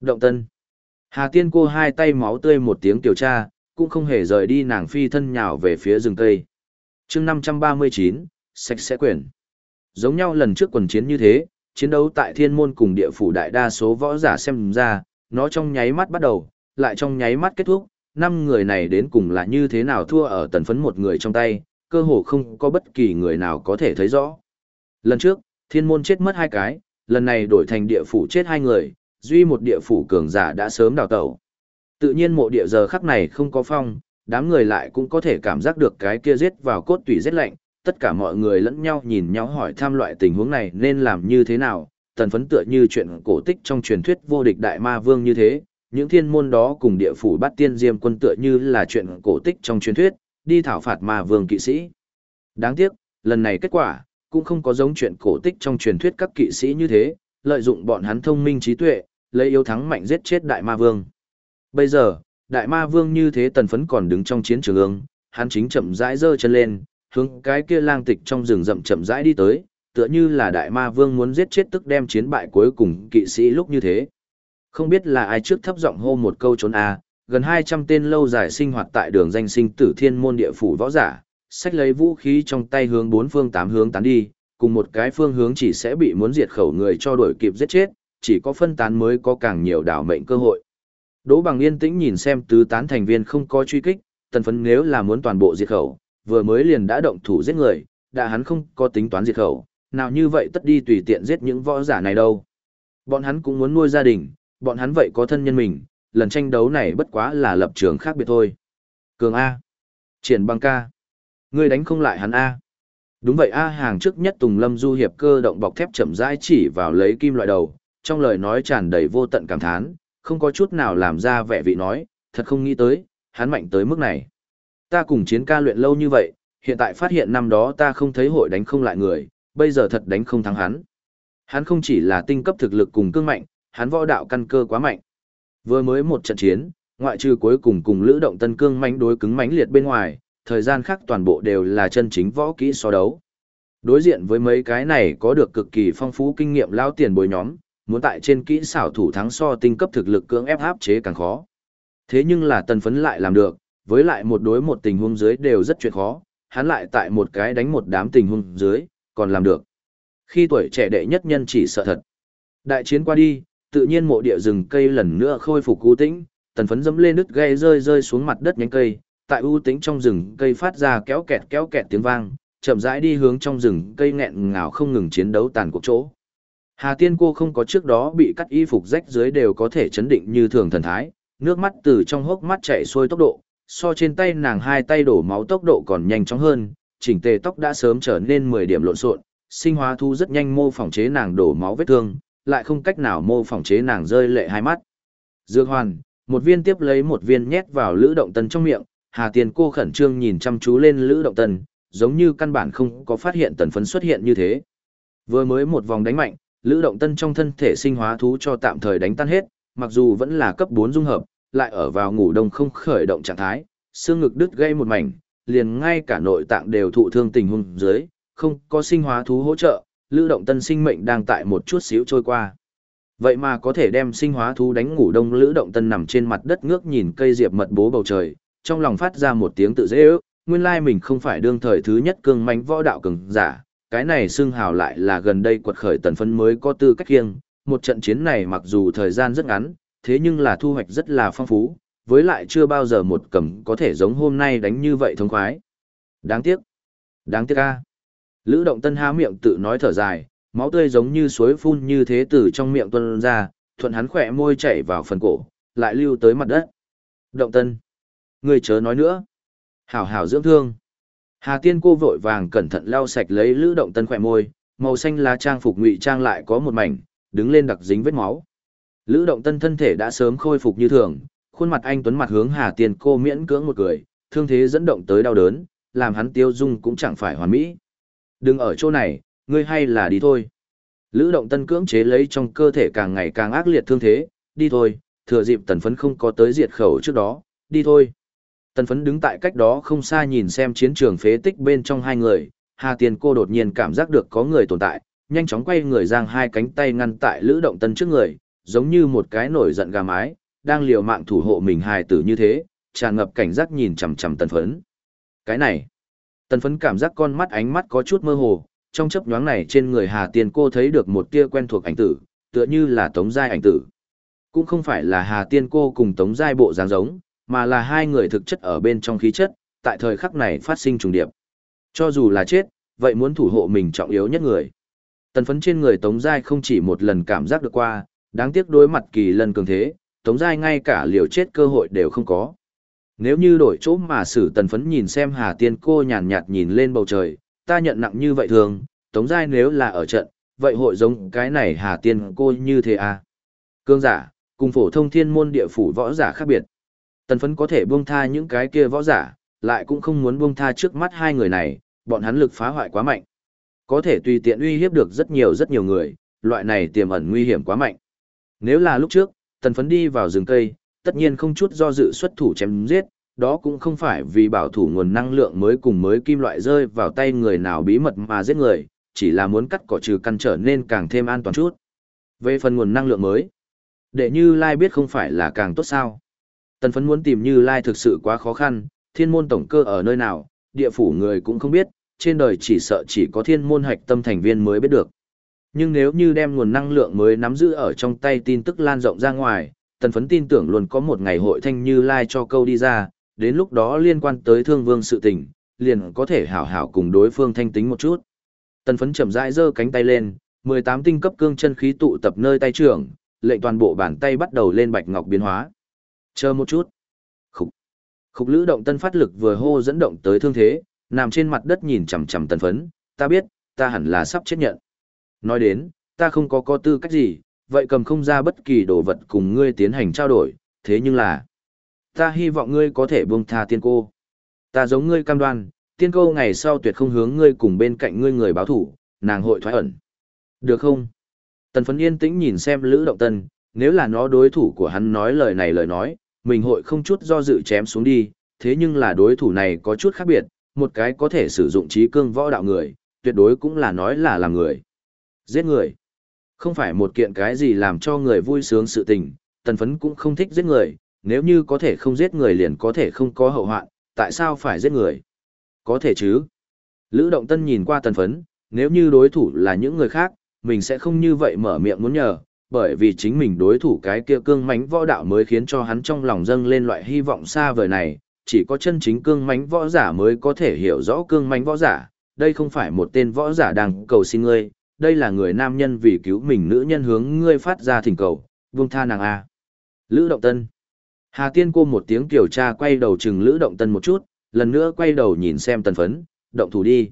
Động tân. Hà tiên cô hai tay máu tươi một tiếng tiểu tra, cũng không hề rời đi nàng phi thân nhào về phía rừng cây. chương 539, sạch sẽ quyển. Giống nhau lần trước quần chiến như thế, chiến đấu tại thiên môn cùng địa phủ đại đa số võ giả xem ra, nó trong nháy mắt bắt đầu, lại trong nháy mắt kết thúc, năm người này đến cùng là như thế nào thua ở tần phấn một người trong tay, cơ hồ không có bất kỳ người nào có thể thấy rõ. Lần trước, thiên môn chết mất hai cái, lần này đổi thành địa phủ chết hai người, duy một địa phủ cường giả đã sớm đào tẩu. Tự nhiên mộ địa giờ khắc này không có phong, đám người lại cũng có thể cảm giác được cái kia giết vào cốt tủy rất lạnh, tất cả mọi người lẫn nhau nhìn nhau hỏi thăm loại tình huống này nên làm như thế nào, tần phấn tựa như chuyện cổ tích trong truyền thuyết vô địch đại ma vương như thế, những thiên môn đó cùng địa phủ bắt tiên diêm quân tựa như là chuyện cổ tích trong truyền thuyết, đi thảo phạt ma vương kỵ sĩ. Đáng tiếc, lần này kết quả, cũng không có giống chuyện cổ tích trong truyền thuyết các kỵ sĩ như thế, lợi dụng bọn hắn thông minh trí tuệ, lấy yếu thắng mạnh giết chết đại ma vương. Bây giờ, đại ma vương như thế tần phấn còn đứng trong chiến trường ương, hắn chính chậm rãi giơ chân lên, hướng cái kia lang tịch trong rừng rậm chậm rãi đi tới, tựa như là đại ma vương muốn giết chết tức đem chiến bại cuối cùng kỵ sĩ lúc như thế. Không biết là ai trước thấp giọng hô một câu trốn a, gần 200 tên lâu dài sinh hoạt tại đường danh sinh tử thiên môn địa phủ võ giả, sách lấy vũ khí trong tay hướng bốn phương tám hướng tán đi, cùng một cái phương hướng chỉ sẽ bị muốn diệt khẩu người cho đuổi kịp giết chết, chỉ có phân tán mới có càng nhiều đảo mệnh cơ hội. Đỗ bằng yên tĩnh nhìn xem tứ tán thành viên không có truy kích, tần phấn nếu là muốn toàn bộ diệt khẩu, vừa mới liền đã động thủ giết người, đã hắn không có tính toán diệt khẩu, nào như vậy tất đi tùy tiện giết những võ giả này đâu. Bọn hắn cũng muốn nuôi gia đình, bọn hắn vậy có thân nhân mình, lần tranh đấu này bất quá là lập trường khác biệt thôi. Cường A. Triển băng ca. Ngươi đánh không lại hắn A. Đúng vậy A hàng trước nhất Tùng Lâm Du hiệp cơ động bọc thép chậm rãi chỉ vào lấy kim loại đầu, trong lời nói tràn đầy vô tận cảm thán, không có chút nào làm ra vẻ vị nói, thật không nghĩ tới, hắn mạnh tới mức này. Ta cùng chiến ca luyện lâu như vậy, hiện tại phát hiện năm đó ta không thấy hội đánh không lại người, bây giờ thật đánh không thắng hắn. Hắn không chỉ là tinh cấp thực lực cùng cương mạnh, hắn võ đạo căn cơ quá mạnh. Vừa mới một trận chiến, ngoại trừ cuối cùng cùng Lữ Động Tân cương mãnh đối cứng mãnh liệt bên ngoài, thời gian khác toàn bộ đều là chân chính võ kỹ so đấu. Đối diện với mấy cái này có được cực kỳ phong phú kinh nghiệm lao tiền bồi nhóm, muốn tại trên kỹ xảo thủ thắng so tinh cấp thực lực cưỡng ép áp chế càng khó. Thế nhưng là tần phấn lại làm được, với lại một đối một tình huống dưới đều rất chuyện khó, hắn lại tại một cái đánh một đám tình huống dưới, còn làm được. Khi tuổi trẻ đệ nhất nhân chỉ sợ thật. Đại chiến qua đi, tự nhiên mộ địa rừng cây lần nữa khôi phục u tĩnh, tần phấn dẫm lên đứt gây rơi rơi xuống mặt đất nhánh cây, tại u tĩnh trong rừng cây phát ra kéo kẹt kéo kẹt tiếng vang, chậm rãi đi hướng trong rừng cây nghẹn ngào không ngừng chiến đấu tàn cuộc chỗ. Hà Tiên cô không có trước đó bị cắt y phục rách dưới đều có thể chấn định như thường thần thái, nước mắt từ trong hốc mắt chảy xuôi tốc độ, so trên tay nàng hai tay đổ máu tốc độ còn nhanh chóng hơn, chỉnh tề tóc đã sớm trở nên 10 điểm lộn xộn, sinh hóa thu rất nhanh mô phỏng chế nàng đổ máu vết thương, lại không cách nào mô phỏng chế nàng rơi lệ hai mắt. Dược hoàn, một viên tiếp lấy một viên nhét vào Lữ Động Tân trong miệng, Hà Tiên cô khẩn trương nhìn chăm chú lên Lữ Động Tân, giống như căn bản không có phát hiện tần phấn xuất hiện như thế. Vừa mới một vòng đánh mạnh, Lữ Động Tân trong thân thể sinh hóa thú cho tạm thời đánh tan hết, mặc dù vẫn là cấp 4 dung hợp, lại ở vào ngủ đông không khởi động trạng thái, xương ngực đứt gây một mảnh, liền ngay cả nội tạng đều thụ thương tình huống dưới, không có sinh hóa thú hỗ trợ, Lữ Động Tân sinh mệnh đang tại một chút xíu trôi qua. Vậy mà có thể đem sinh hóa thú đánh ngủ đông Lữ Động Tân nằm trên mặt đất ngước nhìn cây diệp mật bố bầu trời, trong lòng phát ra một tiếng tự dễ ước, nguyên lai mình không phải đương thời thứ nhất cường mãnh võ đạo cường giả, cái này xưng hào lại là gần đây quật khởi tần phân mới có tư cách kiêng, một trận chiến này mặc dù thời gian rất ngắn, thế nhưng là thu hoạch rất là phong phú, với lại chưa bao giờ một cầm có thể giống hôm nay đánh như vậy thông khoái. Đáng tiếc. Đáng tiếc a. Lữ động tân há miệng tự nói thở dài, máu tươi giống như suối phun như thế từ trong miệng tuôn ra, thuận hắn khỏe môi chảy vào phần cổ, lại lưu tới mặt đất. Động tân. Người chớ nói nữa. Hảo hảo dưỡng thương. Hà tiên cô vội vàng cẩn thận lau sạch lấy lữ động tân khỏe môi, màu xanh lá trang phục ngụy trang lại có một mảnh, đứng lên đặc dính vết máu. Lữ động tân thân thể đã sớm khôi phục như thường, khuôn mặt anh tuấn mặt hướng Hà tiên cô miễn cưỡng một cười, thương thế dẫn động tới đau đớn, làm hắn tiêu dung cũng chẳng phải hoàn mỹ. Đừng ở chỗ này, ngươi hay là đi thôi. Lữ động tân cưỡng chế lấy trong cơ thể càng ngày càng ác liệt thương thế, đi thôi, thừa dịp tần phấn không có tới diệt khẩu trước đó, đi thôi. Tần phấn đứng tại cách đó không xa nhìn xem chiến trường phế tích bên trong hai người, Hà Tiên cô đột nhiên cảm giác được có người tồn tại, nhanh chóng quay người giang hai cánh tay ngăn tại Lữ Động Tân trước người, giống như một cái nổi giận gà mái, đang liều mạng thủ hộ mình hài tử như thế, tràn ngập cảnh giác nhìn chằm chằm tần phấn. Cái này, tần phấn cảm giác con mắt ánh mắt có chút mơ hồ, trong chấp nhoáng này trên người Hà Tiên cô thấy được một tia quen thuộc ảnh tử, tựa như là Tống Giai ảnh tử. Cũng không phải là Hà Tiên cô cùng Tống Giai bộ dáng giống, mà là hai người thực chất ở bên trong khí chất, tại thời khắc này phát sinh trùng điệp. Cho dù là chết, vậy muốn thủ hộ mình trọng yếu nhất người. Tần phấn trên người Tống Giai không chỉ một lần cảm giác được qua, đáng tiếc đối mặt kỳ lần cường thế, Tống Giai ngay cả liều chết cơ hội đều không có. Nếu như đổi chỗ mà xử tần phấn nhìn xem Hà Tiên cô nhàn nhạt nhìn lên bầu trời, ta nhận nặng như vậy thường, Tống Giai nếu là ở trận, vậy hội giống cái này Hà Tiên cô như thế à? Cương giả, cùng phổ thông thiên môn địa phủ võ giả khác biệt. Tần phấn có thể buông tha những cái kia võ giả, lại cũng không muốn buông tha trước mắt hai người này, bọn hắn lực phá hoại quá mạnh. Có thể tùy tiện uy hiếp được rất nhiều rất nhiều người, loại này tiềm ẩn nguy hiểm quá mạnh. Nếu là lúc trước, tần phấn đi vào rừng cây, tất nhiên không chút do dự xuất thủ chém giết, đó cũng không phải vì bảo thủ nguồn năng lượng mới cùng mới kim loại rơi vào tay người nào bí mật mà giết người, chỉ là muốn cắt cỏ trừ căn trở nên càng thêm an toàn chút. Về phần nguồn năng lượng mới, để Như Lai biết không phải là càng tốt sao. Tần phấn muốn tìm Như Lai thực sự quá khó khăn, thiên môn tổng cơ ở nơi nào, địa phủ người cũng không biết, trên đời chỉ sợ chỉ có thiên môn hạch tâm thành viên mới biết được. Nhưng nếu như đem nguồn năng lượng mới nắm giữ ở trong tay tin tức lan rộng ra ngoài, tần phấn tin tưởng luôn có một ngày hội thanh như lai cho câu đi ra, đến lúc đó liên quan tới thương vương sự tình, liền có thể hảo hảo cùng đối phương thanh tính một chút. Tần phấn chậm rãi giơ cánh tay lên, 18 tinh cấp cương chân khí tụ tập nơi tay trưởng, lệnh toàn bộ bàn tay bắt đầu lên bạch ngọc biến hóa. Chờ một chút. khục khục lữ động tân phát lực vừa hô dẫn động tới thương thế, nằm trên mặt đất nhìn chằm chằm tần phấn, ta biết, ta hẳn là sắp chết nhận. Nói đến, ta không có có tư cách gì, vậy cầm không ra bất kỳ đồ vật cùng ngươi tiến hành trao đổi, thế nhưng là, ta hy vọng ngươi có thể buông tha tiên cô. Ta giống ngươi cam đoan, tiên cô ngày sau tuyệt không hướng ngươi cùng bên cạnh ngươi người báo thủ, nàng hội thoái ẩn. Được không? Tần phấn yên tĩnh nhìn xem Lữ Động Tân, nếu là nó đối thủ của hắn nói lời này lời nói, mình hội không chút do dự chém xuống đi, thế nhưng là đối thủ này có chút khác biệt, một cái có thể sử dụng trí cương võ đạo người, tuyệt đối cũng là nói là làm người. Giết người. Không phải một kiện cái gì làm cho người vui sướng sự tình, tần phấn cũng không thích giết người, nếu như có thể không giết người liền có thể không có hậu hoạn, tại sao phải giết người? Có thể chứ. Lữ Động Tân nhìn qua tần phấn, nếu như đối thủ là những người khác, mình sẽ không như vậy mở miệng muốn nhờ, bởi vì chính mình đối thủ cái kia cương mánh võ đạo mới khiến cho hắn trong lòng dâng lên loại hy vọng xa vời này, chỉ có chân chính cương mánh võ giả mới có thể hiểu rõ cương mánh võ giả, đây không phải một tên võ giả đang cầu xin ngươi, đây là người nam nhân vì cứu mình nữ nhân hướng ngươi phát ra thỉnh cầu, buông tha nàng A. Lữ Động Tân Hà Tiên cô một tiếng kiểu tra quay đầu chừng Lữ Động Tân một chút, lần nữa quay đầu nhìn xem Tần Phấn, động thủ đi.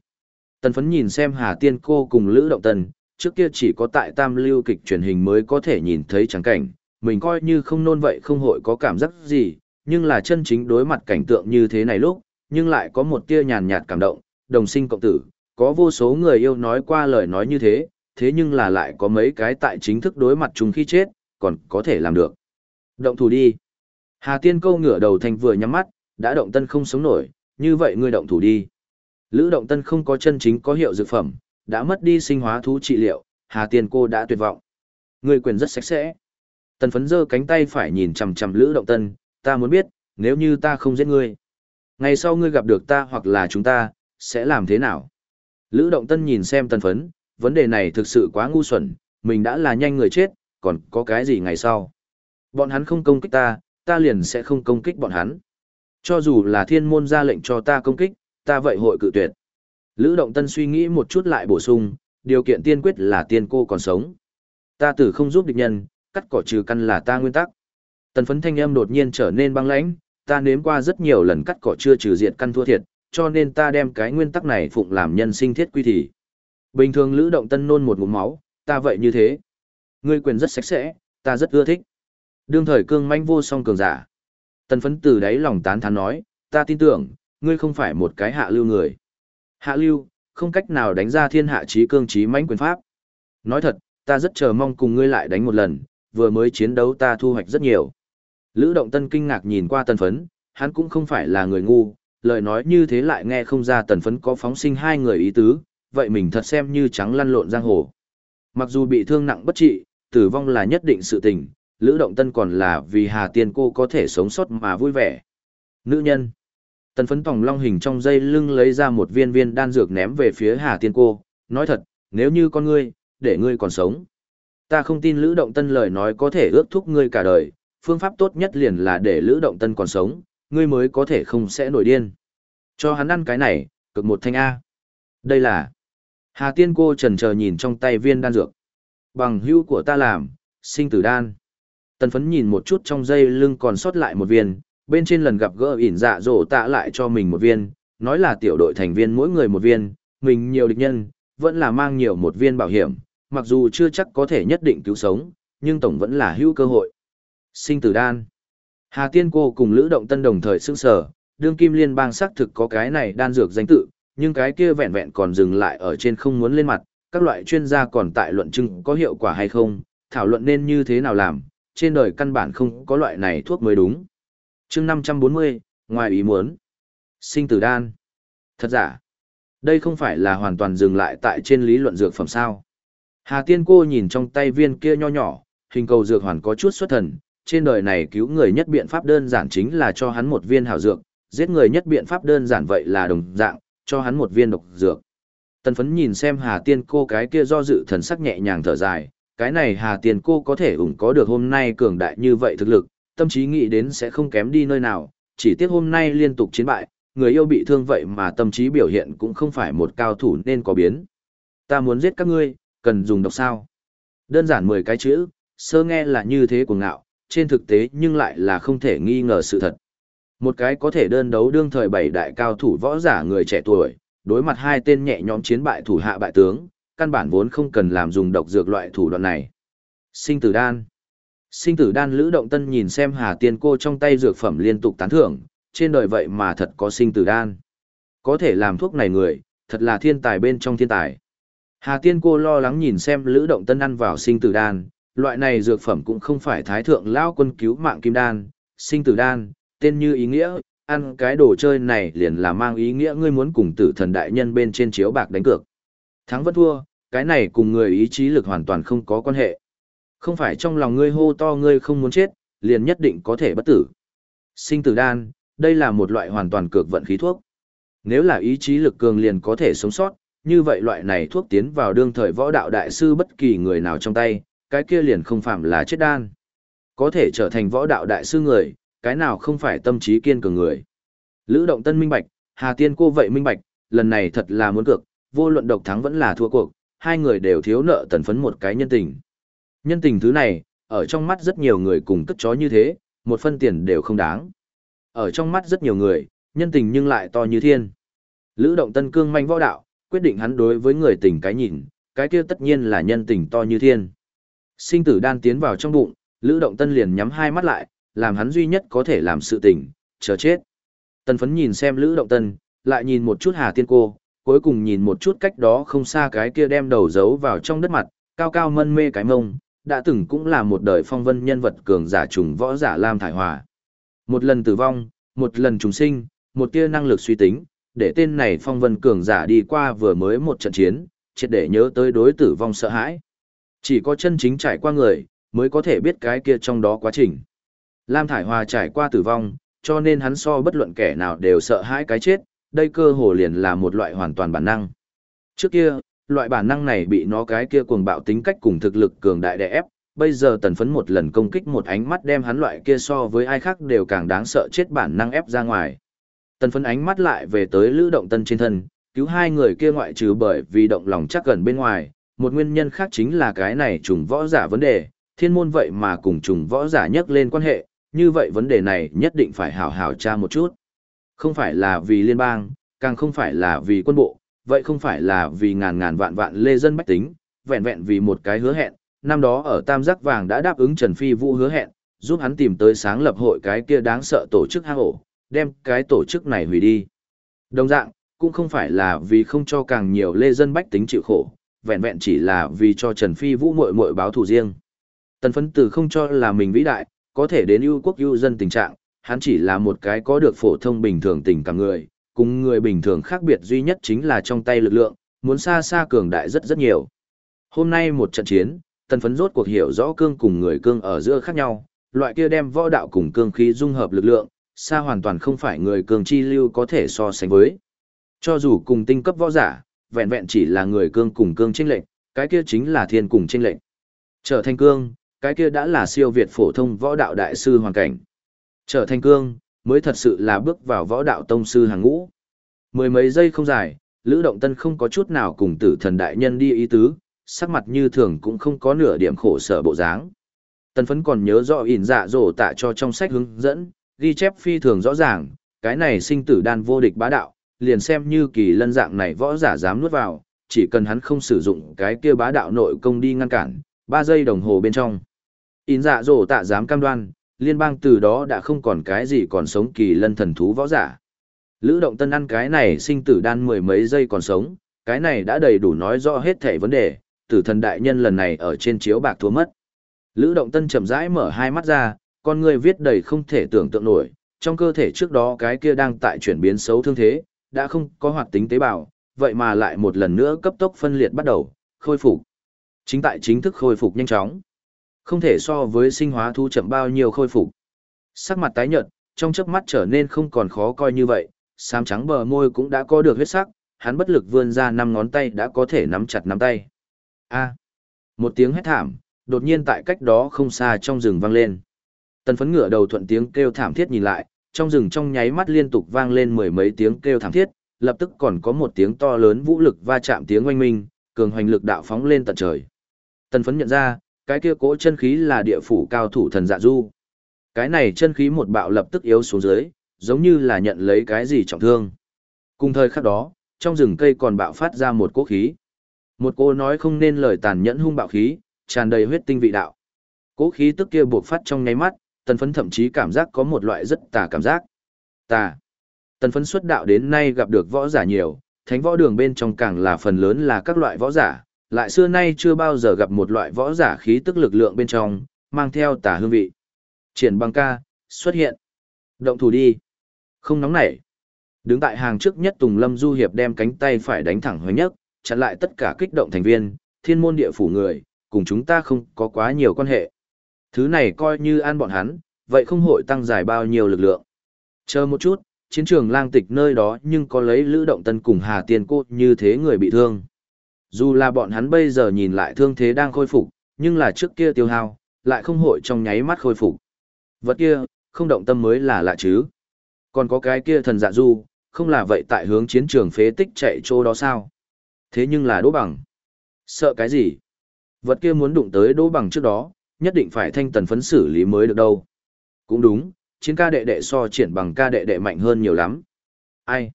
Tần Phấn nhìn xem Hà Tiên cô cùng Lữ Động Tân, trước kia chỉ có tại tam lưu kịch truyền hình mới có thể nhìn thấy trắng cảnh, mình coi như không nôn vậy không hội có cảm giác gì, nhưng là chân chính đối mặt cảnh tượng như thế này lúc, nhưng lại có một tia nhàn nhạt cảm động, đồng sinh cộng tử, có vô số người yêu nói qua lời nói như thế, thế nhưng là lại có mấy cái tại chính thức đối mặt chúng khi chết, còn có thể làm được. Động thủ đi. Hà Tiên câu ngửa đầu thành vừa nhắm mắt, đã động tân không sống nổi, như vậy ngươi động thủ đi. Lữ động tân không có chân chính có hiệu dược phẩm, đã mất đi sinh hóa thú trị liệu, Hà Tiên cô đã tuyệt vọng. người quyền rất sạch sẽ. Tần phấn giơ cánh tay phải nhìn chằm chằm Lữ động tân, ta muốn biết, nếu như ta không giết ngươi. Ngày sau ngươi gặp được ta hoặc là chúng ta, sẽ làm thế nào? Lữ Động Tân nhìn xem tần phấn, vấn đề này thực sự quá ngu xuẩn, mình đã là nhanh người chết, còn có cái gì ngày sau. Bọn hắn không công kích ta, ta liền sẽ không công kích bọn hắn. Cho dù là thiên môn ra lệnh cho ta công kích, ta vậy hội cự tuyệt. Lữ Động Tân suy nghĩ một chút lại bổ sung, điều kiện tiên quyết là tiên cô còn sống. Ta tử không giúp địch nhân, cắt cỏ trừ căn là ta nguyên tắc. Tần phấn thanh âm đột nhiên trở nên băng lãnh, ta nếm qua rất nhiều lần cắt cỏ chưa trừ diệt căn thua thiệt, cho nên ta đem cái nguyên tắc này phụng làm nhân sinh thiết quy thì. Bình thường Lữ Động Tân nôn một ngụm máu, ta vậy như thế. Ngươi quyền rất sạch sẽ, ta rất ưa thích. Đương thời cương manh vô song cường giả. Tần phấn từ đáy lòng tán thán nói, ta tin tưởng, ngươi không phải một cái hạ lưu người. Hạ lưu, không cách nào đánh ra thiên hạ trí cương trí mãnh quyền pháp. Nói thật, ta rất chờ mong cùng ngươi lại đánh một lần, vừa mới chiến đấu ta thu hoạch rất nhiều. Lữ Động Tân kinh ngạc nhìn qua tần phấn, hắn cũng không phải là người ngu, lời nói như thế lại nghe không ra tần phấn có phóng sinh hai người ý tứ, vậy mình thật xem như trắng lăn lộn giang hồ. Mặc dù bị thương nặng bất trị, tử vong là nhất định sự tình, Lữ Động Tân còn là vì Hà Tiên cô có thể sống sót mà vui vẻ. Nữ nhân. Tần phấn tòng long hình trong dây lưng lấy ra một viên viên đan dược ném về phía Hà Tiên cô, nói thật, nếu như con ngươi, để ngươi còn sống. Ta không tin Lữ Động Tân lời nói có thể ước thúc ngươi cả đời, phương pháp tốt nhất liền là để Lữ Động Tân còn sống, ngươi mới có thể không sẽ nổi điên. Cho hắn ăn cái này, cực một thanh A. Đây là... Hà Tiên cô trần chờ nhìn trong tay viên đan dược. Bằng hữu của ta làm, sinh tử đan. Tần phấn nhìn một chút trong dây lưng còn sót lại một viên, bên trên lần gặp gỡ ỉn dạ dỗ tạ lại cho mình một viên, nói là tiểu đội thành viên mỗi người một viên, mình nhiều địch nhân, vẫn là mang nhiều một viên bảo hiểm, mặc dù chưa chắc có thể nhất định cứu sống, nhưng tổng vẫn là hữu cơ hội. Sinh tử đan. Hà Tiên cô cùng Lữ Động Tân đồng thời sững sở, đương kim liên bang xác thực có cái này đan dược danh tự, nhưng cái kia vẹn vẹn còn dừng lại ở trên không muốn lên mặt, các loại chuyên gia còn tại luận chứng có hiệu quả hay không, thảo luận nên như thế nào làm, trên đời căn bản không có loại này thuốc mới đúng chương 540, ngoài ý muốn. Sinh tử đan. Thật giả. Đây không phải là hoàn toàn dừng lại tại trên lý luận dược phẩm sao. Hà tiên cô nhìn trong tay viên kia nho nhỏ, hình cầu dược hoàn có chút xuất thần, trên đời này cứu người nhất biện pháp đơn giản chính là cho hắn một viên hảo dược, giết người nhất biện pháp đơn giản vậy là đồng dạng, cho hắn một viên độc dược. Tần phấn nhìn xem Hà Tiên cô cái kia do dự thần sắc nhẹ nhàng thở dài, cái này Hà Tiên cô có thể ủng có được hôm nay cường đại như vậy thực lực, tâm trí nghĩ đến sẽ không kém đi nơi nào, chỉ tiếc hôm nay liên tục chiến bại, người yêu bị thương vậy mà tâm trí biểu hiện cũng không phải một cao thủ nên có biến. Ta muốn giết các ngươi, cần dùng độc sao. Đơn giản 10 cái chữ, sơ nghe là như thế của ngạo, trên thực tế nhưng lại là không thể nghi ngờ sự thật. Một cái có thể đơn đấu đương thời bảy đại cao thủ võ giả người trẻ tuổi, đối mặt hai tên nhẹ nhõm chiến bại thủ hạ bại tướng, căn bản vốn không cần làm dùng độc dược loại thủ đoạn này. Sinh tử đan. Sinh tử đan Lữ Động Tân nhìn xem Hà Tiên cô trong tay dược phẩm liên tục tán thưởng, trên đời vậy mà thật có sinh tử đan. Có thể làm thuốc này người, thật là thiên tài bên trong thiên tài. Hà Tiên cô lo lắng nhìn xem Lữ Động Tân ăn vào sinh tử đan, loại này dược phẩm cũng không phải thái thượng lão quân cứu mạng kim đan, sinh tử đan, tên như ý nghĩa, ăn cái đồ chơi này liền là mang ý nghĩa ngươi muốn cùng tử thần đại nhân bên trên chiếu bạc đánh cược. Thắng vẫn thua, cái này cùng người ý chí lực hoàn toàn không có quan hệ. Không phải trong lòng ngươi hô to ngươi không muốn chết, liền nhất định có thể bất tử. Sinh tử đan, đây là một loại hoàn toàn cực vận khí thuốc. Nếu là ý chí lực cường liền có thể sống sót, như vậy loại này thuốc tiến vào đương thời võ đạo đại sư bất kỳ người nào trong tay, cái kia liền không phạm là chết đan. Có thể trở thành võ đạo đại sư người, cái nào không phải tâm trí kiên cường người. Lữ động tân minh bạch, Hà Tiên cô vậy minh bạch, lần này thật là muốn cược, vô luận độc thắng vẫn là thua cuộc, hai người đều thiếu nợ tần phấn một cái nhân tình. Nhân tình thứ này, ở trong mắt rất nhiều người cùng cất chó như thế, một phân tiền đều không đáng. Ở trong mắt rất nhiều người, nhân tình nhưng lại to như thiên. Lữ động tân cương manh võ đạo, quyết định hắn đối với người tình cái nhìn, cái kia tất nhiên là nhân tình to như thiên. Sinh tử đan tiến vào trong bụng, Lữ động tân liền nhắm hai mắt lại, làm hắn duy nhất có thể làm sự tình, chờ chết. tân phấn nhìn xem Lữ Động Tân, lại nhìn một chút Hà Tiên Cô, cuối cùng nhìn một chút cách đó không xa cái kia đem đầu giấu vào trong đất mặt, cao cao mân mê cái mông, đã từng cũng là một đời phong vân nhân vật cường giả trùng võ giả Lam Thải Hòa. Một lần tử vong, một lần trùng sinh, một tia năng lực suy tính, để tên này phong vân cường giả đi qua vừa mới một trận chiến, triệt để nhớ tới đối tử vong sợ hãi. Chỉ có chân chính trải qua người, mới có thể biết cái kia trong đó quá trình. Lam Thải Hòa trải qua tử vong, cho nên hắn so bất luận kẻ nào đều sợ hãi cái chết, đây cơ hồ liền là một loại hoàn toàn bản năng. Trước kia, loại bản năng này bị nó cái kia cuồng bạo tính cách cùng thực lực cường đại đè ép, bây giờ tần phấn một lần công kích một ánh mắt đem hắn loại kia so với ai khác đều càng đáng sợ chết bản năng ép ra ngoài. Tần phấn ánh mắt lại về tới lữ động tân trên thân, cứu hai người kia ngoại trừ bởi vì động lòng chắc gần bên ngoài, một nguyên nhân khác chính là cái này trùng võ giả vấn đề, thiên môn vậy mà cùng trùng võ giả nhắc lên quan hệ, như vậy vấn đề này nhất định phải hảo hảo tra một chút. Không phải là vì liên bang, càng không phải là vì quân bộ, vậy không phải là vì ngàn ngàn vạn vạn lê dân bách tính, vẹn vẹn vì một cái hứa hẹn, năm đó ở Tam Giác Vàng đã đáp ứng Trần Phi Vũ hứa hẹn, giúp hắn tìm tới sáng lập hội cái kia đáng sợ tổ chức hang ổ, đem cái tổ chức này hủy đi. Đồng dạng, cũng không phải là vì không cho càng nhiều lê dân bách tính chịu khổ, vẹn vẹn chỉ là vì cho Trần Phi Vũ muội muội báo thù riêng. Tần phấn tử không cho là mình vĩ đại, có thể đến ưu quốc ưu dân tình trạng, hắn chỉ là một cái có được phổ thông bình thường tình cảm người, cùng người bình thường khác biệt duy nhất chính là trong tay lực lượng, muốn xa xa cường đại rất rất nhiều. Hôm nay một trận chiến, tần phấn rốt cuộc hiểu rõ cương cùng người cương ở giữa khác nhau, loại kia đem võ đạo cùng cương khí dung hợp lực lượng, xa hoàn toàn không phải người cương chi lưu có thể so sánh với. Cho dù cùng tinh cấp võ giả, vẹn vẹn chỉ là người cương cùng cương chênh lệnh, cái kia chính là thiên cùng chênh lệnh. Trở thành cương, cái kia đã là siêu việt phổ thông võ đạo đại sư hoàn cảnh. Trở thành cương, mới thật sự là bước vào võ đạo tông sư hàng ngũ. Mười mấy giây không dài, Lữ Động Tân không có chút nào cùng tử thần đại nhân đi ý tứ, sắc mặt như thường cũng không có nửa điểm khổ sở bộ dáng. Tần phấn còn nhớ rõ ỉn dạ dỗ tạ cho trong sách hướng dẫn, ghi chép phi thường rõ ràng, cái này sinh tử đan vô địch bá đạo, liền xem như kỳ lân dạng này võ giả dám nuốt vào, chỉ cần hắn không sử dụng cái kia bá đạo nội công đi ngăn cản, 3 giây đồng hồ bên trong. In dạ dỗ tạ dám cam đoan, liên bang từ đó đã không còn cái gì còn sống kỳ lân thần thú võ giả. Lữ động tân ăn cái này sinh tử đan mười mấy giây còn sống, cái này đã đầy đủ nói rõ hết thể vấn đề, tử thần đại nhân lần này ở trên chiếu bạc thua mất. Lữ động tân chậm rãi mở hai mắt ra, con người viết đầy không thể tưởng tượng nổi, trong cơ thể trước đó cái kia đang tại chuyển biến xấu thương thế, đã không có hoạt tính tế bào, vậy mà lại một lần nữa cấp tốc phân liệt bắt đầu, khôi phục. Chính tại chính thức khôi phục nhanh chóng. Không thể so với sinh hóa thu chậm bao nhiêu khôi phục. Sắc mặt tái nhợt, trong chớp mắt trở nên không còn khó coi như vậy, xám trắng bờ môi cũng đã có được huyết sắc, hắn bất lực vươn ra năm ngón tay đã có thể nắm chặt nắm tay. A. một tiếng hét thảm, đột nhiên tại cách đó không xa trong rừng vang lên. Tần phấn ngựa đầu thuận tiếng kêu thảm thiết nhìn lại, trong rừng trong nháy mắt liên tục vang lên mười mấy tiếng kêu thảm thiết, lập tức còn có một tiếng to lớn vũ lực va chạm tiếng oanh minh, cường hoành lực đạo phóng lên tận trời. Tần phấn nhận ra, cái kia cỗ chân khí là địa phủ cao thủ thần dạ du. Cái này chân khí một bạo lập tức yếu xuống dưới, giống như là nhận lấy cái gì trọng thương. Cùng thời khắc đó, trong rừng cây còn bạo phát ra một cỗ khí. Một cô nói không nên lời tàn nhẫn hung bạo khí, tràn đầy huyết tinh vị đạo. Cỗ khí tức kia buộc phát trong nháy mắt, tần phấn thậm chí cảm giác có một loại rất tà cảm giác. Tà. Tần phấn xuất đạo đến nay gặp được võ giả nhiều, thánh võ đường bên trong càng là phần lớn là các loại võ giả, lại xưa nay chưa bao giờ gặp một loại võ giả khí tức lực lượng bên trong, mang theo tà hương vị. Triển băng ca, xuất hiện. Động thủ đi. Không nóng nảy. Đứng tại hàng trước nhất Tùng Lâm Du Hiệp đem cánh tay phải đánh thẳng hoành nhất, chặn lại tất cả kích động thành viên, thiên môn địa phủ người, cùng chúng ta không có quá nhiều quan hệ. Thứ này coi như an bọn hắn, vậy không hội tăng dài bao nhiêu lực lượng. Chờ một chút, chiến trường lang tịch nơi đó nhưng có lấy lữ động tân cùng Hà Tiên Cô như thế người bị thương. Dù là bọn hắn bây giờ nhìn lại thương thế đang khôi phục, nhưng là trước kia tiêu hao, lại không hội trong nháy mắt khôi phục. Vật kia, không động tâm mới là lạ chứ. Còn có cái kia thần dạ du, không là vậy tại hướng chiến trường phế tích chạy chỗ đó sao? Thế nhưng là đỗ bằng. Sợ cái gì? Vật kia muốn đụng tới đỗ bằng trước đó, nhất định phải thanh tần phấn xử lý mới được đâu. Cũng đúng, chiến ca đệ đệ so triển bằng ca đệ đệ mạnh hơn nhiều lắm. Ai?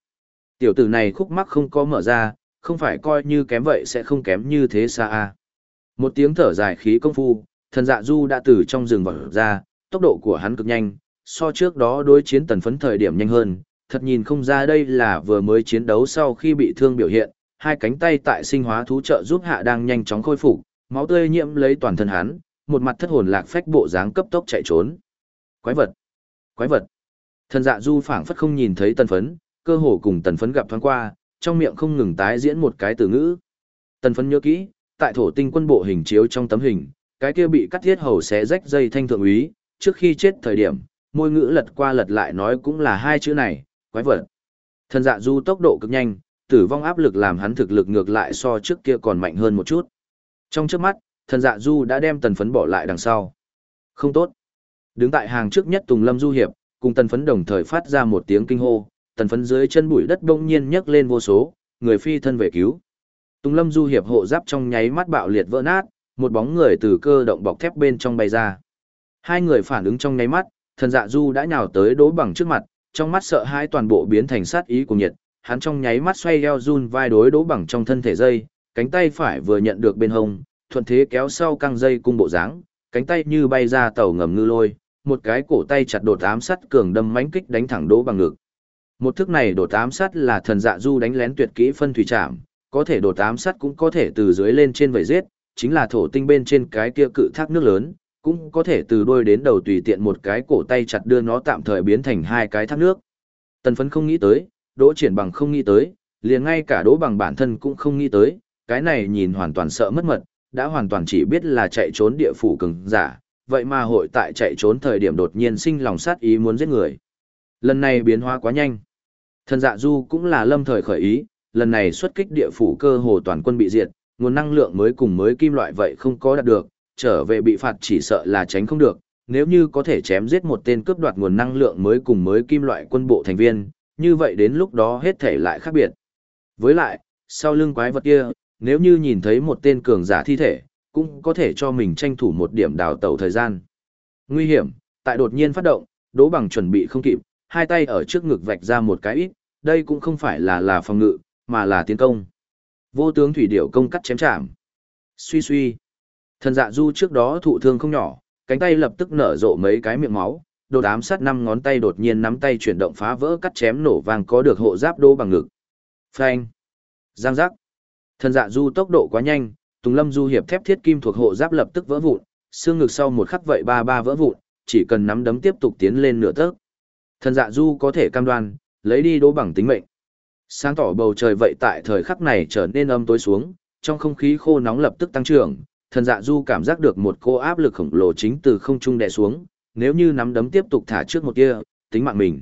Tiểu tử này khúc mắc không có mở ra, không phải coi như kém vậy sẽ không kém như thế xa a Một tiếng thở dài khí công phu, thần dạ du đã từ trong rừng vào ra, tốc độ của hắn cực nhanh, so trước đó đối chiến tần phấn thời điểm nhanh hơn, thật nhìn không ra đây là vừa mới chiến đấu sau khi bị thương biểu hiện, hai cánh tay tại sinh hóa thú trợ giúp hạ đang nhanh chóng khôi phục, máu tươi nhiễm lấy toàn thân hắn, một mặt thất hồn lạc phách bộ dáng cấp tốc chạy trốn. Quái vật! Quái vật! Thần dạ du phảng phất không nhìn thấy tần phấn, cơ hồ cùng tần phấn gặp thoáng qua, trong miệng không ngừng tái diễn một cái từ ngữ. Tần phấn nhớ kỹ, tại thổ tinh quân bộ hình chiếu trong tấm hình, cái kia bị cắt thiết hầu xé rách dây thanh thượng úy, trước khi chết thời điểm, môi ngữ lật qua lật lại nói cũng là hai chữ này, quái vật. Thần dạ du tốc độ cực nhanh, tử vong áp lực làm hắn thực lực ngược lại so trước kia còn mạnh hơn một chút. Trong trước mắt, thần dạ du đã đem tần phấn bỏ lại đằng sau. Không tốt. Đứng tại hàng trước nhất Tùng Lâm Du Hiệp, cùng tần phấn đồng thời phát ra một tiếng kinh hô, tần phấn dưới chân bụi đất bỗng nhiên nhấc lên vô số, người phi thân về cứu. Tùng Lâm Du Hiệp hộ giáp trong nháy mắt bạo liệt vỡ nát, một bóng người từ cơ động bọc thép bên trong bay ra. Hai người phản ứng trong nháy mắt, thần dạ du đã nhào tới đố bằng trước mặt, trong mắt sợ hãi toàn bộ biến thành sát ý của nhiệt, hắn trong nháy mắt xoay eo run vai đối đố bằng trong thân thể dây, cánh tay phải vừa nhận được bên hông, thuận thế kéo sau căng dây cung bộ dáng, cánh tay như bay ra tàu ngầm ngư lôi, một cái cổ tay chặt đột ám sắt cường đâm mãnh kích đánh thẳng đố bằng ngực. Một thức này đột ám sát là thần dạ du đánh lén tuyệt kỹ phân thủy trảm, có thể đột ám sát cũng có thể từ dưới lên trên vẩy giết, chính là thổ tinh bên trên cái kia cự thác nước lớn, cũng có thể từ đôi đến đầu tùy tiện một cái cổ tay chặt đưa nó tạm thời biến thành hai cái thác nước. Tần phấn không nghĩ tới, đỗ triển bằng không nghĩ tới, liền ngay cả đỗ bằng bản thân cũng không nghĩ tới, cái này nhìn hoàn toàn sợ mất mật, đã hoàn toàn chỉ biết là chạy trốn địa phủ cường giả, vậy mà hội tại chạy trốn thời điểm đột nhiên sinh lòng sát ý muốn giết người. Lần này biến hóa quá nhanh. Thần dạ du cũng là lâm thời khởi ý, lần này xuất kích địa phủ cơ hồ toàn quân bị diệt, nguồn năng lượng mới cùng mới kim loại vậy không có đạt được, trở về bị phạt chỉ sợ là tránh không được, nếu như có thể chém giết một tên cướp đoạt nguồn năng lượng mới cùng mới kim loại quân bộ thành viên, như vậy đến lúc đó hết thể lại khác biệt. Với lại, sau lưng quái vật kia, nếu như nhìn thấy một tên cường giả thi thể, cũng có thể cho mình tranh thủ một điểm đào tẩu thời gian. Nguy hiểm, tại đột nhiên phát động, đỗ bằng chuẩn bị không kịp, hai tay ở trước ngực vạch ra một cái ít, đây cũng không phải là là phòng ngự, mà là tiến công. Vô tướng thủy điểu công cắt chém chạm. Suy suy. Thần dạ du trước đó thụ thương không nhỏ, cánh tay lập tức nở rộ mấy cái miệng máu, đột ám sát năm ngón tay đột nhiên nắm tay chuyển động phá vỡ cắt chém nổ vàng có được hộ giáp đô bằng ngực. Phanh. Giang giác. Thần dạ du tốc độ quá nhanh, Tùng Lâm du hiệp thép thiết kim thuộc hộ giáp lập tức vỡ vụn, xương ngực sau một khắc vậy ba ba vỡ vụn, chỉ cần nắm đấm tiếp tục tiến lên nửa tấc. Thần dạ du có thể cam đoan, lấy đi đỗ bằng tính mệnh. Sáng tỏ bầu trời vậy tại thời khắc này trở nên âm tối xuống, trong không khí khô nóng lập tức tăng trưởng, thần dạ du cảm giác được một cô áp lực khổng lồ chính từ không trung đè xuống, nếu như nắm đấm tiếp tục thả trước một kia, tính mạng mình.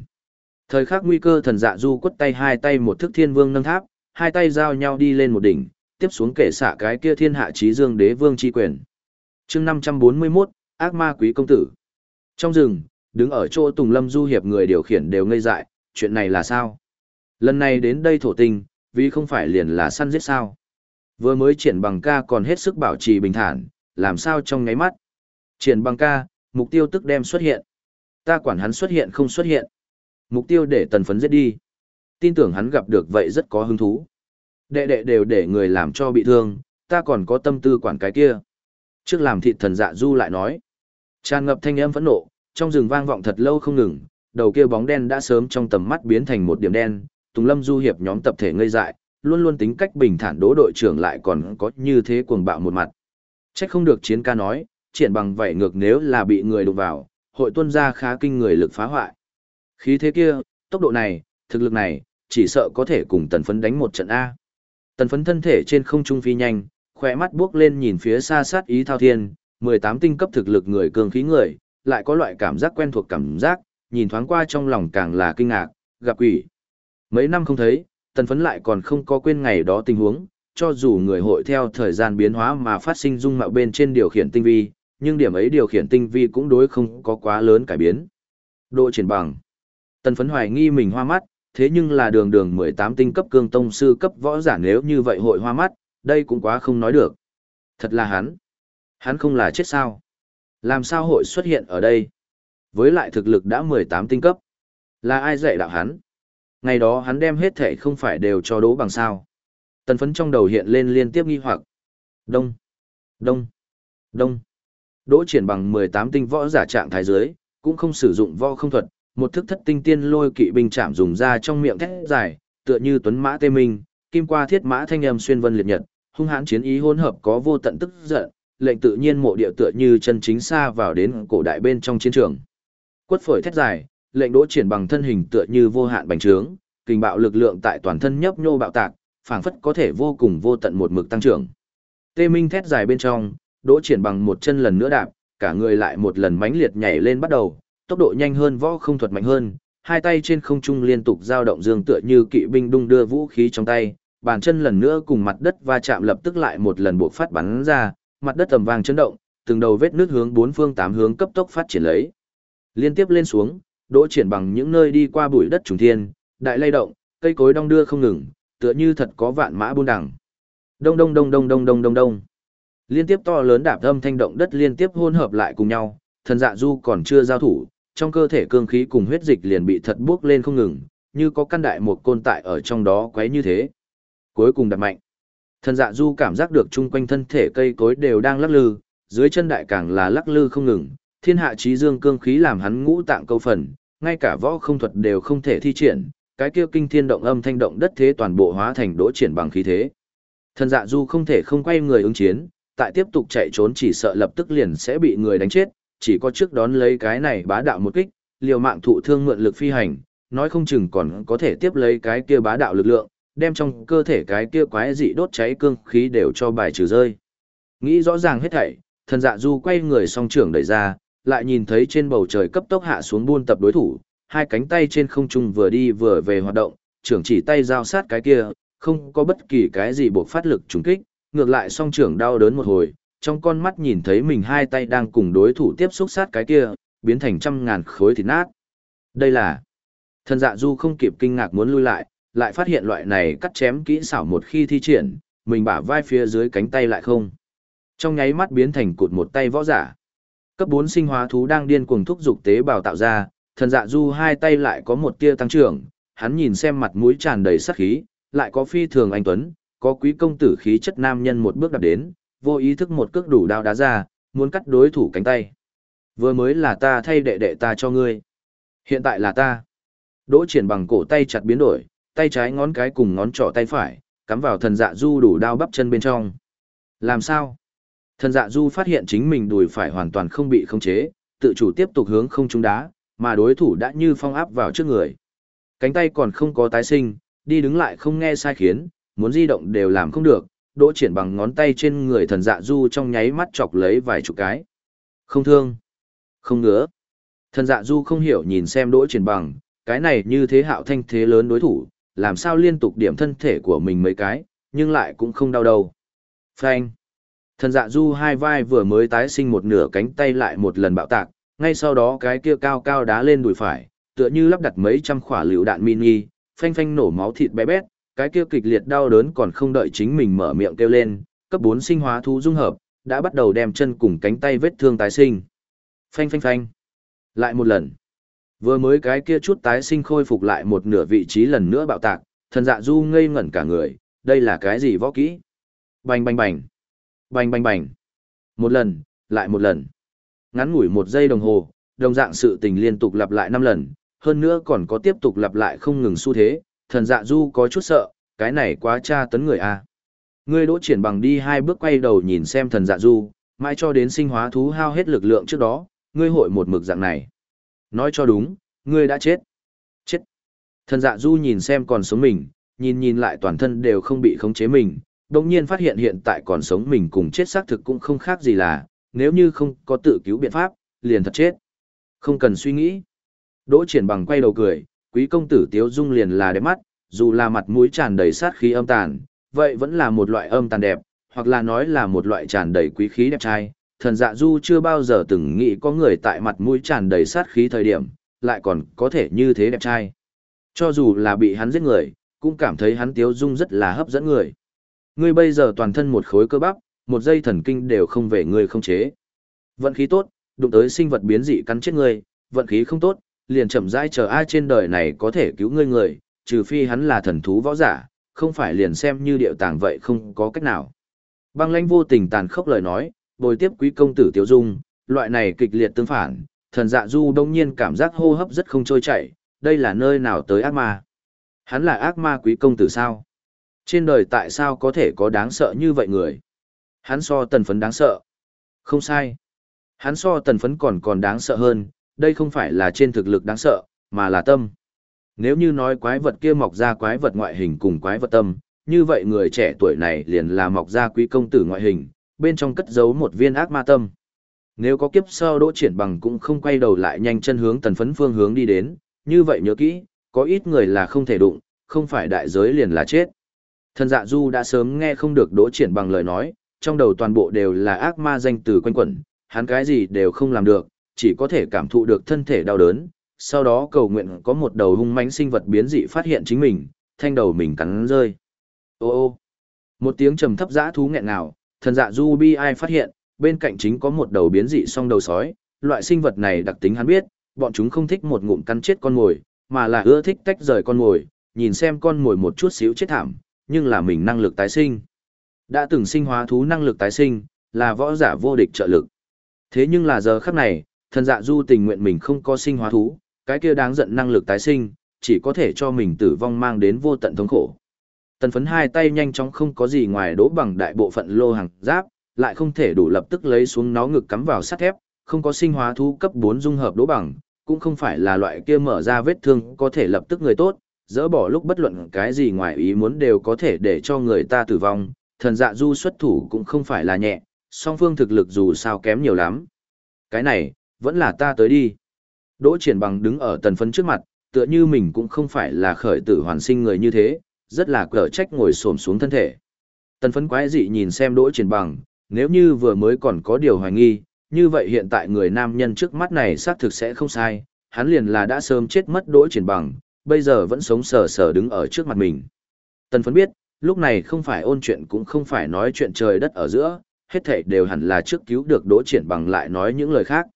Thời khắc nguy cơ thần dạ du quất tay hai tay một thức thiên vương nâng tháp, hai tay giao nhau đi lên một đỉnh, tiếp xuống kể xạ cái kia thiên hạ trí dương đế vương chi quyền. chương 541, ác ma quý công tử. Trong rừng, đứng ở chỗ Tùng Lâm Du Hiệp người điều khiển đều ngây dại, chuyện này là sao? Lần này đến đây thổ tinh, vì không phải liền là săn giết sao? Vừa mới triển bằng ca còn hết sức bảo trì bình thản, làm sao trong ngáy mắt. Triển bằng ca, mục tiêu tức đem xuất hiện. Ta quản hắn xuất hiện không xuất hiện. Mục tiêu để tần phấn giết đi. Tin tưởng hắn gặp được vậy rất có hứng thú. Đệ đệ đều để người làm cho bị thương, ta còn có tâm tư quản cái kia. Trước làm thịt thần dạ du lại nói. Tràn ngập thanh âm phẫn nộ, trong rừng vang vọng thật lâu không ngừng, đầu kia bóng đen đã sớm trong tầm mắt biến thành một điểm đen, Tùng Lâm du hiệp nhóm tập thể ngây dại, luôn luôn tính cách bình thản đố đội trưởng lại còn có như thế cuồng bạo một mặt. Chắc không được chiến ca nói, triển bằng vậy ngược nếu là bị người đụng vào, hội tuân ra khá kinh người lực phá hoại. Khí thế kia, tốc độ này, thực lực này, chỉ sợ có thể cùng tần phấn đánh một trận A. Tần phấn thân thể trên không trung phi nhanh, khỏe mắt bước lên nhìn phía xa sát ý thao thiên, 18 tinh cấp thực lực người cường khí người, lại có loại cảm giác quen thuộc cảm giác, nhìn thoáng qua trong lòng càng là kinh ngạc, gặp quỷ. Mấy năm không thấy, tần phấn lại còn không có quên ngày đó tình huống, cho dù người hội theo thời gian biến hóa mà phát sinh dung mạo bên trên điều khiển tinh vi, nhưng điểm ấy điều khiển tinh vi cũng đối không có quá lớn cải biến. Độ triển bằng. Tần phấn hoài nghi mình hoa mắt, thế nhưng là đường đường 18 tinh cấp cương tông sư cấp võ giả nếu như vậy hội hoa mắt, đây cũng quá không nói được. Thật là hắn. Hắn không là chết sao. Làm sao hội xuất hiện ở đây? Với lại thực lực đã 18 tinh cấp. Là ai dạy đạo hắn? Ngày đó hắn đem hết thể không phải đều cho đố bằng sao. Tần phấn trong đầu hiện lên liên tiếp nghi hoặc. Đông. Đông. Đông. Đỗ triển bằng 18 tinh võ giả trạng thái dưới, cũng không sử dụng võ không thuật, một thức thất tinh tiên lôi kỵ binh chạm dùng ra trong miệng thét dài, tựa như tuấn mã tê minh, kim qua thiết mã thanh âm xuyên vân liệt nhật, hung hãn chiến ý hỗn hợp có vô tận tức giận, lệnh tự nhiên mộ địa tựa như chân chính xa vào đến cổ đại bên trong chiến trường. Quất phổi thét dài, lệnh đỗ triển bằng thân hình tựa như vô hạn bành trướng, kinh bạo lực lượng tại toàn thân nhấp nhô bạo tạc, phảng phất có thể vô cùng vô tận một mực tăng trưởng. Tê Minh thét dài bên trong, đỗ triển bằng một chân lần nữa đạp, cả người lại một lần mãnh liệt nhảy lên bắt đầu, tốc độ nhanh hơn võ không thuật mạnh hơn, hai tay trên không trung liên tục dao động dương tựa như kỵ binh đung đưa vũ khí trong tay, bàn chân lần nữa cùng mặt đất va chạm lập tức lại một lần buộc phát bắn ra, mặt đất tầm vang chấn động, từng đầu vết nước hướng bốn phương tám hướng cấp tốc phát triển lấy. Liên tiếp lên xuống, đỗ triển bằng những nơi đi qua bụi đất trùng thiên, đại lay động, cây cối đong đưa không ngừng, tựa như thật có vạn mã buôn đằng. Đông đông đông đông đông đông đông đông. Liên tiếp to lớn đạp âm thanh động đất liên tiếp hôn hợp lại cùng nhau, thần dạ du còn chưa giao thủ, trong cơ thể cương khí cùng huyết dịch liền bị thật buốc lên không ngừng, như có căn đại một côn tại ở trong đó quấy như thế. Cuối cùng đặt mạnh. Thần dạ du cảm giác được chung quanh thân thể cây cối đều đang lắc lư, dưới chân đại càng là lắc lư không ngừng, thiên hạ trí dương cương khí làm hắn ngũ tạng câu phần, ngay cả võ không thuật đều không thể thi triển, cái kia kinh thiên động âm thanh động đất thế toàn bộ hóa thành đỗ triển bằng khí thế. Thần dạ du không thể không quay người ứng chiến, tại tiếp tục chạy trốn chỉ sợ lập tức liền sẽ bị người đánh chết, chỉ có trước đón lấy cái này bá đạo một kích, liều mạng thụ thương mượn lực phi hành, nói không chừng còn có thể tiếp lấy cái kia bá đạo lực lượng, đem trong cơ thể cái kia quái dị đốt cháy cương khí đều cho bài trừ rơi. Nghĩ rõ ràng hết thảy, thần dạ du quay người song trưởng đẩy ra, lại nhìn thấy trên bầu trời cấp tốc hạ xuống buôn tập đối thủ, hai cánh tay trên không trung vừa đi vừa về hoạt động, trưởng chỉ tay giao sát cái kia, không có bất kỳ cái gì buộc phát lực trùng kích, ngược lại song trưởng đau đớn một hồi, trong con mắt nhìn thấy mình hai tay đang cùng đối thủ tiếp xúc sát cái kia, biến thành trăm ngàn khối thịt nát. Đây là... Thần dạ du không kịp kinh ngạc muốn lui lại, lại phát hiện loại này cắt chém kỹ xảo một khi thi triển, mình bả vai phía dưới cánh tay lại không. Trong nháy mắt biến thành cụt một tay võ giả. Cấp 4 sinh hóa thú đang điên cuồng thúc dục tế bào tạo ra, thần dạ du hai tay lại có một tia tăng trưởng, hắn nhìn xem mặt mũi tràn đầy sát khí, lại có phi thường anh tuấn, có quý công tử khí chất nam nhân một bước đạp đến, vô ý thức một cước đủ đao đá ra, muốn cắt đối thủ cánh tay. Vừa mới là ta thay đệ đệ ta cho ngươi. Hiện tại là ta. Đỗ triển bằng cổ tay chặt biến đổi, tay trái ngón cái cùng ngón trỏ tay phải, cắm vào thần dạ du đủ đao bắp chân bên trong. Làm sao? Thần dạ du phát hiện chính mình đùi phải hoàn toàn không bị khống chế, tự chủ tiếp tục hướng không trúng đá, mà đối thủ đã như phong áp vào trước người. Cánh tay còn không có tái sinh, đi đứng lại không nghe sai khiến, muốn di động đều làm không được, đỗ triển bằng ngón tay trên người thần dạ du trong nháy mắt chọc lấy vài chục cái. Không thương, không ngứa. Thần dạ du không hiểu nhìn xem đỗ triển bằng, cái này như thế hạo thanh thế lớn đối thủ, làm sao liên tục điểm thân thể của mình mấy cái, nhưng lại cũng không đau đầu. Phanh. Thần dạ du hai vai vừa mới tái sinh một nửa cánh tay lại một lần bạo tạc, ngay sau đó cái kia cao cao đá lên đùi phải, tựa như lắp đặt mấy trăm quả lựu đạn mini, phanh phanh nổ máu thịt bé bét, cái kia kịch liệt đau đớn còn không đợi chính mình mở miệng kêu lên, cấp 4 sinh hóa thú dung hợp, đã bắt đầu đem chân cùng cánh tay vết thương tái sinh. Phanh phanh phanh. Lại một lần. Vừa mới cái kia chút tái sinh khôi phục lại một nửa vị trí lần nữa bạo tạc, thần dạ du ngây ngẩn cả người, đây là cái gì võ kỹ? Bành bành bành. Bành bành bành. Một lần, lại một lần. Ngắn ngủi một giây đồng hồ, đồng dạng sự tình liên tục lặp lại năm lần, hơn nữa còn có tiếp tục lặp lại không ngừng xu thế, thần dạ du có chút sợ, cái này quá tra tấn người a. À. Ngươi đỗ triển bằng đi hai bước quay đầu nhìn xem thần dạ du, mãi cho đến sinh hóa thú hao hết lực lượng trước đó, ngươi hội một mực dạng này. Nói cho đúng, ngươi đã chết. Chết. Thần dạ du nhìn xem còn sống mình, nhìn nhìn lại toàn thân đều không bị khống chế mình, đồng nhiên phát hiện hiện tại còn sống mình cùng chết xác thực cũng không khác gì là, nếu như không có tự cứu biện pháp, liền thật chết. Không cần suy nghĩ. Đỗ triển bằng quay đầu cười, quý công tử tiếu dung liền là đẹp mắt, dù là mặt mũi tràn đầy sát khí âm tàn, vậy vẫn là một loại âm tàn đẹp, hoặc là nói là một loại tràn đầy quý khí đẹp trai. Thần dạ du chưa bao giờ từng nghĩ có người tại mặt mũi tràn đầy sát khí thời điểm, lại còn có thể như thế đẹp trai. Cho dù là bị hắn giết người, cũng cảm thấy hắn tiếu dung rất là hấp dẫn người. Ngươi bây giờ toàn thân một khối cơ bắp, một dây thần kinh đều không về ngươi không chế. Vận khí tốt, đụng tới sinh vật biến dị cắn chết ngươi, vận khí không tốt, liền chậm rãi chờ ai trên đời này có thể cứu ngươi người, trừ phi hắn là thần thú võ giả, không phải liền xem như điệu tàng vậy không có cách nào. Băng lãnh vô tình tàn khốc lời nói, bồi tiếp quý công tử Tiểu Dung, loại này kịch liệt tương phản, thần dạ du đông nhiên cảm giác hô hấp rất không trôi chảy, đây là nơi nào tới ác ma. Hắn là ác ma quý công tử sao? Trên đời tại sao có thể có đáng sợ như vậy người? Hắn so tần phấn đáng sợ. Không sai. Hắn so tần phấn còn còn đáng sợ hơn, đây không phải là trên thực lực đáng sợ, mà là tâm. Nếu như nói quái vật kia mọc ra quái vật ngoại hình cùng quái vật tâm, như vậy người trẻ tuổi này liền là mọc ra quý công tử ngoại hình, bên trong cất giấu một viên ác ma tâm. Nếu có kiếp sau đỗ triển bằng cũng không quay đầu lại nhanh chân hướng tần phấn phương hướng đi đến, như vậy nhớ kỹ, có ít người là không thể đụng, không phải đại giới liền là chết. Thần dạ du đã sớm nghe không được đỗ triển bằng lời nói, trong đầu toàn bộ đều là ác ma danh từ quanh quẩn, hắn cái gì đều không làm được, chỉ có thể cảm thụ được thân thể đau đớn, sau đó cầu nguyện có một đầu hung mãnh sinh vật biến dị phát hiện chính mình, thanh đầu mình cắn rơi. Ô ô, một tiếng trầm thấp dã thú nghẹn nào, thần dạ du bi ai phát hiện, bên cạnh chính có một đầu biến dị song đầu sói, loại sinh vật này đặc tính hắn biết, bọn chúng không thích một ngụm cắn chết con mồi, mà là ưa thích tách rời con mồi, nhìn xem con mồi một chút xíu chết thảm, nhưng là mình năng lực tái sinh. Đã từng sinh hóa thú năng lực tái sinh, là võ giả vô địch trợ lực. Thế nhưng là giờ khắc này, thần dạ du tình nguyện mình không có sinh hóa thú, cái kia đáng giận năng lực tái sinh, chỉ có thể cho mình tử vong mang đến vô tận thống khổ. Tần phấn hai tay nhanh chóng không có gì ngoài đỗ bằng đại bộ phận lô hàng giáp, lại không thể đủ lập tức lấy xuống nó ngực cắm vào sắt thép, không có sinh hóa thú cấp 4 dung hợp đỗ bằng, cũng không phải là loại kia mở ra vết thương có thể lập tức người tốt, dỡ bỏ lúc bất luận cái gì ngoài ý muốn đều có thể để cho người ta tử vong, thần dạ du xuất thủ cũng không phải là nhẹ, song phương thực lực dù sao kém nhiều lắm. Cái này, vẫn là ta tới đi. Đỗ triển bằng đứng ở tần phấn trước mặt, tựa như mình cũng không phải là khởi tử hoàn sinh người như thế, rất là cỡ trách ngồi xổm xuống thân thể. Tần phấn quái dị nhìn xem đỗ triển bằng, nếu như vừa mới còn có điều hoài nghi, như vậy hiện tại người nam nhân trước mắt này xác thực sẽ không sai, hắn liền là đã sớm chết mất đỗ triển bằng, bây giờ vẫn sống sờ sờ đứng ở trước mặt mình. Tần phấn biết, lúc này không phải ôn chuyện cũng không phải nói chuyện trời đất ở giữa, hết thảy đều hẳn là trước cứu được đỗ triển bằng lại nói những lời khác.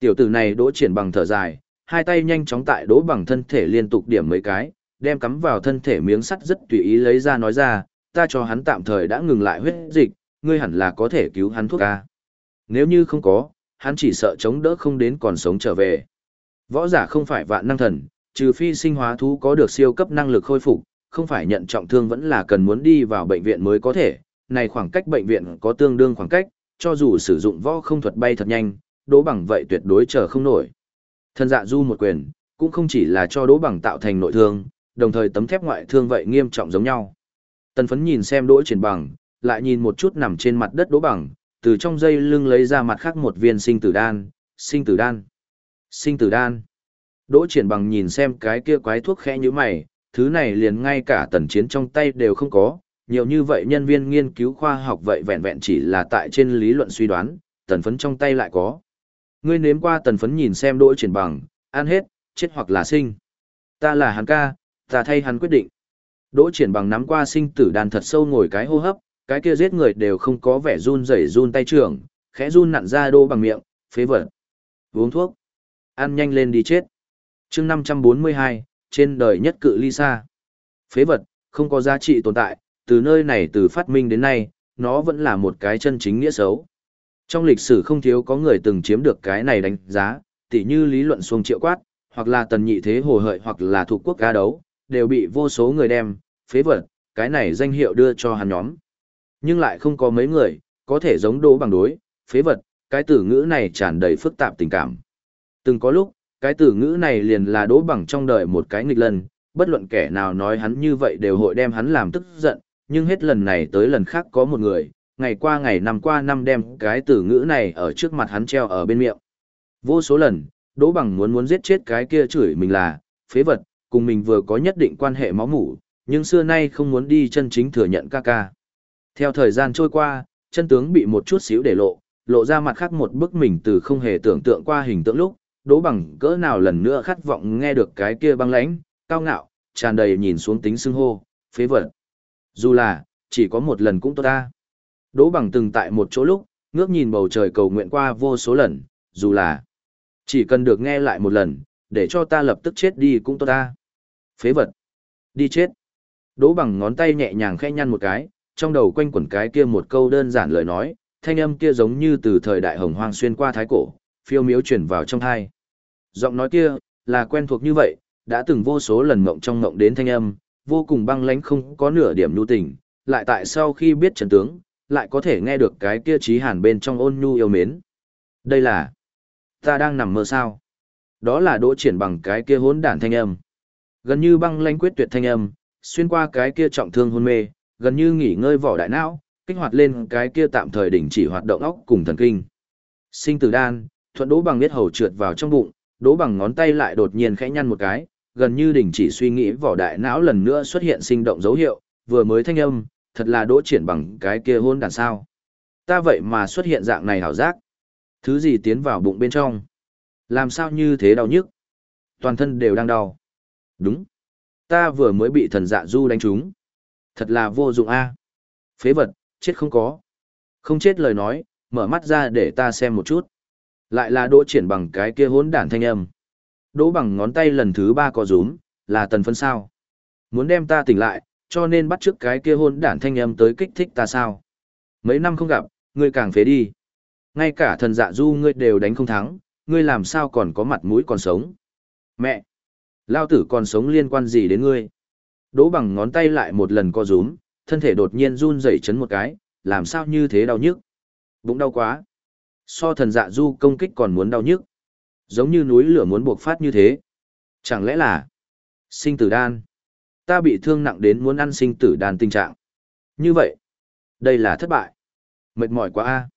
Tiểu tử này đỗ triển bằng thở dài, hai tay nhanh chóng tại đỗ bằng thân thể liên tục điểm mấy cái, đem cắm vào thân thể miếng sắt rất tùy ý lấy ra nói ra, ta cho hắn tạm thời đã ngừng lại huyết dịch, ngươi hẳn là có thể cứu hắn thuốc ca. Nếu như không có, hắn chỉ sợ chống đỡ không đến còn sống trở về. Võ giả không phải vạn năng thần, trừ phi sinh hóa thú có được siêu cấp năng lực khôi phục, không phải nhận trọng thương vẫn là cần muốn đi vào bệnh viện mới có thể. Này khoảng cách bệnh viện có tương đương khoảng cách, cho dù sử dụng võ không thuật bay thật nhanh, đỗ bằng vậy tuyệt đối chờ không nổi. Thân dạ du một quyền, cũng không chỉ là cho đỗ bằng tạo thành nội thương, đồng thời tấm thép ngoại thương vậy nghiêm trọng giống nhau. Tần phấn nhìn xem đỗ triển bằng, lại nhìn một chút nằm trên mặt đất đỗ bằng, từ trong dây lưng lấy ra mặt khác một viên sinh tử đan, sinh tử đan, sinh tử đan. Đỗ triển bằng nhìn xem cái kia quái thuốc khẽ như mày, thứ này liền ngay cả tần chiến trong tay đều không có, nhiều như vậy nhân viên nghiên cứu khoa học vậy vẹn vẹn chỉ là tại trên lý luận suy đoán, tần phấn trong tay lại có. Ngươi nếm qua tần phấn nhìn xem đỗ triển bằng, ăn hết, chết hoặc là sinh. Ta là hắn ca, ta thay hắn quyết định. Đỗ triển bằng nắm qua sinh tử đàn thật sâu ngồi cái hô hấp, cái kia giết người đều không có vẻ run rẩy run tay trưởng, khẽ run nặn ra đô bằng miệng, phế vật. Uống thuốc. Ăn nhanh lên đi chết. chương 542, trên đời nhất cự ly xa. Phế vật, không có giá trị tồn tại, từ nơi này từ phát minh đến nay, nó vẫn là một cái chân chính nghĩa xấu. Trong lịch sử không thiếu có người từng chiếm được cái này đánh giá, tỉ như lý luận xuông triệu quát, hoặc là tần nhị thế hồ hợi hoặc là thuộc quốc ca đấu, đều bị vô số người đem, phế vật, cái này danh hiệu đưa cho hắn nhóm. Nhưng lại không có mấy người, có thể giống đố bằng đối, phế vật, cái từ ngữ này tràn đầy phức tạp tình cảm. Từng có lúc, cái từ ngữ này liền là đố bằng trong đời một cái nghịch lần, bất luận kẻ nào nói hắn như vậy đều hội đem hắn làm tức giận, nhưng hết lần này tới lần khác có một người, ngày qua ngày năm qua năm đem cái từ ngữ này ở trước mặt hắn treo ở bên miệng. Vô số lần, đố Bằng muốn muốn giết chết cái kia chửi mình là phế vật, cùng mình vừa có nhất định quan hệ máu mủ, nhưng xưa nay không muốn đi chân chính thừa nhận ca ca. Theo thời gian trôi qua, chân tướng bị một chút xíu để lộ, lộ ra mặt khác một bức mình từ không hề tưởng tượng qua hình tượng lúc, đố Bằng cỡ nào lần nữa khát vọng nghe được cái kia băng lãnh, cao ngạo, tràn đầy nhìn xuống tính xưng hô, phế vật. Dù là, chỉ có một lần cũng tốt ta. đố Bằng từng tại một chỗ lúc, ngước nhìn bầu trời cầu nguyện qua vô số lần, dù là chỉ cần được nghe lại một lần, để cho ta lập tức chết đi cũng tốt ta. Phế vật. Đi chết. Đỗ bằng ngón tay nhẹ nhàng khẽ nhăn một cái, trong đầu quanh quẩn cái kia một câu đơn giản lời nói, thanh âm kia giống như từ thời đại hồng hoang xuyên qua thái cổ, phiêu miếu chuyển vào trong thai. Giọng nói kia, là quen thuộc như vậy, đã từng vô số lần mộng trong mộng đến thanh âm, vô cùng băng lãnh không có nửa điểm nhu tình, lại tại sau khi biết trận tướng, lại có thể nghe được cái kia trí hàn bên trong ôn nhu yêu mến. Đây là, ta đang nằm mơ sao? Đó là đỗ triển bằng cái kia hỗn đản thanh âm. Gần như băng lãnh quyết tuyệt thanh âm, xuyên qua cái kia trọng thương hôn mê, gần như nghỉ ngơi vỏ đại não, kích hoạt lên cái kia tạm thời đình chỉ hoạt động óc cùng thần kinh. Sinh tử đan, thuận đỗ bằng biết hầu trượt vào trong bụng, đỗ bằng ngón tay lại đột nhiên khẽ nhăn một cái, gần như đình chỉ suy nghĩ vỏ đại não lần nữa xuất hiện sinh động dấu hiệu, vừa mới thanh âm, thật là đỗ triển bằng cái kia hôn đàn sao. Ta vậy mà xuất hiện dạng này hảo giác. Thứ gì tiến vào bụng bên trong? Làm sao như thế đau nhức? Toàn thân đều đang đau. Đúng. Ta vừa mới bị thần dạ du đánh trúng. Thật là vô dụng a. À. Phế vật, chết không có. Không chết lời nói, mở mắt ra để ta xem một chút. Lại là đỗ triển bằng cái kia hỗn đản thanh âm. Đỗ bằng ngón tay lần thứ ba có rúm, là tần phân sao. Muốn đem ta tỉnh lại, cho nên bắt trước cái kia hỗn đản thanh âm tới kích thích ta sao. Mấy năm không gặp, ngươi càng phế đi. Ngay cả thần dạ du ngươi đều đánh không thắng, ngươi làm sao còn có mặt mũi còn sống. Mẹ! Lao tử còn sống liên quan gì đến ngươi? Đỗ bằng ngón tay lại một lần co rúm, thân thể đột nhiên run rẩy chấn một cái, làm sao như thế đau nhức? Bụng đau quá. So thần dạ du công kích còn muốn đau nhức. Giống như núi lửa muốn buộc phát như thế. Chẳng lẽ là sinh tử đan? Ta bị thương nặng đến muốn ăn sinh tử đan tình trạng. Như vậy, đây là thất bại. Mệt mỏi quá a.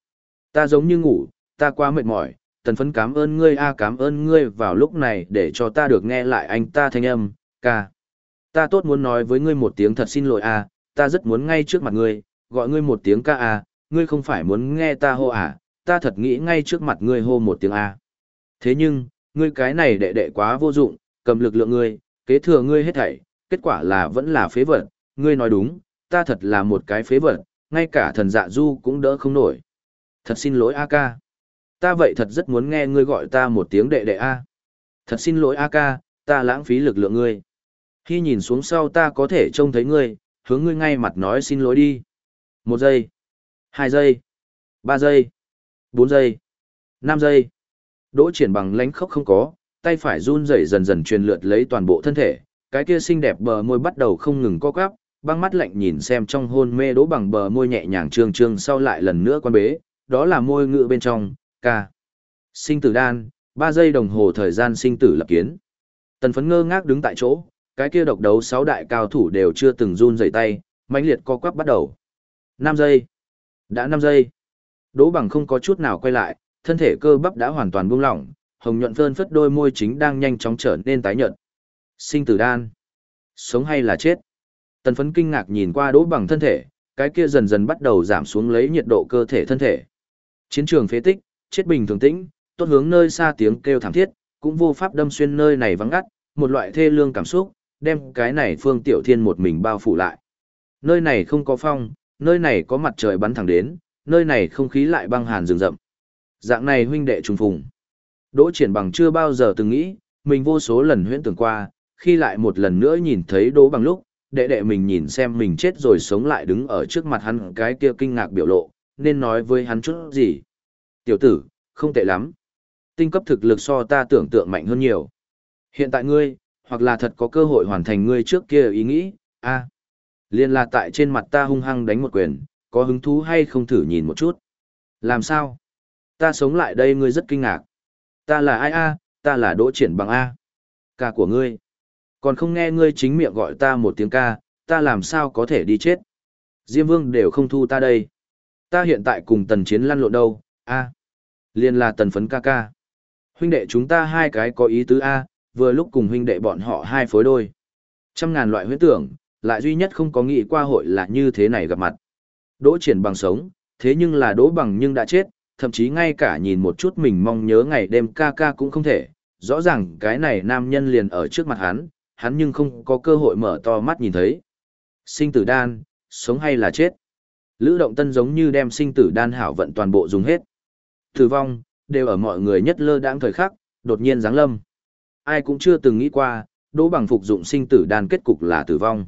Ta giống như ngủ, ta quá mệt mỏi, tần phấn cảm ơn ngươi a cảm ơn ngươi vào lúc này để cho ta được nghe lại anh ta thanh âm, ca. Ta tốt muốn nói với ngươi một tiếng thật xin lỗi a ta rất muốn ngay trước mặt ngươi, gọi ngươi một tiếng ca a ngươi không phải muốn nghe ta hô à, ta thật nghĩ ngay trước mặt ngươi hô một tiếng a Thế nhưng, ngươi cái này đệ đệ quá vô dụng, cầm lực lượng ngươi, kế thừa ngươi hết thảy, kết quả là vẫn là phế vật, ngươi nói đúng, ta thật là một cái phế vật, ngay cả thần dạ du cũng đỡ không nổi. Thật xin lỗi A ca. Ta vậy thật rất muốn nghe ngươi gọi ta một tiếng đệ đệ A. Thật xin lỗi A ca, ta lãng phí lực lượng ngươi. Khi nhìn xuống sau ta có thể trông thấy ngươi, hướng ngươi ngay mặt nói xin lỗi đi. Một giây, hai giây, ba giây, bốn giây, năm giây. Đỗ triển bằng lánh khóc không có, tay phải run rẩy dần dần truyền lượt lấy toàn bộ thân thể, cái kia xinh đẹp bờ môi bắt đầu không ngừng co quắp, băng mắt lạnh nhìn xem trong hôn mê đỗ bằng bờ môi nhẹ nhàng trương trương sau lại lần nữa quan bế, đó là môi ngự bên trong, ca. Sinh tử đan, 3 giây đồng hồ thời gian sinh tử lập kiến. Tần phấn ngơ ngác đứng tại chỗ, cái kia độc đấu 6 đại cao thủ đều chưa từng run rẩy tay, mãnh liệt co quắp bắt đầu. 5 giây. Đã 5 giây. Đỗ bằng không có chút nào quay lại, thân thể cơ bắp đã hoàn toàn buông lỏng, hồng nhuận phơn phất đôi môi chính đang nhanh chóng trở nên tái nhợt. Sinh tử đan. Sống hay là chết? Tần phấn kinh ngạc nhìn qua đỗ bằng thân thể, cái kia dần dần bắt đầu giảm xuống lấy nhiệt độ cơ thể thân thể. Chiến trường phế tích, chết bình thường tĩnh, tốt hướng nơi xa tiếng kêu thảm thiết, cũng vô pháp đâm xuyên nơi này vắng ngắt, một loại thê lương cảm xúc, đem cái này Phương Tiểu Thiên một mình bao phủ lại. Nơi này không có phong, nơi này có mặt trời bắn thẳng đến, nơi này không khí lại băng hàn rừng rậm. Dạng này huynh đệ trùng phùng. Đỗ triển bằng chưa bao giờ từng nghĩ, mình vô số lần huyễn tưởng qua, khi lại một lần nữa nhìn thấy đỗ bằng lúc, đệ đệ mình nhìn xem mình chết rồi sống lại đứng ở trước mặt hắn cái kia kinh ngạc biểu lộ, nên nói với hắn chút gì. Tiểu tử, không tệ lắm. Tinh cấp thực lực so ta tưởng tượng mạnh hơn nhiều. Hiện tại ngươi, hoặc là thật có cơ hội hoàn thành ngươi trước kia ý nghĩ, a Liên là tại trên mặt ta hung hăng đánh một quyền, có hứng thú hay không thử nhìn một chút. Làm sao? Ta sống lại đây ngươi rất kinh ngạc. Ta là ai a ta là đỗ triển bằng A. Ca của ngươi. Còn không nghe ngươi chính miệng gọi ta một tiếng ca, ta làm sao có thể đi chết. Diêm vương đều không thu ta đây. Ta hiện tại cùng tần chiến lăn lộn đâu, a Liên là tần phấn ca ca. Huynh đệ chúng ta hai cái có ý tứ A, vừa lúc cùng huynh đệ bọn họ hai phối đôi. Trăm ngàn loại huyết tưởng, lại duy nhất không có nghĩ qua hội là như thế này gặp mặt. Đỗ triển bằng sống, thế nhưng là đỗ bằng nhưng đã chết, thậm chí ngay cả nhìn một chút mình mong nhớ ngày đêm ca ca cũng không thể. Rõ ràng cái này nam nhân liền ở trước mặt hắn, hắn nhưng không có cơ hội mở to mắt nhìn thấy. Sinh tử đan, sống hay là chết? Lữ động tân giống như đem sinh tử đan hảo vận toàn bộ dùng hết. Tử vong, đều ở mọi người nhất lơ đãng thời khắc, đột nhiên giáng lâm. Ai cũng chưa từng nghĩ qua, đỗ bằng phục dụng sinh tử đan kết cục là tử vong.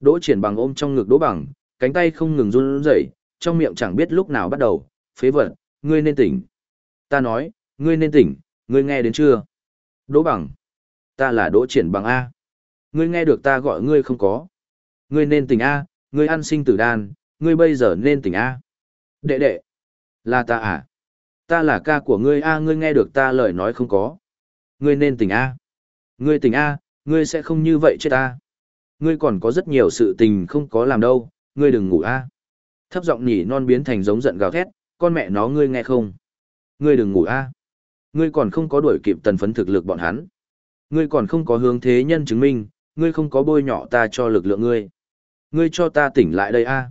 Đỗ triển bằng ôm trong ngực đỗ bằng, cánh tay không ngừng run rẩy, trong miệng chẳng biết lúc nào bắt đầu, phế vật, ngươi nên tỉnh. Ta nói, ngươi nên tỉnh, ngươi nghe đến chưa? Đỗ bằng. Ta là đỗ triển bằng A. Ngươi nghe được ta gọi ngươi không có. Ngươi nên tỉnh A, ngươi ăn sinh tử đan, ngươi bây giờ nên tỉnh A. Đệ đệ. Là ta à? Ta là ca của ngươi A ngươi nghe được ta lời nói không có. Ngươi nên tỉnh A. Ngươi tỉnh A, ngươi sẽ không như vậy chết ta Ngươi còn có rất nhiều sự tình không có làm đâu, ngươi đừng ngủ A. Thấp giọng nhỉ non biến thành giống giận gào thét, con mẹ nó ngươi nghe không? Ngươi đừng ngủ A. Ngươi còn không có đuổi kịp tần phấn thực lực bọn hắn. Ngươi còn không có hướng thế nhân chứng minh, ngươi không có bôi nhọ ta cho lực lượng ngươi. Ngươi cho ta tỉnh lại đây a.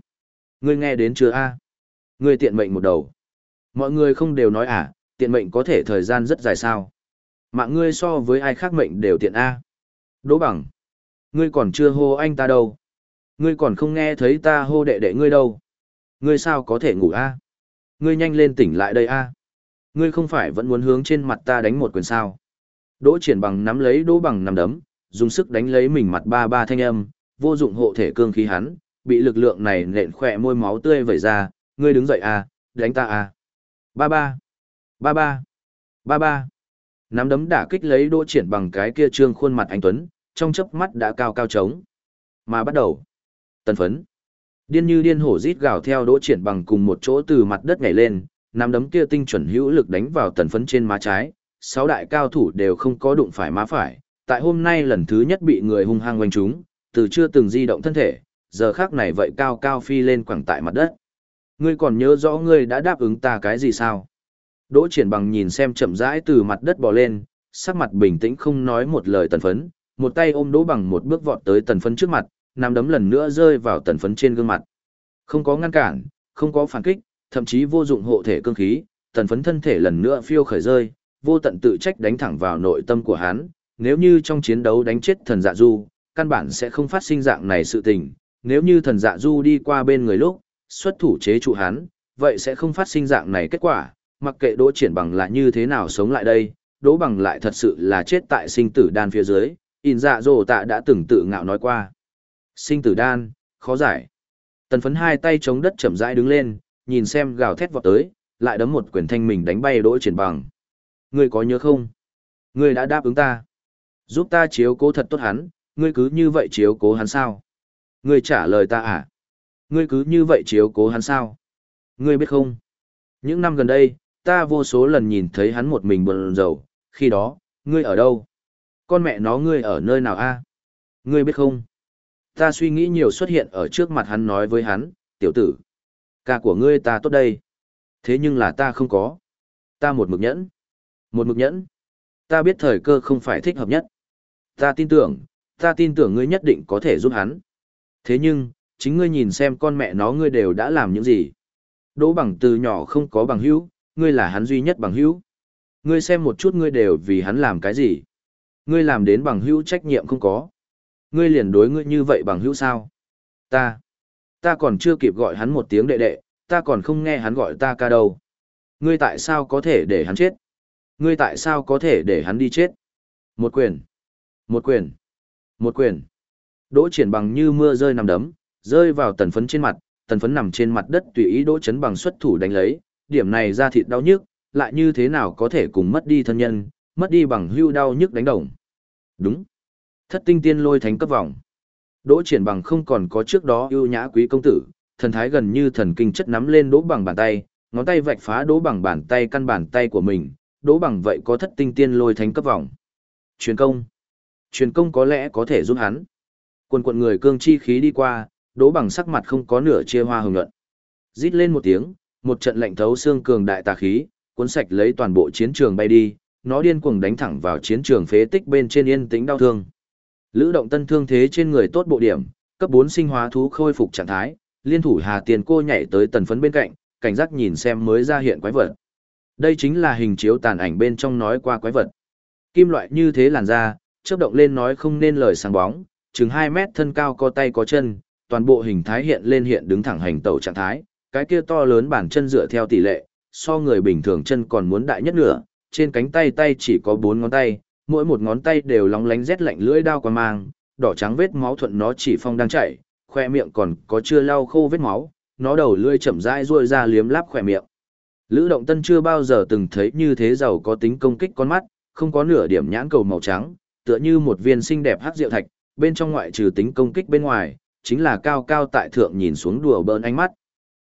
Ngươi nghe đến chưa a? Ngươi tiện mệnh một đầu. Mọi người không đều nói à, tiện mệnh có thể thời gian rất dài sao. Mạng ngươi so với ai khác mệnh đều tiện a. Đỗ bằng. Ngươi còn chưa hô anh ta đâu. Ngươi còn không nghe thấy ta hô đệ đệ ngươi đâu. Ngươi sao có thể ngủ a? Ngươi nhanh lên tỉnh lại đây a. Ngươi không phải vẫn muốn hướng trên mặt ta đánh một quyền sao. Đỗ triển bằng nắm lấy đỗ bằng nằm đấm, dùng sức đánh lấy mình mặt ba ba thanh âm, vô dụng hộ thể cương khí hắn, bị lực lượng này nện khỏe môi máu tươi vẩy ra, ngươi đứng dậy à, đánh ta à. Ba ba, ba ba, ba ba. Nắm đấm đả kích lấy đỗ triển bằng cái kia trương khuôn mặt anh Tuấn, trong chớp mắt đã cao cao trống. Mà bắt đầu. Tần phấn. Điên như điên hổ rít gào theo đỗ triển bằng cùng một chỗ từ mặt đất nhảy lên, nắm đấm kia tinh chuẩn hữu lực đánh vào tần phấn trên má trái, sáu đại cao thủ đều không có đụng phải má phải, tại hôm nay lần thứ nhất bị người hung hăng quanh chúng, từ chưa từng di động thân thể, giờ khác này vậy cao cao phi lên quẳng tại mặt đất. Ngươi còn nhớ rõ ngươi đã đáp ứng ta cái gì sao? Đỗ triển bằng nhìn xem chậm rãi từ mặt đất bò lên, sắc mặt bình tĩnh không nói một lời tần phấn, một tay ôm đỗ bằng một bước vọt tới tần phấn trước mặt, nằm đấm lần nữa rơi vào tần phấn trên gương mặt. Không có ngăn cản, không có phản kích, thậm chí vô dụng hộ thể cương khí, tần phấn thân thể lần nữa phiêu khởi rơi, vô tận tự trách đánh thẳng vào nội tâm của hắn, nếu như trong chiến đấu đánh chết thần dạ du, căn bản sẽ không phát sinh dạng này sự tình, nếu như thần dạ du đi qua bên người lúc, xuất thủ chế trụ hắn, vậy sẽ không phát sinh dạng này kết quả, mặc kệ đỗ triển bằng là như thế nào sống lại đây, đỗ bằng lại thật sự là chết tại sinh tử đan phía dưới, in dạ dồ tạ đã từng tự ngạo nói qua. Sinh tử đan, khó giải. Tần phấn hai tay chống đất chậm rãi đứng lên, nhìn xem gào thét vọt tới, lại đấm một quyền thanh mình đánh bay đỗ triển bằng. Ngươi có nhớ không? Ngươi đã đáp ứng ta. Giúp ta chiếu cố thật tốt hắn, ngươi cứ như vậy chiếu cố hắn sao? Ngươi trả lời ta à? Ngươi cứ như vậy chiếu cố hắn sao? Ngươi biết không? Những năm gần đây, ta vô số lần nhìn thấy hắn một mình buồn rầu, khi đó, ngươi ở đâu? Con mẹ nó ngươi ở nơi nào a? Ngươi biết không? Ta suy nghĩ nhiều xuất hiện ở trước mặt hắn nói với hắn, tiểu tử. Ca của ngươi ta tốt đây. Thế nhưng là ta không có. Ta một mực nhẫn. Một mực nhẫn. Ta biết thời cơ không phải thích hợp nhất. Ta tin tưởng, ta tin tưởng ngươi nhất định có thể giúp hắn. Thế nhưng, chính ngươi nhìn xem con mẹ nó ngươi đều đã làm những gì. Đỗ bằng từ nhỏ không có bằng hữu, ngươi là hắn duy nhất bằng hữu. Ngươi xem một chút ngươi đều vì hắn làm cái gì. Ngươi làm đến bằng hữu trách nhiệm không có. Ngươi liền đối ngươi như vậy bằng hữu sao? Ta, ta còn chưa kịp gọi hắn một tiếng đệ đệ, ta còn không nghe hắn gọi ta ca đâu. Ngươi tại sao có thể để hắn chết? Ngươi tại sao có thể để hắn đi chết? Một quyền, một quyền, một quyền. Đỗ triển bằng như mưa rơi nằm đấm, rơi vào tần phấn trên mặt, tần phấn nằm trên mặt đất tùy ý đỗ chấn bằng xuất thủ đánh lấy, điểm này ra thịt đau nhức, lại như thế nào có thể cùng mất đi thân nhân, mất đi bằng hưu đau nhức đánh đồng. Đúng. Thất tinh tiên lôi thánh cấp vòng. Đỗ triển bằng không còn có trước đó ưu nhã quý công tử, thần thái gần như thần kinh chất nắm lên đỗ bằng bàn tay, ngón tay vạch phá đỗ bằng bàn tay căn bàn tay của mình, đỗ bằng vậy có thất tinh tiên lôi thánh cấp vòng. Truyền công. Truyền công có lẽ có thể giúp hắn. Quần quận người cương chi khí đi qua, đỗ bằng sắc mặt không có nửa chia hoa hồng nhuận. Rít lên một tiếng, một trận lạnh thấu xương cường đại tà khí, cuốn sạch lấy toàn bộ chiến trường bay đi, nó điên cuồng đánh thẳng vào chiến trường phế tích bên trên yên tĩnh đau thương. Lữ động tân thương thế trên người tốt bộ điểm, cấp 4 sinh hóa thú khôi phục trạng thái, liên thủ Hà Tiền cô nhảy tới tần phấn bên cạnh, cảnh giác nhìn xem mới ra hiện quái vật. Đây chính là hình chiếu tàn ảnh bên trong nói qua quái vật. Kim loại như thế làn da, chớp động lên nói không nên lời sáng bóng, chừng 2 mét thân cao có tay có chân, toàn bộ hình thái hiện lên hiện đứng thẳng hành tẩu trạng thái, cái kia to lớn bản chân dựa theo tỷ lệ, so người bình thường chân còn muốn đại nhất nửa, trên cánh tay tay chỉ có 4 ngón tay, mỗi một ngón tay đều lóng lánh rét lạnh lưỡi đao qua mang, đỏ trắng vết máu thuận nó chỉ phong đang chảy, khoe miệng còn có chưa lau khô vết máu, nó đầu lưỡi chậm rãi ruôi ra liếm láp khoe miệng. Lữ Động Tân chưa bao giờ từng thấy như thế giàu có tính công kích con mắt, không có nửa điểm nhãn cầu màu trắng, tựa như một viên xinh đẹp hắc diệu thạch, bên trong ngoại trừ tính công kích bên ngoài, chính là cao cao tại thượng nhìn xuống đùa bỡn ánh mắt.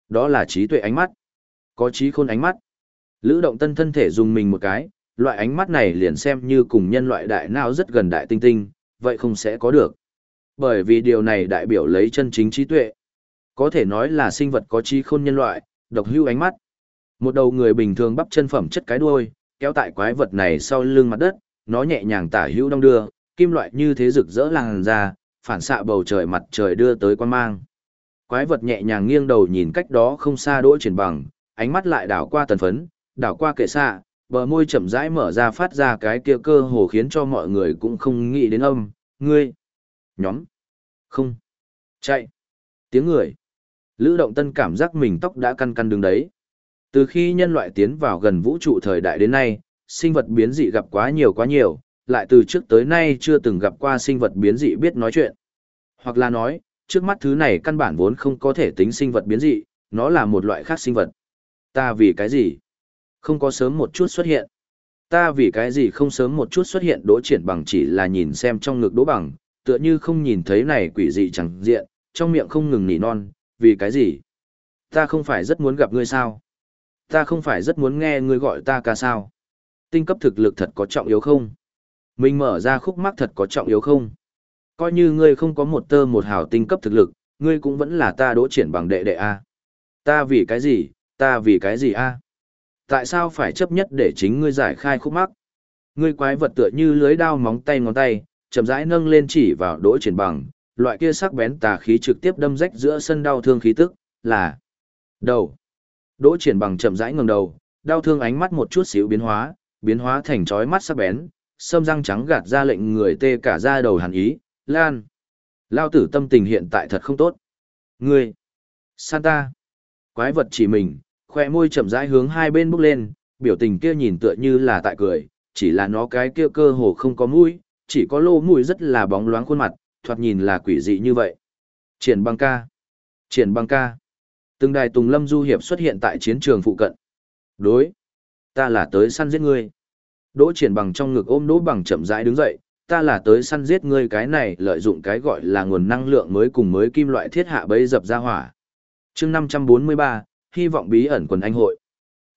Đó là trí tuệ ánh mắt, có trí khôn ánh mắt. Lữ Động Tân thân thể dùng mình một cái, loại ánh mắt này liền xem như cùng nhân loại đại nào rất gần đại tinh tinh, vậy không sẽ có được. Bởi vì điều này đại biểu lấy chân chính trí tuệ. Có thể nói là sinh vật có trí khôn nhân loại, độc hưu ánh mắt. Một đầu người bình thường bắp chân phẩm chất cái đuôi, kéo tại quái vật này sau lưng mặt đất, nó nhẹ nhàng tả hữu đong đưa, kim loại như thế rực rỡ làng ra, phản xạ bầu trời mặt trời đưa tới quan mang. Quái vật nhẹ nhàng nghiêng đầu nhìn cách đó không xa đỗ triển bằng, ánh mắt lại đảo qua tần phấn, đảo qua kệ xạ, bờ môi chậm rãi mở ra phát ra cái kia cơ hồ khiến cho mọi người cũng không nghĩ đến âm, ngươi, nhóm, không, chạy, tiếng người. Lữ động tân cảm giác mình tóc đã căn căn đứng đấy. Từ khi nhân loại tiến vào gần vũ trụ thời đại đến nay, sinh vật biến dị gặp quá nhiều quá nhiều, lại từ trước tới nay chưa từng gặp qua sinh vật biến dị biết nói chuyện. Hoặc là nói, trước mắt thứ này căn bản vốn không có thể tính sinh vật biến dị, nó là một loại khác sinh vật. Ta vì cái gì? Không có sớm một chút xuất hiện. Ta vì cái gì không sớm một chút xuất hiện đỗ triển bằng chỉ là nhìn xem trong ngực đỗ bằng, tựa như không nhìn thấy này quỷ dị chẳng diện, trong miệng không ngừng nỉ non, vì cái gì? Ta không phải rất muốn gặp ngươi sao? Ta không phải rất muốn nghe ngươi gọi ta ca sao? Tinh cấp thực lực thật có trọng yếu không? Mình mở ra khúc mắc thật có trọng yếu không? Coi như ngươi không có một tơ một hào tinh cấp thực lực, ngươi cũng vẫn là ta đỗ triển bằng đệ đệ A. Ta vì cái gì, ta vì cái gì a? Tại sao phải chấp nhất để chính ngươi giải khai khúc mắc? Ngươi quái vật tựa như lưới đao móng tay ngón tay, chậm rãi nâng lên chỉ vào đỗ triển bằng, loại kia sắc bén tà khí trực tiếp đâm rách giữa sân đau thương khí tức, là đầu. Đỗ triển bằng chậm rãi ngẩng đầu, đau thương ánh mắt một chút xíu biến hóa, biến hóa thành chói mắt sắc bén, sâm răng trắng gạt ra lệnh người tê cả da đầu hàn ý, lan. Lao tử tâm tình hiện tại thật không tốt. Ngươi, Santa, quái vật chỉ mình, khoe môi chậm rãi hướng hai bên bước lên, biểu tình kia nhìn tựa như là tại cười, chỉ là nó cái kia cơ hồ không có mũi, chỉ có lô mũi rất là bóng loáng khuôn mặt, thoạt nhìn là quỷ dị như vậy. Triển băng ca, triển băng ca. Từng đài Tùng Lâm Du Hiệp xuất hiện tại chiến trường phụ cận. Đối, ta là tới săn giết ngươi. Đỗ triển bằng trong ngực ôm đỗ bằng chậm rãi đứng dậy, ta là tới săn giết ngươi cái này lợi dụng cái gọi là nguồn năng lượng mới cùng mới kim loại thiết hạ bấy dập ra hỏa. chương 543, hy vọng bí ẩn quần anh hội.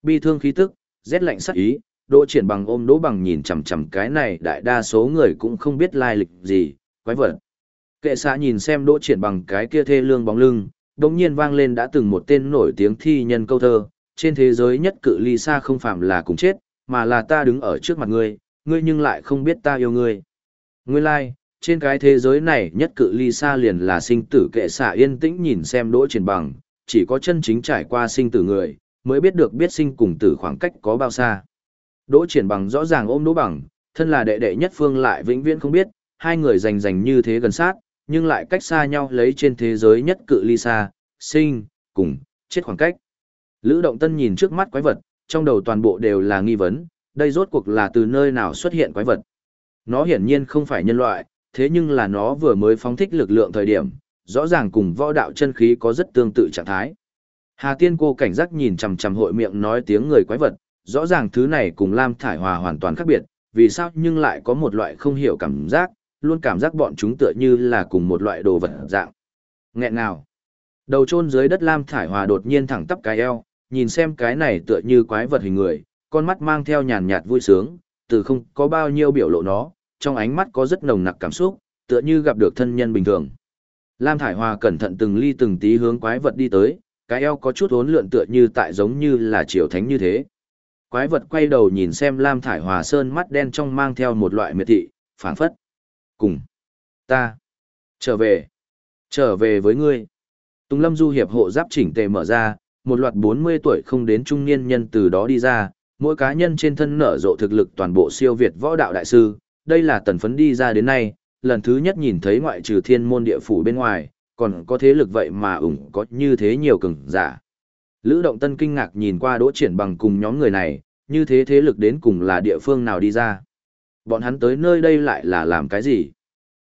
Bi thương khí tức, rét lạnh sắc ý, đỗ triển bằng ôm đỗ bằng nhìn chằm chằm cái này đại đa số người cũng không biết lai lịch gì, quái vật. Kệ xã nhìn xem đỗ triển bằng cái kia thê lương bóng lưng, đồng nhiên vang lên đã từng một tên nổi tiếng thi nhân câu thơ, trên thế giới nhất cự ly xa không phạm là cùng chết, mà là ta đứng ở trước mặt ngươi, ngươi nhưng lại không biết ta yêu ngươi. Nguyên lai, like, trên cái thế giới này nhất cự ly xa liền là sinh tử kệ xạ yên tĩnh nhìn xem đỗ triển bằng, chỉ có chân chính trải qua sinh tử người, mới biết được biết sinh cùng tử khoảng cách có bao xa. Đỗ triển bằng rõ ràng ôm đỗ bằng, thân là đệ đệ nhất phương lại vĩnh viễn không biết, hai người giành giành như thế gần sát, nhưng lại cách xa nhau lấy trên thế giới nhất cự ly xa, sinh, cùng, chết khoảng cách. Lữ Động Tân nhìn trước mắt quái vật, trong đầu toàn bộ đều là nghi vấn, đây rốt cuộc là từ nơi nào xuất hiện quái vật. Nó hiển nhiên không phải nhân loại, thế nhưng là nó vừa mới phóng thích lực lượng thời điểm, rõ ràng cùng võ đạo chân khí có rất tương tự trạng thái. Hà Tiên cô cảnh giác nhìn chằm chằm hội miệng nói tiếng người quái vật, rõ ràng thứ này cùng Lam Thải Hòa hoàn toàn khác biệt, vì sao nhưng lại có một loại không hiểu cảm giác, luôn cảm giác bọn chúng tựa như là cùng một loại đồ vật dạng. Nghẹn nào. Đầu chôn dưới đất Lam Thải Hòa đột nhiên thẳng tắp cái eo, nhìn xem cái này tựa như quái vật hình người, con mắt mang theo nhàn nhạt vui sướng, từ không có bao nhiêu biểu lộ nó, trong ánh mắt có rất nồng nặc cảm xúc, tựa như gặp được thân nhân bình thường. Lam Thải Hòa cẩn thận từng ly từng tí hướng quái vật đi tới, cái eo có chút uốn lượn tựa như tại giống như là triều thánh như thế. Quái vật quay đầu nhìn xem Lam Thải Hòa sơn mắt đen trong mang theo một loại miệt thị, phảng phất. Cùng. Ta. Trở về. Trở về với ngươi. Tùng Lâm Du Hiệp hộ giáp chỉnh tề mở ra, một loạt 40 tuổi không đến trung niên nhân từ đó đi ra, mỗi cá nhân trên thân nở rộ thực lực toàn bộ siêu việt võ đạo đại sư, đây là tần phấn đi ra đến nay, lần thứ nhất nhìn thấy ngoại trừ thiên môn địa phủ bên ngoài, còn có thế lực vậy mà ủng có như thế nhiều cường giả. Lữ Động Tân kinh ngạc nhìn qua đỗ triển bằng cùng nhóm người này, như thế thế lực đến cùng là địa phương nào đi ra. Bọn hắn tới nơi đây lại là làm cái gì?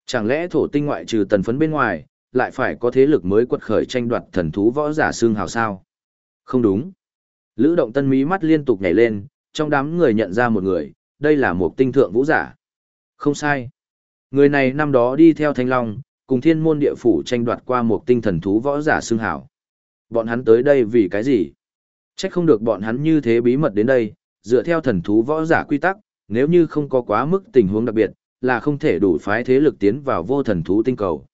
Chẳng lẽ thổ tinh ngoại trừ tần phấn bên ngoài, lại phải có thế lực mới quật khởi tranh đoạt thần thú võ giả xương hào sao? Không đúng. Lữ động tân mí mắt liên tục nhảy lên, trong đám người nhận ra một người, đây là một tinh thượng vũ giả. Không sai. Người này năm đó đi theo Thanh Long, cùng thiên môn địa phủ tranh đoạt qua một tinh thần thú võ giả xương hảo. Bọn hắn tới đây vì cái gì? Chắc không được bọn hắn như thế bí mật đến đây, dựa theo thần thú võ giả quy tắc, nếu như không có quá mức tình huống đặc biệt, là không thể đủ phái thế lực tiến vào vô thần thú tinh cầu.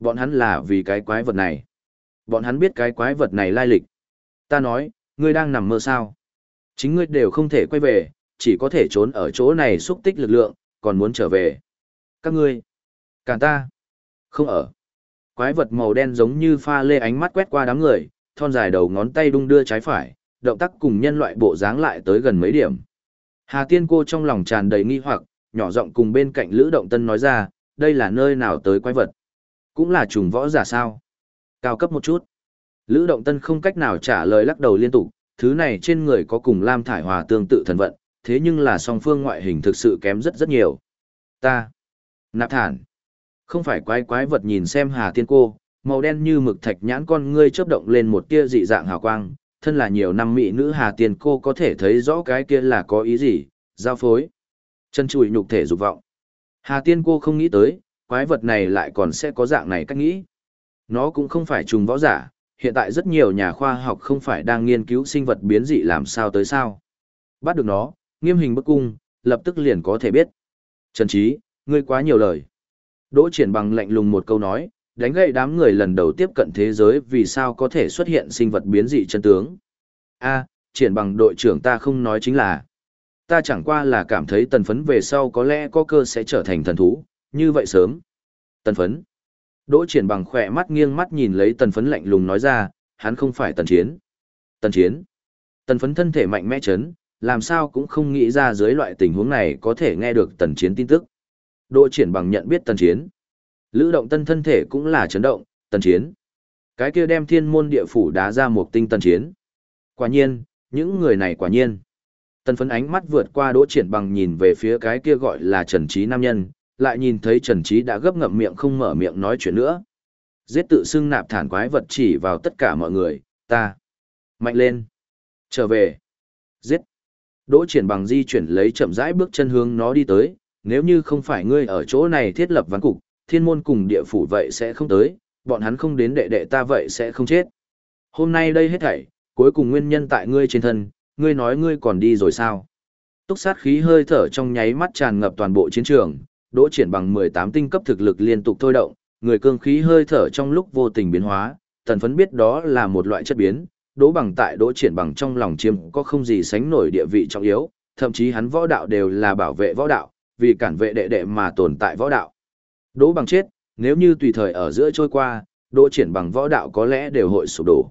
Bọn hắn là vì cái quái vật này. Bọn hắn biết cái quái vật này lai lịch. Ta nói, ngươi đang nằm mơ sao? Chính ngươi đều không thể quay về, chỉ có thể trốn ở chỗ này xúc tích lực lượng, còn muốn trở về. Các ngươi, cản ta, không ở. Quái vật màu đen giống như pha lê ánh mắt quét qua đám người, thon dài đầu ngón tay đung đưa trái phải, động tác cùng nhân loại bộ dáng lại tới gần mấy điểm. Hà Tiên cô trong lòng tràn đầy nghi hoặc, nhỏ giọng cùng bên cạnh Lữ Động Tân nói ra, đây là nơi nào tới quái vật? Cũng là trùng võ giả sao? Cao cấp một chút. Lữ Động Tân không cách nào trả lời lắc đầu liên tục, thứ này trên người có cùng Lam Thải Hòa tương tự thần vận, thế nhưng là song phương ngoại hình thực sự kém rất rất nhiều. Ta. Nạp thản. Không phải quái quái vật nhìn xem Hà Tiên cô, màu đen như mực thạch nhãn con ngươi chớp động lên một tia dị dạng hào quang, thân là nhiều năm mỹ nữ Hà Tiên cô có thể thấy rõ cái kia là có ý gì, giao phối. Chân chùi nhục thể dục vọng. Hà Tiên cô không nghĩ tới, quái vật này lại còn sẽ có dạng này cách nghĩ. Nó cũng không phải trùng võ giả, hiện tại rất nhiều nhà khoa học không phải đang nghiên cứu sinh vật biến dị làm sao tới sao. Bắt được nó, nghiêm hình bức cung, lập tức liền có thể biết. Trần Trí, ngươi quá nhiều lời. Đỗ triển bằng lạnh lùng một câu nói, đánh gậy đám người lần đầu tiếp cận thế giới vì sao có thể xuất hiện sinh vật biến dị chân tướng. A, triển bằng đội trưởng ta không nói chính là. Ta chẳng qua là cảm thấy tần phấn về sau có lẽ có cơ sẽ trở thành thần thú, như vậy sớm. Tần phấn. Đỗ triển bằng khỏe mắt nghiêng mắt nhìn lấy tần phấn lạnh lùng nói ra, hắn không phải tần chiến. Tần chiến. Tần phấn thân thể mạnh mẽ chấn, làm sao cũng không nghĩ ra dưới loại tình huống này có thể nghe được tần chiến tin tức. Đỗ triển bằng nhận biết tần chiến. Lữ động tân thân thể cũng là chấn động, tần chiến. Cái kia đem thiên môn địa phủ đá ra một tinh tần chiến. Quả nhiên, những người này quả nhiên. Tần phấn ánh mắt vượt qua đỗ triển bằng nhìn về phía cái kia gọi là Trần Trí Nam Nhân, lại nhìn thấy Trần Trí đã gấp ngậm miệng không mở miệng nói chuyện nữa. Giết tự xưng nạp thản quái vật chỉ vào tất cả mọi người, ta. Mạnh lên. Trở về. Giết. Đỗ triển bằng di chuyển lấy chậm rãi bước chân hướng nó đi tới, nếu như không phải ngươi ở chỗ này thiết lập ván cục, thiên môn cùng địa phủ vậy sẽ không tới, bọn hắn không đến đệ đệ ta vậy sẽ không chết. Hôm nay đây hết thảy, cuối cùng nguyên nhân tại ngươi trên thân, ngươi nói ngươi còn đi rồi sao? Túc sát khí hơi thở trong nháy mắt tràn ngập toàn bộ chiến trường, đỗ triển bằng 18 tinh cấp thực lực liên tục thôi động, người cương khí hơi thở trong lúc vô tình biến hóa, tần phấn biết đó là một loại chất biến, đỗ bằng tại đỗ triển bằng trong lòng chiêm có không gì sánh nổi địa vị trọng yếu, thậm chí hắn võ đạo đều là bảo vệ võ đạo, vì cản vệ đệ đệ mà tồn tại võ đạo. Đỗ bằng chết, nếu như tùy thời ở giữa trôi qua, đỗ triển bằng võ đạo có lẽ đều hội sụp đổ.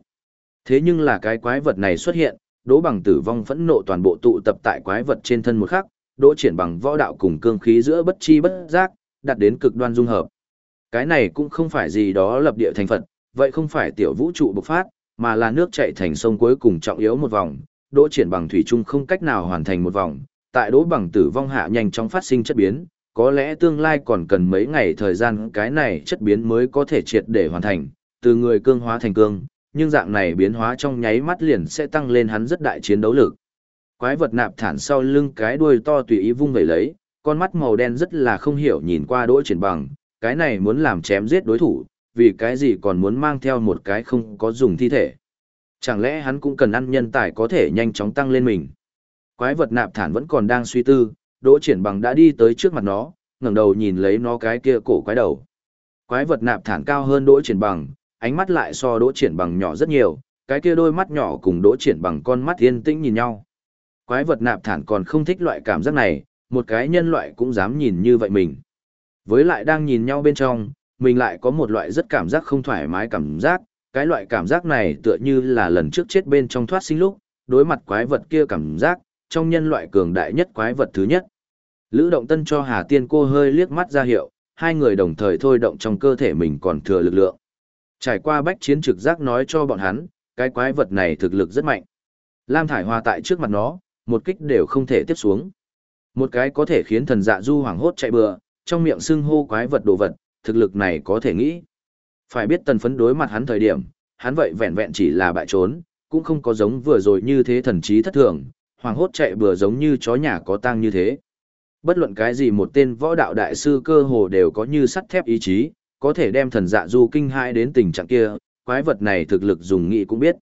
Thế nhưng là cái quái vật này xuất hiện, đỗ bằng tử vong phẫn nộ toàn bộ tụ tập tại quái vật trên thân một khắc, đỗ triển bằng võ đạo cùng cương khí giữa bất chi bất giác, đạt đến cực đoan dung hợp. Cái này cũng không phải gì đó lập địa thành phật, vậy không phải tiểu vũ trụ bộc phát, mà là nước chảy thành sông cuối cùng trọng yếu một vòng, đỗ triển bằng thủy chung không cách nào hoàn thành một vòng, tại đỗ bằng tử vong hạ nhanh chóng phát sinh chất biến, có lẽ tương lai còn cần mấy ngày thời gian cái này chất biến mới có thể triệt để hoàn thành, từ người cương hóa thành cương, nhưng dạng này biến hóa trong nháy mắt liền sẽ tăng lên hắn rất đại chiến đấu lực. Quái vật nạp thản sau lưng cái đuôi to tùy ý vung vẩy lấy, con mắt màu đen rất là không hiểu nhìn qua đỗ triển bằng, cái này muốn làm chém giết đối thủ, vì cái gì còn muốn mang theo một cái không có dùng thi thể. Chẳng lẽ hắn cũng cần ăn nhân tài có thể nhanh chóng tăng lên mình. Quái vật nạp thản vẫn còn đang suy tư, đỗ triển bằng đã đi tới trước mặt nó, ngẩng đầu nhìn lấy nó cái kia cổ quái đầu. Quái vật nạp thản cao hơn đỗ triển bằng, ánh mắt lại so đỗ triển bằng nhỏ rất nhiều, cái kia đôi mắt nhỏ cùng đỗ triển bằng con mắt yên tĩnh nhìn nhau. Quái vật nạp thản còn không thích loại cảm giác này, một cái nhân loại cũng dám nhìn như vậy mình. Với lại đang nhìn nhau bên trong, mình lại có một loại rất cảm giác không thoải mái cảm giác, cái loại cảm giác này tựa như là lần trước chết bên trong thoát sinh lúc, đối mặt quái vật kia cảm giác, trong nhân loại cường đại nhất quái vật thứ nhất. Lữ động tân cho Hà Tiên cô hơi liếc mắt ra hiệu, hai người đồng thời thôi động trong cơ thể mình còn thừa lực lượng. Trải qua bách chiến trực giác nói cho bọn hắn, cái quái vật này thực lực rất mạnh. Lam thải hoa tại trước mặt nó, một kích đều không thể tiếp xuống. Một cái có thể khiến thần dạ du hoảng hốt chạy bừa, trong miệng xưng hô quái vật đồ vật, thực lực này có thể nghĩ. Phải biết tần phấn đối mặt hắn thời điểm, hắn vậy vẹn vẹn chỉ là bại trốn, cũng không có giống vừa rồi như thế thần trí thất thường, hoảng hốt chạy bừa giống như chó nhà có tang như thế. Bất luận cái gì một tên võ đạo đại sư cơ hồ đều có như sắt thép ý chí, có thể đem thần dạ du kinh hãi đến tình trạng kia, quái vật này thực lực dùng nghị cũng biết.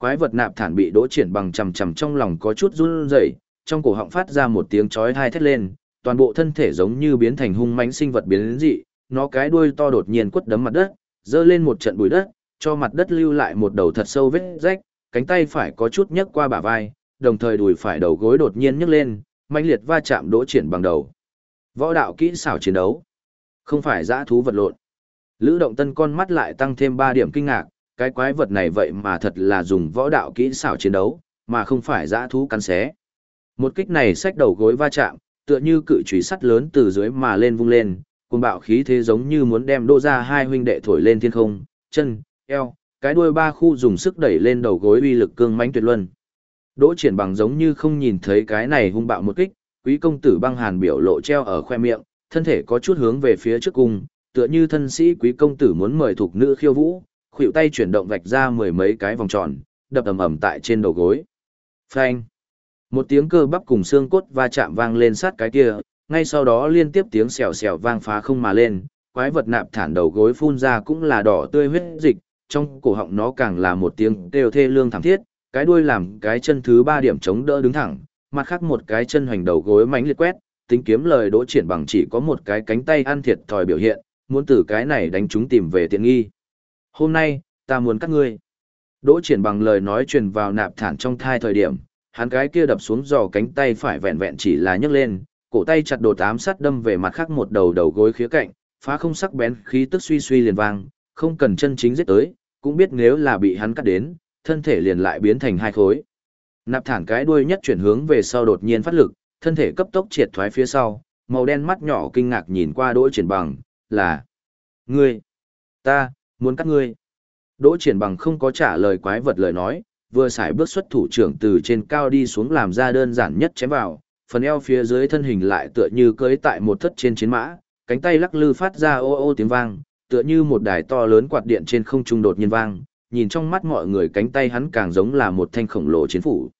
Quái vật nạp thản bị đỗ triển bằng chằm chằm trong lòng có chút run rẩy, trong cổ họng phát ra một tiếng chói thai thét lên, toàn bộ thân thể giống như biến thành hung mãnh sinh vật biến dị, nó cái đuôi to đột nhiên quất đấm mặt đất, giơ lên một trận bụi đất, cho mặt đất lưu lại một đầu thật sâu vết rách, cánh tay phải có chút nhấc qua bả vai, đồng thời đùi phải đầu gối đột nhiên nhấc lên, mãnh liệt va chạm đỗ triển bằng đầu. Võ đạo kỹ xảo chiến đấu, không phải dã thú vật lộn. Lữ động tân con mắt lại tăng thêm ba điểm kinh ngạc, cái quái vật này vậy mà thật là dùng võ đạo kỹ xảo chiến đấu, mà không phải dã thú cắn xé. Một kích này xách đầu gối va chạm, tựa như cự chùy sắt lớn từ dưới mà lên vung lên, cuồng bạo khí thế giống như muốn đem đô ra hai huynh đệ thổi lên thiên không, chân, eo, cái đuôi ba khu dùng sức đẩy lên đầu gối uy lực cương mãnh tuyệt luân. Đỗ triển bằng giống như không nhìn thấy cái này hung bạo một kích, quý công tử băng hàn biểu lộ treo ở khoe miệng, thân thể có chút hướng về phía trước cung, tựa như thân sĩ quý công tử muốn mời thuộc nữ khiêu vũ, khuỷu tay chuyển động vạch ra mười mấy cái vòng tròn, đập ầm ầm tại trên đầu gối. Phanh! Một tiếng cơ bắp cùng xương cốt va chạm vang lên sát cái kia, ngay sau đó liên tiếp tiếng xèo xèo vang phá không mà lên, quái vật nạp thản đầu gối phun ra cũng là đỏ tươi huyết dịch, trong cổ họng nó càng là một tiếng kêu thê lương thảm thiết, cái đuôi làm cái chân thứ ba điểm chống đỡ đứng thẳng, mặt khác một cái chân hoành đầu gối mánh liệt quét, tính kiếm lời đỗ triển bằng chỉ có một cái cánh tay ăn thiệt thòi biểu hiện, muốn từ cái này đánh chúng tìm về tiện nghi. Hôm nay, ta muốn cắt ngươi. Đỗ triển bằng lời nói truyền vào nạp thản trong thai thời điểm, hắn cái kia đập xuống giò cánh tay phải vẹn vẹn chỉ là nhấc lên, cổ tay chặt đột ám sát đâm về mặt khác một đầu đầu gối khía cạnh, phá không sắc bén khí tức suy suy liền vang, không cần chân chính giết tới, cũng biết nếu là bị hắn cắt đến, thân thể liền lại biến thành hai khối. Nạp thản cái đuôi nhất chuyển hướng về sau đột nhiên phát lực, thân thể cấp tốc triệt thoái phía sau, màu đen mắt nhỏ kinh ngạc nhìn qua đỗ triển bằng, là Ngươi, ta, muốn cắt ngươi. Đỗ triển bằng không có trả lời quái vật lời nói, vừa xài bước xuất thủ trưởng từ trên cao đi xuống làm ra đơn giản nhất chém vào, phần eo phía dưới thân hình lại tựa như cưới tại một thất trên chiến mã, cánh tay lắc lư phát ra ô ô tiếng vang, tựa như một đài to lớn quạt điện trên không trung đột nhiên vang, nhìn trong mắt mọi người cánh tay hắn càng giống là một thanh khổng lồ chiến phủ.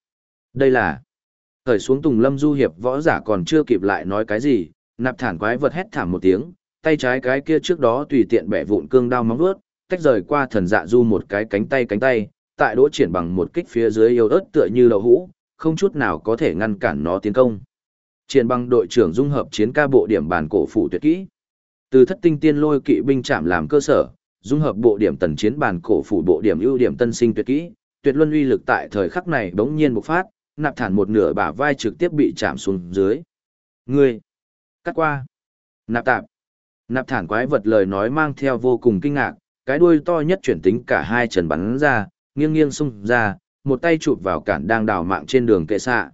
Đây là Thời xuống Tùng Lâm Du hiệp võ giả còn chưa kịp lại nói cái gì, nạp thản quái vật hét thảm một tiếng, tay trái cái kia trước đó tùy tiện bẻ vụn cương đao móng vuốt, tách rời qua thần dạ du một cái cánh tay cánh tay, tại đỗ triển bằng một kích phía dưới yêu ớt tựa như đậu hũ, không chút nào có thể ngăn cản nó tiến công. Triển bằng đội trưởng dung hợp chiến ca bộ điểm bản cổ phủ tuyệt kỹ. Từ thất tinh tiên lôi kỵ binh chạm làm cơ sở, dung hợp bộ điểm tần chiến bản cổ phủ bộ điểm ưu điểm tân sinh tuyệt kỹ, tuyệt luân uy lực tại thời khắc này bỗng nhiên bộc phát, nạp thản một nửa bả vai trực tiếp bị chạm xuống dưới. Ngươi, cắt qua, nạp tạp, nạp thản quái vật lời nói mang theo vô cùng kinh ngạc, cái đuôi to nhất chuyển tính cả hai trần bắn ra, nghiêng nghiêng xung ra, một tay chụp vào cản đang đào mạng trên đường kệ xạ.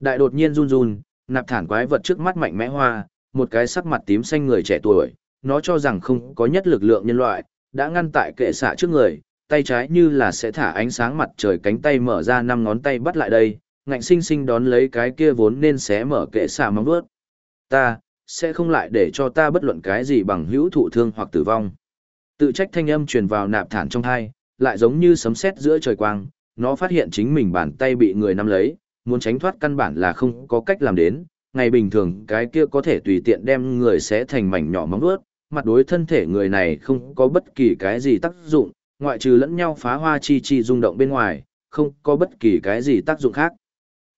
Đại đột nhiên run run, nạp thản quái vật trước mắt mạnh mẽ hoa, một cái sắc mặt tím xanh người trẻ tuổi, nó cho rằng không có nhất lực lượng nhân loại, đã ngăn tại kệ xạ trước người, tay trái như là sẽ thả ánh sáng mặt trời cánh tay mở ra năm ngón tay bắt lại đây, ngạnh sinh sinh đón lấy cái kia vốn nên xé mở kệ xạ móng vuốt. Ta, sẽ không lại để cho ta bất luận cái gì bằng hữu thụ thương hoặc tử vong. Tự trách thanh âm truyền vào nạp thản trong thai, lại giống như sấm sét giữa trời quang, nó phát hiện chính mình bàn tay bị người nắm lấy, muốn tránh thoát căn bản là không có cách làm đến, ngày bình thường cái kia có thể tùy tiện đem người sẽ thành mảnh nhỏ móng vuốt, mặt đối thân thể người này không có bất kỳ cái gì tác dụng, ngoại trừ lẫn nhau phá hoa chi chi rung động bên ngoài, không có bất kỳ cái gì tác dụng khác.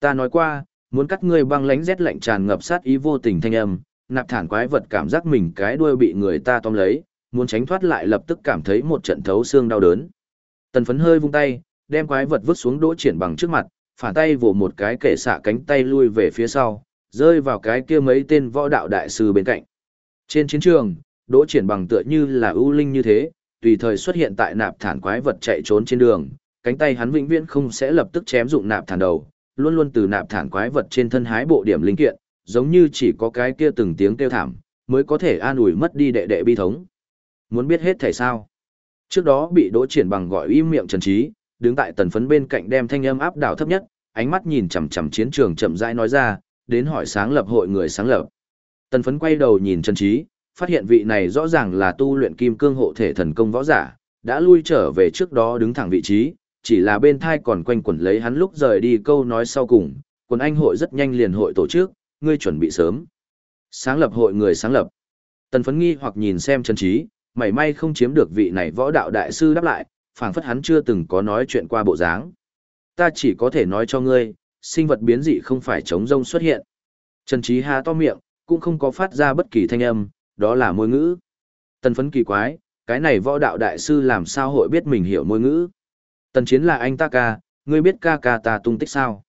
Ta nói qua, muốn cắt ngươi băng lánh rét lạnh tràn ngập sát ý vô tình thanh âm, nạp thản quái vật cảm giác mình cái đuôi bị người ta tóm lấy, muốn tránh thoát lại lập tức cảm thấy một trận thấu xương đau đớn. Tần phấn hơi vung tay, đem quái vật vứt xuống đỗ triển bằng trước mặt, phản tay vồ một cái kể xạ cánh tay lui về phía sau, rơi vào cái kia mấy tên võ đạo đại sư bên cạnh. Trên chiến trường, đỗ triển bằng tựa như là ưu linh như thế, tùy thời xuất hiện tại nạp thản quái vật chạy trốn trên đường, cánh tay hắn vĩnh viễn không sẽ lập tức chém dụng nạp thản đầu, luôn luôn từ nạp thản quái vật trên thân hái bộ điểm linh kiện, giống như chỉ có cái kia từng tiếng kêu thảm, mới có thể an ủi mất đi đệ đệ bi thống. Muốn biết hết thể sao? Trước đó bị đỗ triển bằng gọi im miệng trần trí, đứng tại tần phấn bên cạnh đem thanh âm áp đảo thấp nhất, ánh mắt nhìn chằm chằm chiến trường chậm rãi nói ra, đến hỏi sáng lập hội người sáng lập. Tần phấn quay đầu nhìn trần trí, phát hiện vị này rõ ràng là tu luyện kim cương hộ thể thần công võ giả, đã lui trở về trước đó đứng thẳng vị trí, chỉ là bên thai còn quanh quẩn lấy hắn lúc rời đi câu nói sau cùng, quần anh hội rất nhanh liền hội tổ chức, ngươi chuẩn bị sớm. Sáng lập hội người sáng lập. Tần phấn nghi hoặc nhìn xem Trần Trí, mảy may không chiếm được vị này võ đạo đại sư đáp lại, phảng phất hắn chưa từng có nói chuyện qua bộ dáng. Ta chỉ có thể nói cho ngươi, sinh vật biến dị không phải chống rông xuất hiện. Trần Trí há to miệng, cũng không có phát ra bất kỳ thanh âm, đó là môi ngữ. Tần phấn kỳ quái, cái này võ đạo đại sư làm sao hội biết mình hiểu môi ngữ. Tần chiến là anh ta ca, ngươi biết ca ca ta tung tích sao?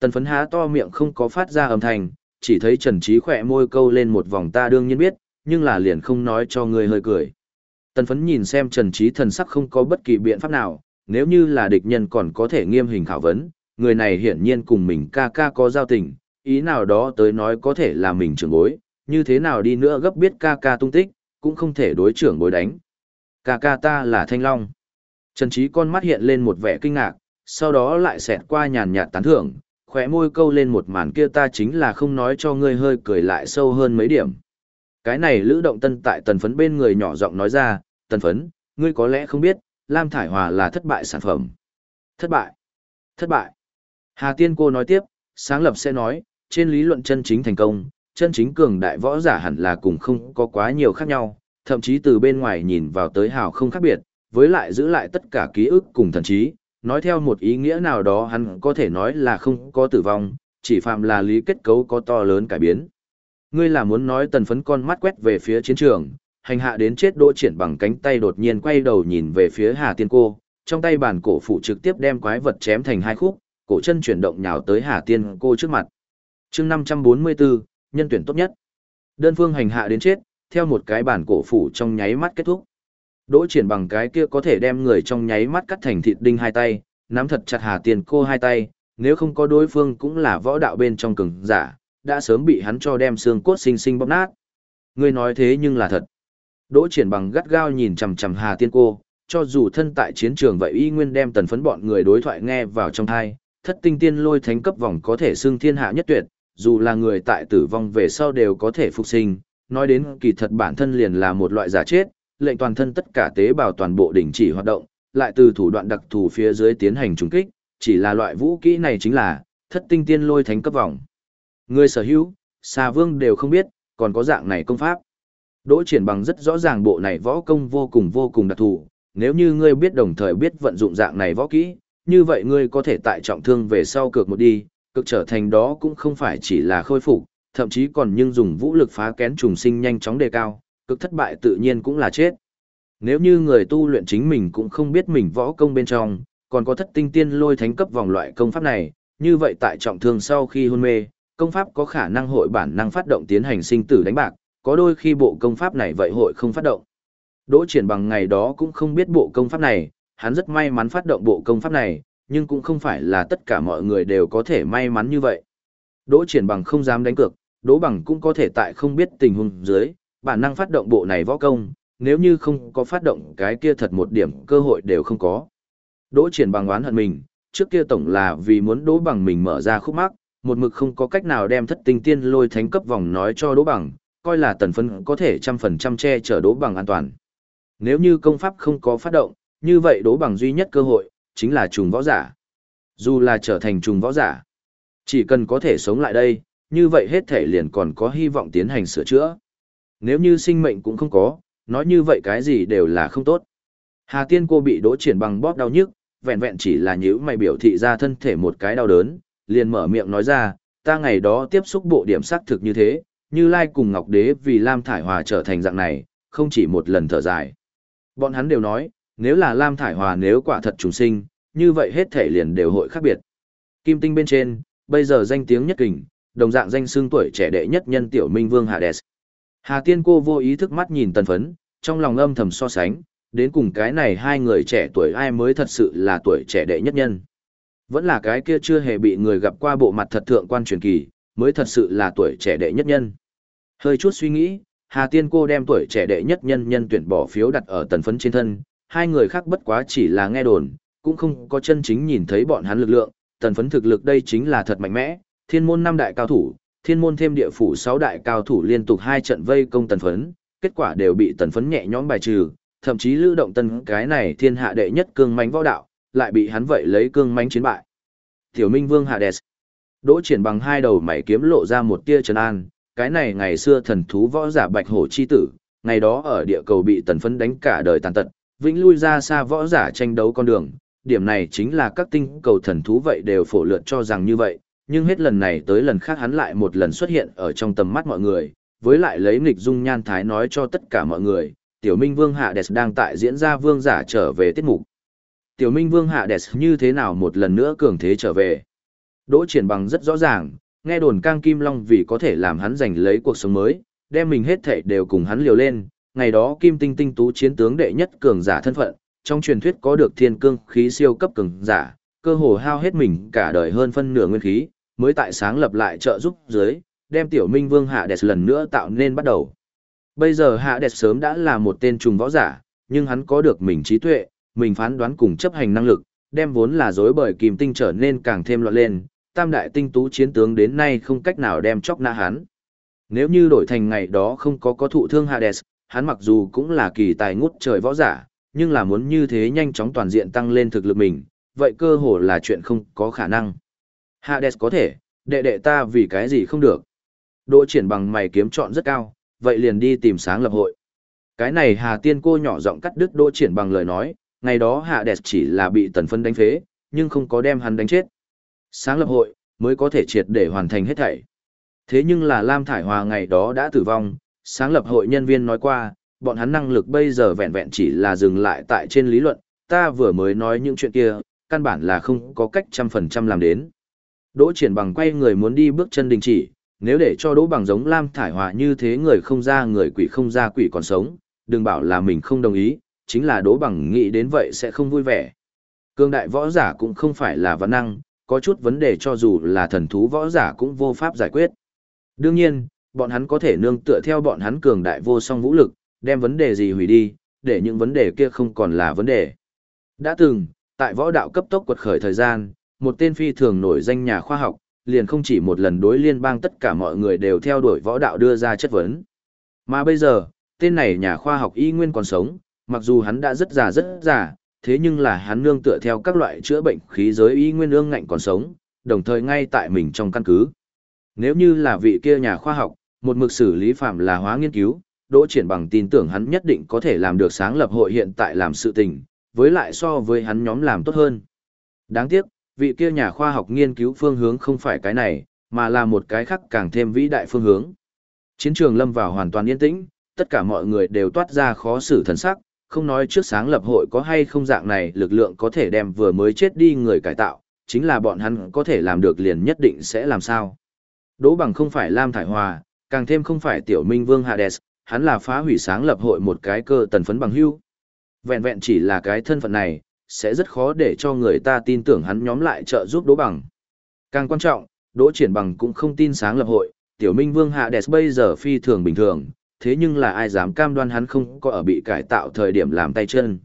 Tần phấn há to miệng không có phát ra âm thanh, chỉ thấy Trần Trí khỏe môi câu lên một vòng ta đương nhiên biết, nhưng là liền không nói cho ngươi hơi cười. Tần phấn nhìn xem Trần Trí thần sắc không có bất kỳ biện pháp nào, nếu như là địch nhân còn có thể nghiêm hình khảo vấn, người này hiển nhiên cùng mình ca ca có giao tình, ý nào đó tới nói có thể là mình trưởng bối, như thế nào đi nữa gấp biết ca ca tung tích, cũng không thể đối trưởng bối đánh. Ca ca ta là Thanh Long. Trần Trí con mắt hiện lên một vẻ kinh ngạc, sau đó lại xẹt qua nhàn nhạt tán thưởng, khỏe môi câu lên một màn kia ta chính là không nói cho ngươi hơi cười lại sâu hơn mấy điểm. Cái này Lữ Động Tân tại tần phấn bên người nhỏ giọng nói ra, tần phấn, ngươi có lẽ không biết, Lam Thải Hòa là thất bại sản phẩm. Thất bại. Thất bại. Hà Tiên cô nói tiếp, sáng lập sẽ nói, trên lý luận chân chính thành công, chân chính cường đại võ giả hẳn là cùng không có quá nhiều khác nhau, thậm chí từ bên ngoài nhìn vào tới hào không khác biệt, với lại giữ lại tất cả ký ức cùng thần trí, nói theo một ý nghĩa nào đó hắn có thể nói là không có tử vong, chỉ phạm là lý kết cấu có to lớn cải biến. Ngươi là muốn nói tần phấn con mắt quét về phía chiến trường, hành hạ đến chết đỗ triển bằng cánh tay đột nhiên quay đầu nhìn về phía Hà Tiên Cô, trong tay bản cổ phụ trực tiếp đem quái vật chém thành hai khúc, cổ chân chuyển động nhào tới Hà Tiên Cô trước mặt. chương 544, nhân tuyển tốt nhất. Đơn phương hành hạ đến chết, theo một cái bản cổ phủ trong nháy mắt kết thúc. Đỗ triển bằng cái kia có thể đem người trong nháy mắt cắt thành thịt đinh hai tay, nắm thật chặt Hà Tiên Cô hai tay, nếu không có đối phương cũng là võ đạo bên trong cường giả, đã sớm bị hắn cho đem xương cốt sinh sinh bóp nát. Ngươi nói thế nhưng là thật. Đỗ triển bằng gắt gao nhìn chằm chằm Hà Tiên Cô, cho dù thân tại chiến trường vậy y nguyên đem tần phấn bọn người đối thoại nghe vào trong thai, thất tinh tiên lôi thánh cấp vòng có thể xưng thiên hạ nhất tuyệt, dù là người tại tử vong về sau đều có thể phục sinh, nói đến kỳ thật bản thân liền là một loại giả chết, lệnh toàn thân tất cả tế bào toàn bộ đình chỉ hoạt động, lại từ thủ đoạn đặc thù phía dưới tiến hành trùng kích, chỉ là loại vũ kỹ này chính là thất tinh tiên lôi thánh cấp vòng. Người sở hữu, xà vương đều không biết, còn có dạng này công pháp. Đỗ triển bằng rất rõ ràng bộ này võ công vô cùng vô cùng đặc thù, nếu như ngươi biết đồng thời biết vận dụng dạng này võ kỹ, như vậy ngươi có thể tại trọng thương về sau cược một đi, cực trở thành đó cũng không phải chỉ là khôi phục, thậm chí còn nhưng dùng vũ lực phá kén trùng sinh nhanh chóng đề cao, cực thất bại tự nhiên cũng là chết. Nếu như người tu luyện chính mình cũng không biết mình võ công bên trong, còn có thất tinh tiên lôi thánh cấp vòng loại công pháp này, như vậy tại trọng thương sau khi hôn mê, công pháp có khả năng hội bản năng phát động tiến hành sinh tử đánh bạc, có đôi khi bộ công pháp này vậy hội không phát động. Đỗ triển bằng ngày đó cũng không biết bộ công pháp này, hắn rất may mắn phát động bộ công pháp này, nhưng cũng không phải là tất cả mọi người đều có thể may mắn như vậy. Đỗ triển bằng không dám đánh cược, đỗ bằng cũng có thể tại không biết tình huống dưới, bản năng phát động bộ này võ công, nếu như không có phát động cái kia thật một điểm cơ hội đều không có. Đỗ triển bằng oán hận mình, trước kia tổng là vì muốn đỗ bằng mình mở ra khúc mắc, một mực không có cách nào đem thất tinh tiên lôi thánh cấp vòng nói cho đỗ bằng, coi là tần phân có thể trăm phần trăm che chở đỗ bằng an toàn. Nếu như công pháp không có phát động, như vậy đỗ bằng duy nhất cơ hội, chính là trùng võ giả. Dù là trở thành trùng võ giả, chỉ cần có thể sống lại đây, như vậy hết thể liền còn có hy vọng tiến hành sửa chữa. Nếu như sinh mệnh cũng không có, nói như vậy cái gì đều là không tốt. Hà Tiên cô bị đỗ triển bằng bóp đau nhức, vẹn vẹn chỉ là nhữ mày biểu thị ra thân thể một cái đau đớn, liền mở miệng nói ra, ta ngày đó tiếp xúc bộ điểm xác thực như thế, như Lai cùng Ngọc Đế vì Lam Thải Hòa trở thành dạng này, không chỉ một lần thở dài. Bọn hắn đều nói, nếu là Lam Thải Hòa nếu quả thật trùng sinh, như vậy hết thể liền đều hội khác biệt. Kim tinh bên trên, bây giờ danh tiếng nhất kình, đồng dạng danh xương tuổi trẻ đệ nhất nhân tiểu minh vương Hades. Hà Tiên cô vô ý thức mắt nhìn tần phấn, trong lòng âm thầm so sánh, đến cùng cái này hai người trẻ tuổi ai mới thật sự là tuổi trẻ đệ nhất nhân. Vẫn là cái kia chưa hề bị người gặp qua bộ mặt thật thượng quan truyền kỳ, mới thật sự là tuổi trẻ đệ nhất nhân. Hơi chút suy nghĩ, Hà Tiên cô đem tuổi trẻ đệ nhất nhân nhân tuyển bỏ phiếu đặt ở tần phấn trên thân, hai người khác bất quá chỉ là nghe đồn, cũng không có chân chính nhìn thấy bọn hắn lực lượng, tần phấn thực lực đây chính là thật mạnh mẽ, thiên môn năm đại cao thủ, thiên môn thêm địa phủ sáu đại cao thủ liên tục hai trận vây công tần phấn, kết quả đều bị tần phấn nhẹ nhõm bài trừ, thậm chí lưu động tân cái này thiên hạ đệ nhất cương mãnh võ đạo, lại bị hắn vậy lấy cương mánh chiến bại. Tiểu Minh Vương Hades. Đỗ triển bằng hai đầu mảy kiếm lộ ra một tia trấn an, cái này ngày xưa thần thú võ giả bạch hổ chi tử, ngày đó ở địa cầu bị tần phấn đánh cả đời tàn tật, vĩnh lui ra xa võ giả tranh đấu con đường, điểm này chính là các tinh cầu thần thú vậy đều phổ lượt cho rằng như vậy, nhưng hết lần này tới lần khác hắn lại một lần xuất hiện ở trong tầm mắt mọi người, với lại lấy nghịch dung nhan thái nói cho tất cả mọi người, tiểu minh vương hạ đẹp đang tại diễn ra vương giả trở về tiết mục. Tiểu minh vương hạ đẹp như thế nào một lần nữa cường thế trở về. Đỗ triển bằng rất rõ ràng, nghe đồn cang kim long vì có thể làm hắn giành lấy cuộc sống mới, đem mình hết thảy đều cùng hắn liều lên, ngày đó kim tinh tinh tú chiến tướng đệ nhất cường giả thân phận, trong truyền thuyết có được thiên cương khí siêu cấp cường giả, cơ hồ hao hết mình cả đời hơn phân nửa nguyên khí, mới tại sáng lập lại trợ giúp dưới, đem tiểu minh vương hạ đẹp lần nữa tạo nên bắt đầu. Bây giờ hạ đẹp sớm đã là một tên trùng võ giả, nhưng hắn có được mình trí tuệ, mình phán đoán cùng chấp hành năng lực, đem vốn là dối bởi kim tinh trở nên càng thêm loạn lên, tam đại tinh tú chiến tướng đến nay không cách nào đem chóc nã hắn. Nếu như đổi thành ngày đó không có có thụ thương Hades, hắn mặc dù cũng là kỳ tài ngút trời võ giả, nhưng là muốn như thế nhanh chóng toàn diện tăng lên thực lực mình, vậy cơ hồ là chuyện không có khả năng. Hades có thể, đệ đệ ta vì cái gì không được. Đỗ triển bằng mày kiếm chọn rất cao, vậy liền đi tìm sáng lập hội. Cái này Hà Tiên cô nhỏ giọng cắt đứt Đỗ triển bằng lời nói, ngày đó hạ đẹp chỉ là bị tần phân đánh phế, nhưng không có đem hắn đánh chết. Sáng lập hội, mới có thể triệt để hoàn thành hết thảy. Thế nhưng là Lam Thải Hòa ngày đó đã tử vong, sáng lập hội nhân viên nói qua, bọn hắn năng lực bây giờ vẹn vẹn chỉ là dừng lại tại trên lý luận, ta vừa mới nói những chuyện kia, căn bản là không có cách trăm phần trăm làm đến. Đỗ triển bằng quay người muốn đi bước chân đình chỉ, nếu để cho đỗ bằng giống Lam Thải Hòa như thế người không ra người quỷ không ra quỷ còn sống, đừng bảo là mình không đồng ý, chính là đố bằng nghĩ đến vậy sẽ không vui vẻ. Cương đại võ giả cũng không phải là văn năng, có chút vấn đề cho dù là thần thú võ giả cũng vô pháp giải quyết. Đương nhiên, bọn hắn có thể nương tựa theo bọn hắn cường đại vô song vũ lực, đem vấn đề gì hủy đi, để những vấn đề kia không còn là vấn đề. Đã từng, tại võ đạo cấp tốc quật khởi thời gian, một tên phi thường nổi danh nhà khoa học, liền không chỉ một lần đối liên bang tất cả mọi người đều theo đuổi võ đạo đưa ra chất vấn. Mà bây giờ, tên này nhà khoa học y nguyên còn sống, mặc dù hắn đã rất già rất già, thế nhưng là hắn nương tựa theo các loại chữa bệnh khí giới y nguyên ương ngạnh còn sống, đồng thời ngay tại mình trong căn cứ. Nếu như là vị kia nhà khoa học, một mực xử lý phạm là hóa nghiên cứu, Đỗ Triển bằng tin tưởng hắn nhất định có thể làm được sáng lập hội hiện tại làm sự tình, với lại so với hắn nhóm làm tốt hơn. Đáng tiếc, vị kia nhà khoa học nghiên cứu phương hướng không phải cái này, mà là một cái khác càng thêm vĩ đại phương hướng. Chiến trường lâm vào hoàn toàn yên tĩnh, tất cả mọi người đều toát ra khó xử thần sắc, không nói trước sáng lập hội có hay không dạng này lực lượng có thể đem vừa mới chết đi người cải tạo, chính là bọn hắn có thể làm được liền nhất định sẽ làm sao. Đỗ bằng không phải Lam Thải Hòa, càng thêm không phải tiểu minh vương Hades, hắn là phá hủy sáng lập hội một cái cơ tần phấn bằng hưu. Vẹn vẹn chỉ là cái thân phận này, sẽ rất khó để cho người ta tin tưởng hắn nhóm lại trợ giúp Đỗ Bằng. Càng quan trọng, Đỗ Triển Bằng cũng không tin sáng lập hội, Tiểu Minh Vương Hades bây giờ phi thường bình thường, thế nhưng là ai dám cam đoan hắn không có ở bị cải tạo thời điểm làm tay chân.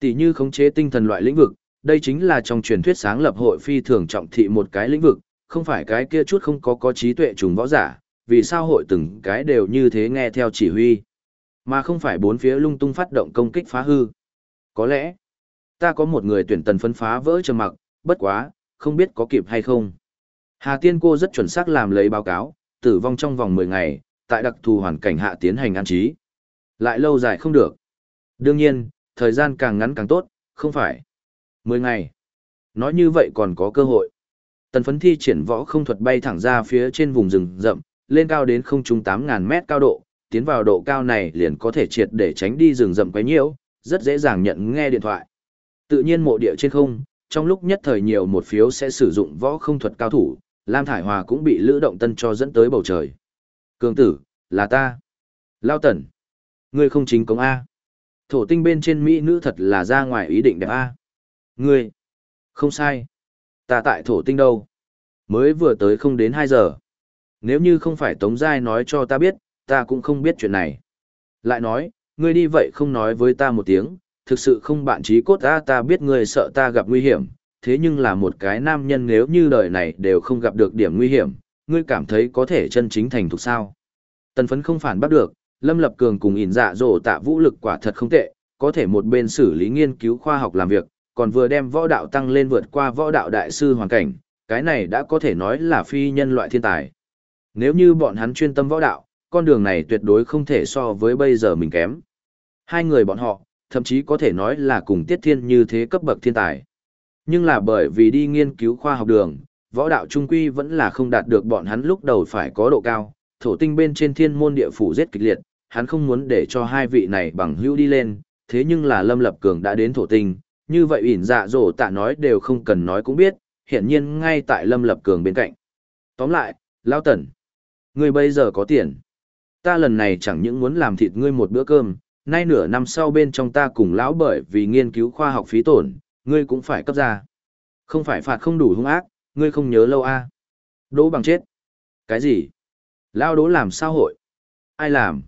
Tỷ như khống chế tinh thần loại lĩnh vực, đây chính là trong truyền thuyết sáng lập hội phi thường trọng thị một cái lĩnh vực, không phải cái kia chút không có có trí tuệ trùng võ giả, vì sao hội từng cái đều như thế nghe theo chỉ huy, mà không phải bốn phía lung tung phát động công kích phá hư. Có lẽ, ta có một người tuyển tần phân phá vỡ trầm mặc, bất quá, không biết có kịp hay không. Hà Tiên cô rất chuẩn xác làm lấy báo cáo, tử vong trong vòng 10 ngày, tại đặc thù hoàn cảnh hạ tiến hành an trí. Lại lâu dài không được. Đương nhiên, thời gian càng ngắn càng tốt, không phải. 10 ngày. Nói như vậy còn có cơ hội. Tần phấn thi triển võ không thuật bay thẳng ra phía trên vùng rừng rậm, lên cao đến không trung 8.000 mét cao độ, tiến vào độ cao này liền có thể triệt để tránh đi rừng rậm quấy nhiễu, rất dễ dàng nhận nghe điện thoại. Tự nhiên mộ địa trên không, trong lúc nhất thời nhiều một phiếu sẽ sử dụng võ không thuật cao thủ, Lam Thải Hòa cũng bị Lữ Động Tân cho dẫn tới bầu trời. Cường tử, là ta. Lao Tần. Ngươi không chính công A. Thổ tinh bên trên Mỹ nữ thật là ra ngoài ý định đẹp A. Ngươi. Không sai. Ta tại thổ tinh đâu. Mới vừa tới không đến 2 giờ. Nếu như không phải Tống Giai nói cho ta biết, ta cũng không biết chuyện này. Lại nói, ngươi đi vậy không nói với ta một tiếng, thực sự không bạn trí cốt ta ta biết ngươi sợ ta gặp nguy hiểm, thế nhưng là một cái nam nhân nếu như đời này đều không gặp được điểm nguy hiểm, ngươi cảm thấy có thể chân chính thành thục sao. Tần phấn không phản bắt được, Lâm Lập Cường cùng ỉn dạ dỗ tạ vũ lực quả thật không tệ, có thể một bên xử lý nghiên cứu khoa học làm việc, còn vừa đem võ đạo tăng lên vượt qua võ đạo đại sư hoàn cảnh, cái này đã có thể nói là phi nhân loại thiên tài. Nếu như bọn hắn chuyên tâm võ đạo, con đường này tuyệt đối không thể so với bây giờ mình kém. Hai người bọn họ, thậm chí có thể nói là cùng Tiết Thiên như thế cấp bậc thiên tài. Nhưng là bởi vì đi nghiên cứu khoa học đường, võ đạo trung quy vẫn là không đạt được bọn hắn lúc đầu phải có độ cao, thổ tinh bên trên thiên môn địa phủ rất kịch liệt, hắn không muốn để cho hai vị này bằng hữu đi lên, thế nhưng là Lâm Lập Cường đã đến thổ tinh, như vậy ỉn dạ dỗ tạ nói đều không cần nói cũng biết, hiển nhiên ngay tại Lâm Lập Cường bên cạnh. Tóm lại, Lao Tần, ngươi bây giờ có tiền. Ta lần này chẳng những muốn làm thịt ngươi một bữa cơm, nay nửa năm sau bên trong ta cùng lão bởi vì nghiên cứu khoa học phí tổn, ngươi cũng phải cấp ra. Không phải phạt không đủ hung ác, ngươi không nhớ lâu a à. Đỗ bằng chết. Cái gì? Lao đỗ làm sao hội? Ai làm?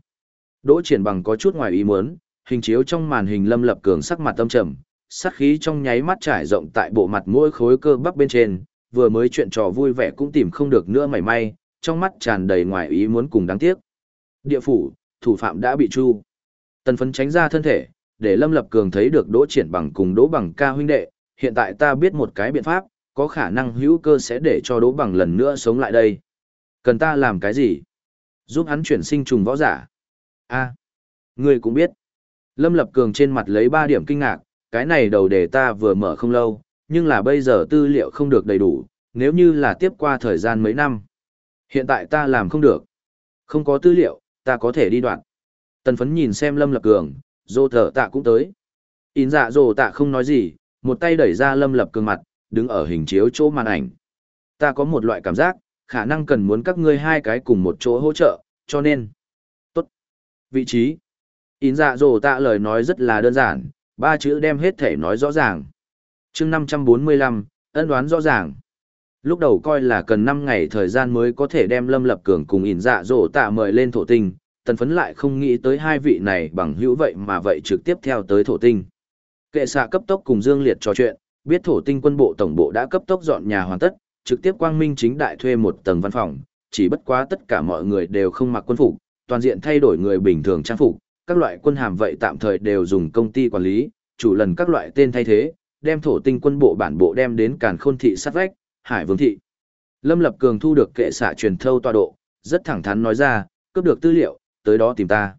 Đỗ triển bằng có chút ngoài ý muốn, hình chiếu trong màn hình lâm lập cường sắc mặt tâm trầm, sát khí trong nháy mắt trải rộng tại bộ mặt mỗi khối cơ bắp bên trên, vừa mới chuyện trò vui vẻ cũng tìm không được nữa mảy may, trong mắt tràn đầy ngoài ý muốn cùng đáng tiếc. Địa phủ, thủ phạm đã bị chu. Tần phấn tránh ra thân thể, để Lâm Lập Cường thấy được Đỗ Triển Bằng cùng Đỗ Bằng ca huynh đệ, hiện tại ta biết một cái biện pháp, có khả năng hữu cơ sẽ để cho Đỗ Bằng lần nữa sống lại đây. Cần ta làm cái gì? Giúp hắn chuyển sinh trùng võ giả. a à, ngươi cũng biết. Lâm Lập Cường trên mặt lấy ba điểm kinh ngạc, cái này đầu để ta vừa mở không lâu, nhưng là bây giờ tư liệu không được đầy đủ, nếu như là tiếp qua thời gian mấy năm. Hiện tại ta làm không được. Không có tư liệu, ta có thể đi đoạn. Tần phấn nhìn xem Lâm Lập Cường, dô thở tạ cũng tới. In dạ dô tạ không nói gì, một tay đẩy ra Lâm Lập Cường mặt, đứng ở hình chiếu chỗ màn ảnh. Ta có một loại cảm giác, khả năng cần muốn các ngươi hai cái cùng một chỗ hỗ trợ, cho nên. Tốt. Vị trí. Ín dạ Dồ tạ lời nói rất là đơn giản, ba chữ đem hết thể nói rõ ràng. chương 545, ân đoán rõ ràng. Lúc đầu coi là cần 5 ngày thời gian mới có thể đem Lâm Lập Cường cùng ỉn dạ dỗ tạ mời lên thổ tinh, tần phấn lại không nghĩ tới hai vị này bằng hữu vậy mà vậy trực tiếp theo tới thổ tinh. Kệ xạ cấp tốc cùng Dương Liệt trò chuyện, biết thổ tinh quân bộ tổng bộ đã cấp tốc dọn nhà hoàn tất, trực tiếp quang minh chính đại thuê một tầng văn phòng, chỉ bất quá tất cả mọi người đều không mặc quân phục, toàn diện thay đổi người bình thường trang phục, các loại quân hàm vậy tạm thời đều dùng công ty quản lý, chủ lần các loại tên thay thế, đem thổ tinh quân bộ bản bộ đem đến càn khôn thị sát vách, hải vương thị. Lâm Lập Cường thu được kệ xạ truyền thâu tọa độ, rất thẳng thắn nói ra, cướp được tư liệu, tới đó tìm ta.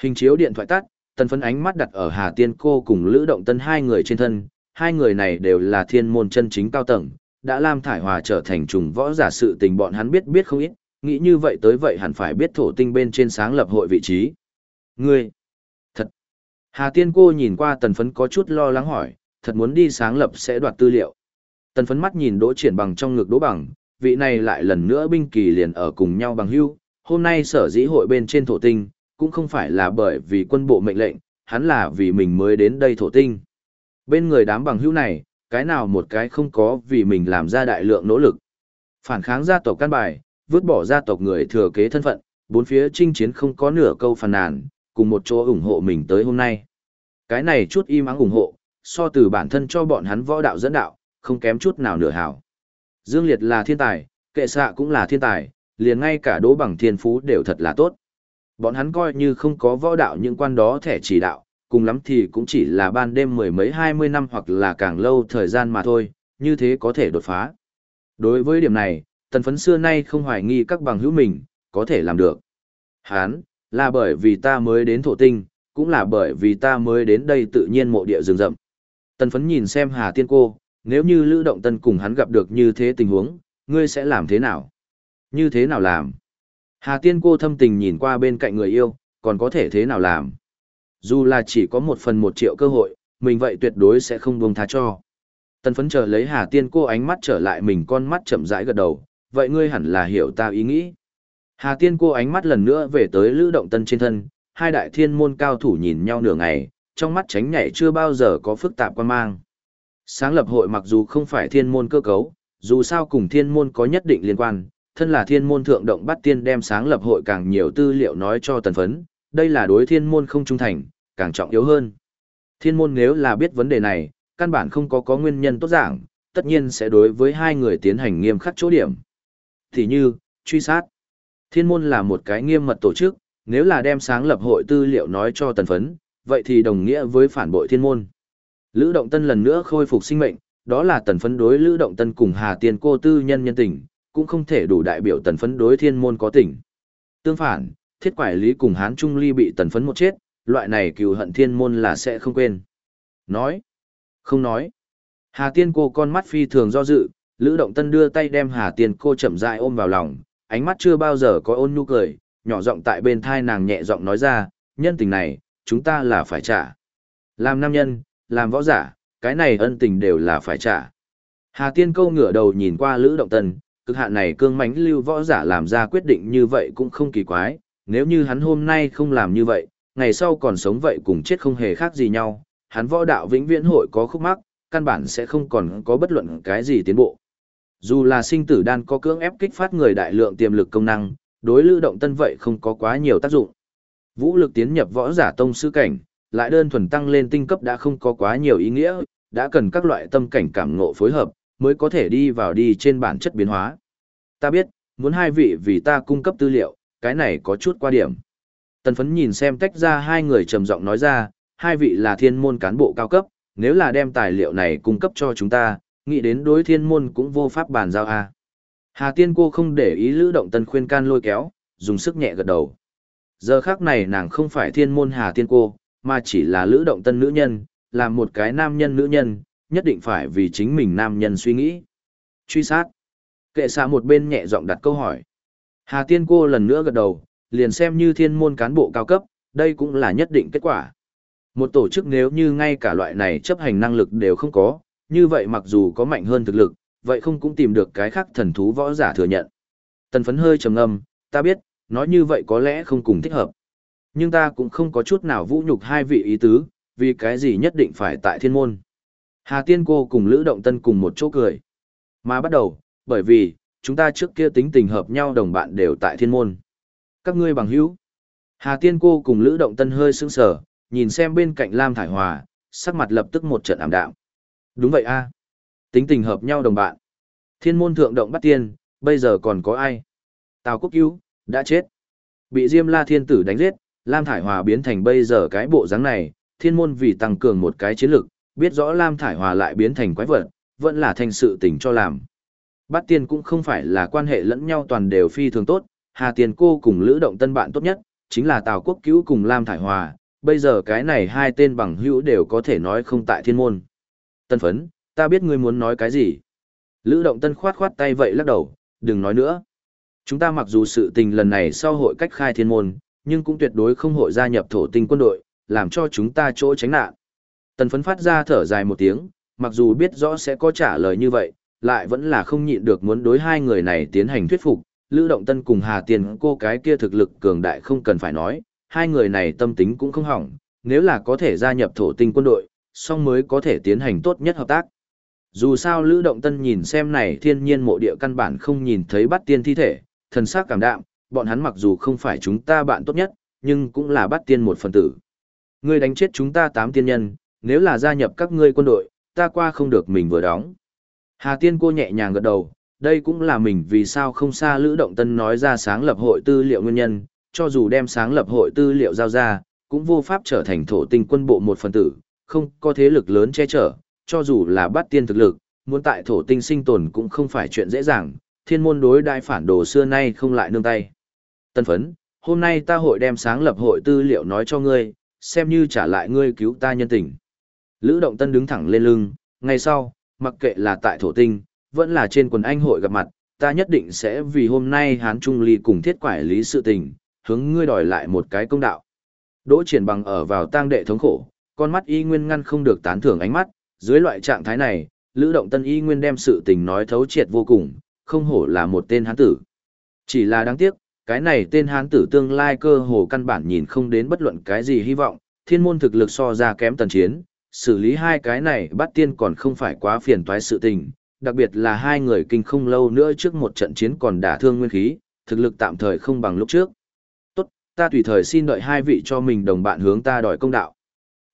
Hình chiếu điện thoại tắt, tần phấn ánh mắt đặt ở Hà Tiên Cô cùng Lữ Động Tân hai người trên thân, hai người này đều là thiên môn chân chính cao tầng, đã làm thải hòa trở thành trùng võ giả sự tình bọn hắn biết biết không ít, nghĩ như vậy tới vậy hẳn phải biết thổ tinh bên trên sáng lập hội vị trí. Ngươi, thật. Hà Tiên Cô nhìn qua tần phấn có chút lo lắng hỏi, thật muốn đi sáng lập sẽ đoạt tư liệu. Tần phấn mắt nhìn đỗ triển bằng trong ngực đỗ bằng, vị này lại lần nữa binh kỳ liền ở cùng nhau bằng hưu, hôm nay sở dĩ hội bên trên thổ tinh, cũng không phải là bởi vì quân bộ mệnh lệnh, hắn là vì mình mới đến đây thổ tinh. Bên người đám bằng hữu này, cái nào một cái không có vì mình làm ra đại lượng nỗ lực. Phản kháng gia tộc căn bài, vứt bỏ gia tộc người thừa kế thân phận, bốn phía chinh chiến không có nửa câu phàn nàn, cùng một chỗ ủng hộ mình tới hôm nay. Cái này chút im ắng ủng hộ, so từ bản thân cho bọn hắn võ đạo dẫn đạo, không kém chút nào nửa hảo. Dương Liệt là thiên tài, kệ xạ cũng là thiên tài, liền ngay cả đỗ bằng thiên phú đều thật là tốt. Bọn hắn coi như không có võ đạo những quan đó thẻ chỉ đạo, cùng lắm thì cũng chỉ là ban đêm mười mấy hai mươi năm hoặc là càng lâu thời gian mà thôi, như thế có thể đột phá. Đối với điểm này, tần phấn xưa nay không hoài nghi các bằng hữu mình, có thể làm được. Hán, là bởi vì ta mới đến thổ tinh, cũng là bởi vì ta mới đến đây tự nhiên mộ địa rừng rậm. Tần phấn nhìn xem Hà Tiên Cô, nếu như Lữ Động Tân cùng hắn gặp được như thế tình huống, ngươi sẽ làm thế nào? Như thế nào làm? Hà Tiên Cô thâm tình nhìn qua bên cạnh người yêu, còn có thể thế nào làm? Dù là chỉ có một phần một triệu cơ hội, mình vậy tuyệt đối sẽ không buông tha cho. Tần phấn chờ lấy Hà Tiên Cô ánh mắt trở lại mình con mắt chậm rãi gật đầu, vậy ngươi hẳn là hiểu ta ý nghĩ. Hà Tiên Cô ánh mắt lần nữa về tới Lữ Động Tân trên thân, hai đại thiên môn cao thủ nhìn nhau nửa ngày, trong mắt tránh nhảy chưa bao giờ có phức tạp quan mang. Sáng lập hội mặc dù không phải thiên môn cơ cấu, dù sao cùng thiên môn có nhất định liên quan, thân là thiên môn thượng động bắt tiên đem sáng lập hội càng nhiều tư liệu nói cho tần phấn, đây là đối thiên môn không trung thành, càng trọng yếu hơn. Thiên môn nếu là biết vấn đề này, căn bản không có có nguyên nhân tốt giảng, tất nhiên sẽ đối với hai người tiến hành nghiêm khắc chỗ điểm. Thì như, truy sát. Thiên môn là một cái nghiêm mật tổ chức, nếu là đem sáng lập hội tư liệu nói cho tần phấn, vậy thì đồng nghĩa với phản bội thiên môn. Lữ Động Tân lần nữa khôi phục sinh mệnh, đó là tần phấn đối Lữ Động Tân cùng Hà Tiên cô tư nhân nhân tình, cũng không thể đủ đại biểu tần phấn đối thiên môn có tình. Tương phản, thiết quải lý cùng Hán Trung Ly bị tần phấn một chết, loại này cựu hận thiên môn là sẽ không quên. Nói, không nói. Hà Tiên cô con mắt phi thường do dự, Lữ Động Tân đưa tay đem Hà Tiên cô chậm rãi ôm vào lòng, ánh mắt chưa bao giờ có ôn nhu cười, nhỏ giọng tại bên thai nàng nhẹ giọng nói ra, nhân tình này, chúng ta là phải trả. Làm nam nhân, làm võ giả, cái này ân tình đều là phải trả. Hà Tiên câu ngửa đầu nhìn qua Lữ Động Tân, cực hạn này cương mãnh lưu võ giả làm ra quyết định như vậy cũng không kỳ quái, nếu như hắn hôm nay không làm như vậy, ngày sau còn sống vậy cùng chết không hề khác gì nhau, hắn võ đạo vĩnh viễn hội có khúc mắc, căn bản sẽ không còn có bất luận cái gì tiến bộ. Dù là sinh tử đan có cưỡng ép kích phát người đại lượng tiềm lực công năng, đối Lữ Động Tân vậy không có quá nhiều tác dụng. Vũ lực tiến nhập võ giả tông sư cảnh, lại đơn thuần tăng lên tinh cấp đã không có quá nhiều ý nghĩa, đã cần các loại tâm cảnh cảm ngộ phối hợp, mới có thể đi vào đi trên bản chất biến hóa. Ta biết, muốn hai vị vì ta cung cấp tư liệu, cái này có chút qua điểm. Tần phấn nhìn xem tách ra hai người trầm giọng nói ra, hai vị là thiên môn cán bộ cao cấp, nếu là đem tài liệu này cung cấp cho chúng ta, nghĩ đến đối thiên môn cũng vô pháp bàn giao a. Hà tiên cô không để ý lữ động tân khuyên can lôi kéo, dùng sức nhẹ gật đầu. Giờ khác này nàng không phải thiên môn hà tiên cô, mà chỉ là lữ động tân nữ nhân, là một cái nam nhân nữ nhân, nhất định phải vì chính mình nam nhân suy nghĩ. Truy sát. Kệ xạ một bên nhẹ giọng đặt câu hỏi. Hà tiên cô lần nữa gật đầu, liền xem như thiên môn cán bộ cao cấp, Đây cũng là nhất định kết quả. Một tổ chức nếu như ngay cả loại này chấp hành năng lực đều không có, như vậy mặc dù có mạnh hơn thực lực, vậy không cũng tìm được cái khác thần thú võ giả thừa nhận. Tần phấn hơi trầm ngâm, ta biết, nói như vậy có lẽ không cùng thích hợp. Nhưng ta cũng không có chút nào vũ nhục hai vị ý tứ, vì cái gì nhất định phải tại thiên môn. Hà Tiên cô cùng Lữ Động Tân cùng một chỗ cười. Mà bắt đầu, bởi vì, chúng ta trước kia tính tình hợp nhau đồng bạn đều tại thiên môn. Các ngươi bằng hữu. Hà Tiên cô cùng Lữ Động Tân hơi sững sờ, nhìn xem bên cạnh Lam Thải Hòa, sắc mặt lập tức một trận ảm đạm. Đúng vậy a, Tính tình hợp nhau đồng bạn. Thiên môn thượng động bắt tiên, bây giờ còn có ai? Tào Quốc Cứu, đã chết. Bị Diêm La Thiên Tử đánh giết, Lam Thải Hòa biến thành bây giờ cái bộ dáng này, thiên môn vì tăng cường một cái chiến lực, biết rõ Lam Thải Hòa lại biến thành quái vật, vẫn là thành sự tình cho làm. Bát tiên cũng không phải là quan hệ lẫn nhau toàn đều phi thường tốt, Hà Tiền cô cùng Lữ Động Tân bạn tốt nhất, chính là Tào Quốc Cứu cùng Lam Thải Hòa, bây giờ cái này hai tên bằng hữu đều có thể nói không tại thiên môn. Tân phấn, ta biết ngươi muốn nói cái gì. Lữ Động Tân khoát khoát tay vậy lắc đầu, đừng nói nữa. Chúng ta mặc dù sự tình lần này sau hội cách khai thiên môn, nhưng cũng tuyệt đối không hội gia nhập thổ tinh quân đội, làm cho chúng ta chỗ tránh nạn. Tần phấn phát ra thở dài một tiếng, mặc dù biết rõ sẽ có trả lời như vậy, lại vẫn là không nhịn được muốn đối hai người này tiến hành thuyết phục. Lữ Động Tân cùng Hà Tiền cô cái kia thực lực cường đại không cần phải nói, hai người này tâm tính cũng không hỏng, nếu là có thể gia nhập thổ tinh quân đội, song mới có thể tiến hành tốt nhất hợp tác. Dù sao Lữ Động Tân nhìn xem này thiên nhiên mộ địa căn bản không nhìn thấy bắt tiên thi thể, thần sắc cảm đạm, bọn hắn mặc dù không phải chúng ta bạn tốt nhất, nhưng cũng là bắt tiên một phần tử. Ngươi đánh chết chúng ta tám tiên nhân, nếu là gia nhập các ngươi quân đội, ta qua không được mình vừa đóng. Hà tiên cô nhẹ nhàng gật đầu, đây cũng là mình vì sao không xa Lữ Động Tân nói ra sáng lập hội tư liệu nguyên nhân, cho dù đem sáng lập hội tư liệu giao ra, cũng vô pháp trở thành thổ tinh quân bộ một phần tử, không có thế lực lớn che chở, cho dù là bắt tiên thực lực, muốn tại thổ tinh sinh tồn cũng không phải chuyện dễ dàng, thiên môn đối đại phản đồ xưa nay không lại nương tay. Tân phấn, hôm nay ta hội đem sáng lập hội tư liệu nói cho ngươi, xem như trả lại ngươi cứu ta nhân tình. Lữ Động Tân đứng thẳng lên lưng, ngay sau, mặc kệ là tại thổ tinh, vẫn là trên quần anh hội gặp mặt, ta nhất định sẽ vì hôm nay hán trung ly cùng thiết quải lý sự tình, hướng ngươi đòi lại một cái công đạo. Đỗ triển bằng ở vào tang đệ thống khổ, con mắt y nguyên ngăn không được tán thưởng ánh mắt, dưới loại trạng thái này, Lữ Động Tân y nguyên đem sự tình nói thấu triệt vô cùng, không hổ là một tên hán tử. Chỉ là đáng tiếc, cái này tên hán tử tương lai cơ hồ căn bản nhìn không đến bất luận cái gì hy vọng, thiên môn thực lực so ra kém tần chiến, xử lý hai cái này bắt tiên còn không phải quá phiền toái sự tình, đặc biệt là hai người kinh không lâu nữa trước một trận chiến còn đả thương nguyên khí, thực lực tạm thời không bằng lúc trước. Tốt, ta tùy thời xin đợi hai vị cho mình đồng bạn hướng ta đòi công đạo.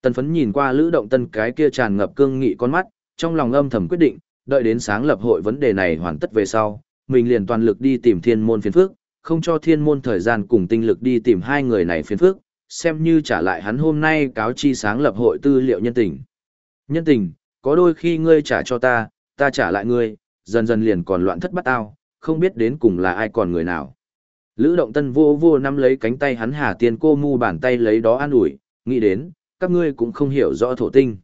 Tần phấn nhìn qua lữ động tân cái kia tràn ngập cương nghị con mắt, trong lòng âm thầm quyết định, đợi đến sáng lập hội vấn đề này hoàn tất về sau, mình liền toàn lực đi tìm thiên môn phiền phước, không cho thiên môn thời gian cùng tinh lực đi tìm hai người này phiền phước, xem như trả lại hắn hôm nay cáo chi sáng lập hội tư liệu nhân tình. Nhân tình, có đôi khi ngươi trả cho ta, ta trả lại ngươi, dần dần liền còn loạn thất bắt ao, không biết đến cùng là ai còn người nào. Lữ động tân vô vô nắm lấy cánh tay hắn hà tiên cô mu bàn tay lấy đó an ủi, nghĩ đến, các ngươi cũng không hiểu rõ thổ tinh.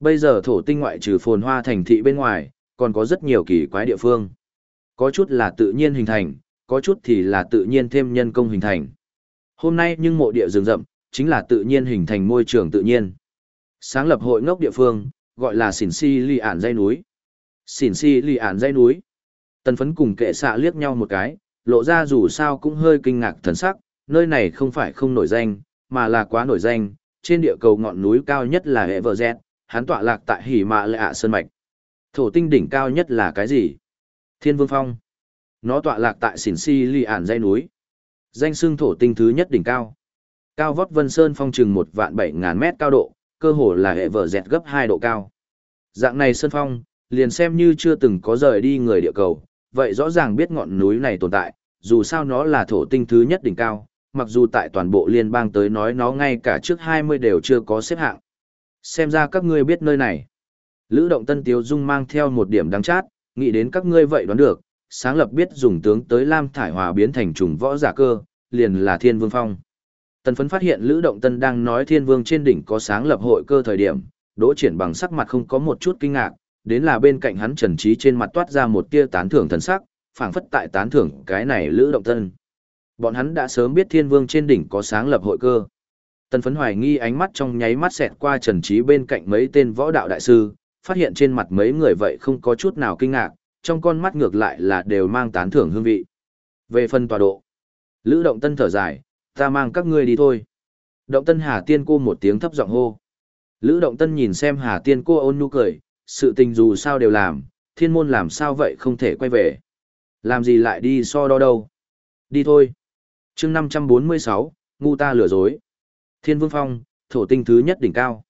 Bây giờ thổ tinh ngoại trừ phồn hoa thành thị bên ngoài, còn có rất nhiều kỳ quái địa phương. Có chút là tự nhiên hình thành, có chút thì là tự nhiên thêm nhân công hình thành. Hôm nay nhưng mộ địa rừng rậm, chính là tự nhiên hình thành môi trường tự nhiên. Sáng lập hội ngốc địa phương, gọi là xỉn si li ản dây núi. Xỉn xì lì ản dây núi. Tần phấn cùng kệ xạ liếc nhau một cái, lộ ra dù sao cũng hơi kinh ngạc thần sắc, nơi này không phải không nổi danh, mà là quá nổi danh, trên địa cầu ngọn núi cao nhất là Everest, hắn tọa lạc tại Hỉ Mạ Lệ ạ Sơn Mạch. Thổ tinh đỉnh cao nhất là cái gì? Thiên Vương Phong. Nó tọa lạc tại xỉn xì lì ản dây núi. Danh xưng thổ tinh thứ nhất đỉnh cao. Cao vót Vân Sơn Phong chừng một vạn bảy ngàn mét cao độ, cơ hồ là hệ vở dẹt gấp hai độ cao. Dạng này Sơn Phong, liền xem như chưa từng có rời đi người địa cầu, vậy rõ ràng biết ngọn núi này tồn tại, dù sao nó là thổ tinh thứ nhất đỉnh cao, mặc dù tại toàn bộ liên bang tới nói nó ngay cả trước 20 đều chưa có xếp hạng. Xem ra các ngươi biết nơi này. Lữ động tân tiếu dung mang theo một điểm đáng chát, nghĩ đến các ngươi vậy đoán được, sáng lập biết dùng tướng tới Lam Thải Hòa biến thành trùng võ giả cơ, liền là Thiên Vương Phong. Tần phấn phát hiện Lữ Động Tân đang nói Thiên Vương trên đỉnh có sáng lập hội cơ thời điểm, đỗ triển bằng sắc mặt không có một chút kinh ngạc, đến là bên cạnh hắn trần trí trên mặt toát ra một tia tán thưởng thần sắc, phảng phất tại tán thưởng cái này Lữ Động Tân. Bọn hắn đã sớm biết Thiên Vương trên đỉnh có sáng lập hội cơ. Tần phấn hoài nghi ánh mắt trong nháy mắt xẹt qua trần trí bên cạnh mấy tên võ đạo đại sư, phát hiện trên mặt mấy người vậy không có chút nào kinh ngạc, trong con mắt ngược lại là đều mang tán thưởng hương vị. Về phần tọa độ, Lữ Động Tân thở dài, ta mang các ngươi đi thôi. Động Tân Hà Tiên cô một tiếng thấp giọng hô. Lữ Động Tân nhìn xem Hà Tiên cô ôn nhu cười, sự tình dù sao đều làm, thiên môn làm sao vậy không thể quay về. Làm gì lại đi so đo đâu. Đi thôi. chương 546, ngu ta lừa dối. Thiên Vương Phong, thổ tinh thứ nhất đỉnh cao.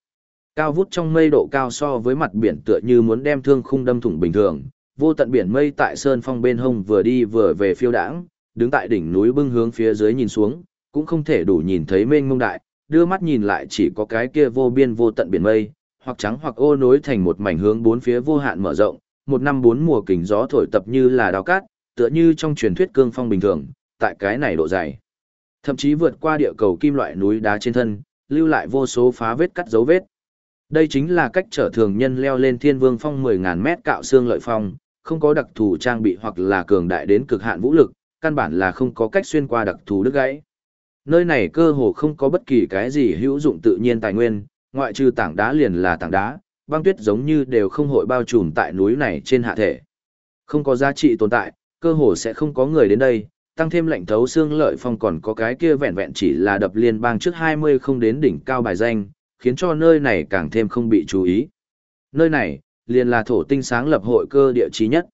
Cao vút trong mây độ cao so với mặt biển tựa như muốn đem thương khung đâm thủng bình thường, vô tận biển mây tại sơn phong bên hông vừa đi vừa về phiêu đãng, đứng tại đỉnh núi bưng hướng phía dưới nhìn xuống, cũng không thể đủ nhìn thấy mênh mông đại, đưa mắt nhìn lại chỉ có cái kia vô biên vô tận biển mây, hoặc trắng hoặc ô nối thành một mảnh hướng bốn phía vô hạn mở rộng, một năm bốn mùa kính gió thổi tập như là đào cát, tựa như trong truyền thuyết cương phong bình thường, tại cái này độ dày. Thậm chí vượt qua địa cầu kim loại núi đá trên thân, lưu lại vô số phá vết cắt dấu vết. Đây chính là cách trở thường nhân leo lên thiên vương phong 10.000 mét cạo xương lợi phong, không có đặc thù trang bị hoặc là cường đại đến cực hạn vũ lực, căn bản là không có cách xuyên qua đặc thù đứt gãy. Nơi này cơ hồ không có bất kỳ cái gì hữu dụng tự nhiên tài nguyên, ngoại trừ tảng đá liền là tảng đá, băng tuyết giống như đều không hội bao trùm tại núi này trên hạ thể. Không có giá trị tồn tại, cơ hồ sẽ không có người đến đây, tăng thêm lạnh thấu xương lợi phong còn có cái kia vẹn vẹn chỉ là đập liên bang trước 20 không đến đỉnh cao bài danh, khiến cho nơi này càng thêm không bị chú ý. Nơi này, liền là thổ tinh sáng lập hội cơ địa chí nhất.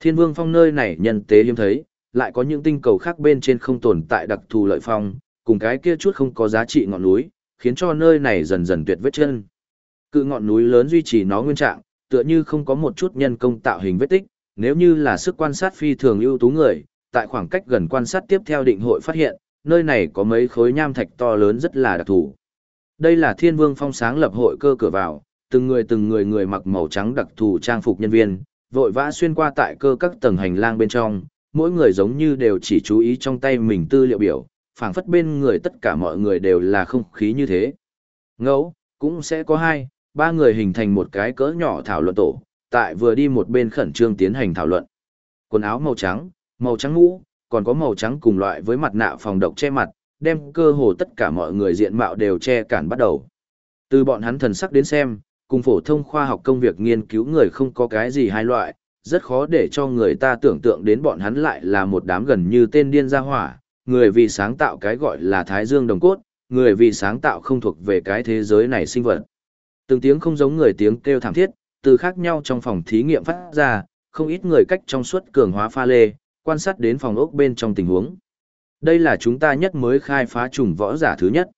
Thiên vương phong nơi này nhân tế hiếm thấy, lại có những tinh cầu khác bên trên không tồn tại đặc thù lợi phong, cùng cái kia chút không có giá trị ngọn núi, khiến cho nơi này dần dần tuyệt vết chân. Cự ngọn núi lớn duy trì nó nguyên trạng, tựa như không có một chút nhân công tạo hình vết tích, nếu như là sức quan sát phi thường ưu tú người, tại khoảng cách gần quan sát tiếp theo định hội phát hiện, nơi này có mấy khối nham thạch to lớn rất là đặc thù. Đây là Thiên Vương Phong sáng lập hội cơ cửa vào, từng người từng người người mặc màu trắng đặc thù trang phục nhân viên, vội vã xuyên qua tại cơ các tầng hành lang bên trong, mỗi người giống như đều chỉ chú ý trong tay mình tư liệu biểu, phảng phất bên người tất cả mọi người đều là không khí như thế. Ngẫu, cũng sẽ có hai, ba người hình thành một cái cỡ nhỏ thảo luận tổ, tại vừa đi một bên khẩn trương tiến hành thảo luận. Quần áo màu trắng, màu trắng ngũ, còn có màu trắng cùng loại với mặt nạ phòng độc che mặt, đem cơ hồ tất cả mọi người diện mạo đều che cản bắt đầu. Từ bọn hắn thần sắc đến xem, cùng phổ thông khoa học công việc nghiên cứu người không có cái gì hai loại, rất khó để cho người ta tưởng tượng đến bọn hắn lại là một đám gần như tên điên gia hỏa, người vì sáng tạo cái gọi là Thái Dương đồng cốt, người vì sáng tạo không thuộc về cái thế giới này sinh vật. Từng tiếng không giống người tiếng kêu thảm thiết, từ khác nhau trong phòng thí nghiệm phát ra, không ít người cách trong suốt cường hóa pha lê, quan sát đến phòng ốc bên trong tình huống. Đây là chúng ta nhất mới khai phá trùng võ giả thứ nhất.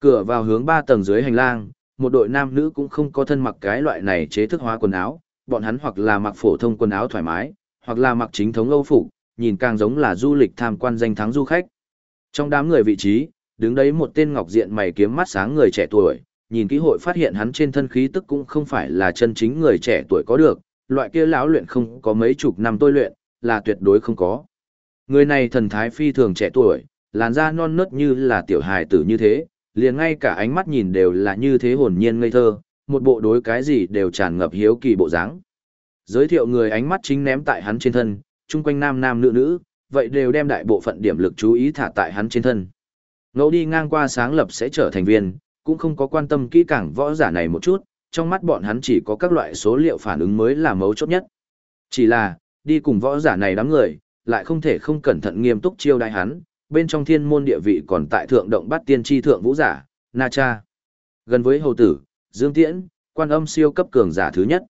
Cửa vào hướng ba tầng dưới hành lang, một đội nam nữ cũng không có thân mặc cái loại này chế thức hóa quần áo, bọn hắn hoặc là mặc phổ thông quần áo thoải mái, hoặc là mặc chính thống Âu phục, nhìn càng giống là du lịch tham quan danh thắng du khách. Trong đám người vị trí, đứng đấy một tên ngọc diện mày kiếm mắt sáng người trẻ tuổi, nhìn kỹ hội phát hiện hắn trên thân khí tức cũng không phải là chân chính người trẻ tuổi có được, loại kia lão luyện không có mấy chục năm tôi luyện, là tuyệt đối không có. Người này thần thái phi thường trẻ tuổi, làn da non nớt như là tiểu hài tử như thế, liền ngay cả ánh mắt nhìn đều là như thế hồn nhiên ngây thơ, một bộ đối cái gì đều tràn ngập hiếu kỳ bộ dáng. Giới thiệu người ánh mắt chính ném tại hắn trên thân, chung quanh nam nam nữ nữ, vậy đều đem đại bộ phận điểm lực chú ý thả tại hắn trên thân. Ngẫu đi ngang qua sáng lập sẽ trở thành viên, cũng không có quan tâm kỹ càng võ giả này một chút, trong mắt bọn hắn chỉ có các loại số liệu phản ứng mới là mấu chốt nhất. Chỉ là, đi cùng võ giả này đám người, lại không thể không cẩn thận nghiêm túc chiêu đại hắn, bên trong thiên môn địa vị còn tại thượng động bắt tiên tri thượng vũ giả, Na Cha. Gần với hầu tử, Dương Tiễn, quan âm siêu cấp cường giả thứ nhất.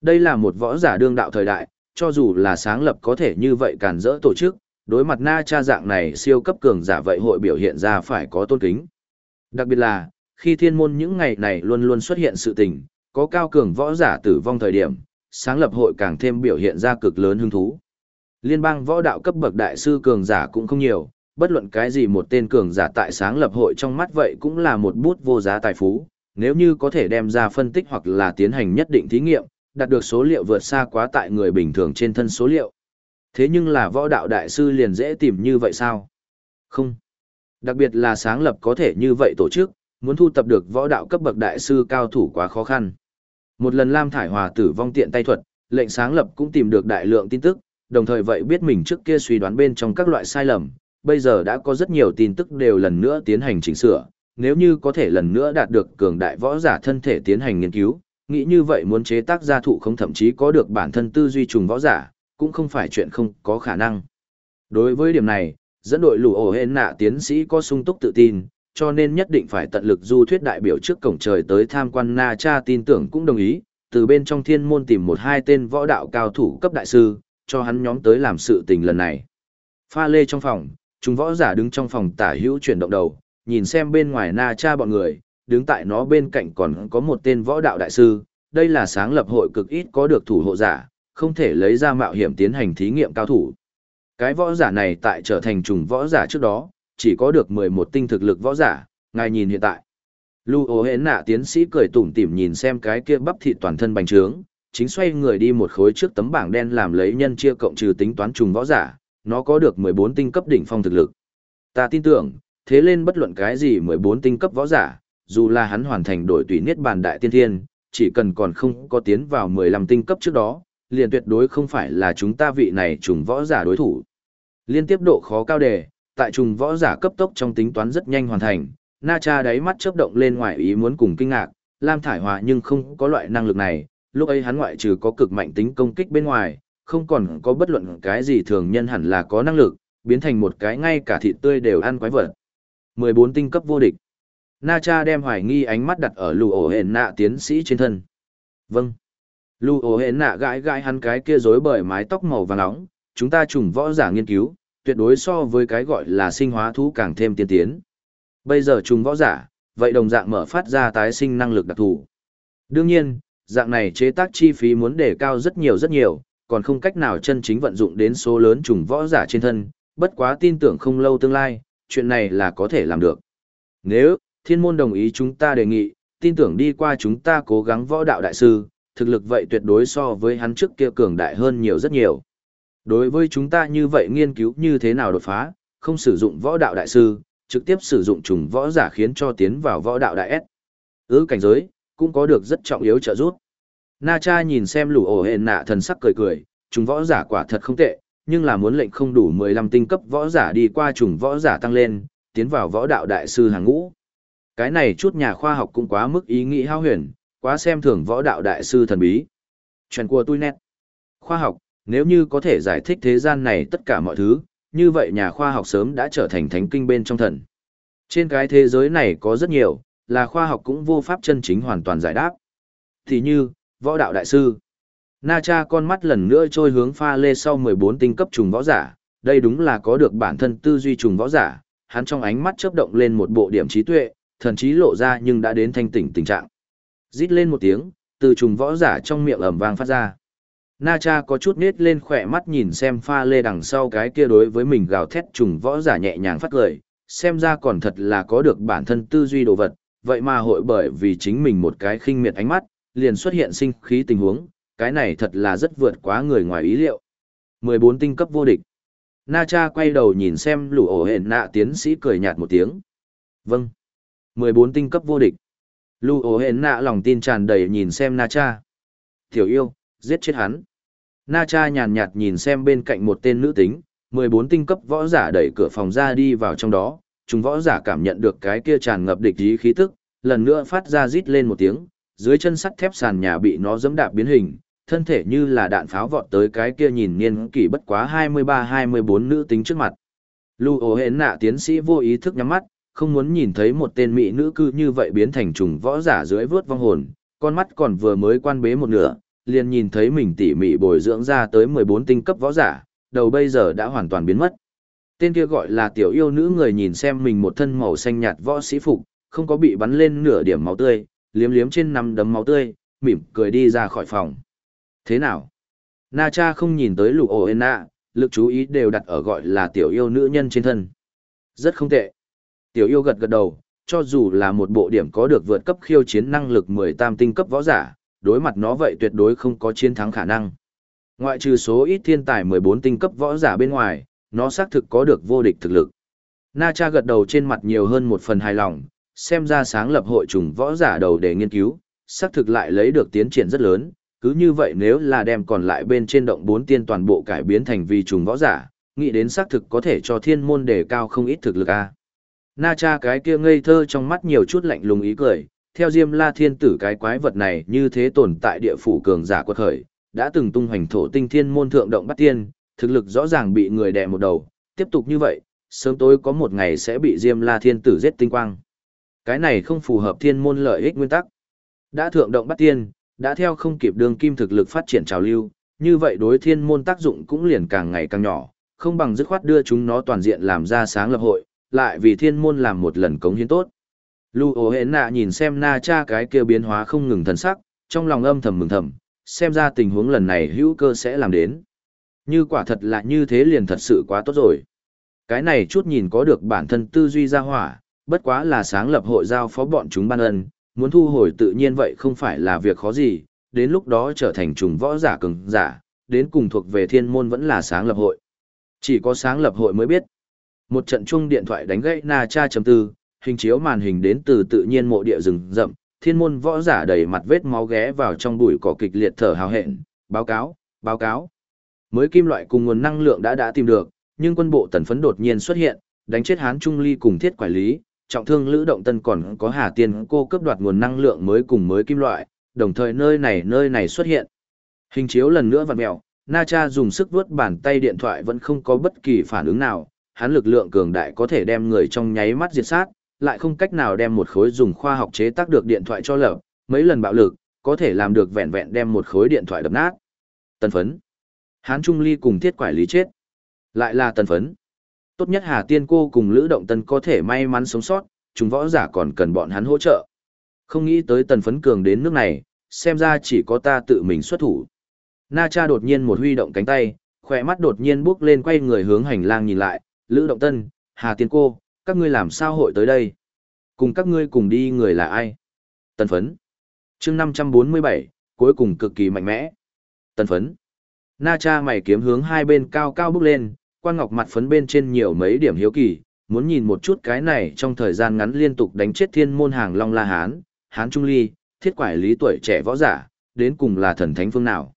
Đây là một võ giả đương đạo thời đại, cho dù là sáng lập có thể như vậy càn rỡ tổ chức, đối mặt Na Cha dạng này siêu cấp cường giả vậy hội biểu hiện ra phải có tôn kính. Đặc biệt là, khi thiên môn những ngày này luôn luôn xuất hiện sự tình, có cao cường võ giả tử vong thời điểm, sáng lập hội càng thêm biểu hiện ra cực lớn hứng thú. Liên bang võ đạo cấp bậc đại sư cường giả cũng không nhiều, bất luận cái gì một tên cường giả tại sáng lập hội trong mắt vậy cũng là một bút vô giá tài phú, nếu như có thể đem ra phân tích hoặc là tiến hành nhất định thí nghiệm, đạt được số liệu vượt xa quá tại người bình thường trên thân số liệu. Thế nhưng là võ đạo đại sư liền dễ tìm như vậy sao? Không. Đặc biệt là sáng lập có thể như vậy tổ chức, muốn thu tập được võ đạo cấp bậc đại sư cao thủ quá khó khăn. Một lần Lam Thải Hòa tử vong tiện tay thuật, lệnh sáng lập cũng tìm được đại lượng tin tức, đồng thời vậy biết mình trước kia suy đoán bên trong các loại sai lầm, bây giờ đã có rất nhiều tin tức đều lần nữa tiến hành chỉnh sửa, nếu như có thể lần nữa đạt được cường đại võ giả thân thể tiến hành nghiên cứu, nghĩ như vậy muốn chế tác ra thụ không thậm chí có được bản thân tư duy trùng võ giả, cũng không phải chuyện không có khả năng. Đối với điểm này, dẫn đội lũ ổ hên nạ tiến sĩ có sung túc tự tin, cho nên nhất định phải tận lực du thuyết đại biểu trước cổng trời tới tham quan Na Cha tin tưởng cũng đồng ý, từ bên trong thiên môn tìm một hai tên võ đạo cao thủ cấp đại sư, cho hắn nhóm tới làm sự tình lần này. Pha lê trong phòng, chúng võ giả đứng trong phòng tả hữu chuyển động đầu, nhìn xem bên ngoài Na Cha bọn người, đứng tại nó bên cạnh còn có một tên võ đạo đại sư, đây là sáng lập hội cực ít có được thủ hộ giả, không thể lấy ra mạo hiểm tiến hành thí nghiệm cao thủ. Cái võ giả này tại trở thành trùng võ giả trước đó, chỉ có được 11 tinh thực lực võ giả, ngài nhìn hiện tại. Lưu ố hến nạ tiến sĩ cười tủm tỉm nhìn xem cái kia bắp thịt toàn thân bành trướng, chính xoay người đi một khối trước tấm bảng đen làm lấy nhân chia cộng trừ tính toán trùng võ giả, nó có được 14 tinh cấp đỉnh phong thực lực. Ta tin tưởng, thế lên bất luận cái gì 14 tinh cấp võ giả, dù là hắn hoàn thành đổi tùy niết bàn đại tiên thiên, chỉ cần còn không có tiến vào 15 tinh cấp trước đó, liền tuyệt đối không phải là chúng ta vị này trùng võ giả đối thủ. Liên tiếp độ khó cao đề, tại trùng võ giả cấp tốc trong tính toán rất nhanh hoàn thành, Na Cha đáy mắt chớp động lên ngoài ý muốn cùng kinh ngạc, Lam Thải Hòa nhưng không có loại năng lực này, lúc ấy hắn ngoại trừ có cực mạnh tính công kích bên ngoài, không còn có bất luận cái gì thường nhân hẳn là có năng lực, biến thành một cái ngay cả thịt tươi đều ăn quái vật. 14 tinh cấp vô địch. Na Cha đem hoài nghi ánh mắt đặt ở lù ổ hển nạ tiến sĩ trên thân. Vâng. Lù ổ hển nạ gãi gãi hắn cái kia rối bởi mái tóc màu vàng nóng, chúng ta trùng võ giả nghiên cứu, tuyệt đối so với cái gọi là sinh hóa thú càng thêm tiên tiến. Bây giờ trùng võ giả, vậy đồng dạng mở phát ra tái sinh năng lực đặc thù. Đương nhiên, dạng này chế tác chi phí muốn đề cao rất nhiều rất nhiều, còn không cách nào chân chính vận dụng đến số lớn trùng võ giả trên thân, bất quá tin tưởng không lâu tương lai, chuyện này là có thể làm được. Nếu, thiên môn đồng ý chúng ta đề nghị, tin tưởng đi qua chúng ta cố gắng võ đạo đại sư, thực lực vậy tuyệt đối so với hắn trước kia cường đại hơn nhiều rất nhiều. Đối với chúng ta như vậy nghiên cứu như thế nào đột phá, không sử dụng võ đạo đại sư, trực tiếp sử dụng trùng võ giả khiến cho tiến vào võ đạo đại S. Ứ cảnh giới, cũng có được rất trọng yếu trợ giúp. Na cha nhìn xem lũ ổ hền nạ thần sắc cười cười, trùng võ giả quả thật không tệ, nhưng là muốn lệnh không đủ 15 tinh cấp võ giả đi qua trùng võ giả tăng lên, tiến vào võ đạo đại sư hàng ngũ. Cái này chút nhà khoa học cũng quá mức ý nghĩ hao huyền, quá xem thường võ đạo đại sư thần bí. Chuyện của tôi nét. Khoa học, nếu như có thể giải thích thế gian này tất cả mọi thứ, như vậy nhà khoa học sớm đã trở thành thánh kinh bên trong thần. Trên cái thế giới này có rất nhiều, là khoa học cũng vô pháp chân chính hoàn toàn giải đáp. Thì như, võ đạo đại sư. Na cha con mắt lần nữa trôi hướng pha lê sau 14 tinh cấp trùng võ giả, đây đúng là có được bản thân tư duy trùng võ giả, hắn trong ánh mắt chớp động lên một bộ điểm trí tuệ, thần trí lộ ra nhưng đã đến thanh tỉnh tình trạng. Rít lên một tiếng, từ trùng võ giả trong miệng ầm vang phát ra. Na cha có chút nết lên khỏe mắt nhìn xem pha lê đằng sau cái kia đối với mình gào thét trùng võ giả nhẹ nhàng phát cười, xem ra còn thật là có được bản thân tư duy đồ vật, vậy mà hội bởi vì chính mình một cái khinh miệt ánh mắt, liền xuất hiện sinh khí tình huống, cái này thật là rất vượt quá người ngoài ý liệu. 14 tinh cấp vô địch. Na cha quay đầu nhìn xem lũ ổ hển nạ tiến sĩ cười nhạt một tiếng. Vâng. 14 tinh cấp vô địch. Lu ố hển nạ lòng tin tràn đầy nhìn xem Na cha. Tiểu yêu, giết chết hắn. Na cha nhàn nhạt nhìn xem bên cạnh một tên nữ tính, 14 tinh cấp võ giả đẩy cửa phòng ra đi vào trong đó, chúng võ giả cảm nhận được cái kia tràn ngập địch ý khí tức, lần nữa phát ra rít lên một tiếng, dưới chân sắt thép sàn nhà bị nó dẫm đạp biến hình, thân thể như là đạn pháo vọt tới cái kia nhìn niên kỷ bất quá 23-24 nữ tính trước mặt. Lưu ổ hến nạ tiến sĩ vô ý thức nhắm mắt, không muốn nhìn thấy một tên mỹ nữ cư như vậy biến thành trùng võ giả dưới vớt vong hồn, con mắt còn vừa mới quan bế một nửa, liền nhìn thấy mình tỉ mỉ bồi dưỡng ra tới 14 tinh cấp võ giả, đầu bây giờ đã hoàn toàn biến mất. Tên kia gọi là tiểu yêu nữ người nhìn xem mình một thân màu xanh nhạt võ sĩ phục, không có bị bắn lên nửa điểm máu tươi, liếm liếm trên năm đấm máu tươi, mỉm cười đi ra khỏi phòng. Thế nào? Na cha không nhìn tới lục ổ nạ, lực chú ý đều đặt ở gọi là tiểu yêu nữ nhân trên thân. Rất không tệ. Tiểu yêu gật gật đầu, cho dù là một bộ điểm có được vượt cấp khiêu chiến năng lực 10 tam tinh cấp võ giả, đối mặt nó vậy tuyệt đối không có chiến thắng khả năng. Ngoại trừ số ít thiên tài 14 tinh cấp võ giả bên ngoài, nó xác thực có được vô địch thực lực. Na cha gật đầu trên mặt nhiều hơn một phần hài lòng, xem ra sáng lập hội trùng võ giả đầu để nghiên cứu, xác thực lại lấy được tiến triển rất lớn, cứ như vậy nếu là đem còn lại bên trên động bốn tiên toàn bộ cải biến thành vi trùng võ giả, nghĩ đến xác thực có thể cho thiên môn đề cao không ít thực lực a. Na cha cái kia ngây thơ trong mắt nhiều chút lạnh lùng ý cười, theo Diêm La Thiên Tử cái quái vật này như thế tồn tại địa phủ cường giả quật khởi, đã từng tung hoành thổ tinh thiên môn thượng động bắt tiên, thực lực rõ ràng bị người đè một đầu, tiếp tục như vậy, sớm tối có một ngày sẽ bị Diêm La Thiên Tử giết tinh quang. Cái này không phù hợp thiên môn lợi ích nguyên tắc. Đã thượng động bắt tiên, đã theo không kịp đường kim thực lực phát triển trào lưu, như vậy đối thiên môn tác dụng cũng liền càng ngày càng nhỏ, không bằng dứt khoát đưa chúng nó toàn diện làm ra sáng lập hội, lại vì thiên môn làm một lần cống hiến tốt. Lưu ổ hến nạ nhìn xem na cha cái kia biến hóa không ngừng thần sắc, trong lòng âm thầm mừng thầm, xem ra tình huống lần này hữu cơ sẽ làm đến. Như quả thật là như thế liền thật sự quá tốt rồi. Cái này chút nhìn có được bản thân tư duy ra hỏa, bất quá là sáng lập hội giao phó bọn chúng ban ân, muốn thu hồi tự nhiên vậy không phải là việc khó gì, đến lúc đó trở thành trùng võ giả cường giả, đến cùng thuộc về thiên môn vẫn là sáng lập hội. Chỉ có sáng lập hội mới biết. Một trận chung điện thoại đánh gãy na cha chấm tư, hình chiếu màn hình đến từ tự nhiên mộ địa rừng rậm, thiên môn võ giả đầy mặt vết máu ghé vào trong bụi cỏ kịch liệt thở hào hẹn, báo cáo, báo cáo. Mới kim loại cùng nguồn năng lượng đã đã tìm được, nhưng quân bộ tần phấn đột nhiên xuất hiện, đánh chết Hán Trung Ly cùng thiết quản lý, trọng thương Lữ Động Tân còn có Hà Tiên cô cướp đoạt nguồn năng lượng mới cùng mới kim loại, đồng thời nơi này nơi này xuất hiện. Hình chiếu lần nữa vặn mèo, Na Cha dùng sức vuốt bàn tay điện thoại vẫn không có bất kỳ phản ứng nào, hắn lực lượng cường đại có thể đem người trong nháy mắt diệt sát, lại không cách nào đem một khối dùng khoa học chế tác được điện thoại cho lở, mấy lần bạo lực, có thể làm được vẹn vẹn đem một khối điện thoại đập nát. Tần phấn. Hán Trung Ly cùng thiết quải lý chết. Lại là tần phấn. Tốt nhất Hà Tiên cô cùng Lữ Động Tân có thể may mắn sống sót, chúng võ giả còn cần bọn hắn hỗ trợ. Không nghĩ tới tần phấn cường đến nước này, xem ra chỉ có ta tự mình xuất thủ. Na cha đột nhiên một huy động cánh tay, khỏe mắt đột nhiên bước lên quay người hướng hành lang nhìn lại, Lữ Động Tân, Hà Tiên cô, các ngươi làm sao hội tới đây? Cùng các ngươi cùng đi người là ai? Tần phấn. chương 547, cuối cùng cực kỳ mạnh mẽ. Tần phấn. Na cha mày kiếm hướng hai bên cao cao bước lên, quan ngọc mặt phấn bên trên nhiều mấy điểm hiếu kỳ, muốn nhìn một chút cái này trong thời gian ngắn liên tục đánh chết thiên môn hàng Long La Hán, Hán Trung Ly, thiết quải lý tuổi trẻ võ giả, đến cùng là thần thánh phương nào.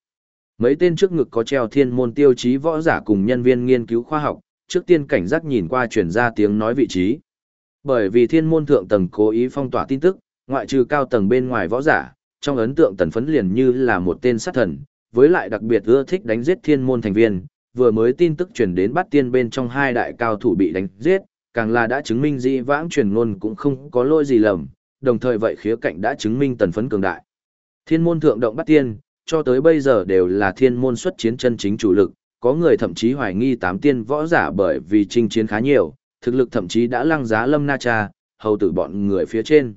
Mấy tên trước ngực có treo thiên môn tiêu chí võ giả cùng nhân viên nghiên cứu khoa học, trước tiên cảnh giác nhìn qua truyền ra tiếng nói vị trí. Bởi vì thiên môn thượng tầng cố ý phong tỏa tin tức, ngoại trừ cao tầng bên ngoài võ giả, trong ấn tượng tần phấn liền như là một tên sát thần, với lại đặc biệt ưa thích đánh giết thiên môn thành viên, vừa mới tin tức truyền đến bắt tiên bên trong hai đại cao thủ bị đánh giết, càng là đã chứng minh di vãng truyền ngôn cũng không có lỗi gì lầm, đồng thời vậy khía cạnh đã chứng minh tần phấn cường đại. Thiên môn thượng động bắt tiên, cho tới bây giờ đều là thiên môn xuất chiến chân chính chủ lực, có người thậm chí hoài nghi tám tiên võ giả bởi vì chinh chiến khá nhiều, thực lực thậm chí đã lăng giá lâm na cha, hầu tử bọn người phía trên.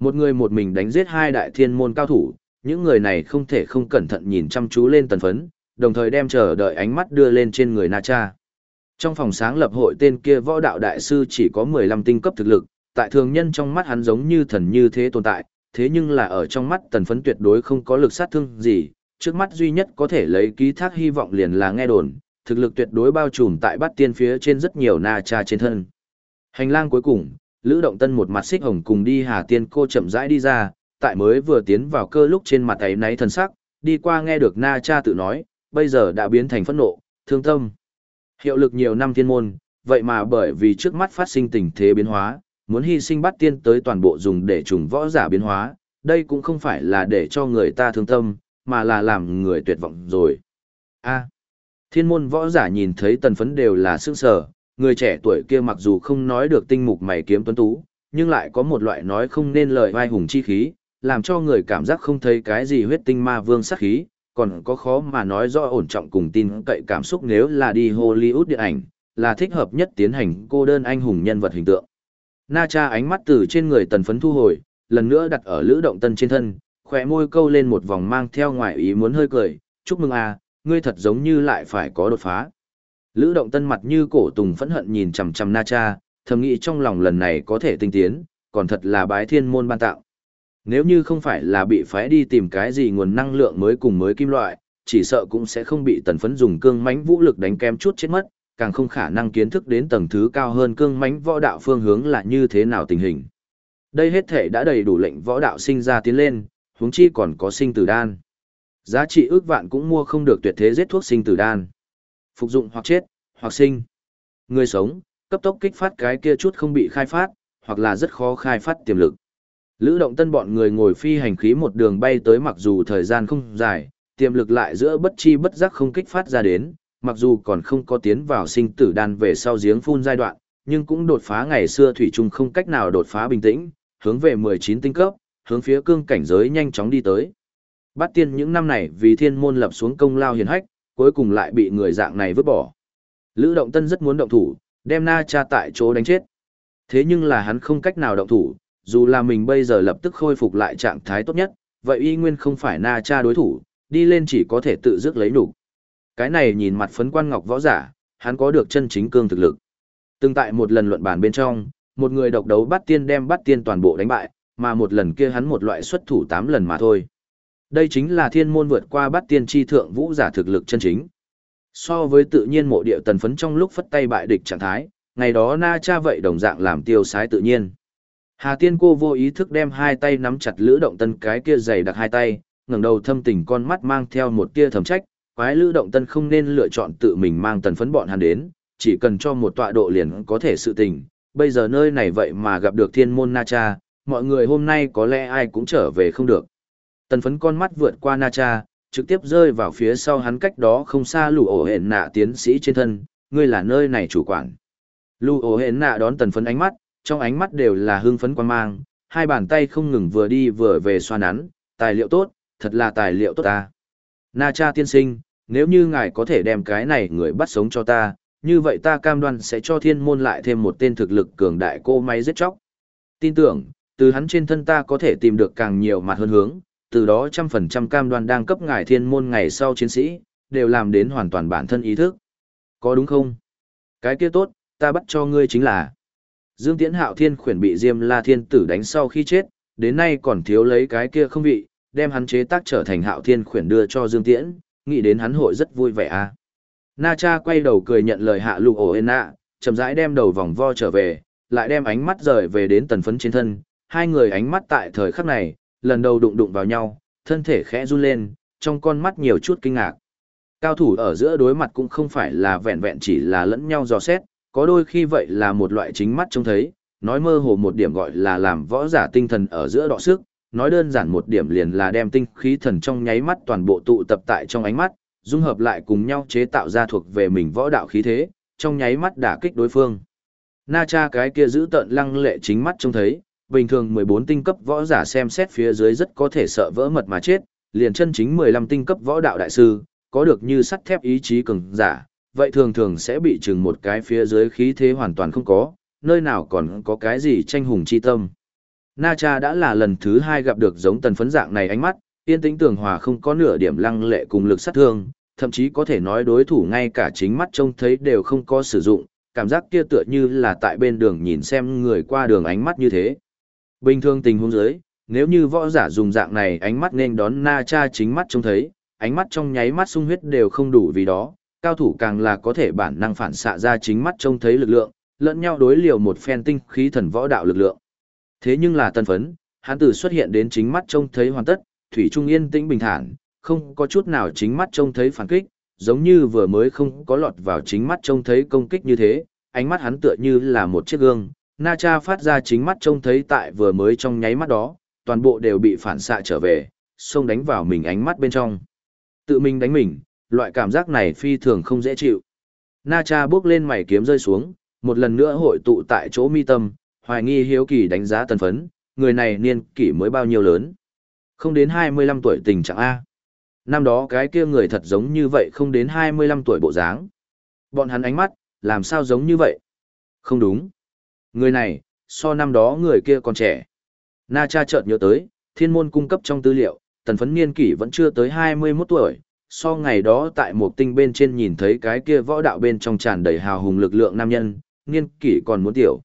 Một người một mình đánh giết hai đại thiên môn cao thủ, những người này không thể không cẩn thận nhìn chăm chú lên tần phấn, đồng thời đem chờ đợi ánh mắt đưa lên trên người na cha. Trong phòng sáng lập hội tên kia võ đạo đại sư chỉ có 15 tinh cấp thực lực, tại thường nhân trong mắt hắn giống như thần như thế tồn tại, thế nhưng là ở trong mắt tần phấn tuyệt đối không có lực sát thương gì, trước mắt duy nhất có thể lấy ký thác hy vọng liền là nghe đồn, thực lực tuyệt đối bao trùm tại bát tiên phía trên rất nhiều na cha trên thân. Hành lang cuối cùng, Lữ Động Tân một mặt xích hồng cùng đi Hà Tiên cô chậm rãi đi ra, tại mới vừa tiến vào cơ lúc trên mặt ấy náy thần sắc, đi qua nghe được na cha tự nói, bây giờ đã biến thành phẫn nộ, thương tâm. Hiệu lực nhiều năm thiên môn, vậy mà bởi vì trước mắt phát sinh tình thế biến hóa, muốn hy sinh bắt tiên tới toàn bộ dùng để trùng võ giả biến hóa, đây cũng không phải là để cho người ta thương tâm, mà là làm người tuyệt vọng rồi. A. thiên môn võ giả nhìn thấy tần phấn đều là sương sở, người trẻ tuổi kia mặc dù không nói được tinh mục mày kiếm tuấn tú, nhưng lại có một loại nói không nên lời vai hùng chi khí, làm cho người cảm giác không thấy cái gì huyết tinh ma vương sắc khí, còn có khó mà nói rõ ổn trọng cùng tin cậy cảm xúc nếu là đi Hollywood điện ảnh, là thích hợp nhất tiến hành cô đơn anh hùng nhân vật hình tượng. Na cha ánh mắt từ trên người tần phấn thu hồi, lần nữa đặt ở lữ động tân trên thân, khỏe môi câu lên một vòng mang theo ngoài ý muốn hơi cười, chúc mừng à, ngươi thật giống như lại phải có đột phá. Lữ động tân mặt như cổ tùng phẫn hận nhìn chằm chằm na cha, thầm nghĩ trong lòng lần này có thể tinh tiến, còn thật là bái thiên môn ban tạo. Nếu như không phải là bị phái đi tìm cái gì nguồn năng lượng mới cùng mới kim loại, chỉ sợ cũng sẽ không bị tần phấn dùng cương mãnh vũ lực đánh kém chút chết mất, càng không khả năng kiến thức đến tầng thứ cao hơn cương mãnh võ đạo phương hướng là như thế nào tình hình. Đây hết thể đã đầy đủ lệnh võ đạo sinh ra tiến lên, huống chi còn có sinh tử đan. Giá trị ước vạn cũng mua không được tuyệt thế giết thuốc sinh tử đan. Phục dụng hoặc chết, hoặc sinh. Người sống, cấp tốc kích phát cái kia chút không bị khai phát, hoặc là rất khó khai phát tiềm lực. Lữ động tân bọn người ngồi phi hành khí một đường bay tới mặc dù thời gian không dài, tiềm lực lại giữa bất chi bất giác không kích phát ra đến, mặc dù còn không có tiến vào sinh tử đan về sau giếng phun giai đoạn, nhưng cũng đột phá ngày xưa thủy chung không cách nào đột phá bình tĩnh, hướng về 19 tinh cấp, hướng phía cương cảnh giới nhanh chóng đi tới. Bát tiên những năm này vì thiên môn lập xuống công lao hiền hách, cuối cùng lại bị người dạng này vứt bỏ. Lữ Động Tân rất muốn động thủ, đem Na Cha tại chỗ đánh chết. Thế nhưng là hắn không cách nào động thủ, dù là mình bây giờ lập tức khôi phục lại trạng thái tốt nhất, vậy y nguyên không phải Na Cha đối thủ, đi lên chỉ có thể tự dứt lấy đủ. Cái này nhìn mặt phấn quan ngọc võ giả, hắn có được chân chính cương thực lực. Từng tại một lần luận bàn bên trong, một người độc đấu bắt tiên đem bắt tiên toàn bộ đánh bại, mà một lần kia hắn một loại xuất thủ 8 lần mà thôi. Đây chính là thiên môn vượt qua bắt tiên chi thượng vũ giả thực lực chân chính. So với tự nhiên mộ địa tần phấn trong lúc phất tay bại địch trạng thái, ngày đó na cha vậy đồng dạng làm tiêu sái tự nhiên. Hà tiên cô vô ý thức đem hai tay nắm chặt lữ động tân cái kia dày đặc hai tay, ngẩng đầu thâm tình con mắt mang theo một tia thầm trách, quái lữ động tân không nên lựa chọn tự mình mang tần phấn bọn hắn đến, chỉ cần cho một tọa độ liền có thể sự tình. Bây giờ nơi này vậy mà gặp được thiên môn na cha, mọi người hôm nay có lẽ ai cũng trở về không được. Tần phấn con mắt vượt qua na cha, trực tiếp rơi vào phía sau hắn cách đó không xa lù ổ hển nạ tiến sĩ trên thân, ngươi là nơi này chủ quản. Lù ổ hển nạ đón tần phấn ánh mắt, trong ánh mắt đều là hương phấn quan mang, hai bàn tay không ngừng vừa đi vừa về xoa nắn, tài liệu tốt, thật là tài liệu tốt ta. Na cha tiên sinh, nếu như ngài có thể đem cái này người bắt sống cho ta, như vậy ta cam đoan sẽ cho thiên môn lại thêm một tên thực lực cường đại cô máy giết chóc. Tin tưởng, từ hắn trên thân ta có thể tìm được càng nhiều mặt hơn hướng, từ đó trăm phần trăm cam đoan đang cấp ngài thiên môn ngày sau chiến sĩ, đều làm đến hoàn toàn bản thân ý thức. Có đúng không? Cái kia tốt, ta bắt cho ngươi chính là Dương Tiễn Hạo Thiên khuyển bị Diêm La Thiên tử đánh sau khi chết, đến nay còn thiếu lấy cái kia không vị, đem hắn chế tác trở thành Hạo Thiên khuyển đưa cho Dương Tiễn, nghĩ đến hắn hội rất vui vẻ à. Na Cha quay đầu cười nhận lời hạ lục ổ ên nạ, chậm rãi đem đầu vòng vo trở về, lại đem ánh mắt rời về đến tần phấn trên thân, hai người ánh mắt tại thời khắc này, lần đầu đụng đụng vào nhau, thân thể khẽ run lên, trong con mắt nhiều chút kinh ngạc. Cao thủ ở giữa đối mặt cũng không phải là vẹn vẹn chỉ là lẫn nhau dò xét, có đôi khi vậy là một loại chính mắt trông thấy, nói mơ hồ một điểm gọi là làm võ giả tinh thần ở giữa đọ sức, nói đơn giản một điểm liền là đem tinh khí thần trong nháy mắt toàn bộ tụ tập tại trong ánh mắt, dung hợp lại cùng nhau chế tạo ra thuộc về mình võ đạo khí thế, trong nháy mắt đả kích đối phương. Na cha cái kia giữ tận lăng lệ chính mắt trông thấy, bình thường 14 tinh cấp võ giả xem xét phía dưới rất có thể sợ vỡ mật mà chết, liền chân chính 15 tinh cấp võ đạo đại sư, có được như sắt thép ý chí cường giả, vậy thường thường sẽ bị chừng một cái phía dưới khí thế hoàn toàn không có, nơi nào còn có cái gì tranh hùng chi tâm. Na Cha đã là lần thứ hai gặp được giống tần phấn dạng này ánh mắt, yên tĩnh tường hòa không có nửa điểm lăng lệ cùng lực sát thương, thậm chí có thể nói đối thủ ngay cả chính mắt trông thấy đều không có sử dụng, cảm giác kia tựa như là tại bên đường nhìn xem người qua đường ánh mắt như thế. Bình thường tình huống dưới, nếu như võ giả dùng dạng này ánh mắt nên đón na cha chính mắt trông thấy, ánh mắt trong nháy mắt sung huyết đều không đủ vì đó, cao thủ càng là có thể bản năng phản xạ ra chính mắt trông thấy lực lượng, lẫn nhau đối liều một phen tinh khí thần võ đạo lực lượng. Thế nhưng là tân phấn, hắn từ xuất hiện đến chính mắt trông thấy hoàn tất, thủy trung yên tĩnh bình thản, không có chút nào chính mắt trông thấy phản kích, giống như vừa mới không có lọt vào chính mắt trông thấy công kích như thế, ánh mắt hắn tựa như là một chiếc gương, Na Cha phát ra chính mắt trông thấy tại vừa mới trong nháy mắt đó, toàn bộ đều bị phản xạ trở về, xông đánh vào mình ánh mắt bên trong. Tự mình đánh mình, loại cảm giác này phi thường không dễ chịu. Na Cha bước lên mày kiếm rơi xuống, một lần nữa hội tụ tại chỗ mi tâm, hoài nghi hiếu kỳ đánh giá tần phấn, người này niên kỷ mới bao nhiêu lớn. Không đến 25 tuổi tình trạng A. Năm đó cái kia người thật giống như vậy không đến 25 tuổi bộ dáng. Bọn hắn ánh mắt, làm sao giống như vậy? Không đúng. Người này, so năm đó người kia còn trẻ. Na cha chợt nhớ tới, thiên môn cung cấp trong tư liệu, tần phấn niên kỷ vẫn chưa tới 21 tuổi, so ngày đó tại một tinh bên trên nhìn thấy cái kia võ đạo bên trong tràn đầy hào hùng lực lượng nam nhân, niên kỷ còn muốn tiểu.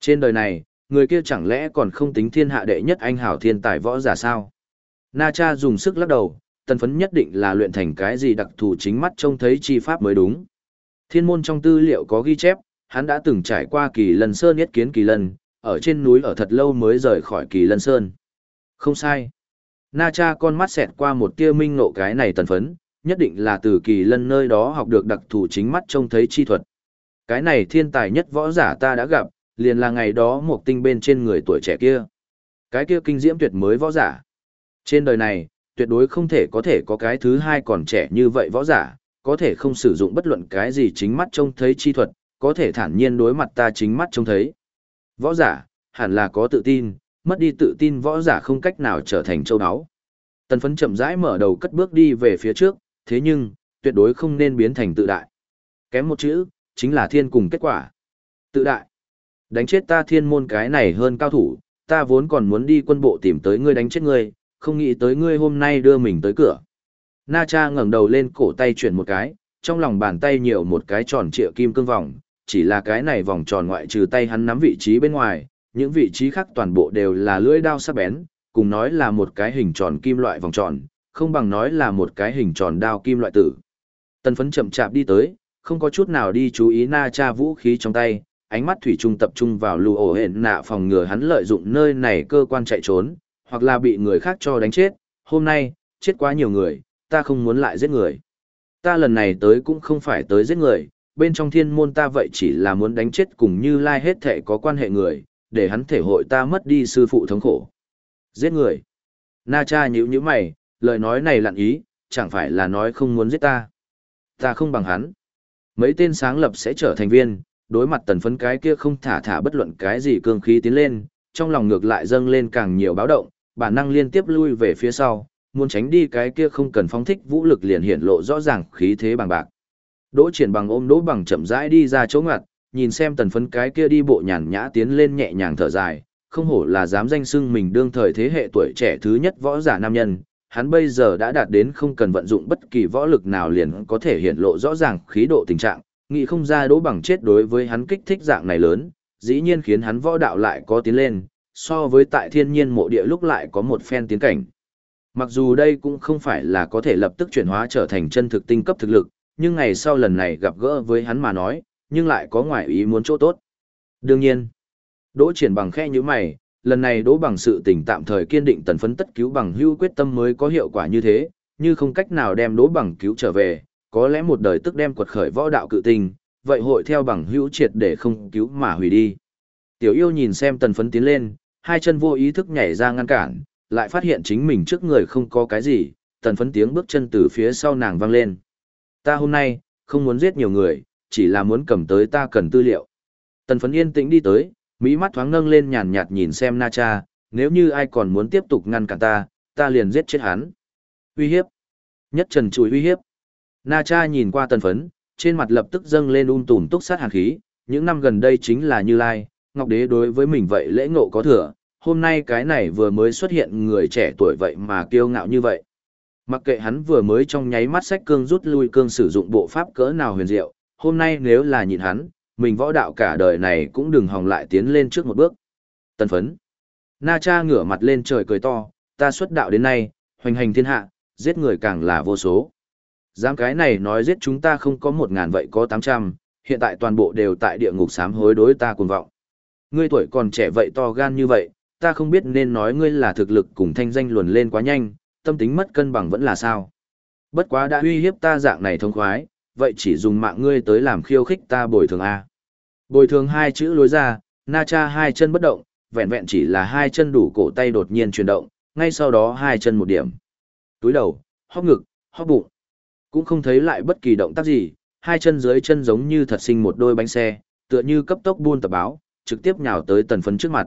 Trên đời này, người kia chẳng lẽ còn không tính thiên hạ đệ nhất anh hảo thiên tài võ giả sao? Na cha dùng sức lắc đầu, tần phấn nhất định là luyện thành cái gì đặc thù chính mắt trông thấy chi pháp mới đúng. Thiên môn trong tư liệu có ghi chép, hắn đã từng trải qua kỳ lân sơn nhất kiến kỳ lân, ở trên núi ở thật lâu mới rời khỏi kỳ lân sơn. Không sai. Na cha con mắt xẹt qua một tia minh nộ cái này tần phấn, nhất định là từ kỳ lân nơi đó học được đặc thù chính mắt trông thấy chi thuật. Cái này thiên tài nhất võ giả ta đã gặp, liền là ngày đó một tinh bên trên người tuổi trẻ kia. Cái kia kinh diễm tuyệt mới võ giả. Trên đời này, tuyệt đối không thể có thể có cái thứ hai còn trẻ như vậy võ giả, có thể không sử dụng bất luận cái gì chính mắt trông thấy chi thuật, có thể thản nhiên đối mặt ta chính mắt trông thấy. Võ giả, hẳn là có tự tin, mất đi tự tin võ giả không cách nào trở thành châu áo. Tần phấn chậm rãi mở đầu cất bước đi về phía trước, thế nhưng, tuyệt đối không nên biến thành tự đại. Kém một chữ, chính là thiên cùng kết quả. Tự đại. Đánh chết ta thiên môn cái này hơn cao thủ, ta vốn còn muốn đi quân bộ tìm tới ngươi đánh chết ngươi, không nghĩ tới ngươi hôm nay đưa mình tới cửa. Na cha ngẩng đầu lên cổ tay chuyển một cái, trong lòng bàn tay nhiều một cái tròn trịa kim cương vòng, chỉ là cái này vòng tròn ngoại trừ tay hắn nắm vị trí bên ngoài, những vị trí khác toàn bộ đều là lưỡi đao sắc bén, cùng nói là một cái hình tròn kim loại vòng tròn, không bằng nói là một cái hình tròn đao kim loại tử. Tần phấn chậm chạp đi tới, không có chút nào đi chú ý na cha vũ khí trong tay, ánh mắt thủy trung tập trung vào lù ổ hển nạ phòng ngừa hắn lợi dụng nơi này cơ quan chạy trốn, hoặc là bị người khác cho đánh chết. Hôm nay, chết quá nhiều người, ta không muốn lại giết người. Ta lần này tới cũng không phải tới giết người, bên trong thiên môn ta vậy chỉ là muốn đánh chết cùng như lai hết thể có quan hệ người, để hắn thể hội ta mất đi sư phụ thống khổ. Giết người. Na cha nhữ nhíu mày, lời nói này lặn ý, chẳng phải là nói không muốn giết ta. Ta không bằng hắn. Mấy tên sáng lập sẽ trở thành viên, đối mặt tần phấn cái kia không thả thả bất luận cái gì cương khí tiến lên, trong lòng ngược lại dâng lên càng nhiều báo động, bản năng liên tiếp lui về phía sau, muốn tránh đi cái kia không cần phóng thích vũ lực liền hiện lộ rõ ràng khí thế bằng bạc. Đỗ triển bằng ôm đỗ bằng chậm rãi đi ra chỗ ngặt, nhìn xem tần phấn cái kia đi bộ nhàn nhã tiến lên nhẹ nhàng thở dài, không hổ là dám danh xưng mình đương thời thế hệ tuổi trẻ thứ nhất võ giả nam nhân, hắn bây giờ đã đạt đến không cần vận dụng bất kỳ võ lực nào liền có thể hiện lộ rõ ràng khí độ tình trạng, nghĩ không ra đỗ bằng chết đối với hắn kích thích dạng này lớn, dĩ nhiên khiến hắn võ đạo lại có tiến lên, so với tại thiên nhiên mộ địa lúc lại có một phen tiến cảnh. Mặc dù đây cũng không phải là có thể lập tức chuyển hóa trở thành chân thực tinh cấp thực lực, nhưng ngày sau lần này gặp gỡ với hắn mà nói, nhưng lại có ngoại ý muốn chỗ tốt. Đương nhiên, đỗ triển bằng khe như mày, lần này đỗ bằng sự tình tạm thời kiên định tần phấn tất cứu bằng hưu quyết tâm mới có hiệu quả như thế, như không cách nào đem đỗ bằng cứu trở về, có lẽ một đời tức đem quật khởi võ đạo cự tình, vậy hội theo bằng hữu triệt để không cứu mà hủy đi. Tiểu yêu nhìn xem tần phấn tiến lên, hai chân vô ý thức nhảy ra ngăn cản, lại phát hiện chính mình trước người không có cái gì, tần phấn tiếng bước chân từ phía sau nàng vang lên. Ta hôm nay, không muốn giết nhiều người, chỉ là muốn cầm tới ta cần tư liệu. Tần phấn yên tĩnh đi tới, mỹ mắt thoáng nâng lên nhàn nhạt nhìn xem Na Cha, nếu như ai còn muốn tiếp tục ngăn cản ta, ta liền giết chết hắn. Uy hiếp. Nhất trần chùi uy hiếp. Na Cha nhìn qua tần phấn, trên mặt lập tức dâng lên um tùm túc sát hàn khí, những năm gần đây chính là Như Lai, Ngọc Đế đối với mình vậy lễ ngộ có thừa, hôm nay cái này vừa mới xuất hiện người trẻ tuổi vậy mà kiêu ngạo như vậy. Mặc kệ hắn vừa mới trong nháy mắt sách cương rút lui cương sử dụng bộ pháp cỡ nào huyền diệu, hôm nay nếu là nhịn hắn, mình võ đạo cả đời này cũng đừng hòng lại tiến lên trước một bước. Tân phấn. Na cha ngửa mặt lên trời cười to, ta xuất đạo đến nay, hoành hành thiên hạ, giết người càng là vô số. giám cái này nói giết chúng ta không có một ngàn vậy có tám trăm, hiện tại toàn bộ đều tại địa ngục sám hối đối ta cuồng vọng. Ngươi tuổi còn trẻ vậy to gan như vậy, ta không biết nên nói ngươi là thực lực cùng thanh danh luồn lên quá nhanh, tâm tính mất cân bằng vẫn là sao. Bất quá đã uy hiếp ta dạng này thông khoái, vậy chỉ dùng mạng ngươi tới làm khiêu khích ta bồi thường A. Bồi thường hai chữ lối ra, na cha hai chân bất động, vẹn vẹn chỉ là hai chân đủ cổ tay đột nhiên chuyển động, ngay sau đó hai chân một điểm. Túi đầu, hóp ngực, hóp bụng. Cũng không thấy lại bất kỳ động tác gì, hai chân dưới chân giống như thật sinh một đôi bánh xe, tựa như cấp tốc buôn tập báo, trực tiếp nhào tới tần phấn trước mặt.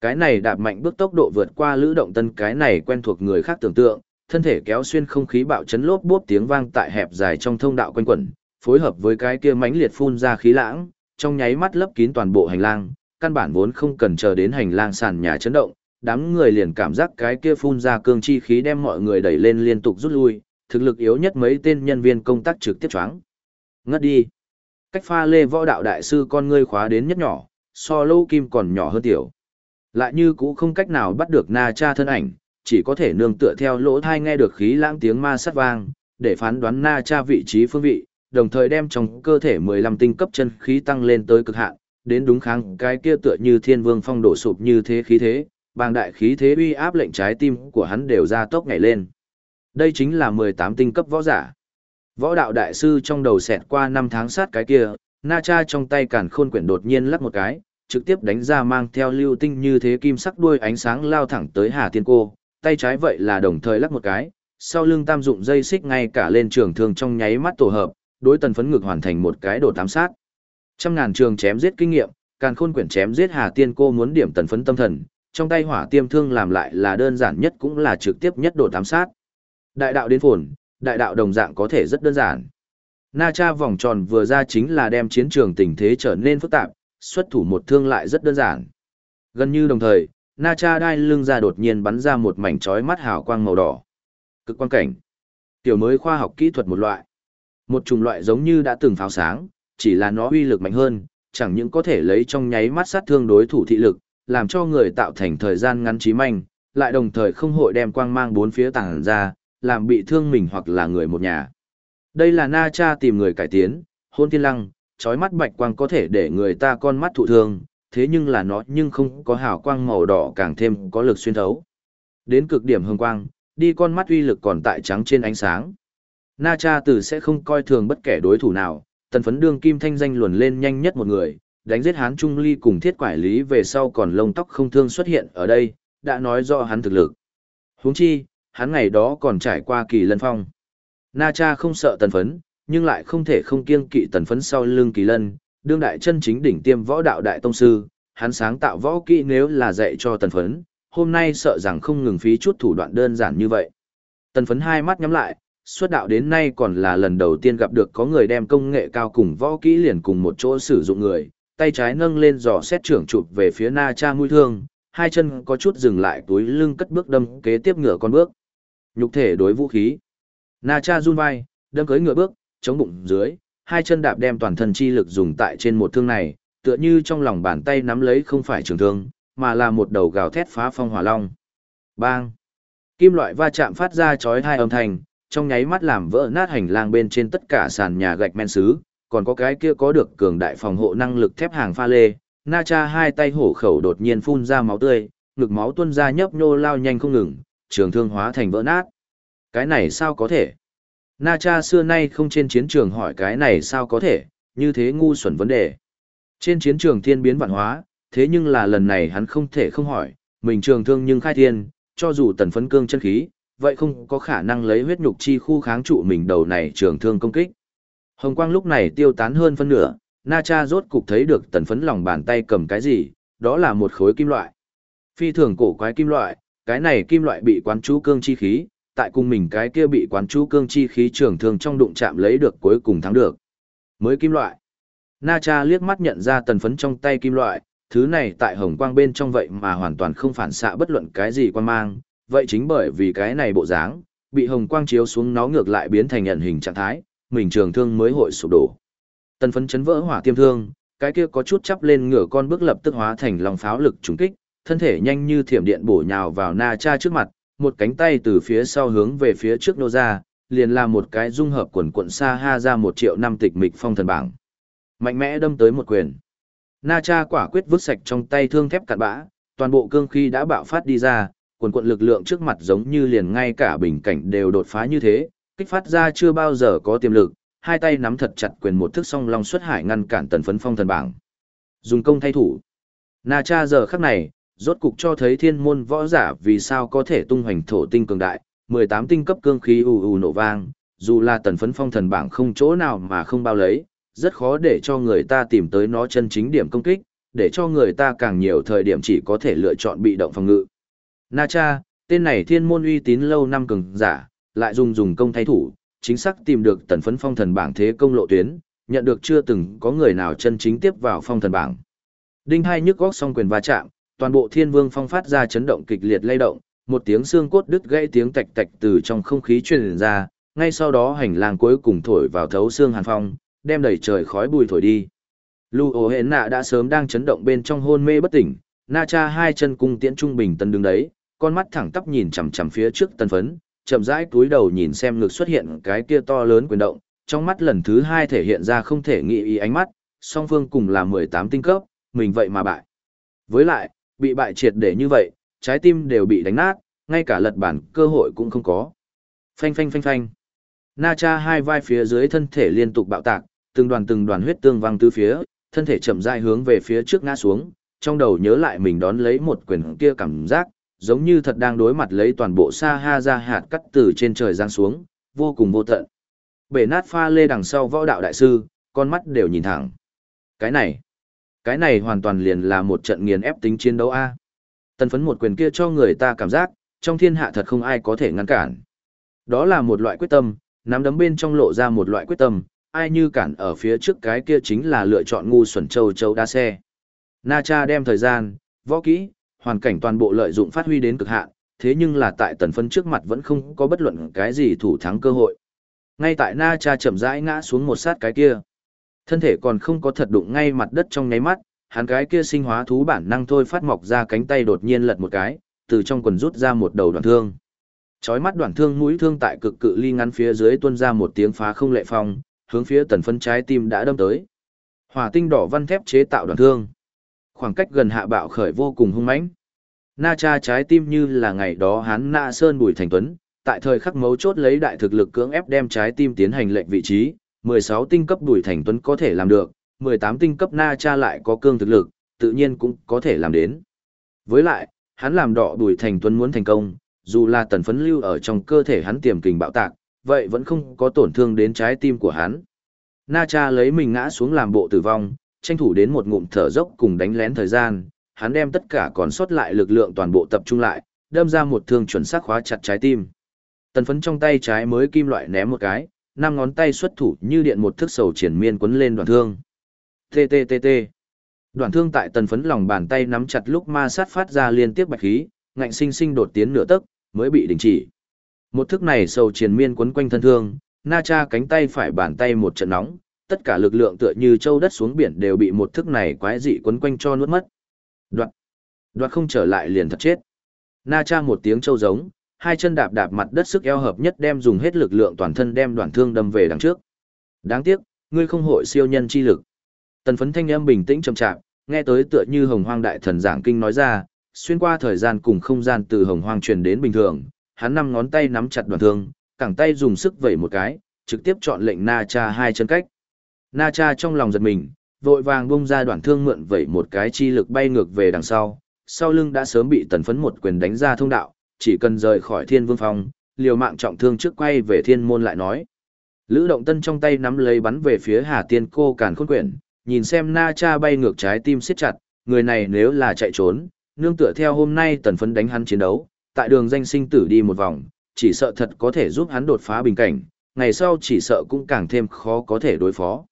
Cái này đạp mạnh bước tốc độ vượt qua lữ động tân cái này quen thuộc người khác tưởng tượng, thân thể kéo xuyên không khí bạo chấn lốp bốp tiếng vang tại hẹp dài trong thông đạo quanh quẩn, phối hợp với cái kia mãnh liệt phun ra khí lãng, trong nháy mắt lấp kín toàn bộ hành lang, căn bản vốn không cần chờ đến hành lang sàn nhà chấn động, đám người liền cảm giác cái kia phun ra cương chi khí đem mọi người đẩy lên liên tục rút lui, thực lực yếu nhất mấy tên nhân viên công tác trực tiếp choáng. Ngất đi. Cách pha lê võ đạo đại sư con ngươi khóa đến nhất nhỏ, so lâu kim còn nhỏ hơn tiểu. Lại như cũ không cách nào bắt được na cha thân ảnh, chỉ có thể nương tựa theo lỗ thai nghe được khí lãng tiếng ma sát vang, để phán đoán na cha vị trí phương vị, đồng thời đem trong cơ thể 15 tinh cấp chân khí tăng lên tới cực hạn, đến đúng kháng cái kia tựa như thiên vương phong đổ sụp như thế khí thế, bàng đại khí thế uy áp lệnh trái tim của hắn đều ra tốc nhảy lên. Đây chính là 18 tinh cấp võ giả. Võ đạo đại sư trong đầu xẹt qua năm tháng sát cái kia, Na Cha trong tay cản khôn quyển đột nhiên lắc một cái, trực tiếp đánh ra mang theo lưu tinh như thế kim sắc đuôi ánh sáng lao thẳng tới Hà Tiên Cô, tay trái vậy là đồng thời lắc một cái, sau lưng tam dụng dây xích ngay cả lên trường thương trong nháy mắt tổ hợp, đối tần phấn ngực hoàn thành một cái đổ tám sát. Trăm ngàn trường chém giết kinh nghiệm, càn khôn quyển chém giết Hà Tiên Cô muốn điểm tần phấn tâm thần, trong tay hỏa tiêm thương làm lại là đơn giản nhất cũng là trực tiếp nhất đổ tám sát. Đại đạo đến phồn, đại đạo đồng dạng có thể rất đơn giản. Na Cha vòng tròn vừa ra chính là đem chiến trường tình thế trở nên phức tạp, xuất thủ một thương lại rất đơn giản. Gần như đồng thời, Na Cha đai lưng ra đột nhiên bắn ra một mảnh chói mắt hào quang màu đỏ. Cực quang cảnh. Tiểu mới khoa học kỹ thuật một loại. Một chủng loại giống như đã từng pháo sáng, chỉ là nó uy lực mạnh hơn, chẳng những có thể lấy trong nháy mắt sát thương đối thủ thị lực, làm cho người tạo thành thời gian ngắn trí manh, lại đồng thời không hội đem quang mang bốn phía tàng ra, làm bị thương mình hoặc là người một nhà. Đây là Na Cha tìm người cải tiến, hôn thiên lăng, chói mắt bạch quang có thể để người ta con mắt thụ thương, thế nhưng là nó nhưng không có hào quang màu đỏ càng thêm có lực xuyên thấu. Đến cực điểm hương quang, đi con mắt uy lực còn tại trắng trên ánh sáng. Na Cha Tử sẽ không coi thường bất kể đối thủ nào, tần phấn đương kim thanh danh luồn lên nhanh nhất một người, đánh giết hán trung ly cùng thiết quải lý về sau còn lông tóc không thương xuất hiện ở đây, đã nói rõ hắn thực lực. huống chi, hắn ngày đó còn trải qua kỳ lân phong. Na Cha không sợ tần phấn, nhưng lại không thể không kiêng kỵ tần phấn sau lưng kỳ lân, đương đại chân chính đỉnh tiêm võ đạo đại tông sư, hắn sáng tạo võ kỹ nếu là dạy cho tần phấn, hôm nay sợ rằng không ngừng phí chút thủ đoạn đơn giản như vậy. Tần phấn hai mắt nhắm lại, xuất đạo đến nay còn là lần đầu tiên gặp được có người đem công nghệ cao cùng võ kỹ liền cùng một chỗ sử dụng người, tay trái nâng lên dò xét trưởng chụp về phía na cha mũi thương, hai chân có chút dừng lại túi lưng cất bước đâm kế tiếp ngựa con bước. Nhục thể đối vũ khí. Na cha run vai, đâm cưới ngựa bước, chống bụng dưới, hai chân đạp đem toàn thân chi lực dùng tại trên một thương này, tựa như trong lòng bàn tay nắm lấy không phải trường thương, mà là một đầu gào thét phá phong hỏa long. Bang! Kim loại va chạm phát ra chói hai âm thanh, trong nháy mắt làm vỡ nát hành lang bên trên tất cả sàn nhà gạch men sứ, còn có cái kia có được cường đại phòng hộ năng lực thép hàng pha lê. Na cha hai tay hổ khẩu đột nhiên phun ra máu tươi, ngực máu tuôn ra nhấp nhô lao nhanh không ngừng, trường thương hóa thành vỡ nát. Cái này sao có thể? Na cha xưa nay không trên chiến trường hỏi cái này sao có thể, như thế ngu xuẩn vấn đề. Trên chiến trường thiên biến vạn hóa, thế nhưng là lần này hắn không thể không hỏi, mình trường thương nhưng khai thiên, cho dù tần phấn cương chân khí, vậy không có khả năng lấy huyết nhục chi khu kháng trụ mình đầu này trường thương công kích. Hồng quang lúc này tiêu tán hơn phân nửa, Na Cha rốt cục thấy được tần phấn lòng bàn tay cầm cái gì, đó là một khối kim loại. Phi thường cổ quái kim loại, cái này kim loại bị quán chú cương chi khí, tại cùng mình cái kia bị quán chú cương chi khí trường thương trong đụng chạm lấy được cuối cùng thắng được. Mới kim loại. Na Cha liếc mắt nhận ra tần phấn trong tay kim loại, thứ này tại hồng quang bên trong vậy mà hoàn toàn không phản xạ bất luận cái gì quan mang, vậy chính bởi vì cái này bộ dáng, bị hồng quang chiếu xuống nó ngược lại biến thành nhận hình trạng thái, mình trường thương mới hội sụp đổ. Tần phấn chấn vỡ hỏa tiêm thương, cái kia có chút chắp lên ngửa con bước lập tức hóa thành lòng pháo lực trúng kích, thân thể nhanh như thiểm điện bổ nhào vào Na Cha trước mặt, một cánh tay từ phía sau hướng về phía trước nô ra, liền là một cái dung hợp quần quận xa ha ra một triệu năm tịch mịch phong thần bảng. Mạnh mẽ đâm tới một quyền. Na cha quả quyết vứt sạch trong tay thương thép cạn bã, toàn bộ cương khí đã bạo phát đi ra, quần quận lực lượng trước mặt giống như liền ngay cả bình cảnh đều đột phá như thế, kích phát ra chưa bao giờ có tiềm lực, hai tay nắm thật chặt quyền một thức song long xuất hải ngăn cản tần phấn phong thần bảng. Dùng công thay thủ. Na cha giờ khắc này, rốt cục cho thấy thiên môn võ giả vì sao có thể tung hoành thổ tinh cường đại, 18 tinh cấp cương khí ù ù nổ vang, dù là tần phấn phong thần bảng không chỗ nào mà không bao lấy, rất khó để cho người ta tìm tới nó chân chính điểm công kích, để cho người ta càng nhiều thời điểm chỉ có thể lựa chọn bị động phòng ngự. Na cha, tên này thiên môn uy tín lâu năm cường giả, lại dùng dùng công thay thủ, chính xác tìm được tần phấn phong thần bảng thế công lộ tuyến, nhận được chưa từng có người nào chân chính tiếp vào phong thần bảng. Đinh hai nhức góc song quyền va chạm, toàn bộ thiên vương phong phát ra chấn động kịch liệt lay động, một tiếng xương cốt đứt gãy tiếng tạch tạch từ trong không khí truyền ra, ngay sau đó hành lang cuối cùng thổi vào thấu xương hàn phong, đem đầy trời khói bụi thổi đi. Lu Ô hến nạ đã sớm đang chấn động bên trong hôn mê bất tỉnh, na cha hai chân cung tiễn trung bình tân đứng đấy, con mắt thẳng tắp nhìn chằm chằm phía trước tân phấn, chậm rãi túi đầu nhìn xem ngực xuất hiện cái kia to lớn quyền động, trong mắt lần thứ hai thể hiện ra không thể nghĩ ý ánh mắt, song phương cùng là 18 tinh cấp, mình vậy mà bại. Với lại, bị bại triệt để như vậy, trái tim đều bị đánh nát, ngay cả lật bản cơ hội cũng không có. Phanh phanh phanh phanh. Na cha hai vai phía dưới thân thể liên tục bạo tạc, từng đoàn từng đoàn huyết tương văng tứ phía, thân thể chậm rãi hướng về phía trước ngã xuống, trong đầu nhớ lại mình đón lấy một quyền kia cảm giác, giống như thật đang đối mặt lấy toàn bộ sa ha ra hạt cắt từ trên trời giáng xuống, vô cùng vô tận. Bể nát pha lê đằng sau võ đạo đại sư, con mắt đều nhìn thẳng. Cái này, cái này hoàn toàn liền là một trận nghiền ép tính chiến đấu A. Tần phấn một quyền kia cho người ta cảm giác, trong thiên hạ thật không ai có thể ngăn cản. Đó là một loại quyết tâm, nắm đấm bên trong lộ ra một loại quyết tâm, ai như cản ở phía trước cái kia chính là lựa chọn ngu xuẩn châu châu đa xe. Na cha đem thời gian, võ kỹ, hoàn cảnh toàn bộ lợi dụng phát huy đến cực hạn, thế nhưng là tại tần phấn trước mặt vẫn không có bất luận cái gì thủ thắng cơ hội. Ngay tại Na cha chậm rãi ngã xuống một sát cái kia. Thân thể còn không có thật đụng ngay mặt đất trong nháy mắt, hắn cái kia sinh hóa thú bản năng thôi phát mọc ra cánh tay đột nhiên lật một cái, từ trong quần rút ra một đầu đoạn thương. Chói mắt đoạn thương mũi thương tại cực cự ly ngắn phía dưới tuôn ra một tiếng phá không lệ phong, hướng phía tần phân trái tim đã đâm tới. Hỏa tinh đỏ văn thép chế tạo đoạn thương. Khoảng cách gần hạ bạo khởi vô cùng hung mãnh. Na cha trái tim như là ngày đó hắn Na Sơn Bùi Thành Tuấn, tại thời khắc mấu chốt lấy đại thực lực cưỡng ép đem trái tim tiến hành lệnh vị trí, 16 tinh cấp đuổi Thành Tuấn có thể làm được, 18 tinh cấp Na cha lại có cương thực lực, tự nhiên cũng có thể làm đến. Với lại, hắn làm đỏ đuổi Thành Tuấn muốn thành công, dù là tần phấn lưu ở trong cơ thể hắn tiềm kình bạo tạc, vậy vẫn không có tổn thương đến trái tim của hắn. Na cha lấy mình ngã xuống làm bộ tử vong, tranh thủ đến một ngụm thở dốc cùng đánh lén thời gian, hắn đem tất cả còn sót lại lực lượng toàn bộ tập trung lại, đâm ra một thương chuẩn xác khóa chặt trái tim. Tần phấn trong tay trái mới kim loại ném một cái, năm ngón tay xuất thủ như điện một thức sầu triển miên quấn lên đoạn thương. TTTT. Đoạn thương tại tần phấn lòng bàn tay nắm chặt lúc ma sát phát ra liên tiếp bạch khí, ngạnh sinh sinh đột tiến nửa tấc, mới bị đình chỉ. Một thức này sầu triển miên quấn quanh thân thương, na cha cánh tay phải bàn tay một trận nóng, tất cả lực lượng tựa như châu đất xuống biển đều bị một thức này quái dị quấn quanh cho nuốt mất. Đoạn. Đoạn không trở lại liền thật chết. Na cha một tiếng châu giống, hai chân đạp đạp mặt đất sức eo hợp nhất đem dùng hết lực lượng toàn thân đem đoạn thương đâm về đằng trước. Đáng tiếc, ngươi không hội siêu nhân chi lực. Tần phấn thanh âm bình tĩnh trầm chạm, nghe tới tựa như hồng hoang đại thần giảng kinh nói ra, xuyên qua thời gian cùng không gian từ hồng hoang truyền đến bình thường, hắn năm ngón tay nắm chặt đoạn thương, cẳng tay dùng sức vẩy một cái, trực tiếp chọn lệnh Na Cha hai chân cách. Na Cha trong lòng giật mình, vội vàng bung ra đoạn thương mượn vẩy một cái chi lực bay ngược về đằng sau, sau lưng đã sớm bị tần phấn một quyền đánh ra thông đạo, chỉ cần rời khỏi thiên vương phong, liều mạng trọng thương trước quay về thiên môn lại nói. Lữ động tân trong tay nắm lấy bắn về phía Hà Tiên cô càn khôn quyển, nhìn xem Na Cha bay ngược trái tim siết chặt, người này nếu là chạy trốn, nương tựa theo hôm nay tần phấn đánh hắn chiến đấu, tại đường danh sinh tử đi một vòng, chỉ sợ thật có thể giúp hắn đột phá bình cảnh, ngày sau chỉ sợ cũng càng thêm khó có thể đối phó.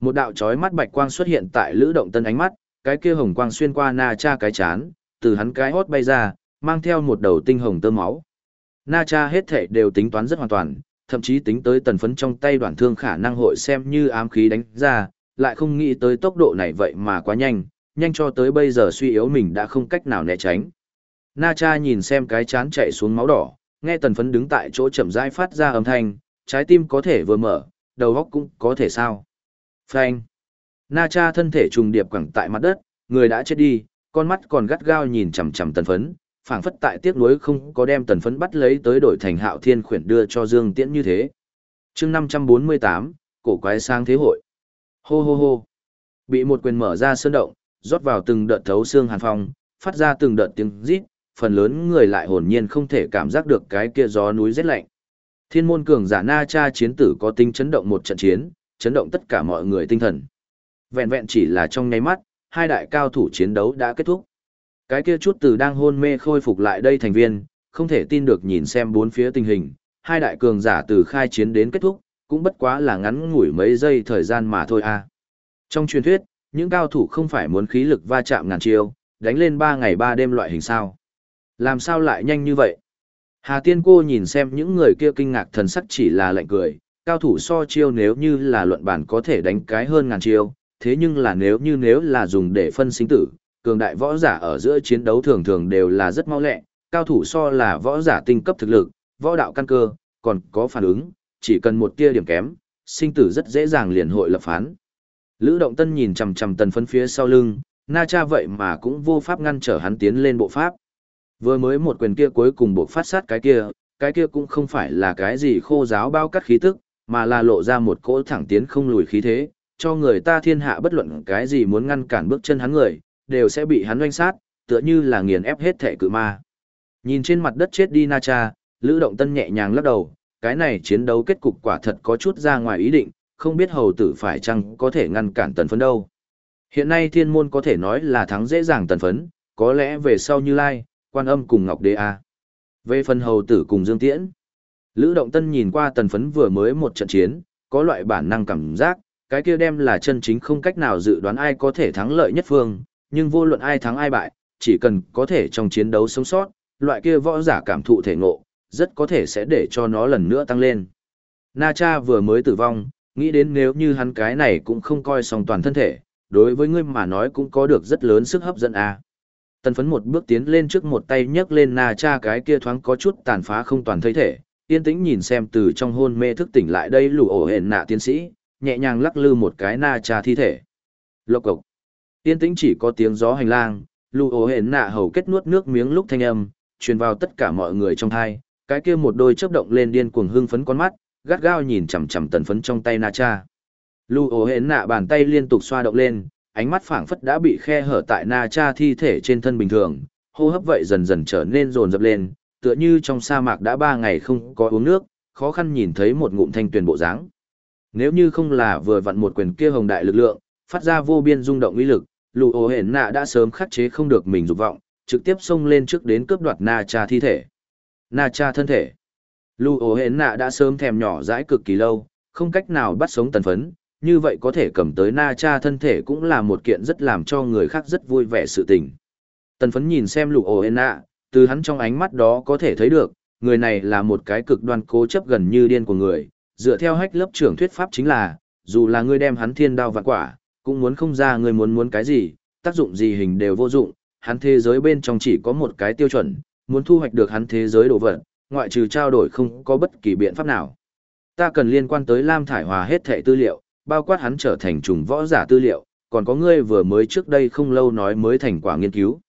Một đạo chói mắt bạch quang xuất hiện tại lữ động tân ánh mắt, cái kia hồng quang xuyên qua na cha cái chán, từ hắn cái hót bay ra, mang theo một đầu tinh hồng tơ máu. Na cha hết thể đều tính toán rất hoàn toàn, thậm chí tính tới tần phấn trong tay đoạn thương khả năng hội xem như ám khí đánh ra, lại không nghĩ tới tốc độ này vậy mà quá nhanh, nhanh cho tới bây giờ suy yếu mình đã không cách nào né tránh. Na cha nhìn xem cái chán chạy xuống máu đỏ, nghe tần phấn đứng tại chỗ chậm rãi phát ra âm thanh, trái tim có thể vừa mở, đầu óc cũng có thể sao. Phanh. Na cha thân thể trùng điệp quẳng tại mặt đất, người đã chết đi, con mắt còn gắt gao nhìn chằm chằm tần phấn, phảng phất tại tiếc nuối không có đem tần phấn bắt lấy tới đổi thành hạo thiên khuyển đưa cho Dương Tiễn như thế. chương 548, cổ quái sang thế hội. Hô hô hô. Bị một quyền mở ra sơn động, rót vào từng đợt thấu xương hàn phong, phát ra từng đợt tiếng rít, phần lớn người lại hồn nhiên không thể cảm giác được cái kia gió núi rét lạnh. Thiên môn cường giả Na Cha chiến tử có tinh chấn động một trận chiến, chấn động tất cả mọi người tinh thần. Vẹn vẹn chỉ là trong nháy mắt, hai đại cao thủ chiến đấu đã kết thúc. Cái kia chút từ đang hôn mê khôi phục lại đây thành viên, không thể tin được nhìn xem bốn phía tình hình, hai đại cường giả từ khai chiến đến kết thúc, cũng bất quá là ngắn ngủi mấy giây thời gian mà thôi a. À. Trong truyền thuyết, những cao thủ không phải muốn khí lực va chạm ngàn chiêu, đánh lên ba ngày ba đêm loại hình sao. Làm sao lại nhanh như vậy? Hà Tiên cô nhìn xem những người kia kinh ngạc thần sắc chỉ là lạnh cười, cao thủ so chiêu nếu như là luận bản có thể đánh cái hơn ngàn chiêu, thế nhưng là nếu như nếu là dùng để phân sinh tử, cường đại võ giả ở giữa chiến đấu thường thường đều là rất mau lẹ, cao thủ so là võ giả tinh cấp thực lực, võ đạo căn cơ, còn có phản ứng, chỉ cần một tia điểm kém, sinh tử rất dễ dàng liền hội lập phán. Lữ Động Tân nhìn chằm chằm tần phân phía sau lưng, Na Cha vậy mà cũng vô pháp ngăn trở hắn tiến lên bộ pháp. Vừa mới một quyền kia cuối cùng buộc phát sát cái kia, cái kia cũng không phải là cái gì khô giáo bao cắt khí tức, mà là lộ ra một cỗ thẳng tiến không lùi khí thế, cho người ta thiên hạ bất luận cái gì muốn ngăn cản bước chân hắn người, đều sẽ bị hắn oanh sát, tựa như là nghiền ép hết thể cự ma. Nhìn trên mặt đất chết đi Na Cha, Lữ Động Tân nhẹ nhàng lắc đầu, cái này chiến đấu kết cục quả thật có chút ra ngoài ý định, không biết hầu tử phải chăng có thể ngăn cản tần phấn đâu. Hiện nay thiên môn có thể nói là thắng dễ dàng tần phấn, có lẽ về sau như lai, quan âm cùng Ngọc Đế A. Về phần hầu tử cùng Dương Tiễn, Lữ Động Tân nhìn qua tần phấn vừa mới một trận chiến, có loại bản năng cảm giác, cái kia đem là chân chính không cách nào dự đoán ai có thể thắng lợi nhất phương, nhưng vô luận ai thắng ai bại, chỉ cần có thể trong chiến đấu sống sót, loại kia võ giả cảm thụ thể ngộ, rất có thể sẽ để cho nó lần nữa tăng lên. Na Cha vừa mới tử vong, nghĩ đến nếu như hắn cái này cũng không coi xong toàn thân thể, đối với ngươi mà nói cũng có được rất lớn sức hấp dẫn à. Tần phấn một bước tiến lên trước một tay nhấc lên Na Cha cái kia thoáng có chút tàn phá không toàn thấy thể, yên tĩnh nhìn xem từ trong hôn mê thức tỉnh lại đây lù ổ hển nạ tiến sĩ, nhẹ nhàng lắc lư một cái Na Cha thi thể. Lộc cộc. Yên tĩnh chỉ có tiếng gió hành lang, lù ổ hển nạ hầu kết nuốt nước miếng lúc thanh âm, truyền vào tất cả mọi người trong thai, cái kia một đôi chớp động lên điên cuồng hưng phấn con mắt, gắt gao nhìn chằm chằm tần phấn trong tay Na Cha. Lù ổ hển nạ bàn tay liên tục xoa động lên, ánh mắt phảng phất đã bị khe hở tại Na Cha thi thể trên thân bình thường, hô hấp vậy dần dần trở nên rồn rập lên, tựa như trong sa mạc đã ba ngày không có uống nước, khó khăn nhìn thấy một ngụm thanh tuyền bộ dáng. Nếu như không là vừa vặn một quyền kia hồng đại lực lượng, phát ra vô biên rung động uy lực, lù ổ hển nạ đã sớm khắc chế không được mình dục vọng, trực tiếp xông lên trước đến cướp đoạt Na Cha thi thể. Na Cha thân thể. Lù ổ hển nạ đã sớm thèm nhỏ dãi cực kỳ lâu, không cách nào bắt sống tần phấn, như vậy có thể cầm tới Na Cha thân thể cũng là một kiện rất làm cho người khác rất vui vẻ sự tình. Tần phấn nhìn xem lù ổ hển nạ, từ hắn trong ánh mắt đó có thể thấy được, người này là một cái cực đoan cố chấp gần như điên của người, dựa theo hách lớp trưởng thuyết pháp chính là, dù là ngươi đem hắn thiên đao vạn quả, cũng muốn không ra người muốn muốn cái gì, tác dụng gì hình đều vô dụng, hắn thế giới bên trong chỉ có một cái tiêu chuẩn, muốn thu hoạch được hắn thế giới đồ vật, ngoại trừ trao đổi không có bất kỳ biện pháp nào. Ta cần liên quan tới Lam Thải Hòa hết thẻ tư liệu, bao quát hắn trở thành trùng võ giả tư liệu, còn có ngươi vừa mới trước đây không lâu nói mới thành quả nghiên cứu.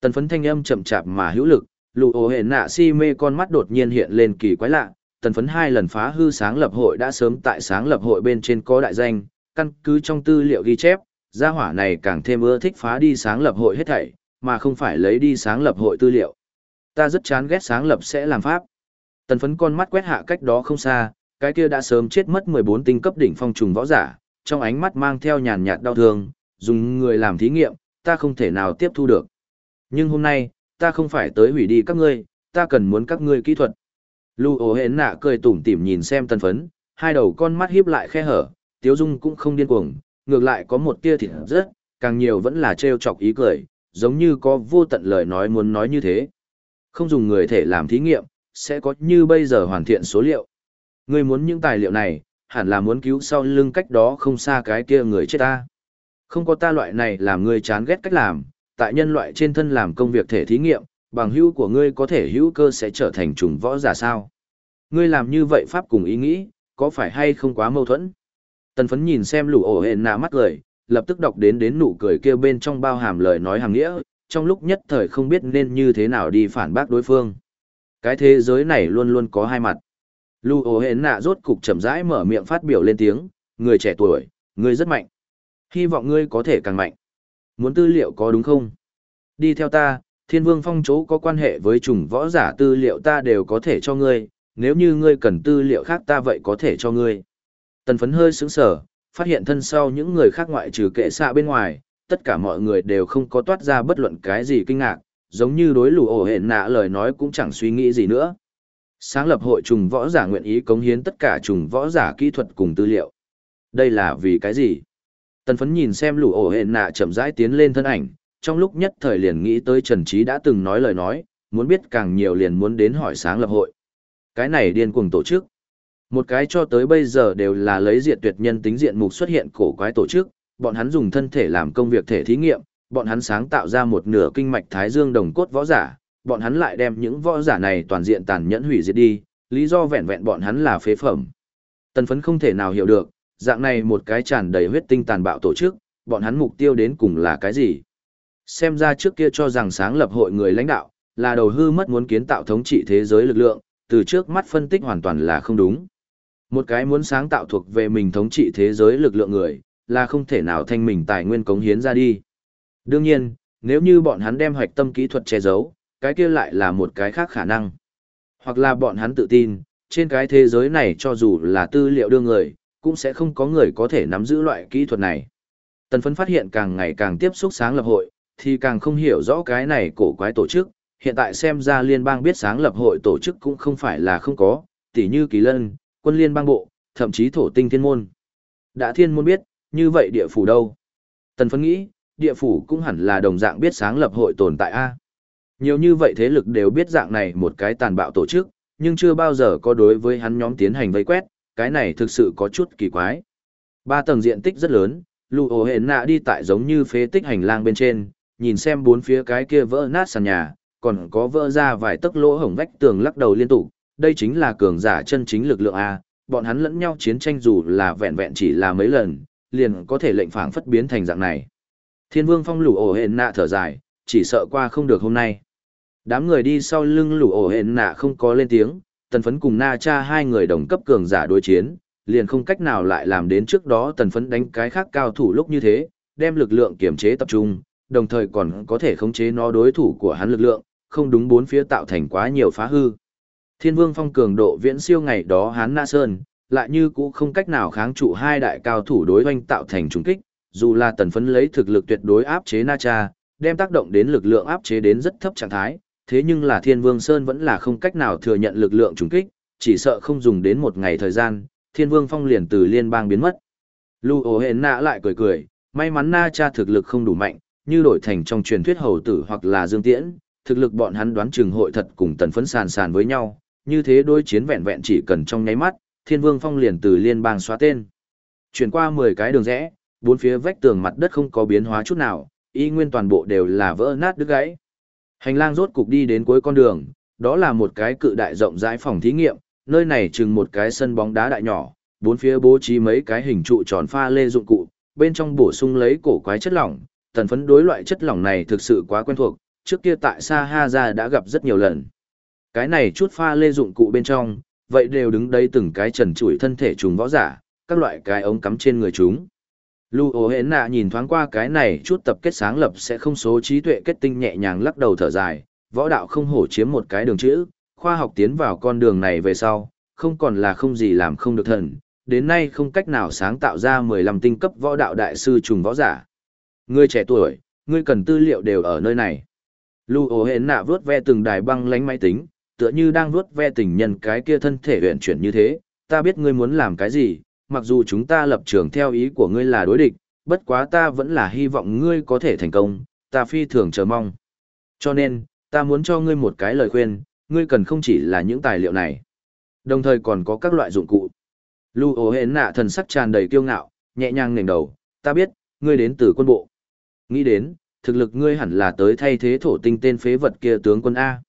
Tần phấn thanh âm chậm chạp mà hữu lực, lụ ồ hệ nạ si mê con mắt đột nhiên hiện lên kỳ quái lạ, tần phấn hai lần phá hư sáng lập hội đã sớm tại sáng lập hội bên trên có đại danh, căn cứ trong tư liệu ghi chép, gia hỏa này càng thêm ưa thích phá đi sáng lập hội hết thảy, mà không phải lấy đi sáng lập hội tư liệu. Ta rất chán ghét sáng lập sẽ làm pháp. Tần phấn con mắt quét hạ cách đó không xa, cái kia đã sớm chết mất 14 tinh cấp đỉnh phong trùng võ giả, trong ánh mắt mang theo nhàn nhạt đau thương, dùng người làm thí nghiệm, ta không thể nào tiếp thu được. Nhưng hôm nay, ta không phải tới hủy đi các ngươi, ta cần muốn các ngươi kỹ thuật. Lưu ổ hến nạ cười tủm tỉm nhìn xem tần phấn, hai đầu con mắt hiếp lại khe hở, tiếu dung cũng không điên cuồng, ngược lại có một tia thịt rất, càng nhiều vẫn là trêu chọc ý cười, giống như có vô tận lời nói muốn nói như thế. Không dùng người thể làm thí nghiệm, sẽ có như bây giờ hoàn thiện số liệu. Người muốn những tài liệu này, hẳn là muốn cứu sau lưng cách đó không xa cái kia người chết ta. Không có ta loại này làm người chán ghét cách làm, tại nhân loại trên thân làm công việc thể thí nghiệm, bằng hữu của ngươi có thể hữu cơ sẽ trở thành trùng võ giả sao. Ngươi làm như vậy pháp cùng ý nghĩ, có phải hay không quá mâu thuẫn? Tần phấn nhìn xem lũ ổ hẹn nạ mắt cười, lập tức đọc đến đến nụ cười kia bên trong bao hàm lời nói hàng nghĩa, trong lúc nhất thời không biết nên như thế nào đi phản bác đối phương. Cái thế giới này luôn luôn có hai mặt. Lũ ổ hẹn nạ rốt cục chậm rãi mở miệng phát biểu lên tiếng, người trẻ tuổi, người rất mạnh. Hy vọng ngươi có thể càng mạnh. Muốn tư liệu có đúng không? Đi theo ta, thiên vương phong chỗ có quan hệ với trùng võ giả tư liệu ta đều có thể cho ngươi, nếu như ngươi cần tư liệu khác ta vậy có thể cho ngươi. Tần phấn hơi sững sở, phát hiện thân sau những người khác ngoại trừ kệ xạ bên ngoài, tất cả mọi người đều không có toát ra bất luận cái gì kinh ngạc, giống như đối lù ổ hẹn nạ lời nói cũng chẳng suy nghĩ gì nữa. Sáng lập hội trùng võ giả nguyện ý cống hiến tất cả trùng võ giả kỹ thuật cùng tư liệu. Đây là vì cái gì? Tần phấn nhìn xem lù ổ hẹn nạ chậm rãi tiến lên thân ảnh, trong lúc nhất thời liền nghĩ tới Trần Trí đã từng nói lời nói, muốn biết càng nhiều liền muốn đến hỏi sáng lập hội. Cái này điên cuồng tổ chức. Một cái cho tới bây giờ đều là lấy diện tuyệt nhân tính diện mục xuất hiện cổ quái tổ chức, bọn hắn dùng thân thể làm công việc thể thí nghiệm, bọn hắn sáng tạo ra một nửa kinh mạch thái dương đồng cốt võ giả, bọn hắn lại đem những võ giả này toàn diện tàn nhẫn hủy diệt đi, lý do vẹn vẹn bọn hắn là phế phẩm. Tần phấn không thể nào hiểu được, dạng này một cái tràn đầy huyết tinh tàn bạo tổ chức, bọn hắn mục tiêu đến cùng là cái gì? Xem ra trước kia cho rằng sáng lập hội người lãnh đạo, là đầu hư mất muốn kiến tạo thống trị thế giới lực lượng, từ trước mắt phân tích hoàn toàn là không đúng. Một cái muốn sáng tạo thuộc về mình thống trị thế giới lực lượng người, là không thể nào thanh mình tài nguyên cống hiến ra đi. Đương nhiên, nếu như bọn hắn đem hoạch tâm kỹ thuật che giấu, cái kia lại là một cái khác khả năng. Hoặc là bọn hắn tự tin, trên cái thế giới này cho dù là tư liệu đưa người, cũng sẽ không có người có thể nắm giữ loại kỹ thuật này. Tần phấn phát hiện càng ngày càng tiếp xúc sáng lập hội, thì càng không hiểu rõ cái này cổ quái tổ chức, hiện tại xem ra liên bang biết sáng lập hội tổ chức cũng không phải là không có, tỉ như kỳ lân, quân liên bang bộ, thậm chí thổ tinh thiên môn. Đã thiên môn biết, như vậy địa phủ đâu? Tần phấn nghĩ, địa phủ cũng hẳn là đồng dạng biết sáng lập hội tồn tại A. Nhiều như vậy thế lực đều biết dạng này một cái tàn bạo tổ chức, nhưng chưa bao giờ có đối với hắn nhóm tiến hành vây quét, cái này thực sự có chút kỳ quái. Ba tầng diện tích rất lớn, lù ổ hển nạ đi tại giống như phế tích hành lang bên trên, nhìn xem bốn phía cái kia vỡ nát sàn nhà, còn có vỡ ra vài tấc lỗ hổng vách tường lắc đầu liên tục, đây chính là cường giả chân chính lực lượng A, bọn hắn lẫn nhau chiến tranh dù là vẹn vẹn chỉ là mấy lần, liền có thể lệnh phảng phất biến thành dạng này. Thiên vương phong lũ ổ hển nạ thở dài, chỉ sợ qua không được hôm nay. Đám người đi sau lưng lũ ổ hển nạ không có lên tiếng, tần phấn cùng na cha hai người đồng cấp cường giả đối chiến, liền không cách nào lại làm đến trước đó tần phấn đánh cái khác cao thủ lúc như thế, đem lực lượng kiểm chế tập trung, đồng thời còn có thể khống chế nó đối thủ của hắn lực lượng, không đúng bốn phía tạo thành quá nhiều phá hư. Thiên vương phong cường độ viễn siêu ngày đó hán na sơn, lại như cũ không cách nào kháng trụ hai đại cao thủ đối oanh tạo thành trùng kích, dù là tần phấn lấy thực lực tuyệt đối áp chế na cha, đem tác động đến lực lượng áp chế đến rất thấp trạng thái, thế nhưng là Thiên Vương Sơn vẫn là không cách nào thừa nhận lực lượng trùng kích, chỉ sợ không dùng đến một ngày thời gian, Thiên Vương Phong liền từ liên bang biến mất. Lu Ổ Hến Nạ lại cười cười, may mắn Na Cha thực lực không đủ mạnh, như đổi thành trong truyền thuyết hầu tử hoặc là Dương Tiễn, thực lực bọn hắn đoán chừng hội thật cùng tần phấn sàn sàn với nhau, như thế đối chiến vẹn vẹn chỉ cần trong nháy mắt, Thiên Vương Phong liền từ liên bang xóa tên. Chuyển qua 10 cái đường rẽ, bốn phía vách tường mặt đất không có biến hóa chút nào, y nguyên toàn bộ đều là vỡ nát đứt gãy. Hành lang rốt cục đi đến cuối con đường, đó là một cái cự đại rộng rãi phòng thí nghiệm, nơi này chừng một cái sân bóng đá đại nhỏ, bốn phía bố trí mấy cái hình trụ tròn pha lê dụng cụ, bên trong bổ sung lấy cổ quái chất lỏng, tần phấn đối loại chất lỏng này thực sự quá quen thuộc, trước kia tại Sa Ha Gia đã gặp rất nhiều lần. Cái này chút pha lê dụng cụ bên trong, vậy đều đứng đây từng cái trần trụi thân thể trùng võ giả, các loại cái ống cắm trên người chúng. lưu ố hến nạ nhìn thoáng qua cái này chút tập kết sáng lập sẽ không số trí tuệ kết tinh nhẹ nhàng lắc đầu thở dài, võ đạo không hổ chiếm một cái đường chữ, khoa học tiến vào con đường này về sau, không còn là không gì làm không được thần, đến nay không cách nào sáng tạo ra 15 tinh cấp võ đạo đại sư trùng võ giả. Ngươi trẻ tuổi, ngươi cần tư liệu đều ở nơi này. lưu ố hến nạ vướt ve từng đài băng lánh máy tính, tựa như đang vuốt ve tình nhân cái kia thân thể huyền chuyển như thế, ta biết ngươi muốn làm cái gì, mặc dù chúng ta lập trường theo ý của ngươi là đối địch, bất quá ta vẫn là hy vọng ngươi có thể thành công, ta phi thường chờ mong. Cho nên, ta muốn cho ngươi một cái lời khuyên, ngươi cần không chỉ là những tài liệu này, đồng thời còn có các loại dụng cụ. Lưu ố hến nạ thần sắc tràn đầy kiêu ngạo, nhẹ nhàng nền đầu, ta biết, ngươi đến từ quân bộ. Nghĩ đến, thực lực ngươi hẳn là tới thay thế thổ tinh tên phế vật kia tướng quân A.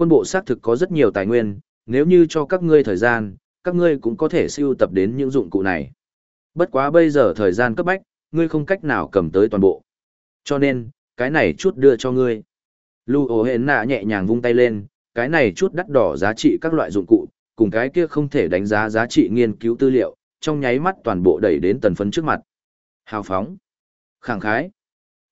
Quân bộ xác thực có rất nhiều tài nguyên, nếu như cho các ngươi thời gian, các ngươi cũng có thể siêu tập đến những dụng cụ này. Bất quá bây giờ thời gian cấp bách, ngươi không cách nào cầm tới toàn bộ. Cho nên, cái này chút đưa cho ngươi. Lưu ổ hến nạ nhẹ nhàng vung tay lên, cái này chút đắt đỏ giá trị các loại dụng cụ, cùng cái kia không thể đánh giá giá trị nghiên cứu tư liệu, trong nháy mắt toàn bộ đẩy đến tần phấn trước mặt. Hào phóng. Khẳng khái.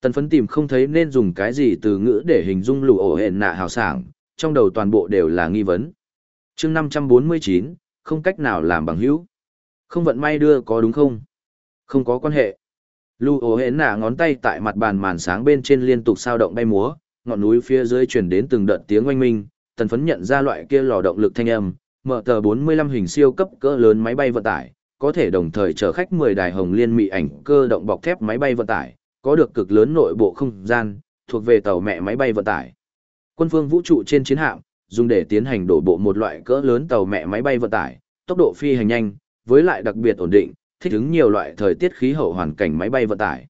Tần phấn tìm không thấy nên dùng cái gì từ ngữ để hình dung lù ổ hển nạ hào sảng, trong đầu toàn bộ đều là nghi vấn. chương 549, không cách nào làm bằng hữu. Không vận may đưa có đúng không? Không có quan hệ. Lưu ố hến nả ngón tay tại mặt bàn màn sáng bên trên liên tục sao động bay múa, ngọn núi phía dưới truyền đến từng đợt tiếng oanh minh, tần phấn nhận ra loại kia lò động lực thanh âm, mở tờ 45 hình siêu cấp cỡ lớn máy bay vận tải, có thể đồng thời chở khách 10 đài hồng liên mị ảnh cơ động bọc thép máy bay vận tải, có được cực lớn nội bộ không gian, thuộc về tàu mẹ máy bay vận tải. Quân phương vũ trụ trên chiến hạm, dùng để tiến hành đổ bộ một loại cỡ lớn tàu mẹ máy bay vận tải, tốc độ phi hành nhanh, với lại đặc biệt ổn định, thích ứng nhiều loại thời tiết khí hậu hoàn cảnh máy bay vận tải.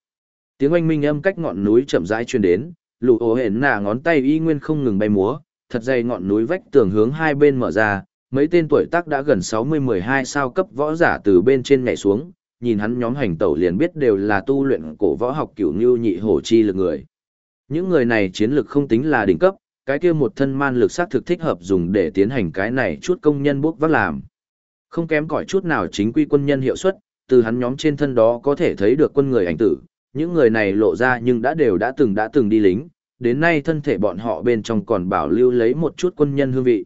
Tiếng oanh minh âm cách ngọn núi chậm rãi truyền đến, lũ ổ hển nà ngón tay y nguyên không ngừng bay múa, thật dày ngọn núi vách tường hướng hai bên mở ra, mấy tên tuổi tác đã gần 60-12 sao cấp võ giả từ bên trên nhảy xuống, nhìn hắn nhóm hành tẩu liền biết đều là tu luyện cổ võ học cửu như nhị hổ chi lực người. Những người này chiến lực không tính là đỉnh cấp, cái kia một thân man lực sát thực thích hợp dùng để tiến hành cái này chút công nhân bốc vác làm. Không kém cỏi chút nào chính quy quân nhân hiệu suất, từ hắn nhóm trên thân đó có thể thấy được quân người ảnh tử, những người này lộ ra nhưng đã đều đã từng đã từng đi lính, đến nay thân thể bọn họ bên trong còn bảo lưu lấy một chút quân nhân hương vị.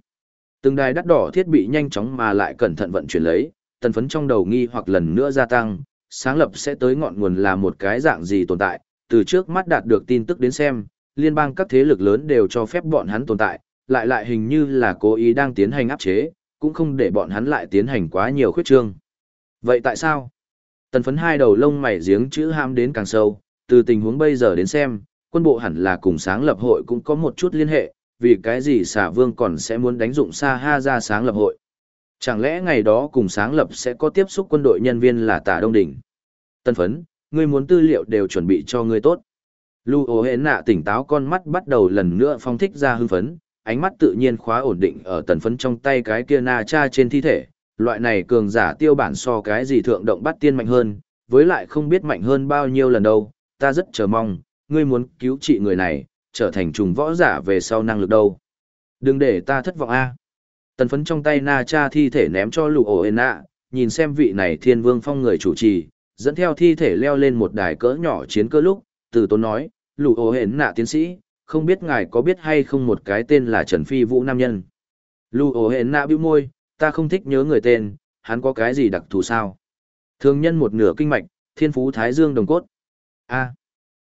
Từng đài đắt đỏ thiết bị nhanh chóng mà lại cẩn thận vận chuyển lấy, tần phấn trong đầu nghi hoặc lần nữa gia tăng, sáng lập sẽ tới ngọn nguồn là một cái dạng gì tồn tại, từ trước mắt đạt được tin tức đến xem, liên bang các thế lực lớn đều cho phép bọn hắn tồn tại, lại lại hình như là cố ý đang tiến hành áp chế, cũng không để bọn hắn lại tiến hành quá nhiều khuyết trương. Vậy tại sao? Tần phấn hai đầu lông mày giếng chữ ham đến càng sâu, từ tình huống bây giờ đến xem, quân bộ hẳn là cùng sáng lập hội cũng có một chút liên hệ, vì cái gì xả vương còn sẽ muốn đánh dụng Sa Ha ra sáng lập hội. Chẳng lẽ ngày đó cùng sáng lập sẽ có tiếp xúc quân đội nhân viên là tả Đông Đỉnh? Tân phấn, ngươi muốn tư liệu đều chuẩn bị cho ngươi tốt. Lưu ố hến nạ tỉnh táo con mắt bắt đầu lần nữa phong thích ra hưng phấn, ánh mắt tự nhiên khóa ổn định ở tần phấn trong tay cái kia na cha trên thi thể. Loại này cường giả tiêu bản so cái gì thượng động bắt tiên mạnh hơn, với lại không biết mạnh hơn bao nhiêu lần đâu, ta rất chờ mong, ngươi muốn cứu trị người này, trở thành trùng võ giả về sau năng lực đâu. Đừng để ta thất vọng a. Tần phấn trong tay na cha thi thể ném cho lục ổ ên nạ, nhìn xem vị này thiên vương phong người chủ trì, dẫn theo thi thể leo lên một đài cỡ nhỏ chiến cơ lúc, từ tốn nói, lù ổ ên nạ tiến sĩ, không biết ngài có biết hay không một cái tên là Trần Phi Vũ Nam Nhân. Lù ổ ên nạ bĩu môi, ta không thích nhớ người tên, hắn có cái gì đặc thù sao? Thường nhân một nửa kinh mạch, thiên phú thái dương đồng cốt. A.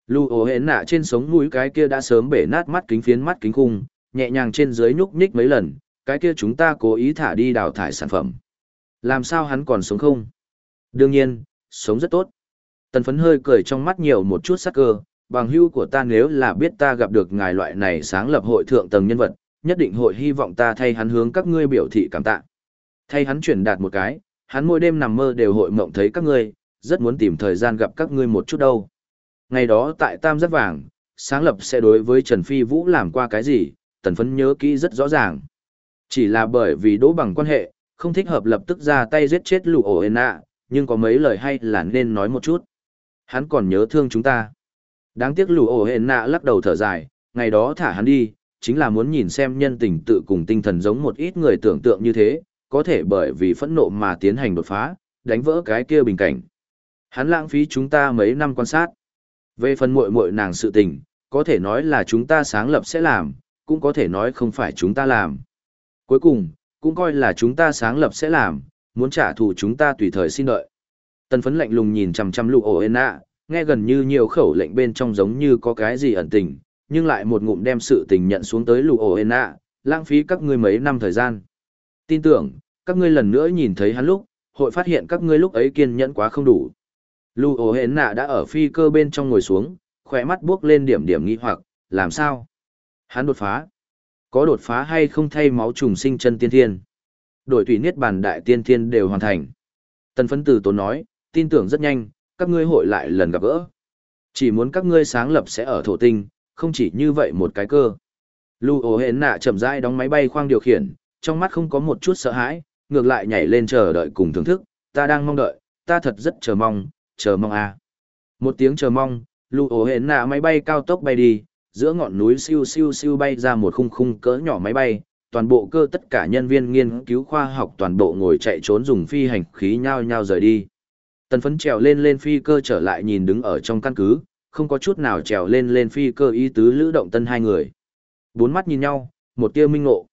Lưu ổ hến nạ trên sống mũi cái kia đã sớm bể nát mắt kính phiến mắt kính khung, nhẹ nhàng trên dưới nhúc nhích mấy lần, cái kia chúng ta cố ý thả đi đào thải sản phẩm. Làm sao hắn còn sống không? Đương nhiên, sống rất tốt. Tần phấn hơi cười trong mắt nhiều một chút sắc cơ, bằng hưu của ta nếu là biết ta gặp được ngài loại này sáng lập hội thượng tầng nhân vật, nhất định hội hy vọng ta thay hắn hướng các ngươi biểu thị cảm tạ. Thay hắn chuyển đạt một cái, hắn mỗi đêm nằm mơ đều hội mộng thấy các ngươi, rất muốn tìm thời gian gặp các ngươi một chút đâu. Ngày đó tại Tam Giác Vàng, sáng lập sẽ đối với Trần Phi Vũ làm qua cái gì, tần phấn nhớ kỹ rất rõ ràng. Chỉ là bởi vì đỗ bằng quan hệ, không thích hợp lập tức ra tay giết chết lũ ổ ên ạ, nhưng có mấy lời hay là nên nói một chút. Hắn còn nhớ thương chúng ta. Đáng tiếc lù ổ ên nạ lắc đầu thở dài, ngày đó thả hắn đi, chính là muốn nhìn xem nhân tình tự cùng tinh thần giống một ít người tưởng tượng như thế, có thể bởi vì phẫn nộ mà tiến hành đột phá, đánh vỡ cái kia bình cảnh. Hắn lãng phí chúng ta mấy năm quan sát. Về phần muội muội nàng sự tình, có thể nói là chúng ta sáng lập sẽ làm, cũng có thể nói không phải chúng ta làm. Cuối cùng, cũng coi là chúng ta sáng lập sẽ làm, muốn trả thù chúng ta tùy thời xin đợi. Tần phấn lạnh lùng nhìn chằm chằm lụ ổ ên ạ, nghe gần như nhiều khẩu lệnh bên trong giống như có cái gì ẩn tình, nhưng lại một ngụm đem sự tình nhận xuống tới lụ ổ ên ạ, lãng phí các ngươi mấy năm thời gian. Tin tưởng, các ngươi lần nữa nhìn thấy hắn lúc, hội phát hiện các ngươi lúc ấy kiên nhẫn quá không đủ. Lưu ổ ên nạ đã ở phi cơ bên trong ngồi xuống, khỏe mắt buốc lên điểm điểm nghi hoặc, làm sao? Hắn đột phá. Có đột phá hay không thay máu trùng sinh chân tiên thiên? Đổi thủy niết bàn đại tiên thiên đều hoàn thành. Tần phấn tử tốn nói, tin tưởng rất nhanh, các ngươi hội lại lần gặp gỡ. Chỉ muốn các ngươi sáng lập sẽ ở thổ tinh, không chỉ như vậy một cái cơ. Lưu ổ hến nạ chậm rãi đóng máy bay khoang điều khiển, trong mắt không có một chút sợ hãi, ngược lại nhảy lên chờ đợi cùng thưởng thức, ta đang mong đợi, ta thật rất chờ mong, chờ mong à? một tiếng chờ mong Lu ổ hến nạ máy bay cao tốc bay đi giữa ngọn núi siêu siêu siêu bay ra một khung khung cỡ nhỏ máy bay toàn bộ cơ tất cả nhân viên nghiên cứu khoa học toàn bộ ngồi chạy trốn dùng phi hành khí nhao nhao rời đi tần phấn trèo lên lên phi cơ trở lại nhìn đứng ở trong căn cứ không có chút nào trèo lên lên phi cơ ý tứ lữ động tân hai người bốn mắt nhìn nhau một tia minh ngộ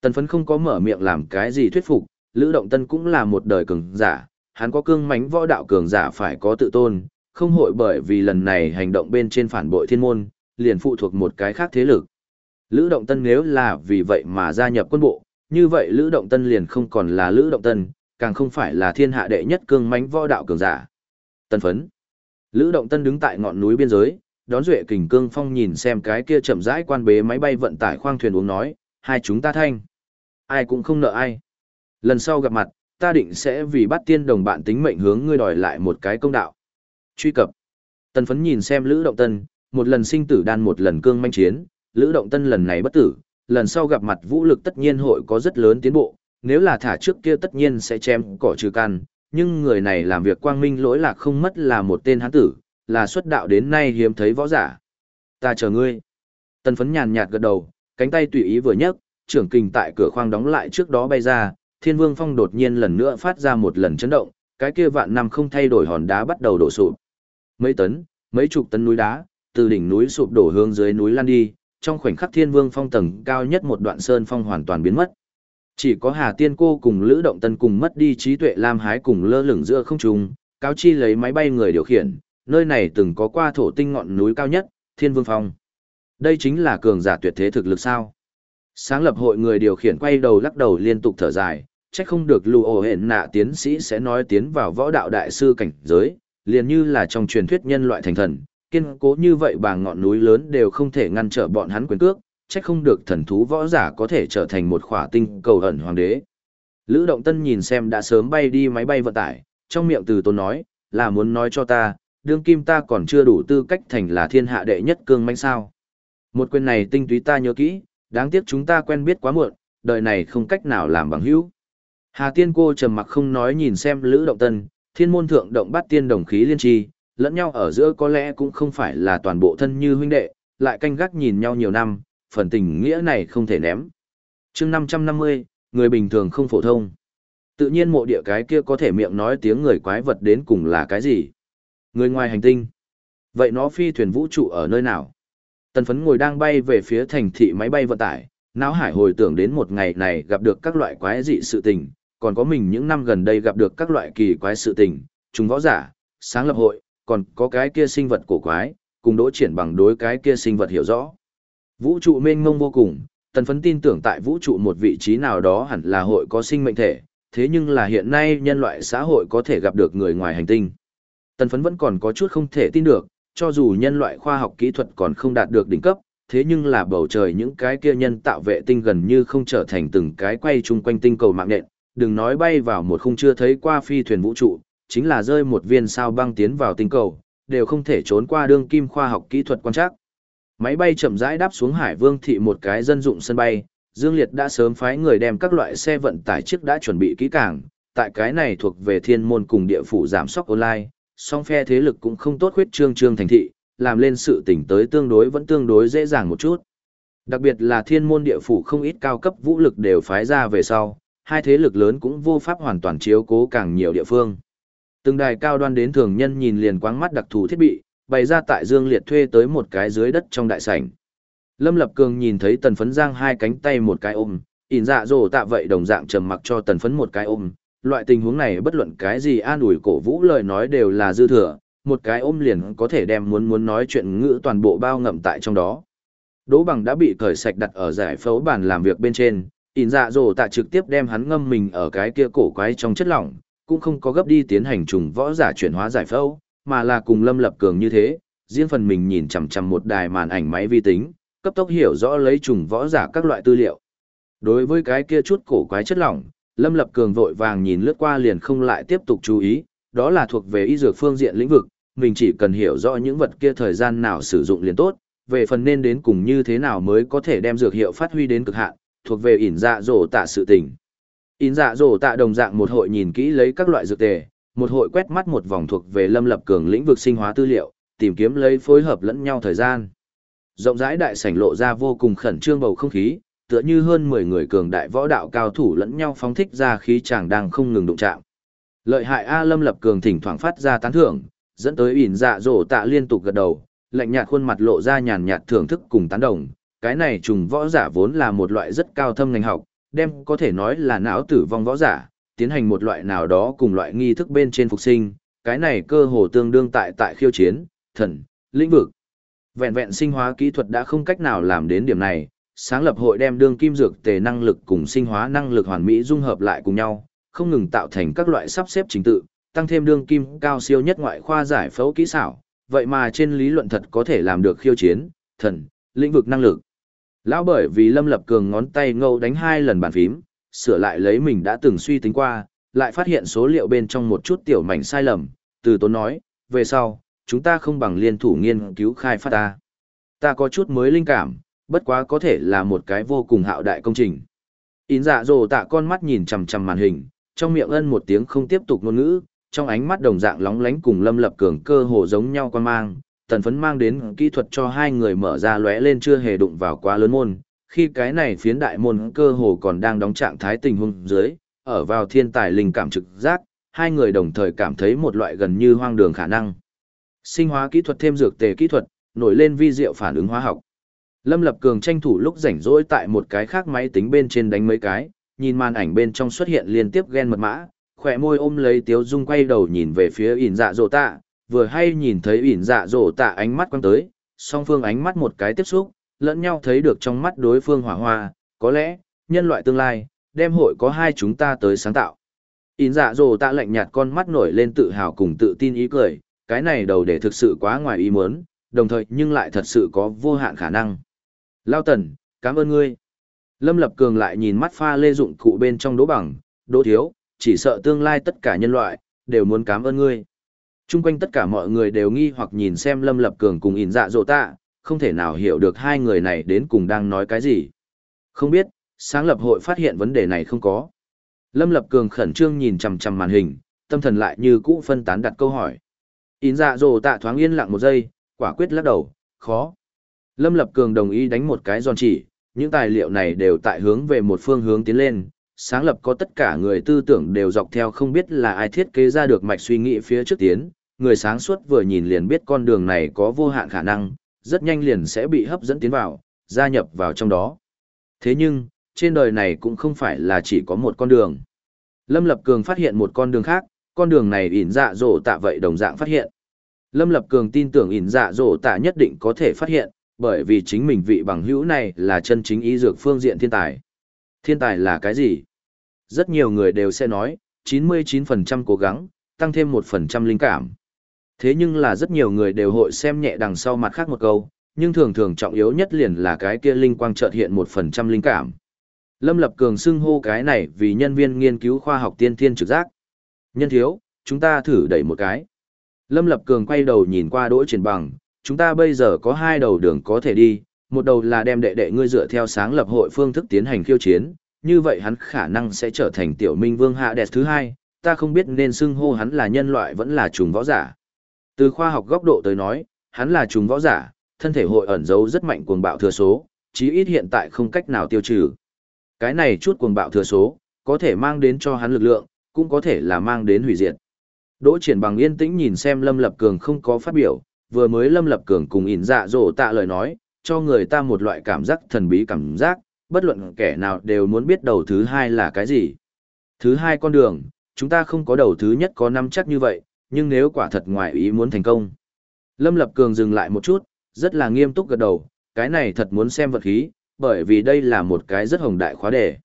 tần phấn không có mở miệng làm cái gì thuyết phục lữ động tân cũng là một đời cường giả hắn có cương mánh võ đạo cường giả phải có tự tôn, không hội bởi vì lần này hành động bên trên phản bội thiên môn, liền phụ thuộc một cái khác thế lực. Lữ Động Tân nếu là vì vậy mà gia nhập quân bộ, như vậy Lữ Động Tân liền không còn là Lữ Động Tân, càng không phải là thiên hạ đệ nhất cương mánh võ đạo cường giả. Tân phấn. Lữ Động Tân đứng tại ngọn núi biên giới, đón duệ kình cương phong nhìn xem cái kia chậm rãi quan bế máy bay vận tải khoang thuyền uống nói, hai chúng ta thanh. Ai cũng không nợ ai. Lần sau gặp mặt, ta định sẽ vì bắt tiên đồng bạn tính mệnh hướng ngươi đòi lại một cái công đạo. Truy cập. Tần phấn nhìn xem Lữ Động Tân, một lần sinh tử đan một lần cương manh chiến, Lữ Động Tân lần này bất tử, lần sau gặp mặt vũ lực tất nhiên hội có rất lớn tiến bộ, nếu là thả trước kia tất nhiên sẽ chém cỏ trừ căn, nhưng người này làm việc quang minh lỗi lạc không mất là một tên hán tử, là xuất đạo đến nay hiếm thấy võ giả. Ta chờ ngươi. Tần phấn nhàn nhạt gật đầu, cánh tay tùy ý vừa nhấc, trưởng kình tại cửa khoang đóng lại trước đó bay ra, thiên vương phong đột nhiên lần nữa phát ra một lần chấn động, cái kia vạn năm không thay đổi hòn đá bắt đầu đổ sụp. Mấy tấn, mấy chục tấn núi đá, từ đỉnh núi sụp đổ hướng dưới núi lan đi, trong khoảnh khắc thiên vương phong tầng cao nhất một đoạn sơn phong hoàn toàn biến mất. Chỉ có Hà Tiên cô cùng Lữ Động Tân cùng mất đi trí tuệ Lam Hái cùng lơ lửng giữa không trung, cáo chi lấy máy bay người điều khiển, nơi này từng có qua thổ tinh ngọn núi cao nhất, Thiên Vương Phong. Đây chính là cường giả tuyệt thế thực lực sao? Sáng lập hội người điều khiển quay đầu lắc đầu liên tục thở dài, chắc không được lù ổ hển nạ tiến sĩ sẽ nói tiến vào võ đạo đại sư cảnh giới, liền như là trong truyền thuyết nhân loại thành thần, kiên cố như vậy bà ngọn núi lớn đều không thể ngăn trở bọn hắn quyền cước, chắc không được thần thú võ giả có thể trở thành một khỏa tinh cầu ẩn hoàng đế. Lữ Động Tân nhìn xem đã sớm bay đi máy bay vận tải, trong miệng từ tôn nói, là muốn nói cho ta, đương kim ta còn chưa đủ tư cách thành là thiên hạ đệ nhất cương manh sao. Một quyền này tinh túy ta nhớ kỹ, đáng tiếc chúng ta quen biết quá muộn, đời này không cách nào làm bằng hữu. Hà Tiên cô trầm mặc không nói nhìn xem Lữ Động Tân, thiên môn thượng động bắt tiên đồng khí liên tri, lẫn nhau ở giữa có lẽ cũng không phải là toàn bộ thân như huynh đệ, lại canh gác nhìn nhau nhiều năm, phần tình nghĩa này không thể ném. chương 550, người bình thường không phổ thông. Tự nhiên mộ địa cái kia có thể miệng nói tiếng người quái vật đến cùng là cái gì? Người ngoài hành tinh. Vậy nó phi thuyền vũ trụ ở nơi nào? Tần phấn ngồi đang bay về phía thành thị máy bay vận tải, não hải hồi tưởng đến một ngày này gặp được các loại quái dị sự tình, còn có mình những năm gần đây gặp được các loại kỳ quái sự tình, chúng võ giả, sáng lập hội, còn có cái kia sinh vật cổ quái, cùng đỗ triển bằng đối cái kia sinh vật hiểu rõ. Vũ trụ mênh mông vô cùng, tần phấn tin tưởng tại vũ trụ một vị trí nào đó hẳn là hội có sinh mệnh thể, thế nhưng là hiện nay nhân loại xã hội có thể gặp được người ngoài hành tinh. Tần phấn vẫn còn có chút không thể tin được, cho dù nhân loại khoa học kỹ thuật còn không đạt được đỉnh cấp, thế nhưng là bầu trời những cái kia nhân tạo vệ tinh gần như không trở thành từng cái quay chung quanh tinh cầu mạng nện, đừng nói bay vào một khung chưa thấy qua phi thuyền vũ trụ, chính là rơi một viên sao băng tiến vào tinh cầu, đều không thể trốn qua đương kim khoa học kỹ thuật quan trắc. Máy bay chậm rãi đáp xuống Hải Vương thị một cái dân dụng sân bay, Dương Liệt đã sớm phái người đem các loại xe vận tải trước đã chuẩn bị kỹ càng, tại cái này thuộc về thiên môn cùng địa phủ giảm sóc online, song phe thế lực cũng không tốt khuyết trương trương thành thị, làm lên sự tỉnh tới tương đối vẫn tương đối dễ dàng một chút. Đặc biệt là thiên môn địa phủ không ít cao cấp vũ lực đều phái ra về sau, hai thế lực lớn cũng vô pháp hoàn toàn chiếu cố càng nhiều địa phương. Từng đài cao đoan đến thường nhân nhìn liền quáng mắt đặc thù thiết bị, bày ra tại Dương Liệt thuê tới một cái dưới đất trong đại sảnh. Lâm Lập Cường nhìn thấy Tần Phấn giang hai cánh tay một cái ôm, ỉn dạ dồ tạ vậy đồng dạng trầm mặc cho Tần Phấn một cái ôm. Loại tình huống này bất luận cái gì an ủi cổ vũ lời nói đều là dư thừa, một cái ôm liền có thể đem muốn muốn nói chuyện ngữ toàn bộ bao ngậm tại trong đó. Đỗ bằng đã bị cởi sạch đặt ở giải phẫu bàn làm việc bên trên, ỉn dạ dồ tạ trực tiếp đem hắn ngâm mình ở cái kia cổ quái trong chất lỏng, cũng không có gấp đi tiến hành trùng võ giả chuyển hóa giải phẫu, mà là cùng Lâm Lập Cường như thế, riêng phần mình nhìn chằm chằm một đài màn ảnh máy vi tính, cấp tốc hiểu rõ lấy trùng võ giả các loại tư liệu. Đối với cái kia chút cổ quái chất lỏng, Lâm Lập Cường vội vàng nhìn lướt qua liền không lại tiếp tục chú ý, đó là thuộc về y dược phương diện lĩnh vực, mình chỉ cần hiểu rõ những vật kia thời gian nào sử dụng liền tốt, về phần nên đến cùng như thế nào mới có thể đem dược hiệu phát huy đến cực hạn, thuộc về ỉn dạ dỗ tạ sự tình. ỉn dạ dỗ tạ đồng dạng một hội nhìn kỹ lấy các loại dược tề, một hội quét mắt một vòng thuộc về Lâm Lập Cường lĩnh vực sinh hóa tư liệu, tìm kiếm lấy phối hợp lẫn nhau thời gian. Rộng rãi đại sảnh lộ ra vô cùng khẩn trương bầu không khí, tựa như hơn 10 người cường đại võ đạo cao thủ lẫn nhau phóng thích ra khí chàng đang không ngừng đụng chạm. Lợi hại A Lâm Lập Cường thỉnh thoảng phát ra tán thưởng, dẫn tới ỉn dạ dỗ tạ liên tục gật đầu, lạnh nhạt khuôn mặt lộ ra nhàn nhạt thưởng thức cùng tán đồng. Cái này trùng võ giả vốn là một loại rất cao thâm ngành học, đem có thể nói là não tử vong võ giả, tiến hành một loại nào đó cùng loại nghi thức bên trên phục sinh, cái này cơ hồ tương đương tại tại khiêu chiến, thần, lĩnh vực. Vẹn vẹn sinh hóa kỹ thuật đã không cách nào làm đến điểm này, sáng lập hội đem đương kim dược tề năng lực cùng sinh hóa năng lực hoàn mỹ dung hợp lại cùng nhau, không ngừng tạo thành các loại sắp xếp trình tự, tăng thêm đương kim cao siêu nhất ngoại khoa giải phẫu kỹ xảo, vậy mà trên lý luận thật có thể làm được khiêu chiến, thần, lĩnh vực năng lực. Lão bởi vì Lâm Lập Cường ngón tay ngâu đánh hai lần bàn phím, sửa lại lấy mình đã từng suy tính qua, lại phát hiện số liệu bên trong một chút tiểu mảnh sai lầm, từ tốn nói, về sau, chúng ta không bằng liên thủ nghiên cứu khai phát ta. Ta có chút mới linh cảm, bất quá có thể là một cái vô cùng hạo đại công trình. Ín dạ dồ tạ con mắt nhìn chằm chằm màn hình, trong miệng ân một tiếng không tiếp tục ngôn ngữ, trong ánh mắt đồng dạng lóng lánh cùng lâm lập cường cơ hồ giống nhau quan mang, tần phấn mang đến kỹ thuật cho hai người mở ra lóe lên chưa hề đụng vào quá lớn môn, khi cái này phiến đại môn cơ hồ còn đang đóng trạng thái tình huống dưới, ở vào thiên tài linh cảm trực giác, hai người đồng thời cảm thấy một loại gần như hoang đường khả năng. Sinh hóa kỹ thuật thêm dược tề kỹ thuật, nổi lên vi diệu phản ứng hóa học. Lâm Lập Cường tranh thủ lúc rảnh rỗi tại một cái khác máy tính bên trên đánh mấy cái, nhìn màn ảnh bên trong xuất hiện liên tiếp gen mật mã, khỏe môi ôm lấy tiếu dung quay đầu nhìn về phía ỉn dạ dỗ tạ, vừa hay nhìn thấy ỉn dạ dỗ tạ ánh mắt quăng tới, song phương ánh mắt một cái tiếp xúc, lẫn nhau thấy được trong mắt đối phương hỏa hoa, có lẽ, nhân loại tương lai, đem hội có hai chúng ta tới sáng tạo. ỉn dạ dồ tạ lạnh nhạt con mắt nổi lên tự hào cùng tự tin ý cười, cái này đầu để thực sự quá ngoài ý muốn, đồng thời nhưng lại thật sự có vô hạn khả năng. Lao tần, cảm ơn ngươi. Lâm Lập Cường lại nhìn mắt pha lê dụng cụ bên trong đỗ bằng, đỗ thiếu, chỉ sợ tương lai tất cả nhân loại, đều muốn cảm ơn ngươi. Trung quanh tất cả mọi người đều nghi hoặc nhìn xem Lâm Lập Cường cùng ỉn dạ dồ tạ, không thể nào hiểu được hai người này đến cùng đang nói cái gì. Không biết, sáng lập hội phát hiện vấn đề này không có. Lâm Lập Cường khẩn trương nhìn chằm chằm màn hình, tâm thần lại như cũ phân tán đặt câu hỏi. Ín dạ dồ tạ thoáng yên lặng một giây, quả quyết lắc đầu, khó. Lâm Lập Cường đồng ý đánh một cái giòn chỉ, những tài liệu này đều tại hướng về một phương hướng tiến lên, sáng lập có tất cả người tư tưởng đều dọc theo không biết là ai thiết kế ra được mạch suy nghĩ phía trước tiến, người sáng suốt vừa nhìn liền biết con đường này có vô hạn khả năng, rất nhanh liền sẽ bị hấp dẫn tiến vào, gia nhập vào trong đó. Thế nhưng, trên đời này cũng không phải là chỉ có một con đường. Lâm Lập Cường phát hiện một con đường khác, con đường này ỉn dạ dỗ tạ vậy đồng dạng phát hiện. Lâm Lập Cường tin tưởng ỉn dạ dỗ tạ nhất định có thể phát hiện, bởi vì chính mình vị bằng hữu này là chân chính ý dược phương diện thiên tài. Thiên tài là cái gì? Rất nhiều người đều sẽ nói, 99% cố gắng, tăng thêm 1% linh cảm. Thế nhưng là rất nhiều người đều hội xem nhẹ đằng sau mặt khác một câu, nhưng thường thường trọng yếu nhất liền là cái kia linh quang chợt hiện một phần trăm linh cảm. Lâm Lập Cường xưng hô cái này vì nhân viên nghiên cứu khoa học tiên thiên trực giác. Nhân thiếu, chúng ta thử đẩy một cái. Lâm Lập Cường quay đầu nhìn qua đỗ triển bằng, chúng ta bây giờ có hai đầu đường có thể đi, một đầu là đem đệ đệ ngươi dựa theo sáng lập hội phương thức tiến hành khiêu chiến, như vậy hắn khả năng sẽ trở thành tiểu minh vương hạ đẹp thứ hai, ta không biết nên xưng hô hắn là nhân loại vẫn là trùng võ giả. Từ khoa học góc độ tới nói, hắn là trùng võ giả, thân thể hội ẩn giấu rất mạnh cuồng bạo thừa số, chí ít hiện tại không cách nào tiêu trừ. Cái này chút cuồng bạo thừa số, có thể mang đến cho hắn lực lượng, cũng có thể là mang đến hủy diệt. Đỗ triển bằng yên tĩnh nhìn xem Lâm Lập Cường không có phát biểu, vừa mới Lâm Lập Cường cùng ỉn dạ dỗ tạ lời nói, cho người ta một loại cảm giác thần bí cảm giác, bất luận kẻ nào đều muốn biết đầu thứ hai là cái gì. Thứ hai con đường, chúng ta không có đầu thứ nhất có năm chắc như vậy, nhưng nếu quả thật ngoài ý muốn thành công. Lâm Lập Cường dừng lại một chút, rất là nghiêm túc gật đầu, cái này thật muốn xem vật khí, bởi vì đây là một cái rất hồng đại khóa đề.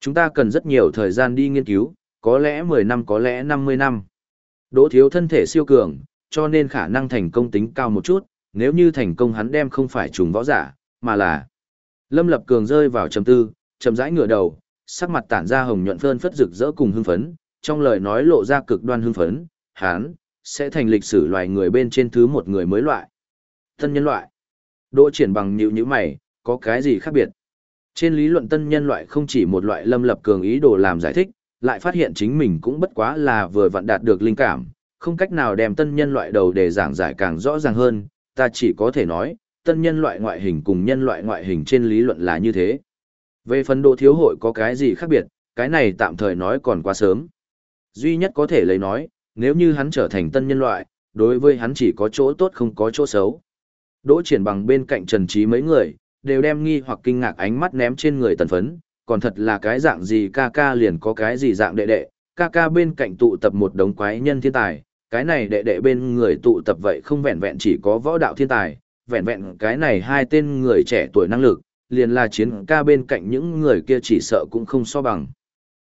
Chúng ta cần rất nhiều thời gian đi nghiên cứu, có lẽ 10 năm có lẽ 50 năm. Đỗ thiếu thân thể siêu cường, cho nên khả năng thành công tính cao một chút, nếu như thành công hắn đem không phải trùng võ giả, mà là Lâm Lập Cường rơi vào trầm tư, chậm rãi ngửa đầu, sắc mặt tản ra hồng nhuận phơn phất rực rỡ cùng hưng phấn, trong lời nói lộ ra cực đoan hưng phấn, Hán sẽ thành lịch sử loài người bên trên thứ một người mới loại. Tân nhân loại. Đỗ triển bằng nhịu nhữ mày, có cái gì khác biệt? Trên lý luận tân nhân loại không chỉ một loại Lâm Lập Cường ý đồ làm giải thích, lại phát hiện chính mình cũng bất quá là vừa vặn đạt được linh cảm, không cách nào đem tân nhân loại đầu để giảng giải càng rõ ràng hơn, ta chỉ có thể nói, tân nhân loại ngoại hình cùng nhân loại ngoại hình trên lý luận là như thế. Về phần độ thiếu hội có cái gì khác biệt, cái này tạm thời nói còn quá sớm. Duy nhất có thể lấy nói, nếu như hắn trở thành tân nhân loại, đối với hắn chỉ có chỗ tốt không có chỗ xấu. Đỗ triển bằng bên cạnh trần trí mấy người, đều đem nghi hoặc kinh ngạc ánh mắt ném trên người tần phấn, còn thật là cái dạng gì ca ca liền có cái gì dạng đệ đệ, ca ca bên cạnh tụ tập một đống quái nhân thiên tài, cái này đệ đệ bên người tụ tập vậy không vẹn vẹn chỉ có võ đạo thiên tài, vẹn vẹn cái này hai tên người trẻ tuổi năng lực, liền là chiến ca bên cạnh những người kia chỉ sợ cũng không so bằng.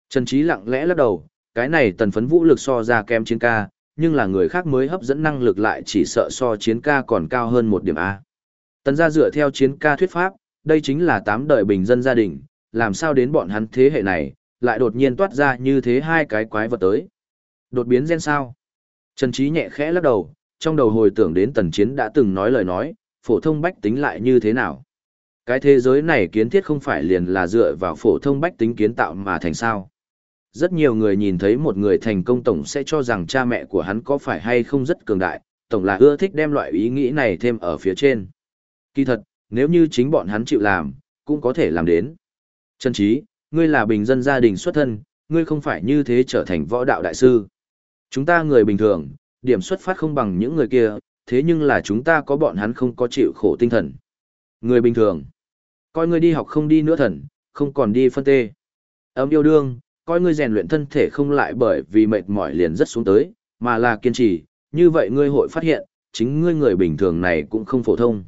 Trần Trí lặng lẽ lắc đầu, cái này tần phấn vũ lực so ra kém chiến ca, nhưng là người khác mới hấp dẫn năng lực lại chỉ sợ so chiến ca còn cao hơn một điểm A. Tần gia dựa theo chiến ca thuyết pháp, đây chính là tám đời bình dân gia đình, làm sao đến bọn hắn thế hệ này, lại đột nhiên toát ra như thế hai cái quái vật tới. Đột biến gen sao? Trần Trí nhẹ khẽ lắc đầu, trong đầu hồi tưởng đến tần chiến đã từng nói lời nói, phổ thông bách tính lại như thế nào. Cái thế giới này kiến thiết không phải liền là dựa vào phổ thông bách tính kiến tạo mà thành sao. Rất nhiều người nhìn thấy một người thành công tổng sẽ cho rằng cha mẹ của hắn có phải hay không rất cường đại, tổng là ưa thích đem loại ý nghĩ này thêm ở phía trên. Kỳ thật, nếu như chính bọn hắn chịu làm, cũng có thể làm đến. Trần Trí, ngươi là bình dân gia đình xuất thân, ngươi không phải như thế trở thành võ đạo đại sư. Chúng ta người bình thường, điểm xuất phát không bằng những người kia, thế nhưng là chúng ta có bọn hắn không có chịu khổ tinh thần. Người bình thường, coi ngươi đi học không đi nữa thần, không còn đi phân tê. Ấm yêu đương, coi ngươi rèn luyện thân thể không lại bởi vì mệt mỏi liền rất xuống tới, mà là kiên trì, như vậy ngươi hội phát hiện, chính ngươi người bình thường này cũng không phổ thông.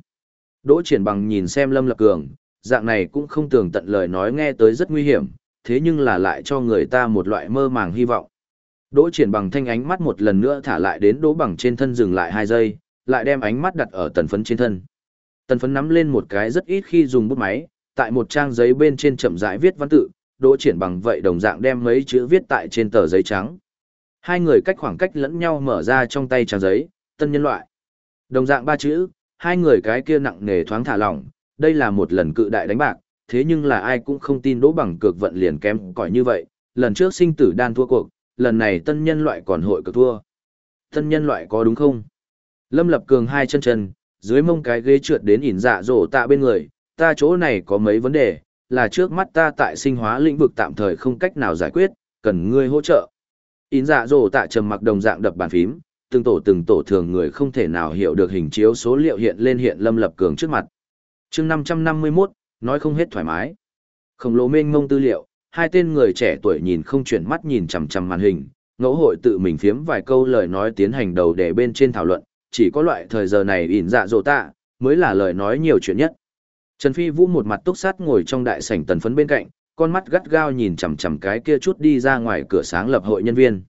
Đỗ triển bằng nhìn xem Lâm Lập Cường, dạng này cũng không tưởng tận lời nói nghe tới rất nguy hiểm, thế nhưng là lại cho người ta một loại mơ màng hy vọng. Đỗ triển bằng thanh ánh mắt một lần nữa thả lại đến đỗ bằng trên thân dừng lại hai giây, lại đem ánh mắt đặt ở tần phấn trên thân. Tần phấn nắm lên một cái rất ít khi dùng bút máy, tại một trang giấy bên trên chậm rãi viết văn tự, đỗ triển bằng vậy đồng dạng đem mấy chữ viết tại trên tờ giấy trắng. Hai người cách khoảng cách lẫn nhau mở ra trong tay trang giấy, tân nhân loại. Đồng dạng ba chữ, hai người cái kia nặng nề thoáng thả lỏng, đây là một lần cự đại đánh bạc, thế nhưng là ai cũng không tin đỗ bằng cược vận liền kém cỏi như vậy, lần trước sinh tử đan thua cuộc, lần này tân nhân loại còn hội cực thua. Tân nhân loại có đúng không? Lâm Lập Cường hai chân chân, dưới mông cái ghế trượt đến ỉn dạ rổ tạ bên người, ta chỗ này có mấy vấn đề, là trước mắt ta tại sinh hóa lĩnh vực tạm thời không cách nào giải quyết, cần ngươi hỗ trợ. ỉn dạ dỗ tạ trầm mặc đồng dạng đập bàn phím, từng tổ từng tổ thường người không thể nào hiểu được hình chiếu số liệu hiện lên hiện Lâm Lập Cường trước mặt. chương 551, nói không hết thoải mái. Khổng lồ mênh mông tư liệu, hai tên người trẻ tuổi nhìn không chuyển mắt nhìn chằm chằm màn hình, ngẫu hội tự mình phiếm vài câu lời nói tiến hành đầu để bên trên thảo luận, chỉ có loại thời giờ này ỉn dạ dỗ tạ, mới là lời nói nhiều chuyện nhất. Trần Phi Vũ một mặt túc sát ngồi trong đại sảnh tần phấn bên cạnh, con mắt gắt gao nhìn chằm chằm cái kia chút đi ra ngoài cửa sáng lập hội nhân viên.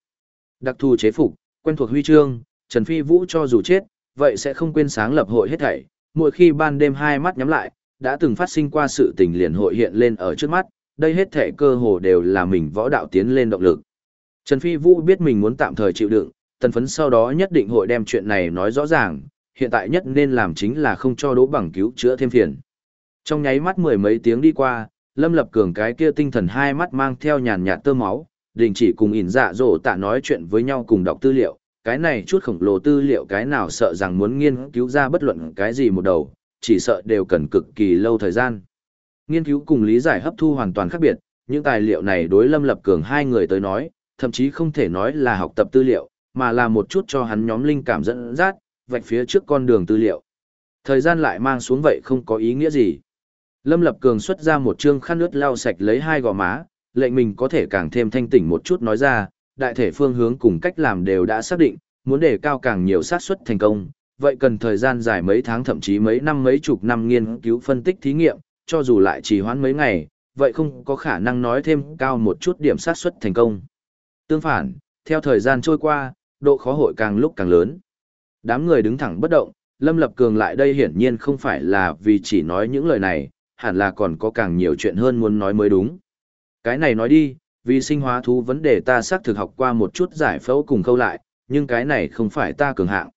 Đặc thù chế phục, quen thuộc huy chương, Trần Phi Vũ cho dù chết, vậy sẽ không quên sáng lập hội hết thảy, mỗi khi ban đêm hai mắt nhắm lại, đã từng phát sinh qua sự tình liền hội hiện lên ở trước mắt, đây hết thảy cơ hồ đều là mình võ đạo tiến lên động lực. Trần Phi Vũ biết mình muốn tạm thời chịu đựng, tần phấn sau đó nhất định hội đem chuyện này nói rõ ràng, hiện tại nhất nên làm chính là không cho đỗ bằng cứu chữa thêm phiền. Trong nháy mắt mười mấy tiếng đi qua, Lâm Lập Cường cái kia tinh thần hai mắt mang theo nhàn nhạt tơ máu, đình chỉ cùng ỉn dạ dỗ tạ nói chuyện với nhau cùng đọc tư liệu, cái này chút khổng lồ tư liệu cái nào sợ rằng muốn nghiên cứu ra bất luận cái gì một đầu, chỉ sợ đều cần cực kỳ lâu thời gian. Nghiên cứu cùng lý giải hấp thu hoàn toàn khác biệt, những tài liệu này đối Lâm Lập Cường hai người tới nói, thậm chí không thể nói là học tập tư liệu, mà là một chút cho hắn nhóm linh cảm dẫn dắt, vạch phía trước con đường tư liệu. Thời gian lại mang xuống vậy không có ý nghĩa gì. Lâm Lập Cường xuất ra một chương khăn nước lau sạch lấy hai gò má, lệnh mình có thể càng thêm thanh tỉnh một chút nói ra, đại thể phương hướng cùng cách làm đều đã xác định, muốn để cao càng nhiều xác suất thành công, vậy cần thời gian dài mấy tháng thậm chí mấy năm mấy chục năm nghiên cứu phân tích thí nghiệm, cho dù lại trì hoãn mấy ngày, vậy không có khả năng nói thêm cao một chút điểm xác suất thành công. Tương phản, theo thời gian trôi qua, độ khó hội càng lúc càng lớn. Đám người đứng thẳng bất động, Lâm Lập Cường lại đây hiển nhiên không phải là vì chỉ nói những lời này, hẳn là còn có càng nhiều chuyện hơn muốn nói mới đúng. Cái này nói đi, vì sinh hóa thú vấn đề ta xác thực học qua một chút giải phẫu cùng câu lại, nhưng cái này không phải ta cường hạng.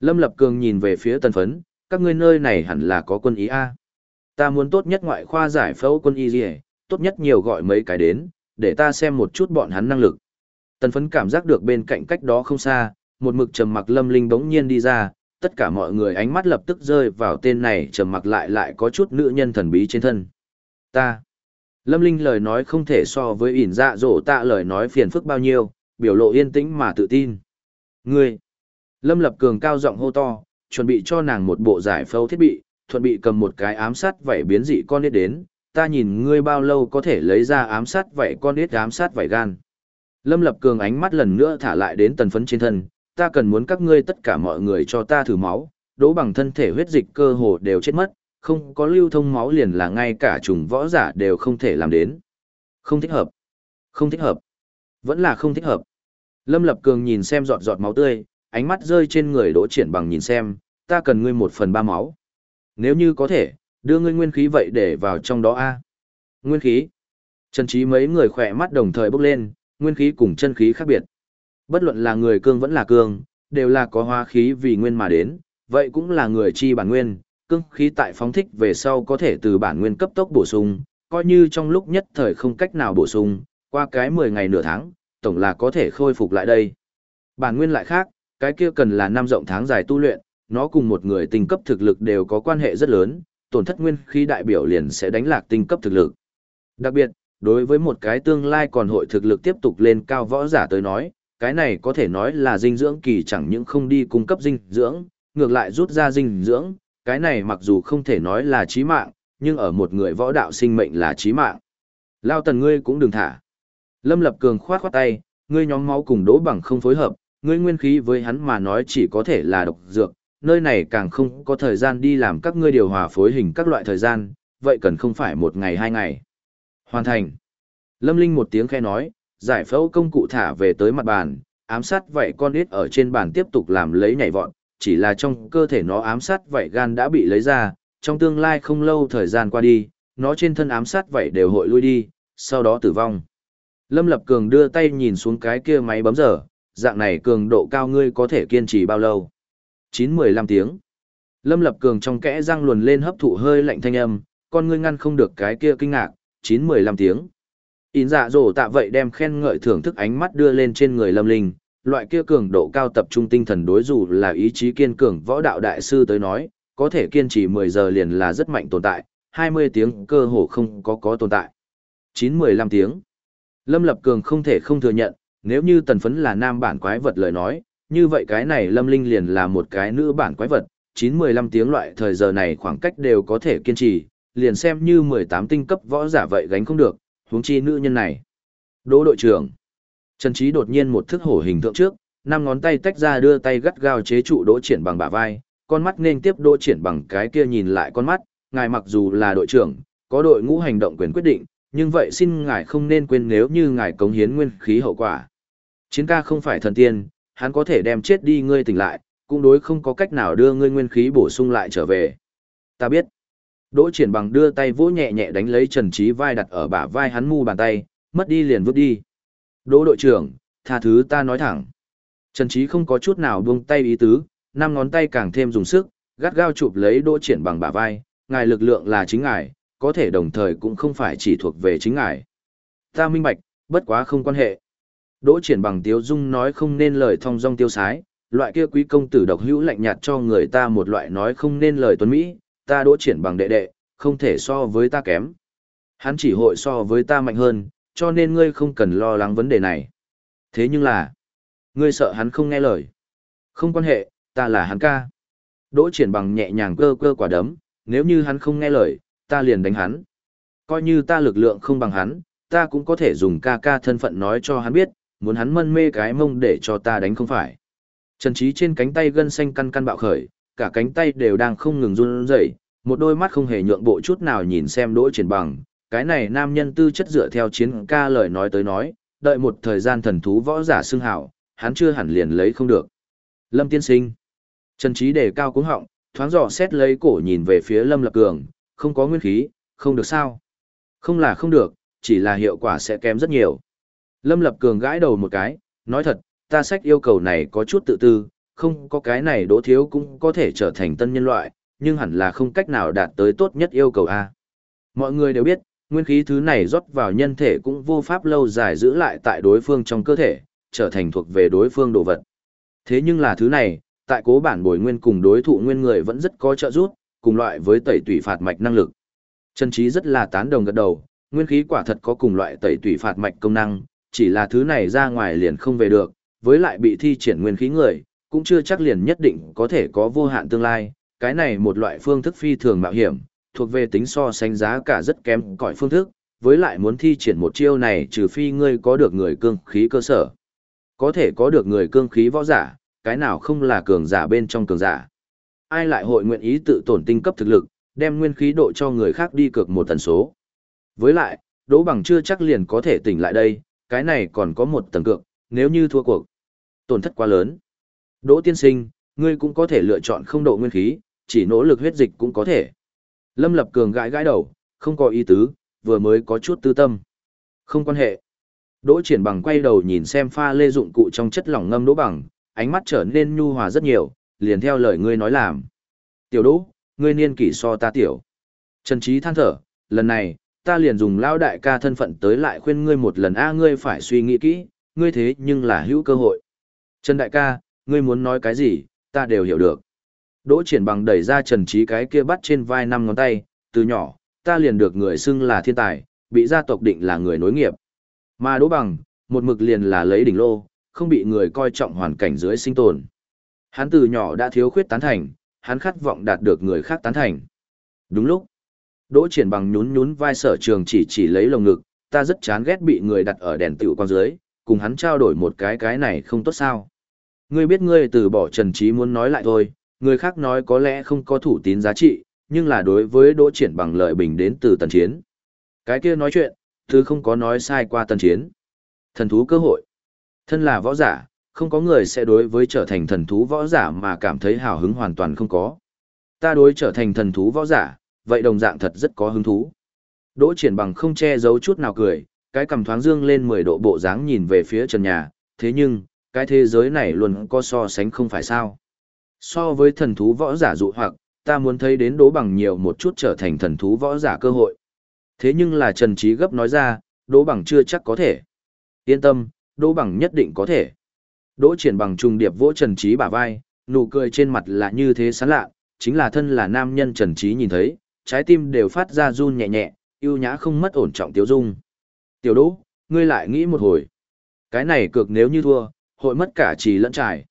Lâm Lập Cường nhìn về phía tần phấn, các ngươi nơi này hẳn là có quân ý A. Ta muốn tốt nhất ngoại khoa giải phẫu quân y gì tốt nhất nhiều gọi mấy cái đến, để ta xem một chút bọn hắn năng lực. Tần phấn cảm giác được bên cạnh cách đó không xa, một mực trầm mặc lâm linh bỗng nhiên đi ra, tất cả mọi người ánh mắt lập tức rơi vào tên này trầm mặc lại lại có chút nữ nhân thần bí trên thân. Ta. Lâm Linh lời nói không thể so với ỉn dạ dỗ tạ lời nói phiền phức bao nhiêu, biểu lộ yên tĩnh mà tự tin. Ngươi. Lâm Lập Cường cao giọng hô to, chuẩn bị cho nàng một bộ giải phẫu thiết bị, thuận bị cầm một cái ám sát vảy biến dị con nít đến, ta nhìn ngươi bao lâu có thể lấy ra ám sát vảy con nít ám sát vảy gan. Lâm Lập Cường ánh mắt lần nữa thả lại đến tần phấn trên thân, ta cần muốn các ngươi tất cả mọi người cho ta thử máu, đỗ bằng thân thể huyết dịch cơ hồ đều chết mất, không có lưu thông máu liền là ngay cả trùng võ giả đều không thể làm đến. Không thích hợp. Không thích hợp. Vẫn là không thích hợp. Lâm Lập Cường nhìn xem giọt giọt máu tươi, ánh mắt rơi trên người đỗ triển bằng nhìn xem, ta cần ngươi một phần ba máu. Nếu như có thể, đưa ngươi nguyên khí vậy để vào trong đó a. Nguyên khí. Trần trí mấy người khỏe mắt đồng thời bốc lên, nguyên khí cùng chân khí khác biệt. Bất luận là người cương vẫn là cương, đều là có hóa khí vì nguyên mà đến, vậy cũng là người chi bản nguyên, cương khí tại phóng thích về sau có thể từ bản nguyên cấp tốc bổ sung, coi như trong lúc nhất thời không cách nào bổ sung, qua cái 10 ngày nửa tháng, tổng là có thể khôi phục lại đây. Bản nguyên lại khác, cái kia cần là năm rộng tháng dài tu luyện, nó cùng một người tinh cấp thực lực đều có quan hệ rất lớn, tổn thất nguyên khí đại biểu liền sẽ đánh lạc tinh cấp thực lực. Đặc biệt, đối với một cái tương lai còn hội thực lực tiếp tục lên cao võ giả tới nói, cái này có thể nói là dinh dưỡng kỳ chẳng những không đi cung cấp dinh dưỡng, ngược lại rút ra dinh dưỡng, cái này mặc dù không thể nói là chí mạng, nhưng ở một người võ đạo sinh mệnh là chí mạng. Lao tần ngươi cũng đừng thả. Lâm Lập Cường khoát khoát tay, ngươi nhóm máu cùng đỗ bằng không phối hợp, ngươi nguyên khí với hắn mà nói chỉ có thể là độc dược, nơi này càng không có thời gian đi làm các ngươi điều hòa phối hình các loại thời gian, vậy cần không phải một ngày hai ngày. Hoàn thành. Lâm Linh một tiếng khe nói, giải phẫu công cụ thả về tới mặt bàn, ám sát vậy con ít ở trên bàn tiếp tục làm lấy nhảy vọt, chỉ là trong cơ thể nó ám sát vậy gan đã bị lấy ra, trong tương lai không lâu thời gian qua đi, nó trên thân ám sát vậy đều hội lui đi, sau đó tử vong. Lâm Lập Cường đưa tay nhìn xuống cái kia máy bấm giờ, dạng này cường độ cao ngươi có thể kiên trì bao lâu? 9-15 tiếng. Lâm Lập Cường trong kẽ răng luồn lên hấp thụ hơi lạnh thanh âm, con ngươi ngăn không được cái kia kinh ngạc, 9-15 tiếng. In dạ dỗ tạ vậy đem khen ngợi thưởng thức ánh mắt đưa lên trên người Lâm Linh, loại kia cường độ cao tập trung tinh thần đối dù là ý chí kiên cường võ đạo đại sư tới nói, có thể kiên trì 10 giờ liền là rất mạnh tồn tại, 20 tiếng cơ hồ không có có tồn tại. 9-15 tiếng. Lâm Lập Cường không thể không thừa nhận, nếu như tần phấn là nam bản quái vật lời nói, như vậy cái này Lâm Linh liền là một cái nữ bản quái vật, 9-15 tiếng loại thời giờ này khoảng cách đều có thể kiên trì, liền xem như 18 tinh cấp võ giả vậy gánh không được, huống chi nữ nhân này. Đỗ đội trưởng. Trần Trí đột nhiên một thức hổ hình tượng trước, năm ngón tay tách ra đưa tay gắt gao chế trụ Đỗ Triển bằng bả vai, con mắt nên tiếp Đỗ Triển bằng cái kia nhìn lại con mắt, ngài mặc dù là đội trưởng, có đội ngũ hành động quyền quyết định, nhưng vậy xin ngài không nên quên nếu như ngài cống hiến nguyên khí hậu quả. Chiến ca không phải thần tiên, hắn có thể đem chết đi ngươi tỉnh lại, cũng đối không có cách nào đưa ngươi nguyên khí bổ sung lại trở về. Ta biết. Đỗ triển bằng đưa tay vỗ nhẹ nhẹ đánh lấy Trần Trí vai đặt ở bả vai hắn mu bàn tay, mất đi liền vứt đi. Đỗ đội trưởng, tha thứ ta nói thẳng. Trần Trí không có chút nào buông tay ý tứ, năm ngón tay càng thêm dùng sức, gắt gao chụp lấy đỗ triển bằng bả vai, ngài lực lượng là chính ngài, có thể đồng thời cũng không phải chỉ thuộc về chính ngài. Ta minh bạch, bất quá không quan hệ. Đỗ triển bằng tiếu dung nói không nên lời thong dong tiêu sái, loại kia quý công tử độc hữu lạnh nhạt cho người ta một loại nói không nên lời tuấn Mỹ, ta đỗ triển bằng đệ đệ, không thể so với ta kém. Hắn chỉ hội so với ta mạnh hơn, cho nên ngươi không cần lo lắng vấn đề này. Thế nhưng là, ngươi sợ hắn không nghe lời. Không quan hệ, ta là hắn ca. Đỗ triển bằng nhẹ nhàng cơ cơ quả đấm, nếu như hắn không nghe lời, ta liền đánh hắn. Coi như ta lực lượng không bằng hắn, ta cũng có thể dùng ca ca thân phận nói cho hắn biết, muốn hắn mân mê cái mông để cho ta đánh không phải. Trần Trí trên cánh tay gân xanh căn căn bạo khởi, cả cánh tay đều đang không ngừng run rẩy, một đôi mắt không hề nhượng bộ chút nào nhìn xem Đỗ Triển Bằng, cái này nam nhân tư chất dựa theo chiến ca lời nói tới nói, đợi một thời gian thần thú võ giả xưng hảo, hắn chưa hẳn liền lấy không được. Lâm tiên sinh. Trần Trí đề cao cuống họng, thoáng dò xét lấy cổ nhìn về phía Lâm Lập Cường, không có nguyên khí, không được sao? Không là không được, chỉ là hiệu quả sẽ kém rất nhiều. Lâm Lập Cường gãi đầu một cái, nói thật, ta sách yêu cầu này có chút tự tư, không có cái này đỗ thiếu cũng có thể trở thành tân nhân loại, nhưng hẳn là không cách nào đạt tới tốt nhất yêu cầu A. Mọi người đều biết, nguyên khí thứ này rót vào nhân thể cũng vô pháp lâu dài giữ lại tại đối phương trong cơ thể, trở thành thuộc về đối phương đồ vật. Thế nhưng là thứ này, tại cố bản bồi nguyên cùng đối thủ nguyên người vẫn rất có trợ giúp, cùng loại với tẩy tủy phạt mạch năng lực. chân Trí rất là tán đồng gật đầu, nguyên khí quả thật có cùng loại tẩy tủy phạt mạch công năng, chỉ là thứ này ra ngoài liền không về được, với lại bị thi triển nguyên khí người, cũng chưa chắc liền nhất định có thể có vô hạn tương lai, cái này một loại phương thức phi thường mạo hiểm, thuộc về tính so sánh giá cả rất kém cỏi phương thức, với lại muốn thi triển một chiêu này trừ phi ngươi có được người cương khí cơ sở. Có thể có được người cương khí võ giả, cái nào không là cường giả bên trong cường giả. Ai lại hội nguyện ý tự tổn tinh cấp thực lực, đem nguyên khí độ cho người khác đi cược một tần số. Với lại, đỗ bằng chưa chắc liền có thể tỉnh lại đây, cái này còn có một tầng cược, nếu như thua cuộc. Tổn thất quá lớn. Đỗ tiên sinh, ngươi cũng có thể lựa chọn không độ nguyên khí, chỉ nỗ lực huyết dịch cũng có thể. Lâm Lập Cường gãi gãi đầu, không có ý tứ, vừa mới có chút tư tâm. Không quan hệ. Đỗ triển bằng quay đầu nhìn xem pha lê dụng cụ trong chất lỏng ngâm đỗ bằng, ánh mắt trở nên nhu hòa rất nhiều, liền theo lời ngươi nói làm. Tiểu đỗ, ngươi niên kỷ so ta tiểu. Trần Trí than thở, lần này, ta liền dùng lao đại ca thân phận tới lại khuyên ngươi một lần a ngươi phải suy nghĩ kỹ, ngươi thế nhưng là hữu cơ hội. Trần đại ca, ngươi muốn nói cái gì, ta đều hiểu được. Đỗ triển bằng đẩy ra Trần Trí cái kia bắt trên vai năm ngón tay, từ nhỏ, ta liền được người xưng là thiên tài, bị gia tộc định là người nối nghiệp. Mà Đỗ bằng, một mực liền là lấy đỉnh lô, không bị người coi trọng hoàn cảnh dưới sinh tồn. Hắn từ nhỏ đã thiếu khuyết tán thành, hắn khát vọng đạt được người khác tán thành. Đúng lúc, Đỗ triển bằng nhún nhún vai sở trường chỉ chỉ lấy lồng ngực, ta rất chán ghét bị người đặt ở đèn tiểu quang dưới, cùng hắn trao đổi một cái cái này không tốt sao. Ngươi biết ngươi từ bỏ Trần Trí muốn nói lại thôi, người khác nói có lẽ không có thủ tín giá trị, nhưng là đối với Đỗ Triển bằng lợi bình đến từ tần chiến. Cái kia nói chuyện, thứ không có nói sai qua tần chiến. Thần thú cơ hội. Thân là võ giả, không có người sẽ đối với trở thành thần thú võ giả mà cảm thấy hào hứng hoàn toàn không có. Ta đối trở thành thần thú võ giả, vậy đồng dạng thật rất có hứng thú. Đỗ triển bằng không che giấu chút nào cười, cái cầm thoáng dương lên 10 độ bộ dáng nhìn về phía trần nhà, thế nhưng, cái thế giới này luôn có so sánh không phải sao. So với thần thú võ giả dụ hoặc, ta muốn thấy đến đố bằng nhiều một chút trở thành thần thú võ giả cơ hội. Thế nhưng là Trần Trí gấp nói ra, đố bằng chưa chắc có thể. Yên tâm, đố bằng nhất định có thể. Đỗ triển bằng trùng điệp vỗ Trần Trí bả vai, nụ cười trên mặt là như thế sán lạ, chính là thân là nam nhân Trần Trí nhìn thấy, trái tim đều phát ra run nhẹ nhẹ, yêu nhã không mất ổn trọng tiêu dung. Tiểu đỗ, ngươi lại nghĩ một hồi. Cái này cược nếu như thua, hội mất cả trì lẫn trải.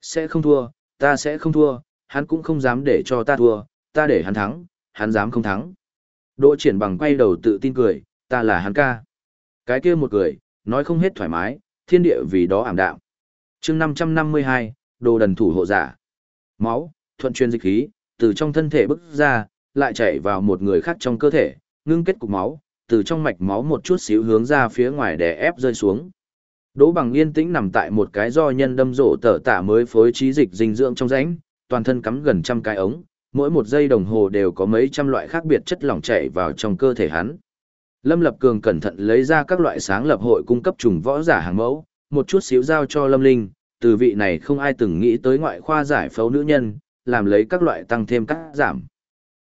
Sẽ không thua, ta sẽ không thua, hắn cũng không dám để cho ta thua, ta để hắn thắng, hắn dám không thắng. Đỗ triển bằng quay đầu tự tin cười, ta là hắn ca. Cái kia một cười, nói không hết thoải mái, thiên địa vì đó ảm đạm. chương 552, đồ đần thủ hộ giả. Máu, thuận truyền dịch khí, từ trong thân thể bức ra, lại chảy vào một người khác trong cơ thể, ngưng kết cục máu, từ trong mạch máu một chút xíu hướng ra phía ngoài để ép rơi xuống. Đỗ bằng yên tĩnh nằm tại một cái do nhân đâm rổ tở tả mới phối trí dịch dinh dưỡng trong rãnh, toàn thân cắm gần trăm cái ống, mỗi một giây đồng hồ đều có mấy trăm loại khác biệt chất lỏng chảy vào trong cơ thể hắn. Lâm Lập Cường cẩn thận lấy ra các loại sáng lập hội cung cấp trùng võ giả hàng mẫu, một chút xíu giao cho Lâm Linh, từ vị này không ai từng nghĩ tới ngoại khoa giải phẫu nữ nhân, làm lấy các loại tăng thêm cắt giảm.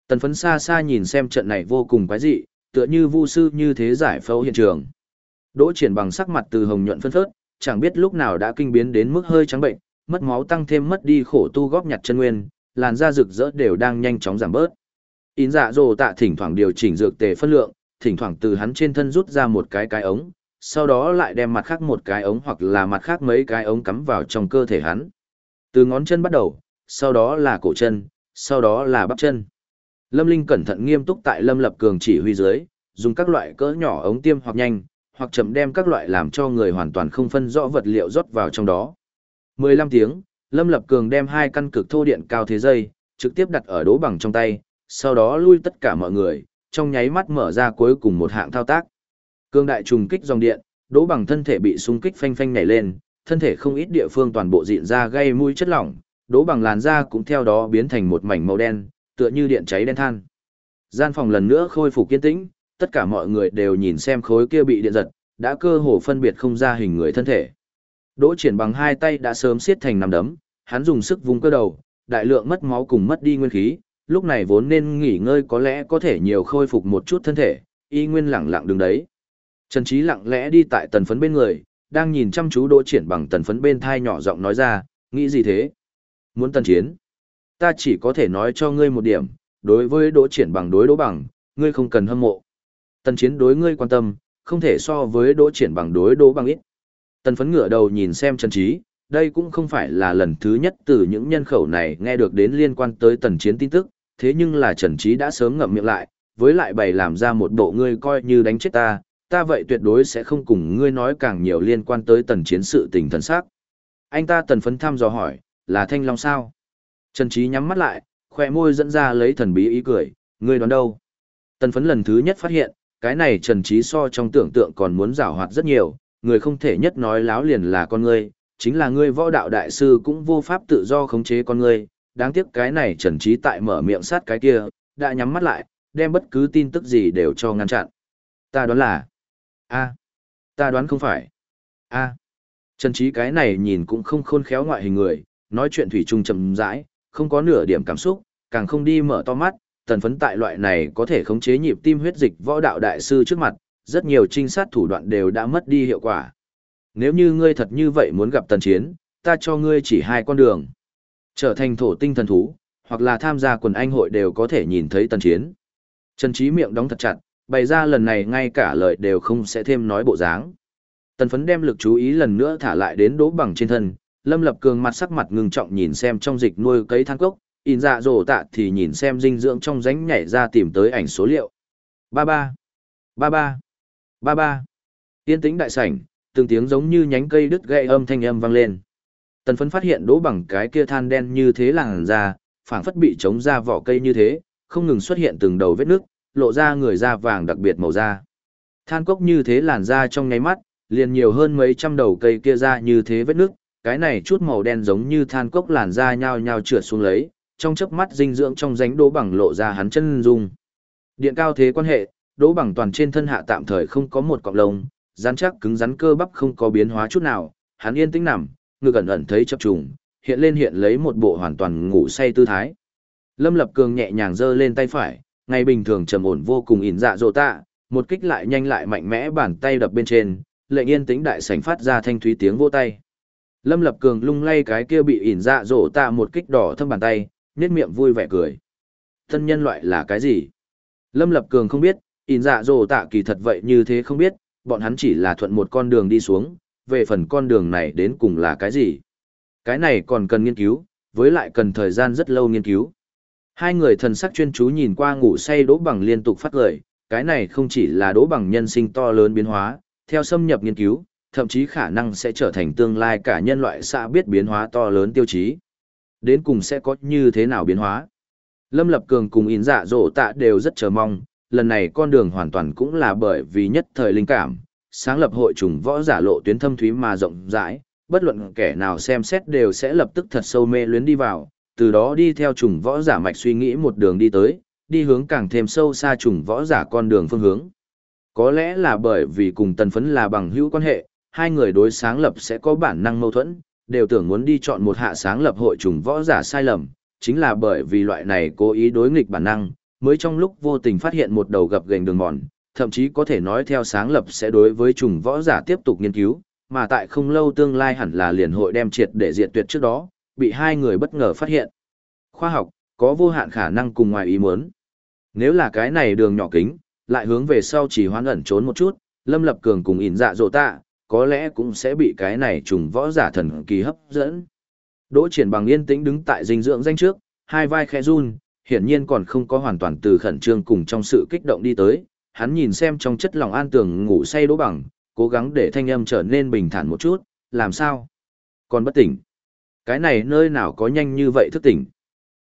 Tần phấn xa xa nhìn xem trận này vô cùng quái dị, tựa như vu sư như thế giải phẫu hiện trường. Đỗ triển bằng sắc mặt từ hồng nhuận phân phớt, chẳng biết lúc nào đã kinh biến đến mức hơi trắng bệnh, mất máu tăng thêm mất đi khổ tu góp nhặt chân nguyên, làn da rực rỡ đều đang nhanh chóng giảm bớt. In dạ dồ tạ thỉnh thoảng điều chỉnh dược tề phân lượng, thỉnh thoảng từ hắn trên thân rút ra một cái cái ống, sau đó lại đem mặt khác một cái ống hoặc là mặt khác mấy cái ống cắm vào trong cơ thể hắn. Từ ngón chân bắt đầu, sau đó là cổ chân, sau đó là bắp chân. Lâm Linh cẩn thận nghiêm túc tại Lâm Lập Cường chỉ huy dưới, dùng các loại cỡ nhỏ ống tiêm hoặc nhanh, hoặc chậm đem các loại làm cho người hoàn toàn không phân rõ vật liệu rót vào trong đó. 15 tiếng, Lâm Lập Cường đem hai căn cực thô điện cao thế dây, trực tiếp đặt ở đố bằng trong tay, sau đó lui tất cả mọi người, trong nháy mắt mở ra cuối cùng một hạng thao tác. Cương đại trùng kích dòng điện, đố bằng thân thể bị xung kích phanh phanh nhảy lên, thân thể không ít địa phương toàn bộ diện ra gây mũi chất lỏng, đố bằng làn da cũng theo đó biến thành một mảnh màu đen, tựa như điện cháy đen than. Gian phòng lần nữa khôi phục kiên tĩnh, tất cả mọi người đều nhìn xem khối kia bị điện giật, đã cơ hồ phân biệt không ra hình người thân thể. Đỗ triển bằng hai tay đã sớm siết thành nằm đấm, hắn dùng sức vung cơ đầu, đại lượng mất máu cùng mất đi nguyên khí, lúc này vốn nên nghỉ ngơi có lẽ có thể nhiều khôi phục một chút thân thể, y nguyên lặng lặng đứng đấy. Trần Trí lặng lẽ đi tại tần phấn bên người, đang nhìn chăm chú đỗ triển bằng tần phấn bên thai nhỏ giọng nói ra, nghĩ gì thế? Muốn tần chiến? Ta chỉ có thể nói cho ngươi một điểm, đối với đỗ triển bằng đối đỗ bằng, ngươi không cần hâm mộ. Tần chiến đối ngươi quan tâm, không thể so với đỗ triển bằng đối đỗ bằng ít. Tần phấn ngửa đầu nhìn xem Trần Trí, đây cũng không phải là lần thứ nhất từ những nhân khẩu này nghe được đến liên quan tới tần chiến tin tức, thế nhưng là Trần Trí đã sớm ngậm miệng lại, với lại bày làm ra một bộ ngươi coi như đánh chết ta, ta vậy tuyệt đối sẽ không cùng ngươi nói càng nhiều liên quan tới tần chiến sự tình thần sắc. Anh ta tần phấn thăm dò hỏi, là Thanh Long sao? Trần Trí nhắm mắt lại, khoe môi dẫn ra lấy thần bí ý cười, ngươi đoán đâu? Tần phấn lần thứ nhất phát hiện, cái này Trần Trí so trong tưởng tượng còn muốn rảo hoạt rất nhiều, người không thể nhất nói láo liền là con ngươi, chính là ngươi võ đạo đại sư cũng vô pháp tự do khống chế con ngươi, đáng tiếc cái này Trần Trí tại mở miệng sát cái kia, đã nhắm mắt lại, đem bất cứ tin tức gì đều cho ngăn chặn. Ta đoán là, a ta đoán không phải, a Trần Trí cái này nhìn cũng không khôn khéo ngoại hình người, nói chuyện thủy chung chậm rãi, không có nửa điểm cảm xúc, càng không đi mở to mắt, tần phấn tại loại này có thể khống chế nhịp tim huyết dịch võ đạo đại sư trước mặt, rất nhiều trinh sát thủ đoạn đều đã mất đi hiệu quả. Nếu như ngươi thật như vậy muốn gặp tần chiến, ta cho ngươi chỉ hai con đường. Trở thành thổ tinh thần thú, hoặc là tham gia quần anh hội đều có thể nhìn thấy tần chiến. Trần Trí miệng đóng thật chặt, bày ra lần này ngay cả lời đều không sẽ thêm nói bộ dáng. Tần phấn đem lực chú ý lần nữa thả lại đến đố bằng trên thân, Lâm Lập Cường mặt sắc mặt ngừng trọng nhìn xem trong dịch nuôi cấy than cốc, in dạ dồ tạ thì nhìn xem dinh dưỡng trong ránh nhảy ra tìm tới ảnh số liệu. Ba ba, ba ba, ba ba. Yên tĩnh đại sảnh, từng tiếng giống như nhánh cây đứt gãy âm thanh âm vang lên. Tần phấn phát hiện đỗ bằng cái kia than đen như thế làng ra, phảng phất bị chống ra vỏ cây như thế, không ngừng xuất hiện từng đầu vết nước, lộ ra người da vàng đặc biệt màu da. Than cốc như thế làn da trong ngáy mắt, liền nhiều hơn mấy trăm đầu cây kia ra như thế vết nước, cái này chút màu đen giống như than cốc làn da nhao nhao trượt xuống lấy, trong chớp mắt dinh dưỡng trong ránh đỗ bằng lộ ra hắn chân dung. Điện cao thế quan hệ, đỗ bằng toàn trên thân hạ tạm thời không có một cọng lông, rắn chắc cứng rắn cơ bắp không có biến hóa chút nào, hắn yên tĩnh nằm, ngực ẩn ẩn thấy chập trùng, hiện lên hiện lấy một bộ hoàn toàn ngủ say tư thái. Lâm Lập Cường nhẹ nhàng giơ lên tay phải, ngày bình thường trầm ổn vô cùng ỉn dạ dỗ tạ, một kích lại nhanh lại mạnh mẽ bàn tay đập bên trên, lệnh yên tĩnh đại sảnh phát ra thanh thúy tiếng vô tay. Lâm Lập Cường lung lay cái kia bị ỉn dạ dỗ tạ một kích đỏ thâm bàn tay, nét miệng vui vẻ cười. Thân nhân loại là cái gì? Lâm Lập Cường không biết, in dạ dồ tạ kỳ thật vậy như thế không biết, bọn hắn chỉ là thuận một con đường đi xuống, về phần con đường này đến cùng là cái gì? Cái này còn cần nghiên cứu, với lại cần thời gian rất lâu nghiên cứu. Hai người thần sắc chuyên chú nhìn qua ngủ say đỗ bằng liên tục phát lời, cái này không chỉ là đỗ bằng nhân sinh to lớn biến hóa, theo xâm nhập nghiên cứu, thậm chí khả năng sẽ trở thành tương lai cả nhân loại xã biết biến hóa to lớn tiêu chí. Đến cùng sẽ có như thế nào biến hóa? Lâm Lập Cường cùng in dạ dỗ tạ đều rất chờ mong, lần này con đường hoàn toàn cũng là bởi vì nhất thời linh cảm, sáng lập hội trùng võ giả lộ tuyến thâm thúy mà rộng rãi, bất luận kẻ nào xem xét đều sẽ lập tức thật sâu mê luyến đi vào, từ đó đi theo trùng võ giả mạch suy nghĩ một đường đi tới, đi hướng càng thêm sâu xa trùng võ giả con đường phương hướng. Có lẽ là bởi vì cùng tần phấn là bằng hữu quan hệ, hai người đối sáng lập sẽ có bản năng mâu thuẫn, đều tưởng muốn đi chọn một hạ sáng lập hội trùng võ giả sai lầm, chính là bởi vì loại này cố ý đối nghịch bản năng, mới trong lúc vô tình phát hiện một đầu gập gành đường mòn, thậm chí có thể nói theo sáng lập sẽ đối với trùng võ giả tiếp tục nghiên cứu, mà tại không lâu tương lai hẳn là liền hội đem triệt để diệt tuyệt trước đó, bị hai người bất ngờ phát hiện. Khoa học, có vô hạn khả năng cùng ngoài ý muốn. Nếu là cái này đường nhỏ kính, lại hướng về sau chỉ hoán ẩn trốn một chút, Lâm Lập Cường cùng ỉn dạ dỗ tạ, có lẽ cũng sẽ bị cái này trùng võ giả thần kỳ hấp dẫn. Đỗ triển bằng yên tĩnh đứng tại dinh dưỡng danh trước, hai vai khẽ run, hiển nhiên còn không có hoàn toàn từ khẩn trương cùng trong sự kích động đi tới, hắn nhìn xem trong chất lòng an tường ngủ say đỗ bằng, cố gắng để thanh âm trở nên bình thản một chút, làm sao? Còn bất tỉnh. Cái này nơi nào có nhanh như vậy thức tỉnh.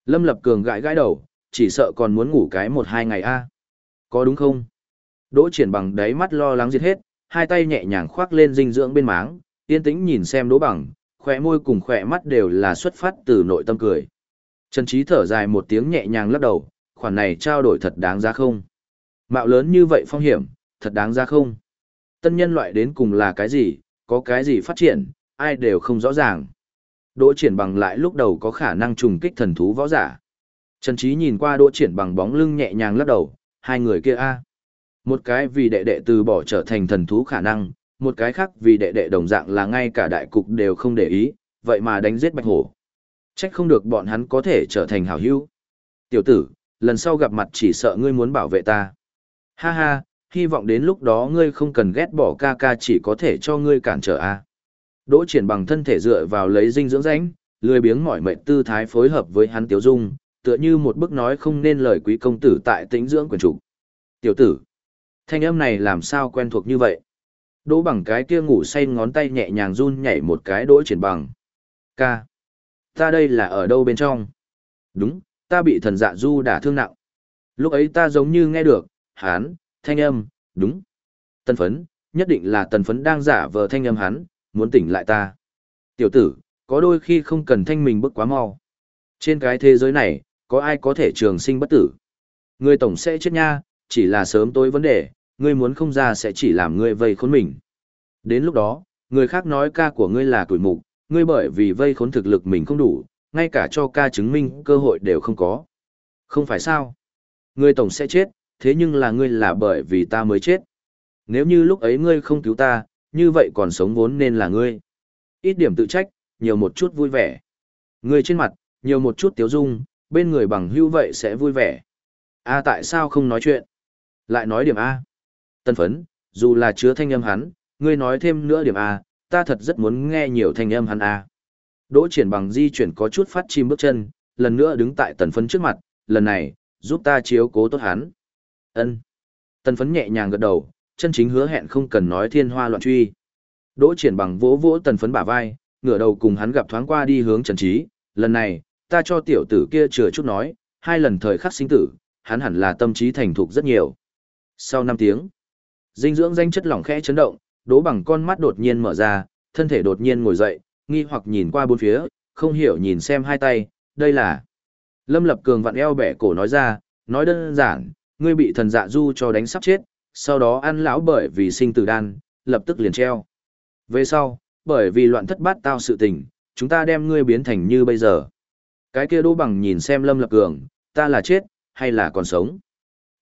Lâm Lập Cường gãi gãi đầu, chỉ sợ còn muốn ngủ cái một hai ngày a Có đúng không? Đỗ triển bằng đáy mắt lo lắng diệt hết, hai tay nhẹ nhàng khoác lên dinh dưỡng bên máng, yên tĩnh nhìn xem đỗ bằng, khỏe môi cùng khỏe mắt đều là xuất phát từ nội tâm cười. Trần Trí thở dài một tiếng nhẹ nhàng lắc đầu, khoản này trao đổi thật đáng giá không? Mạo lớn như vậy phong hiểm, thật đáng giá không? Tân nhân loại đến cùng là cái gì, có cái gì phát triển, ai đều không rõ ràng. Đỗ triển bằng lại lúc đầu có khả năng trùng kích thần thú võ giả. Trần Trí nhìn qua đỗ triển bằng bóng lưng nhẹ nhàng lắc đầu, hai người kia a một cái vì đệ đệ từ bỏ trở thành thần thú khả năng, một cái khác vì đệ đệ đồng dạng là ngay cả đại cục đều không để ý, vậy mà đánh giết bạch hổ. Trách không được bọn hắn có thể trở thành hảo hữu. Tiểu tử, lần sau gặp mặt chỉ sợ ngươi muốn bảo vệ ta. Ha ha, hy vọng đến lúc đó ngươi không cần ghét bỏ ca ca chỉ có thể cho ngươi cản trở a. Đỗ triển bằng thân thể dựa vào lấy dinh dưỡng rãnh, lười biếng mỏi mệt tư thái phối hợp với hắn Tiểu Dung, tựa như một bức nói không nên lời quý công tử tại tĩnh dưỡng quyền chủ. Tiểu tử, thanh âm này làm sao quen thuộc như vậy? Đỗ bằng cái kia ngủ say ngón tay nhẹ nhàng run nhảy một cái đỗ triển bằng. Ca, ta đây là ở đâu bên trong? Đúng, ta bị thần dạ du đả thương nặng. Lúc ấy ta giống như nghe được, hán, thanh âm, đúng. Tần phấn, nhất định là tần phấn đang giả vờ thanh âm hắn, muốn tỉnh lại ta. Tiểu tử, có đôi khi không cần thanh mình bước quá mau. Trên cái thế giới này, có ai có thể trường sinh bất tử? Ngươi tổng sẽ chết nha, chỉ là sớm tối vấn đề, ngươi muốn không ra sẽ chỉ làm ngươi vây khốn mình. Đến lúc đó, người khác nói ca của ngươi là tuổi mục, ngươi bởi vì vây khốn thực lực mình không đủ, ngay cả cho ca chứng minh cơ hội đều không có. Không phải sao? Ngươi tổng sẽ chết, thế nhưng là ngươi là bởi vì ta mới chết. Nếu như lúc ấy ngươi không cứu ta, như vậy còn sống vốn nên là ngươi. Ít điểm tự trách, nhiều một chút vui vẻ. Ngươi trên mặt, nhiều một chút tiếu dung, bên người bằng hữu vậy sẽ vui vẻ. A tại sao không nói chuyện? Lại nói điểm A. Tân phấn, dù là chứa thanh âm hắn, ngươi nói thêm nữa điểm A, ta thật rất muốn nghe nhiều thanh âm hắn A. Đỗ triển bằng di chuyển có chút phát chim bước chân, lần nữa đứng tại tần phấn trước mặt, lần này, giúp ta chiếu cố tốt hắn. ân Tần phấn nhẹ nhàng gật đầu, chân chính hứa hẹn không cần nói thiên hoa loạn truy. Đỗ triển bằng vỗ vỗ tần phấn bả vai, ngửa đầu cùng hắn gặp thoáng qua đi hướng trần trí, lần này, ta cho tiểu tử kia chừa chút nói, hai lần thời khắc sinh tử, hắn hẳn là tâm trí thành thục rất nhiều. Sau 5 tiếng, dinh dưỡng danh chất lỏng khẽ chấn động, đố bằng con mắt đột nhiên mở ra, thân thể đột nhiên ngồi dậy, nghi hoặc nhìn qua bốn phía, không hiểu nhìn xem hai tay, đây là. Lâm Lập Cường vặn eo bẻ cổ nói ra, nói đơn giản, ngươi bị thần dạ du cho đánh sắp chết, sau đó ăn lão bởi vì sinh tử đan, lập tức liền treo. Về sau, bởi vì loạn thất bát tao sự tình, chúng ta đem ngươi biến thành như bây giờ. Cái kia đỗ bằng nhìn xem Lâm Lập Cường, ta là chết, hay là còn sống?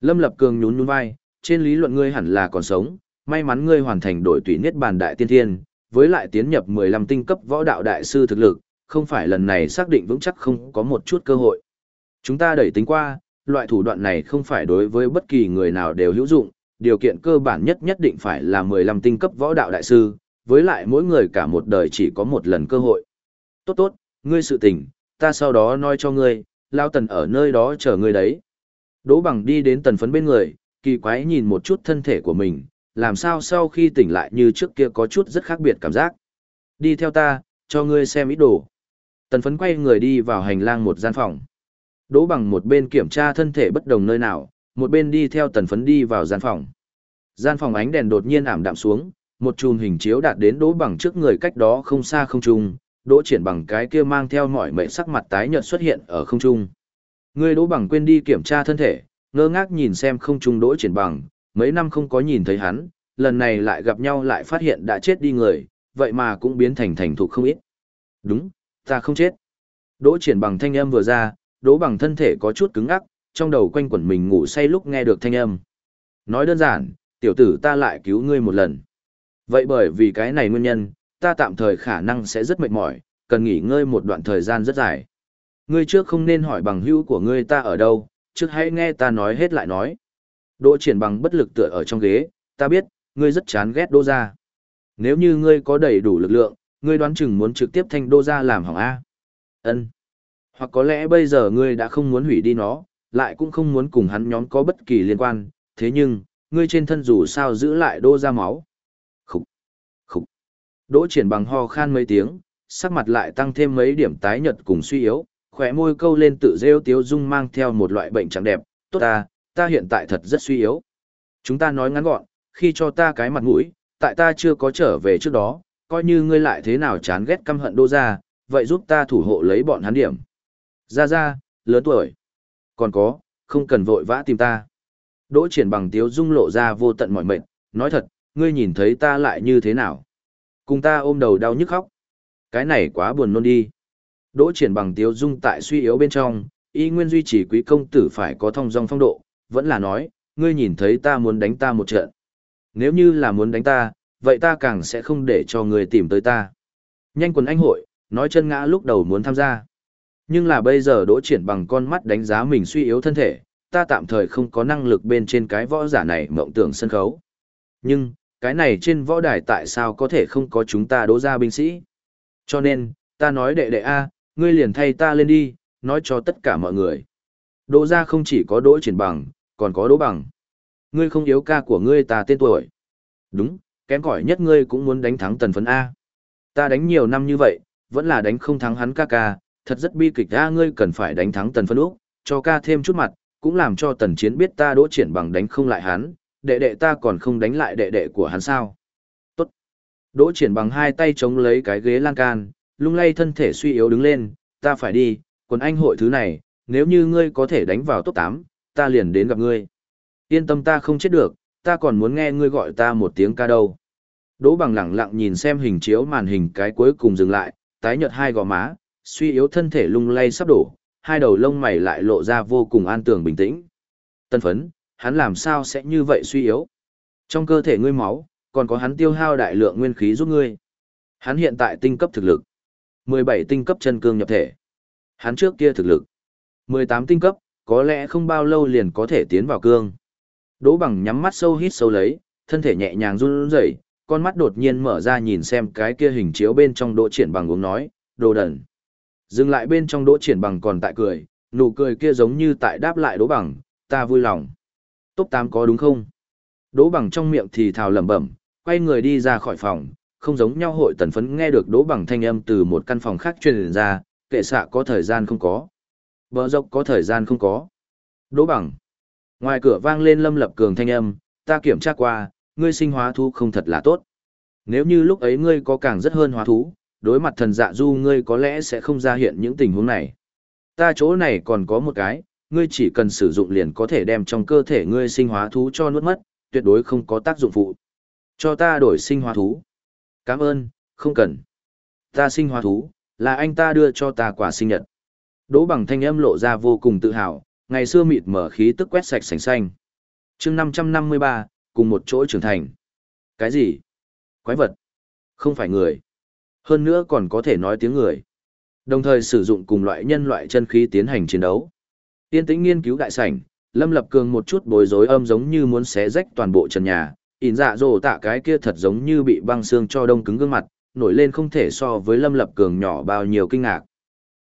Lâm Lập Cường nhún nhún vai, trên lý luận ngươi hẳn là còn sống, may mắn ngươi hoàn thành đội tùy niết bàn đại tiên thiên, với lại tiến nhập 15 tinh cấp võ đạo đại sư thực lực, không phải lần này xác định vững chắc không có một chút cơ hội. Chúng ta đẩy tính qua, loại thủ đoạn này không phải đối với bất kỳ người nào đều hữu dụng, điều kiện cơ bản nhất nhất định phải là 15 tinh cấp võ đạo đại sư, với lại mỗi người cả một đời chỉ có một lần cơ hội. Tốt tốt, ngươi sự tình, ta sau đó nói cho ngươi, lao tần ở nơi đó chờ ngươi đấy. Đỗ bằng đi đến tần phấn bên người, kỳ quái nhìn một chút thân thể của mình, làm sao sau khi tỉnh lại như trước kia có chút rất khác biệt cảm giác. Đi theo ta, cho ngươi xem ít đồ. Tần phấn quay người đi vào hành lang một gian phòng. Đỗ bằng một bên kiểm tra thân thể bất đồng nơi nào, một bên đi theo tần phấn đi vào gian phòng. Gian phòng ánh đèn đột nhiên ảm đạm xuống, một chùm hình chiếu đạt đến đỗ bằng trước người cách đó không xa không trung, đỗ triển bằng cái kia mang theo mọi mệnh sắc mặt tái nhợt xuất hiện ở không trung. Người đỗ bằng quên đi kiểm tra thân thể, ngơ ngác nhìn xem không trung đỗ triển bằng, mấy năm không có nhìn thấy hắn, lần này lại gặp nhau lại phát hiện đã chết đi người, vậy mà cũng biến thành thành thục không ít. Đúng, ta không chết. Đỗ triển bằng thanh âm vừa ra, đỗ bằng thân thể có chút cứng ngắc, trong đầu quanh quẩn mình ngủ say lúc nghe được thanh âm. Nói đơn giản, tiểu tử ta lại cứu ngươi một lần. Vậy bởi vì cái này nguyên nhân, ta tạm thời khả năng sẽ rất mệt mỏi, cần nghỉ ngơi một đoạn thời gian rất dài. Ngươi trước không nên hỏi bằng hữu của ngươi ta ở đâu, trước hãy nghe ta nói hết lại nói. Đỗ triển bằng bất lực tựa ở trong ghế, ta biết, ngươi rất chán ghét đô gia. Nếu như ngươi có đầy đủ lực lượng, ngươi đoán chừng muốn trực tiếp thanh đô gia làm hỏng A. ân Hoặc có lẽ bây giờ ngươi đã không muốn hủy đi nó, lại cũng không muốn cùng hắn nhóm có bất kỳ liên quan, thế nhưng, ngươi trên thân dù sao giữ lại đô gia máu. Khục! Khục! Đỗ triển bằng ho khan mấy tiếng, sắc mặt lại tăng thêm mấy điểm tái nhợt cùng suy yếu, khỏe môi câu lên tự rêu tiếu dung mang theo một loại bệnh chẳng đẹp, tốt ta, ta hiện tại thật rất suy yếu. Chúng ta nói ngắn gọn, khi cho ta cái mặt mũi, tại ta chưa có trở về trước đó, coi như ngươi lại thế nào chán ghét căm hận đô ra, vậy giúp ta thủ hộ lấy bọn hắn điểm. Ra ra, lớn tuổi. Còn có, không cần vội vã tìm ta. Đỗ triển bằng tiếu dung lộ ra vô tận mọi mệnh, nói thật, ngươi nhìn thấy ta lại như thế nào? Cùng ta ôm đầu đau nhức khóc. Cái này quá buồn nôn đi. Đỗ triển bằng tiếu dung tại suy yếu bên trong, y nguyên duy trì quý công tử phải có thông dong phong độ, vẫn là nói, ngươi nhìn thấy ta muốn đánh ta một trận. Nếu như là muốn đánh ta, vậy ta càng sẽ không để cho ngươi tìm tới ta. Nhanh quần anh hội, nói chân ngã lúc đầu muốn tham gia. Nhưng là bây giờ đỗ triển bằng con mắt đánh giá mình suy yếu thân thể, ta tạm thời không có năng lực bên trên cái võ giả này mộng tưởng sân khấu. Nhưng, cái này trên võ đài tại sao có thể không có chúng ta đỗ ra binh sĩ? Cho nên, ta nói đệ đệ A, ngươi liền thay ta lên đi, nói cho tất cả mọi người. Đỗ gia không chỉ có đỗ triển bằng, còn có đỗ bằng. Ngươi không yếu ca của ngươi ta tên tuổi. Đúng, kém cỏi nhất ngươi cũng muốn đánh thắng tần phấn A. Ta đánh nhiều năm như vậy, vẫn là đánh không thắng hắn ca ca, thật rất bi kịch A ngươi cần phải đánh thắng tần phấn Úc, cho ca thêm chút mặt, cũng làm cho tần chiến biết ta đỗ triển bằng đánh không lại hắn, đệ đệ ta còn không đánh lại đệ đệ của hắn sao. Tốt. Đỗ triển bằng hai tay chống lấy cái ghế lan can, lung lay thân thể suy yếu đứng lên, ta phải đi, quần anh hội thứ này, nếu như ngươi có thể đánh vào top 8, ta liền đến gặp ngươi. Yên tâm ta không chết được, ta còn muốn nghe ngươi gọi ta một tiếng ca đâu. Đỗ bằng lẳng lặng nhìn xem hình chiếu màn hình cái cuối cùng dừng lại, tái nhợt hai gò má, suy yếu thân thể lung lay sắp đổ, hai đầu lông mày lại lộ ra vô cùng an tường bình tĩnh. Tân phấn, hắn làm sao sẽ như vậy suy yếu? Trong cơ thể ngươi máu, còn có hắn tiêu hao đại lượng nguyên khí giúp ngươi. Hắn hiện tại tinh cấp thực lực. 17 tinh cấp chân cương nhập thể. Hắn trước kia thực lực. 18 tinh cấp, có lẽ không bao lâu liền có thể tiến vào cương. Đỗ bằng nhắm mắt sâu hít sâu lấy, thân thể nhẹ nhàng run rẩy, con mắt đột nhiên mở ra nhìn xem cái kia hình chiếu bên trong đỗ triển bằng uống nói, đồ đần. Dừng lại bên trong đỗ triển bằng còn tại cười, nụ cười kia giống như tại đáp lại đỗ bằng, ta vui lòng. Tốt 8 có đúng không? Đỗ bằng trong miệng thì thào lẩm bẩm, quay người đi ra khỏi phòng, không giống nhau hội tần phấn nghe được đỗ bằng thanh âm từ một căn phòng khác truyền ra, kệ xạ có thời gian không có. Bờ dốc có thời gian không có. Đỗ bằng. Ngoài cửa vang lên lâm lập cường thanh âm, ta kiểm tra qua, ngươi sinh hóa thú không thật là tốt. Nếu như lúc ấy ngươi có càng rất hơn hóa thú, đối mặt thần dạ du ngươi có lẽ sẽ không ra hiện những tình huống này. Ta chỗ này còn có một cái, ngươi chỉ cần sử dụng liền có thể đem trong cơ thể ngươi sinh hóa thú cho nuốt mất, tuyệt đối không có tác dụng phụ. Cho ta đổi sinh hóa thú. Cảm ơn, không cần. Ta sinh hóa thú, là anh ta đưa cho ta quà sinh nhật. Đỗ bằng thanh âm lộ ra vô cùng tự hào, ngày xưa mịt mở khí tức quét sạch sành xanh. chương 553, cùng một chỗ trưởng thành. Cái gì? Quái vật? Không phải người. Hơn nữa còn có thể nói tiếng người. Đồng thời sử dụng cùng loại nhân loại chân khí tiến hành chiến đấu. Tiên tĩnh nghiên cứu đại sảnh, Lâm Lập Cường một chút bối rối âm giống như muốn xé rách toàn bộ trần nhà, ỉn dạ dồ tạ cái kia thật giống như bị băng xương cho đông cứng gương mặt, nổi lên không thể so với Lâm Lập Cường nhỏ bao nhiêu kinh ngạc.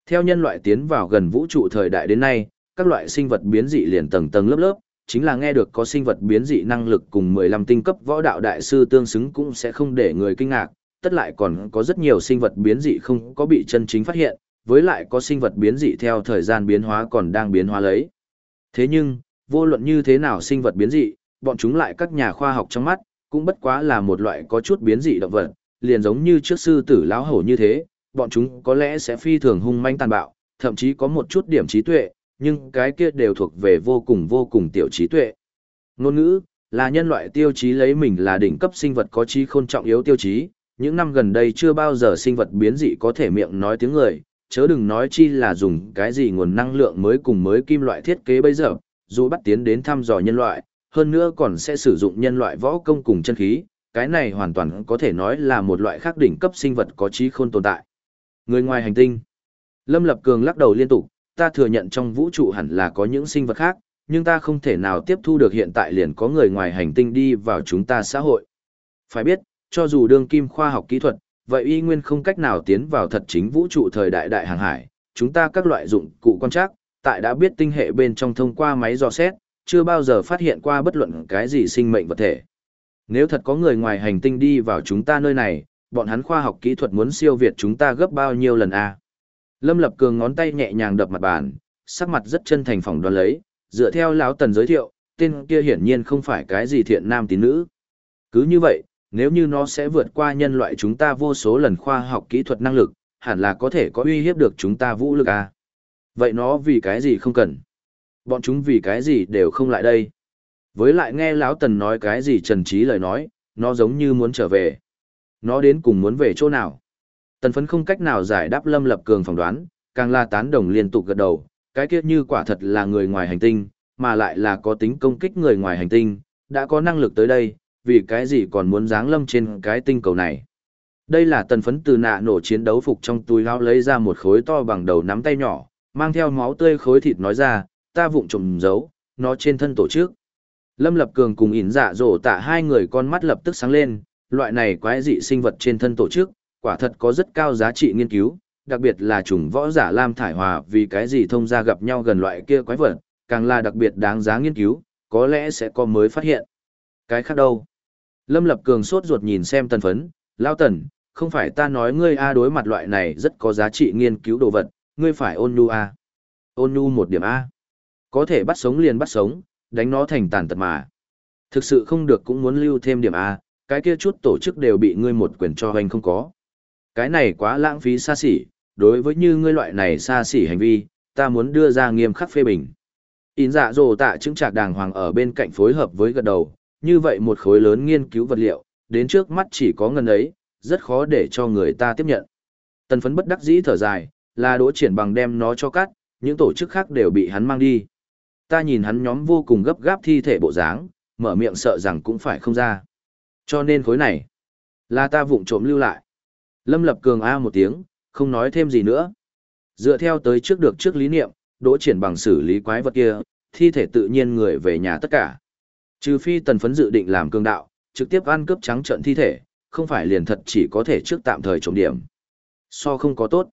Theo nhân loại tiến vào gần vũ trụ thời đại đến nay, các loại sinh vật biến dị liền tầng tầng lớp lớp, chính là nghe được có sinh vật biến dị năng lực cùng 15 tinh cấp võ đạo đại sư tương xứng cũng sẽ không để người kinh ngạc, tất lại còn có rất nhiều sinh vật biến dị không có bị chân chính phát hiện, với lại có sinh vật biến dị theo thời gian biến hóa còn đang biến hóa lấy. Thế nhưng, vô luận như thế nào sinh vật biến dị, bọn chúng lại các nhà khoa học trong mắt, cũng bất quá là một loại có chút biến dị động vật, liền giống như trước sư tử lão hổ như thế, bọn chúng có lẽ sẽ phi thường hung manh tàn bạo, thậm chí có một chút điểm trí tuệ, nhưng cái kia đều thuộc về vô cùng vô cùng tiểu trí tuệ. Ngôn ngữ, là nhân loại tiêu chí lấy mình là đỉnh cấp sinh vật có trí khôn trọng yếu tiêu chí, những năm gần đây chưa bao giờ sinh vật biến dị có thể miệng nói tiếng người, chớ đừng nói chi là dùng cái gì nguồn năng lượng mới cùng mới kim loại thiết kế bây giờ, dù bắt tiến đến thăm dò nhân loại, hơn nữa còn sẽ sử dụng nhân loại võ công cùng chân khí, cái này hoàn toàn có thể nói là một loại khác đỉnh cấp sinh vật có trí khôn tồn tại. Người ngoài hành tinh. Lâm Lập Cường lắc đầu liên tục, ta thừa nhận trong vũ trụ hẳn là có những sinh vật khác, nhưng ta không thể nào tiếp thu được hiện tại liền có người ngoài hành tinh đi vào chúng ta xã hội. Phải biết, cho dù đương kim khoa học kỹ thuật, vậy y nguyên không cách nào tiến vào thật chính vũ trụ thời đại đại hàng hải, chúng ta các loại dụng cụ quan trắc, tại đã biết tinh hệ bên trong thông qua máy dò xét, chưa bao giờ phát hiện qua bất luận cái gì sinh mệnh vật thể. Nếu thật có người ngoài hành tinh đi vào chúng ta nơi này, bọn hắn khoa học kỹ thuật muốn siêu việt chúng ta gấp bao nhiêu lần a? Lâm Lập Cường ngón tay nhẹ nhàng đập mặt bàn, sắc mặt rất chân thành phỏng đoán lấy, dựa theo lão tần giới thiệu, tên kia hiển nhiên không phải cái gì thiện nam tín nữ. Cứ như vậy, nếu như nó sẽ vượt qua nhân loại chúng ta vô số lần khoa học kỹ thuật năng lực, hẳn là có thể có uy hiếp được chúng ta vũ lực à. Vậy nó vì cái gì không cần? Bọn chúng vì cái gì đều không lại đây? Với lại nghe lão tần nói cái gì trần trí lời nói, nó giống như muốn trở về. Nó đến cùng muốn về chỗ nào? Tần phấn không cách nào giải đáp lâm lập cường phỏng đoán, càng là tán đồng liên tục gật đầu, cái kia như quả thật là người ngoài hành tinh, mà lại là có tính công kích người ngoài hành tinh, đã có năng lực tới đây, vì cái gì còn muốn giáng lâm trên cái tinh cầu này. Đây là tần phấn từ nạ nổ chiến đấu phục trong túi lao lấy ra một khối to bằng đầu nắm tay nhỏ, mang theo máu tươi khối thịt nói ra, ta vụng trộm giấu, nó trên thân tổ chức. Lâm Lập Cường cùng ỉn dạ dỗ tạ hai người con mắt lập tức sáng lên, loại này quái dị sinh vật trên thân tổ chức, quả thật có rất cao giá trị nghiên cứu, đặc biệt là chủng võ giả Lam Thải Hòa vì cái gì thông ra gặp nhau gần loại kia quái vật, càng là đặc biệt đáng giá nghiên cứu, có lẽ sẽ có mới phát hiện. Cái khác đâu? Lâm Lập Cường sốt ruột nhìn xem tần phấn, lao tần, không phải ta nói ngươi A đối mặt loại này rất có giá trị nghiên cứu đồ vật, ngươi phải ôn nhu A. Ôn nhu một điểm A. Có thể bắt sống liền bắt sống, đánh nó thành tàn tật mà. Thực sự không được cũng muốn lưu thêm điểm A, cái kia chút tổ chức đều bị ngươi một quyền cho hoành không có. Cái này quá lãng phí xa xỉ, đối với như ngươi loại này xa xỉ hành vi, ta muốn đưa ra nghiêm khắc phê bình. In dạ dồ tạ chứng trạc đàng hoàng ở bên cạnh phối hợp với gật đầu, như vậy một khối lớn nghiên cứu vật liệu, đến trước mắt chỉ có ngân ấy, rất khó để cho người ta tiếp nhận. Tần phấn bất đắc dĩ thở dài, là đỗ triển bằng đem nó cho cắt, những tổ chức khác đều bị hắn mang đi. Ta nhìn hắn nhóm vô cùng gấp gáp thi thể bộ dáng, mở miệng sợ rằng cũng phải không ra. Cho nên khối này, là ta vụng trộm lưu lại. Lâm Lập Cường A một tiếng, không nói thêm gì nữa. Dựa theo tới trước được trước lý niệm, đỗ triển bằng xử lý quái vật kia, thi thể tự nhiên người về nhà tất cả. Trừ phi tần phấn dự định làm cường đạo, trực tiếp ăn cướp trắng trận thi thể, không phải liền thật chỉ có thể trước tạm thời trống điểm. So không có tốt.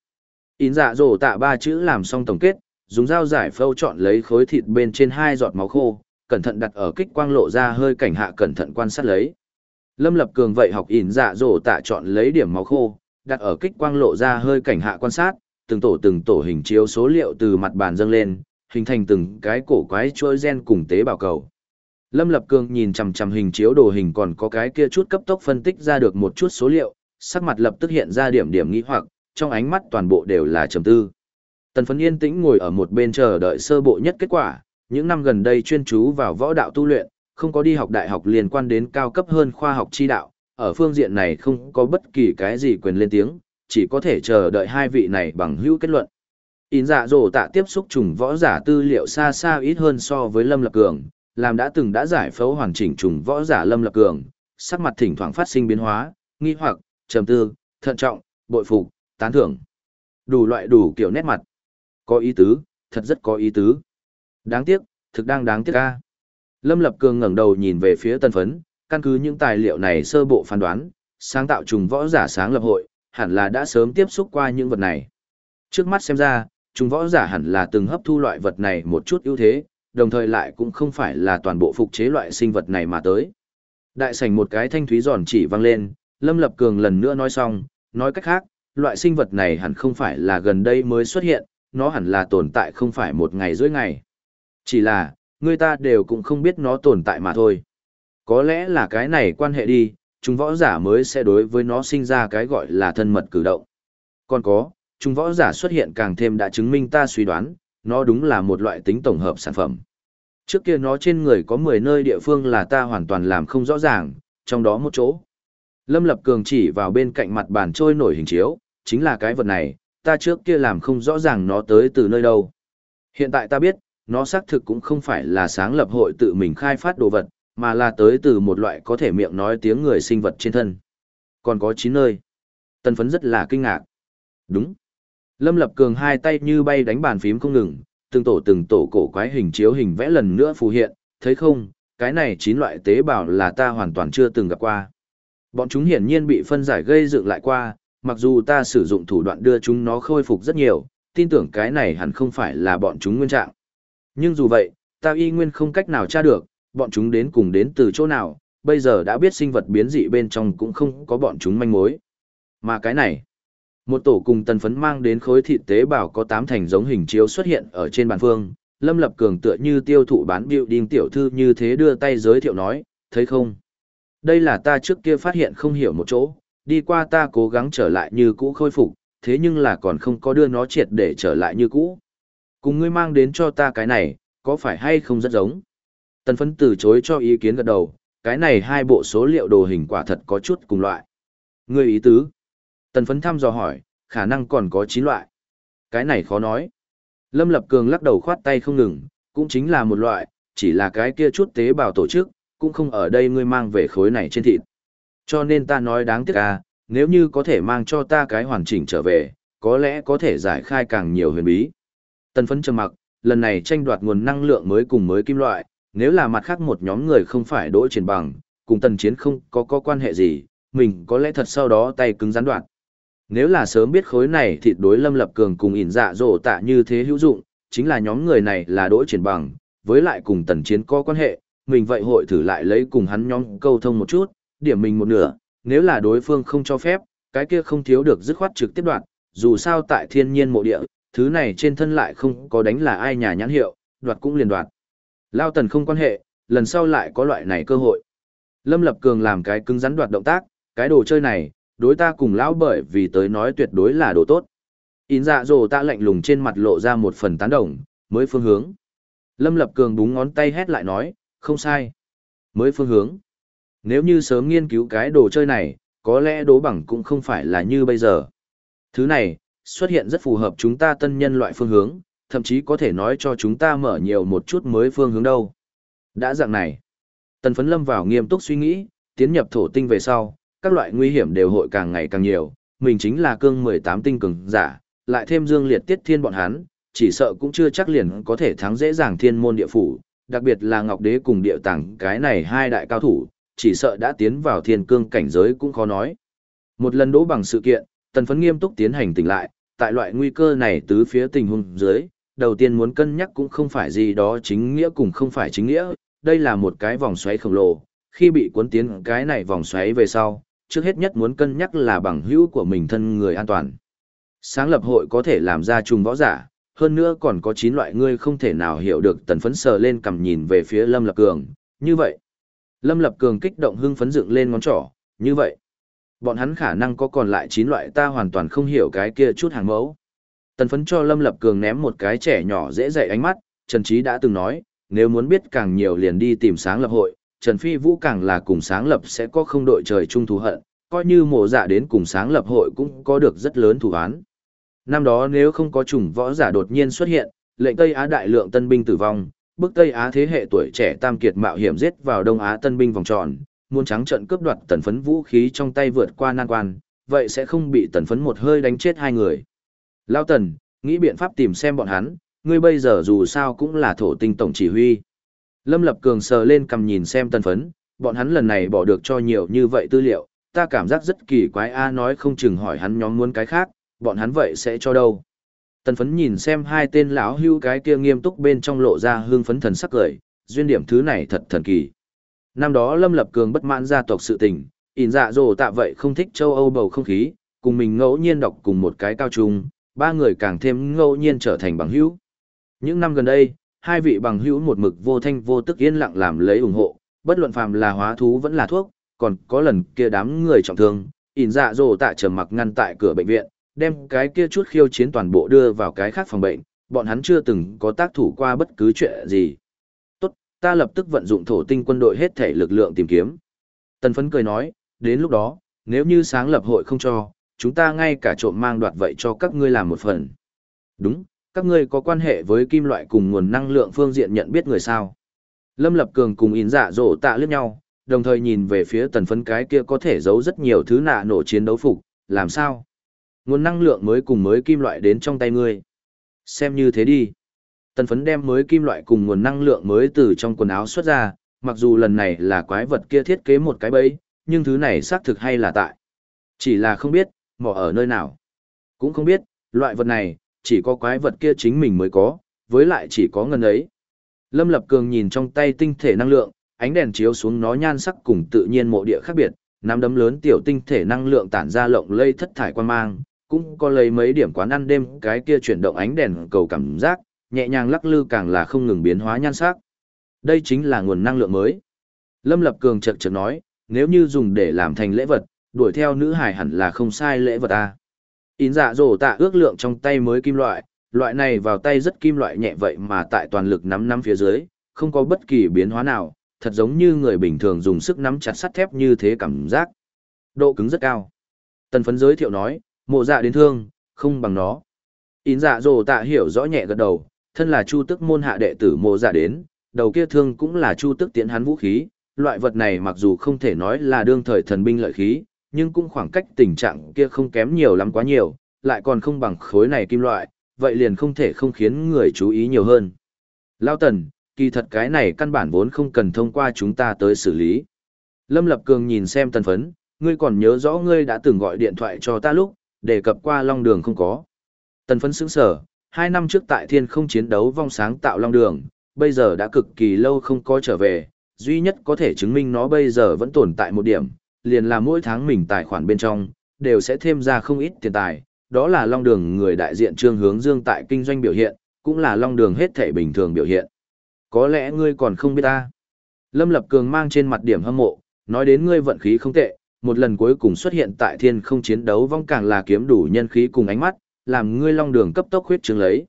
In dạ dồ tạ ba chữ làm xong tổng kết, dùng dao giải phâu chọn lấy khối thịt bên trên hai giọt máu khô, cẩn thận đặt ở kích quang lộ ra hơi cảnh hạ cẩn thận quan sát lấy. Lâm Lập Cường vậy học ỉn dạ dỗ tạ chọn lấy điểm máu khô, đặt ở kích quang lộ ra hơi cảnh hạ quan sát, từng tổ từng tổ hình chiếu số liệu từ mặt bàn dâng lên, hình thành từng cái cổ quái chuỗi gen cùng tế bào cầu. Lâm Lập Cường nhìn chằm chằm hình chiếu đồ hình còn có cái kia chút cấp tốc phân tích ra được một chút số liệu, sắc mặt lập tức hiện ra điểm điểm nghi hoặc, trong ánh mắt toàn bộ đều là trầm tư. Tần Phấn yên tĩnh ngồi ở một bên chờ đợi sơ bộ nhất kết quả, những năm gần đây chuyên chú vào võ đạo tu luyện, không có đi học đại học liên quan đến cao cấp hơn khoa học chi đạo, ở phương diện này không có bất kỳ cái gì quyền lên tiếng, chỉ có thể chờ đợi hai vị này bằng hữu kết luận. In dạ dỗ tạ tiếp xúc trùng võ giả tư liệu xa xa ít hơn so với Lâm Lập Cường, làm đã từng đã giải phẫu hoàn chỉnh trùng võ giả Lâm Lập Cường, sắc mặt thỉnh thoảng phát sinh biến hóa, nghi hoặc, trầm tư, thận trọng, bội phục, tán thưởng. Đủ loại đủ kiểu nét mặt. Có ý tứ, thật rất có ý tứ. Đáng tiếc, thực đang đáng tiếc ca. Lâm Lập Cường ngẩng đầu nhìn về phía tân phấn, căn cứ những tài liệu này sơ bộ phán đoán, sáng tạo trùng võ giả sáng lập hội, hẳn là đã sớm tiếp xúc qua những vật này. Trước mắt xem ra, trùng võ giả hẳn là từng hấp thu loại vật này một chút ưu thế, đồng thời lại cũng không phải là toàn bộ phục chế loại sinh vật này mà tới. Đại sảnh một cái thanh thúy giòn chỉ vang lên, Lâm Lập Cường lần nữa nói xong, nói cách khác, loại sinh vật này hẳn không phải là gần đây mới xuất hiện, nó hẳn là tồn tại không phải một ngày dưới ngày. Chỉ là, người ta đều cũng không biết nó tồn tại mà thôi. Có lẽ là cái này quan hệ đi, chúng võ giả mới sẽ đối với nó sinh ra cái gọi là thân mật cử động. Còn có, chúng võ giả xuất hiện càng thêm đã chứng minh ta suy đoán, nó đúng là một loại tính tổng hợp sản phẩm. Trước kia nó trên người có 10 nơi địa phương là ta hoàn toàn làm không rõ ràng, trong đó một chỗ. Lâm Lập Cường chỉ vào bên cạnh mặt bàn trôi nổi hình chiếu, chính là cái vật này, ta trước kia làm không rõ ràng nó tới từ nơi đâu. Hiện tại ta biết, nó xác thực cũng không phải là sáng lập hội tự mình khai phát đồ vật, mà là tới từ một loại có thể miệng nói tiếng người sinh vật trên thân. Còn có 9 nơi. Tân phấn rất là kinh ngạc. Đúng. Lâm Lập Cường hai tay như bay đánh bàn phím không ngừng, từng tổ từng tổ cổ quái hình chiếu hình vẽ lần nữa phù hiện, thấy không, cái này chín loại tế bào là ta hoàn toàn chưa từng gặp qua. Bọn chúng hiển nhiên bị phân giải gây dựng lại qua, mặc dù ta sử dụng thủ đoạn đưa chúng nó khôi phục rất nhiều, tin tưởng cái này hẳn không phải là bọn chúng nguyên trạng. Nhưng dù vậy, ta y nguyên không cách nào tra được, bọn chúng đến cùng đến từ chỗ nào, bây giờ đã biết sinh vật biến dị bên trong cũng không có bọn chúng manh mối. Mà cái này, một tổ cùng tần phấn mang đến khối thịt tế bào có tám thành giống hình chiếu xuất hiện ở trên bàn phương, Lâm Lập Cường tựa như tiêu thụ bán biểu đinh tiểu thư như thế đưa tay giới thiệu nói, thấy không? Đây là ta trước kia phát hiện không hiểu một chỗ, đi qua ta cố gắng trở lại như cũ khôi phục, thế nhưng là còn không có đưa nó triệt để trở lại như cũ. Cùng ngươi mang đến cho ta cái này, có phải hay không rất giống? Tần phấn từ chối cho ý kiến gật đầu, cái này hai bộ số liệu đồ hình quả thật có chút cùng loại. Ngươi ý tứ? Tần phấn thăm dò hỏi, khả năng còn có 9 loại. Cái này khó nói. Lâm Lập Cường lắc đầu khoát tay không ngừng, cũng chính là một loại, chỉ là cái kia chút tế bào tổ chức, cũng không ở đây ngươi mang về khối này trên thịt. Cho nên ta nói đáng tiếc à, nếu như có thể mang cho ta cái hoàn chỉnh trở về, có lẽ có thể giải khai càng nhiều huyền bí. Tần phấn trầm mặc, lần này tranh đoạt nguồn năng lượng mới cùng mới kim loại, nếu là mặt khác một nhóm người không phải đỗ triển bằng, cùng tần chiến không có có quan hệ gì, mình có lẽ thật sau đó tay cứng gián đoạn. Nếu là sớm biết khối này thịt đối lâm lập cường cùng ỉn dạ dỗ tạ như thế hữu dụng, chính là nhóm người này là đỗ triển bằng, với lại cùng tần chiến có quan hệ, mình vậy hội thử lại lấy cùng hắn nhóm câu thông một chút, điểm mình một nửa, nếu là đối phương không cho phép, cái kia không thiếu được dứt khoát trực tiếp đoạn, dù sao tại thiên nhiên mộ địa, thứ này trên thân lại không có đánh là ai nhà nhãn hiệu, đoạt cũng liền đoạt. Lao tần không quan hệ, lần sau lại có loại này cơ hội. Lâm Lập Cường làm cái cứng rắn đoạt động tác, cái đồ chơi này, đối ta cùng lão bởi vì tới nói tuyệt đối là đồ tốt. In dạ dồ ta lạnh lùng trên mặt lộ ra một phần tán đồng, mới phương hướng. Lâm Lập Cường đúng ngón tay hét lại nói, không sai. Mới phương hướng. Nếu như sớm nghiên cứu cái đồ chơi này, có lẽ đố bằng cũng không phải là như bây giờ. Thứ này, xuất hiện rất phù hợp chúng ta tân nhân loại phương hướng, thậm chí có thể nói cho chúng ta mở nhiều một chút mới phương hướng đâu. Đã dạng này, tần phấn lâm vào nghiêm túc suy nghĩ, tiến nhập thổ tinh về sau, các loại nguy hiểm đều hội càng ngày càng nhiều, mình chính là cương 18 tinh cường giả, lại thêm dương liệt tiết thiên bọn hắn, chỉ sợ cũng chưa chắc liền có thể thắng dễ dàng thiên môn địa phủ, đặc biệt là Ngọc Đế cùng địa tàng cái này hai đại cao thủ, chỉ sợ đã tiến vào thiên cương cảnh giới cũng khó nói. Một lần đỗ bằng sự kiện, tần phấn nghiêm túc tiến hành tỉnh lại, tại loại nguy cơ này tứ phía tình huống dưới, đầu tiên muốn cân nhắc cũng không phải gì đó chính nghĩa cùng không phải chính nghĩa, đây là một cái vòng xoáy khổng lồ, khi bị cuốn tiến cái này vòng xoáy về sau, trước hết nhất muốn cân nhắc là bằng hữu của mình thân người an toàn. Sáng lập hội có thể làm ra trùng võ giả, hơn nữa còn có 9 loại ngươi không thể nào hiểu được tần phấn sờ lên cầm nhìn về phía Lâm Lập Cường, như vậy. Lâm Lập Cường kích động hưng phấn dựng lên ngón trỏ, như vậy. Bọn hắn khả năng có còn lại 9 loại ta hoàn toàn không hiểu cái kia chút hàng mẫu. Tần phấn cho Lâm Lập Cường ném một cái trẻ nhỏ dễ dậy ánh mắt, Trần Trí đã từng nói, nếu muốn biết càng nhiều liền đi tìm sáng lập hội, Trần Phi Vũ càng là cùng sáng lập sẽ có không đội trời chung thù hận, coi như mộ dạ đến cùng sáng lập hội cũng có được rất lớn thủ án. Năm đó nếu không có trùng võ giả đột nhiên xuất hiện, lệnh Tây Á đại lượng tân binh tử vong, Bước Tây Á thế hệ tuổi trẻ tam kiệt mạo hiểm giết vào Đông Á tân binh vòng tròn, muốn trắng trận cướp đoạt tần phấn vũ khí trong tay vượt qua nan quan, vậy sẽ không bị tần phấn một hơi đánh chết hai người. Lao tần, nghĩ biện pháp tìm xem bọn hắn, ngươi bây giờ dù sao cũng là thổ tinh tổng chỉ huy. Lâm Lập Cường sờ lên cầm nhìn xem tần phấn, bọn hắn lần này bỏ được cho nhiều như vậy tư liệu, ta cảm giác rất kỳ quái A nói không chừng hỏi hắn nhóm muốn cái khác, bọn hắn vậy sẽ cho đâu. Tần phấn nhìn xem hai tên lão hưu cái kia nghiêm túc bên trong lộ ra hương phấn thần sắc cười, duyên điểm thứ này thật thần kỳ. Năm đó Lâm Lập Cường bất mãn gia tộc sự tình, ỉn dạ dồ tạ vậy không thích châu Âu bầu không khí, cùng mình ngẫu nhiên đọc cùng một cái cao trung, ba người càng thêm ngẫu nhiên trở thành bằng hữu. Những năm gần đây, hai vị bằng hữu một mực vô thanh vô tức yên lặng làm lấy ủng hộ, bất luận phàm là hóa thú vẫn là thuốc, còn có lần kia đám người trọng thương, ỉn dạ dồ tạ trầm mặc ngăn tại cửa bệnh viện, đem cái kia chút khiêu chiến toàn bộ đưa vào cái khác phòng bệnh, bọn hắn chưa từng có tác thủ qua bất cứ chuyện gì. Tốt, ta lập tức vận dụng thổ tinh quân đội hết thể lực lượng tìm kiếm. Tần phấn cười nói, đến lúc đó, nếu như sáng lập hội không cho, chúng ta ngay cả trộm mang đoạt vậy cho các ngươi làm một phần. Đúng, các ngươi có quan hệ với kim loại cùng nguồn năng lượng phương diện nhận biết người sao. Lâm Lập Cường cùng in dạ dỗ tạ liếc nhau, đồng thời nhìn về phía tần phấn cái kia có thể giấu rất nhiều thứ nạ nổ chiến đấu phục, làm sao? Nguồn năng lượng mới cùng mới kim loại đến trong tay ngươi. Xem như thế đi. Tần phấn đem mới kim loại cùng nguồn năng lượng mới từ trong quần áo xuất ra, mặc dù lần này là quái vật kia thiết kế một cái bẫy, nhưng thứ này xác thực hay là tại. Chỉ là không biết, mỏ ở nơi nào. Cũng không biết, loại vật này, chỉ có quái vật kia chính mình mới có, với lại chỉ có ngân ấy. Lâm Lập Cường nhìn trong tay tinh thể năng lượng, ánh đèn chiếu xuống nó nhan sắc cùng tự nhiên mộ địa khác biệt, nắm đấm lớn tiểu tinh thể năng lượng tản ra lộng lây thất thải quan mang, cũng có lấy mấy điểm quán ăn đêm cái kia chuyển động ánh đèn cầu cảm giác, nhẹ nhàng lắc lư càng là không ngừng biến hóa nhan sắc. Đây chính là nguồn năng lượng mới. Lâm Lập Cường chợt chợt nói, nếu như dùng để làm thành lễ vật, đuổi theo nữ hải hẳn là không sai lễ vật ta. Ín dạ dỗ tạ ước lượng trong tay mới kim loại, loại này vào tay rất kim loại nhẹ vậy mà tại toàn lực nắm nắm phía dưới, không có bất kỳ biến hóa nào, thật giống như người bình thường dùng sức nắm chặt sắt thép như thế cảm giác. Độ cứng rất cao. Tần phấn giới thiệu nói, mộ dạ đến thương, không bằng nó. Ín dạ Dồ tạ hiểu rõ nhẹ gật đầu, thân là chu tức môn hạ đệ tử mộ dạ đến, đầu kia thương cũng là chu tức tiễn hắn vũ khí, loại vật này mặc dù không thể nói là đương thời thần binh lợi khí, nhưng cũng khoảng cách tình trạng kia không kém nhiều lắm quá nhiều, lại còn không bằng khối này kim loại, vậy liền không thể không khiến người chú ý nhiều hơn. Lao tần, kỳ thật cái này căn bản vốn không cần thông qua chúng ta tới xử lý. Lâm Lập Cường nhìn xem tần phấn, ngươi còn nhớ rõ ngươi đã từng gọi điện thoại cho ta lúc, đề cập qua Long Đường không có. Tần phấn sững sở, hai năm trước tại thiên không chiến đấu vong sáng tạo Long Đường, bây giờ đã cực kỳ lâu không có trở về, duy nhất có thể chứng minh nó bây giờ vẫn tồn tại một điểm, liền là mỗi tháng mình tài khoản bên trong, đều sẽ thêm ra không ít tiền tài, đó là Long Đường người đại diện Trương Hướng Dương tại kinh doanh biểu hiện, cũng là Long Đường hết thể bình thường biểu hiện. Có lẽ ngươi còn không biết ta. Lâm Lập Cường mang trên mặt điểm hâm mộ, nói đến ngươi vận khí không tệ, một lần cuối cùng xuất hiện tại thiên không chiến đấu vong càng là kiếm đủ nhân khí cùng ánh mắt, làm ngươi Long Đường cấp tốc huyết chứng lấy.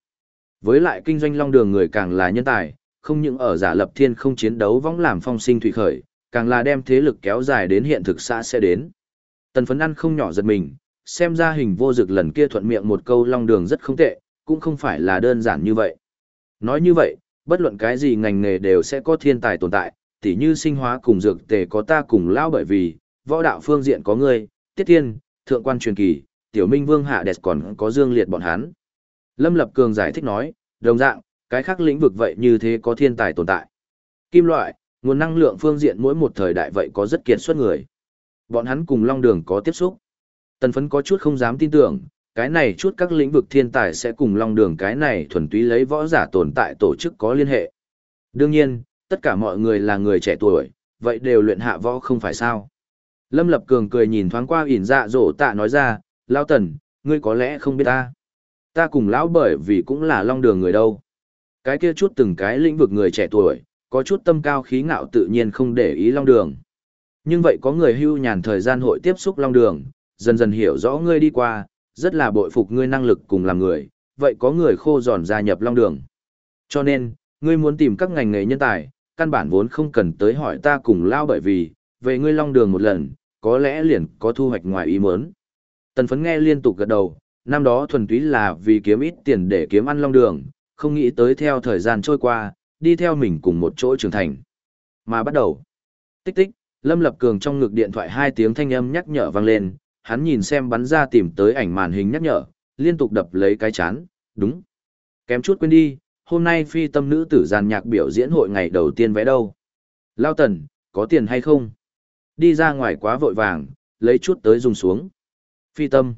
Với lại kinh doanh Long Đường người càng là nhân tài, không những ở giả lập thiên không chiến đấu vong làm phong sinh thủy khởi, càng là đem thế lực kéo dài đến hiện thực xã sẽ đến. Tần phấn ăn không nhỏ giật mình, xem ra hình vô dực lần kia thuận miệng một câu long đường rất không tệ, cũng không phải là đơn giản như vậy. Nói như vậy, bất luận cái gì ngành nghề đều sẽ có thiên tài tồn tại, tỉ như sinh hóa cùng dược tề có ta cùng lao bởi vì, võ đạo phương diện có ngươi, tiết thiên, thượng quan truyền kỳ, tiểu minh vương hạ đẹp còn có dương liệt bọn hắn. Lâm Lập Cường giải thích nói, đồng dạng, cái khác lĩnh vực vậy như thế có thiên tài tồn tại. Kim loại, Nguồn năng lượng phương diện mỗi một thời đại vậy có rất kiệt xuất người. Bọn hắn cùng Long Đường có tiếp xúc. Tần phấn có chút không dám tin tưởng, cái này chút các lĩnh vực thiên tài sẽ cùng Long Đường cái này thuần túy lấy võ giả tồn tại tổ chức có liên hệ. Đương nhiên, tất cả mọi người là người trẻ tuổi, vậy đều luyện hạ võ không phải sao. Lâm Lập Cường cười nhìn thoáng qua ỉn dạ dỗ tạ nói ra, Lao Tần, ngươi có lẽ không biết ta. Ta cùng lão bởi vì cũng là Long Đường người đâu. Cái kia chút từng cái lĩnh vực người trẻ tuổi, có chút tâm cao khí ngạo tự nhiên không để ý Long Đường. Nhưng vậy có người hưu nhàn thời gian hội tiếp xúc Long Đường, dần dần hiểu rõ ngươi đi qua, rất là bội phục ngươi năng lực cùng làm người, vậy có người khô giòn gia nhập Long Đường. Cho nên, ngươi muốn tìm các ngành nghề nhân tài, căn bản vốn không cần tới hỏi ta cùng lao bởi vì, về ngươi Long Đường một lần, có lẽ liền có thu hoạch ngoài ý muốn. Tần phấn nghe liên tục gật đầu, năm đó thuần túy là vì kiếm ít tiền để kiếm ăn Long Đường, không nghĩ tới theo thời gian trôi qua, đi theo mình cùng một chỗ trưởng thành. Mà bắt đầu. Tích tích, Lâm Lập Cường trong ngực điện thoại hai tiếng thanh âm nhắc nhở vang lên, hắn nhìn xem bắn ra tìm tới ảnh màn hình nhắc nhở, liên tục đập lấy cái chán, đúng. Kém chút quên đi, hôm nay phi tâm nữ tử giàn nhạc biểu diễn hội ngày đầu tiên vẽ đâu. Lao tần, có tiền hay không? Đi ra ngoài quá vội vàng, lấy chút tới dùng xuống. Phi tâm.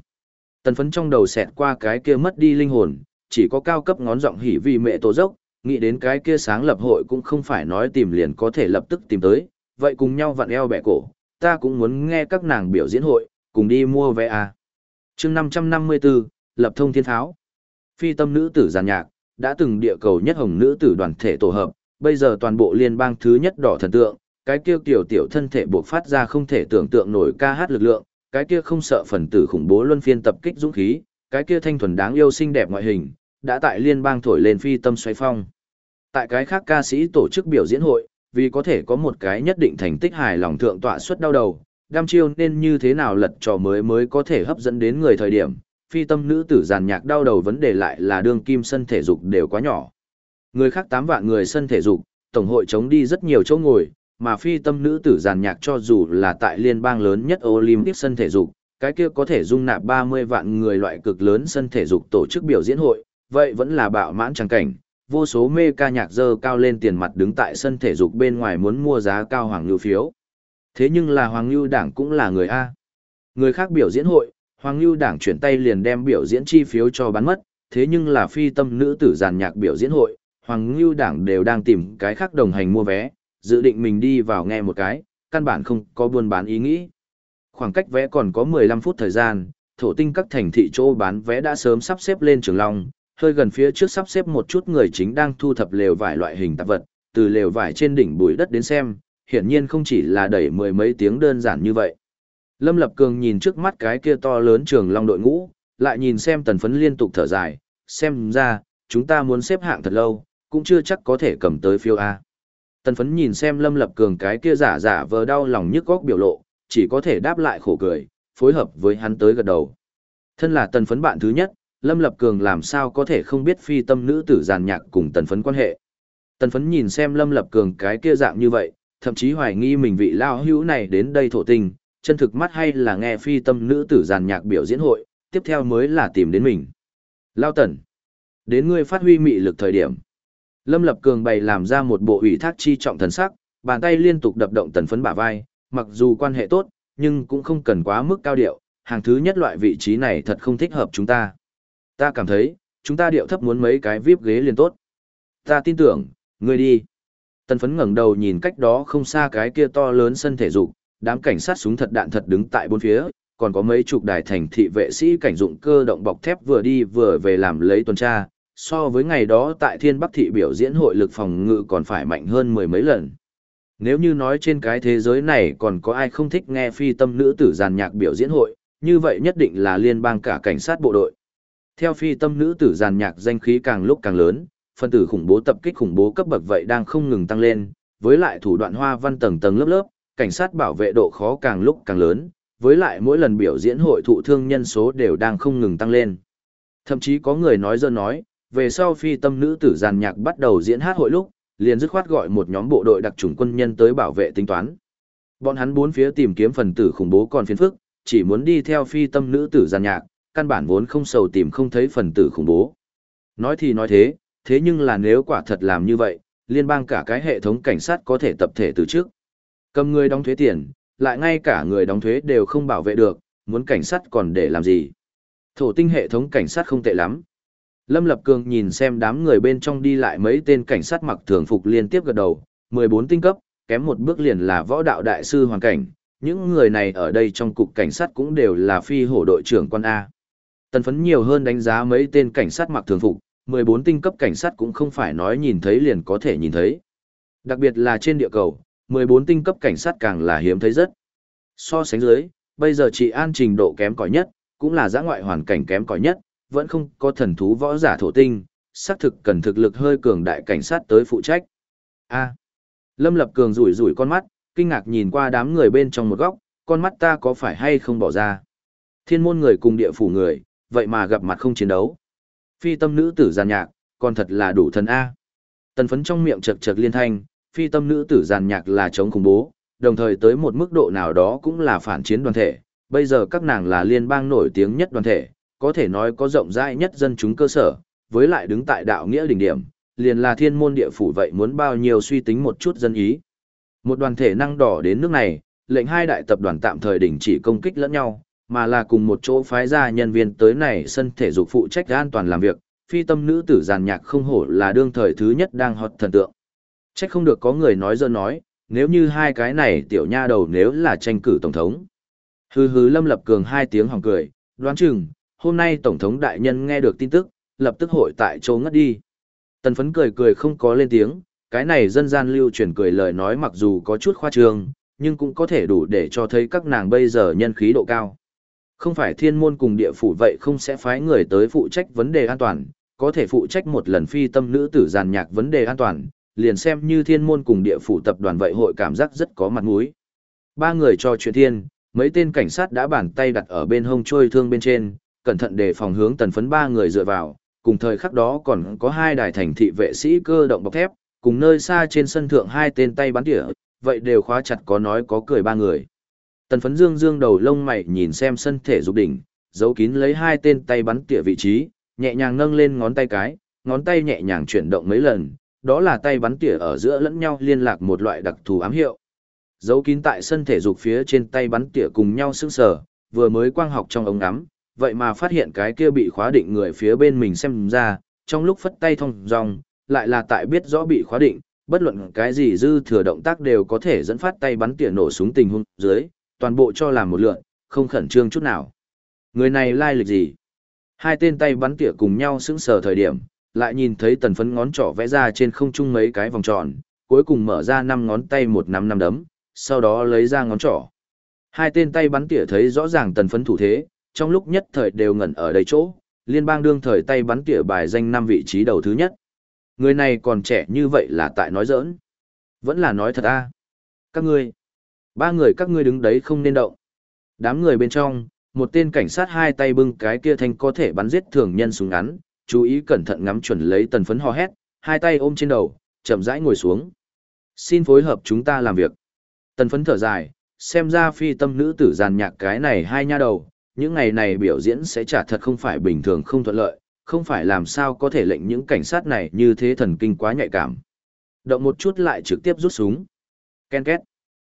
Tần phấn trong đầu xẹt qua cái kia mất đi linh hồn, chỉ có cao cấp ngón giọng hỉ vì mẹ tổ dốc, nghĩ đến cái kia sáng lập hội cũng không phải nói tìm liền có thể lập tức tìm tới, vậy cùng nhau vặn eo bẻ cổ, ta cũng muốn nghe các nàng biểu diễn hội, cùng đi mua vé à. chương 554, Lập thông thiên tháo. Phi tâm nữ tử giàn nhạc, đã từng địa cầu nhất hồng nữ tử đoàn thể tổ hợp, bây giờ toàn bộ liên bang thứ nhất đỏ thần tượng, cái kia tiểu tiểu thân thể buộc phát ra không thể tưởng tượng nổi ca hát lực lượng, cái kia không sợ phần tử khủng bố luân phiên tập kích dũng khí, cái kia thanh thuần đáng yêu xinh đẹp ngoại hình, đã tại liên bang thổi lên phi tâm xoay phong. Tại cái khác ca sĩ tổ chức biểu diễn hội, vì có thể có một cái nhất định thành tích hài lòng thượng tọa suất đau đầu, đam chiêu nên như thế nào lật trò mới mới có thể hấp dẫn đến người thời điểm, phi tâm nữ tử giàn nhạc đau đầu vấn đề lại là đương kim sân thể dục đều quá nhỏ. Người khác 8 vạn người sân thể dục, tổng hội chống đi rất nhiều chỗ ngồi, mà phi tâm nữ tử giàn nhạc cho dù là tại liên bang lớn nhất Olympic sân thể dục, cái kia có thể dung nạp 30 vạn người loại cực lớn sân thể dục tổ chức biểu diễn hội, vậy vẫn là bạo mãn trang cảnh. Vô số mê ca nhạc dơ cao lên tiền mặt đứng tại sân thể dục bên ngoài muốn mua giá cao hoàng lưu phiếu. Thế nhưng là Hoàng Lưu Đảng cũng là người A. Người khác biểu diễn hội, Hoàng Lưu Đảng chuyển tay liền đem biểu diễn chi phiếu cho bán mất, thế nhưng là phi tâm nữ tử giàn nhạc biểu diễn hội, Hoàng Lưu Đảng đều đang tìm cái khác đồng hành mua vé, dự định mình đi vào nghe một cái, căn bản không có buôn bán ý nghĩ. Khoảng cách vẽ còn có 15 phút thời gian, thổ tinh các thành thị chỗ bán vé đã sớm sắp xếp lên trường long, hơi gần phía trước sắp xếp một chút người chính đang thu thập lều vải loại hình tạp vật, từ lều vải trên đỉnh bụi đất đến xem, hiển nhiên không chỉ là đẩy mười mấy tiếng đơn giản như vậy. Lâm Lập Cường nhìn trước mắt cái kia to lớn trường long đội ngũ, lại nhìn xem tần phấn liên tục thở dài, xem ra, chúng ta muốn xếp hạng thật lâu, cũng chưa chắc có thể cầm tới phiếu A. Tần phấn nhìn xem Lâm Lập Cường cái kia giả giả vờ đau lòng nhức góc biểu lộ, chỉ có thể đáp lại khổ cười, phối hợp với hắn tới gật đầu. Thân là tần phấn bạn thứ nhất, Lâm Lập Cường làm sao có thể không biết phi tâm nữ tử giàn nhạc cùng tần phấn quan hệ. Tần phấn nhìn xem Lâm Lập Cường cái kia dạng như vậy, thậm chí hoài nghi mình vị lao hữu này đến đây thổ tình, chân thực mắt hay là nghe phi tâm nữ tử giàn nhạc biểu diễn hội, tiếp theo mới là tìm đến mình. Lao tần, đến ngươi phát huy mị lực thời điểm. Lâm Lập Cường bày làm ra một bộ ủy thác chi trọng thần sắc, bàn tay liên tục đập động tần phấn bả vai, mặc dù quan hệ tốt, nhưng cũng không cần quá mức cao điệu, hàng thứ nhất loại vị trí này thật không thích hợp chúng ta. Ta cảm thấy, chúng ta điệu thấp muốn mấy cái vip ghế liền tốt. Ta tin tưởng, ngươi đi. Tần phấn ngẩng đầu nhìn cách đó không xa cái kia to lớn sân thể dục, đám cảnh sát súng thật đạn thật đứng tại bốn phía, còn có mấy chục đài thành thị vệ sĩ cảnh dụng cơ động bọc thép vừa đi vừa về làm lấy tuần tra, so với ngày đó tại Thiên Bắc thị biểu diễn hội lực phòng ngự còn phải mạnh hơn mười mấy lần. Nếu như nói trên cái thế giới này còn có ai không thích nghe phi tâm nữ tử giàn nhạc biểu diễn hội, như vậy nhất định là liên bang cả cảnh sát bộ đội. Theo phi tâm nữ tử giàn nhạc danh khí càng lúc càng lớn, phân tử khủng bố tập kích khủng bố cấp bậc vậy đang không ngừng tăng lên, với lại thủ đoạn hoa văn tầng tầng lớp lớp, cảnh sát bảo vệ độ khó càng lúc càng lớn, với lại mỗi lần biểu diễn hội thụ thương nhân số đều đang không ngừng tăng lên. Thậm chí có người nói dơ nói, về sau phi tâm nữ tử giàn nhạc bắt đầu diễn hát hội lúc, liền dứt khoát gọi một nhóm bộ đội đặc chủng quân nhân tới bảo vệ tính toán. Bọn hắn bốn phía tìm kiếm phần tử khủng bố còn phiền phức, chỉ muốn đi theo phi tâm nữ tử giàn nhạc, căn bản vốn không sầu tìm không thấy phần tử khủng bố. Nói thì nói thế, thế nhưng là nếu quả thật làm như vậy, liên bang cả cái hệ thống cảnh sát có thể tập thể từ trước. Cầm người đóng thuế tiền, lại ngay cả người đóng thuế đều không bảo vệ được, muốn cảnh sát còn để làm gì. Thổ tinh hệ thống cảnh sát không tệ lắm. Lâm Lập Cường nhìn xem đám người bên trong đi lại mấy tên cảnh sát mặc thường phục liên tiếp gật đầu, 14 tinh cấp, kém một bước liền là võ đạo đại sư hoàn cảnh, những người này ở đây trong cục cảnh sát cũng đều là phi hổ đội trưởng quan A. Tần phấn nhiều hơn đánh giá mấy tên cảnh sát mặc thường phục, 14 tinh cấp cảnh sát cũng không phải nói nhìn thấy liền có thể nhìn thấy. Đặc biệt là trên địa cầu, 14 tinh cấp cảnh sát càng là hiếm thấy rất. So sánh dưới, bây giờ chỉ an trình độ kém cỏi nhất, cũng là giã ngoại hoàn cảnh kém cỏi nhất, vẫn không có thần thú võ giả thổ tinh, xác thực cần thực lực hơi cường đại cảnh sát tới phụ trách. A. Lâm Lập Cường rủi rủi con mắt, kinh ngạc nhìn qua đám người bên trong một góc, con mắt ta có phải hay không bỏ ra. Thiên môn người cùng địa phủ người, vậy mà gặp mặt không chiến đấu. Phi tâm nữ tử giàn nhạc, còn thật là đủ thần A. Tần phấn trong miệng chật chật liên thanh, phi tâm nữ tử giàn nhạc là chống khủng bố, đồng thời tới một mức độ nào đó cũng là phản chiến đoàn thể. Bây giờ các nàng là liên bang nổi tiếng nhất đoàn thể, có thể nói có rộng rãi nhất dân chúng cơ sở, với lại đứng tại đạo nghĩa đỉnh điểm, liền là thiên môn địa phủ vậy muốn bao nhiêu suy tính một chút dân ý. Một đoàn thể năng đỏ đến nước này, lệnh hai đại tập đoàn tạm thời đình chỉ công kích lẫn nhau, mà là cùng một chỗ phái ra nhân viên tới này sân thể dục phụ trách an toàn làm việc, phi tâm nữ tử giàn nhạc không hổ là đương thời thứ nhất đang hot thần tượng. Trách không được có người nói dơ nói, nếu như hai cái này tiểu nha đầu nếu là tranh cử tổng thống. Hừ hừ lâm lập cường hai tiếng hỏng cười, đoán chừng, hôm nay tổng thống đại nhân nghe được tin tức, lập tức hội tại chỗ ngất đi. Tần phấn cười cười không có lên tiếng, cái này dân gian lưu truyền cười lời nói mặc dù có chút khoa trương, nhưng cũng có thể đủ để cho thấy các nàng bây giờ nhân khí độ cao. Không phải thiên môn cùng địa phủ vậy không sẽ phái người tới phụ trách vấn đề an toàn, có thể phụ trách một lần phi tâm nữ tử giàn nhạc vấn đề an toàn, liền xem như thiên môn cùng địa phủ tập đoàn vậy hội cảm giác rất có mặt mũi. Ba người cho chuyện thiên, mấy tên cảnh sát đã bàn tay đặt ở bên hông trôi thương bên trên, cẩn thận để phòng hướng tần phấn ba người dựa vào, cùng thời khắc đó còn có hai đài thành thị vệ sĩ cơ động bọc thép, cùng nơi xa trên sân thượng hai tên tay bắn tỉa, vậy đều khóa chặt có nói có cười ba người. Tần phấn dương dương đầu lông mày nhìn xem sân thể dục đỉnh, giấu kín lấy hai tên tay bắn tỉa vị trí, nhẹ nhàng nâng lên ngón tay cái, ngón tay nhẹ nhàng chuyển động mấy lần, đó là tay bắn tỉa ở giữa lẫn nhau liên lạc một loại đặc thù ám hiệu. Giấu kín tại sân thể dục phía trên tay bắn tỉa cùng nhau sững sờ, vừa mới quang học trong ống ngắm, vậy mà phát hiện cái kia bị khóa định người phía bên mình xem ra, trong lúc phất tay thông dòng, lại là tại biết rõ bị khóa định, bất luận cái gì dư thừa động tác đều có thể dẫn phát tay bắn tỉa nổ súng tình huống dưới, toàn bộ cho làm một lượn, không khẩn trương chút nào. Người này lai lịch gì? Hai tên tay bắn tỉa cùng nhau sững sờ thời điểm, lại nhìn thấy tần phấn ngón trỏ vẽ ra trên không trung mấy cái vòng tròn, cuối cùng mở ra năm ngón tay một năm năm đấm, sau đó lấy ra ngón trỏ. Hai tên tay bắn tỉa thấy rõ ràng tần phấn thủ thế, trong lúc nhất thời đều ngẩn ở đây chỗ, liên bang đương thời tay bắn tỉa bài danh năm vị trí đầu thứ nhất. Người này còn trẻ như vậy là tại nói giỡn. Vẫn là nói thật a Các ngươi, ba người các ngươi đứng đấy không nên động. Đám người bên trong, một tên cảnh sát hai tay bưng cái kia thành có thể bắn giết thường nhân súng ngắn, chú ý cẩn thận ngắm chuẩn lấy tần phấn hò hét, hai tay ôm trên đầu, chậm rãi ngồi xuống. Xin phối hợp chúng ta làm việc. Tần phấn thở dài, xem ra phi tâm nữ tử giàn nhạc cái này hai nha đầu, những ngày này biểu diễn sẽ trả thật không phải bình thường không thuận lợi, không phải làm sao có thể lệnh những cảnh sát này như thế thần kinh quá nhạy cảm. Động một chút lại trực tiếp rút súng. Ken két.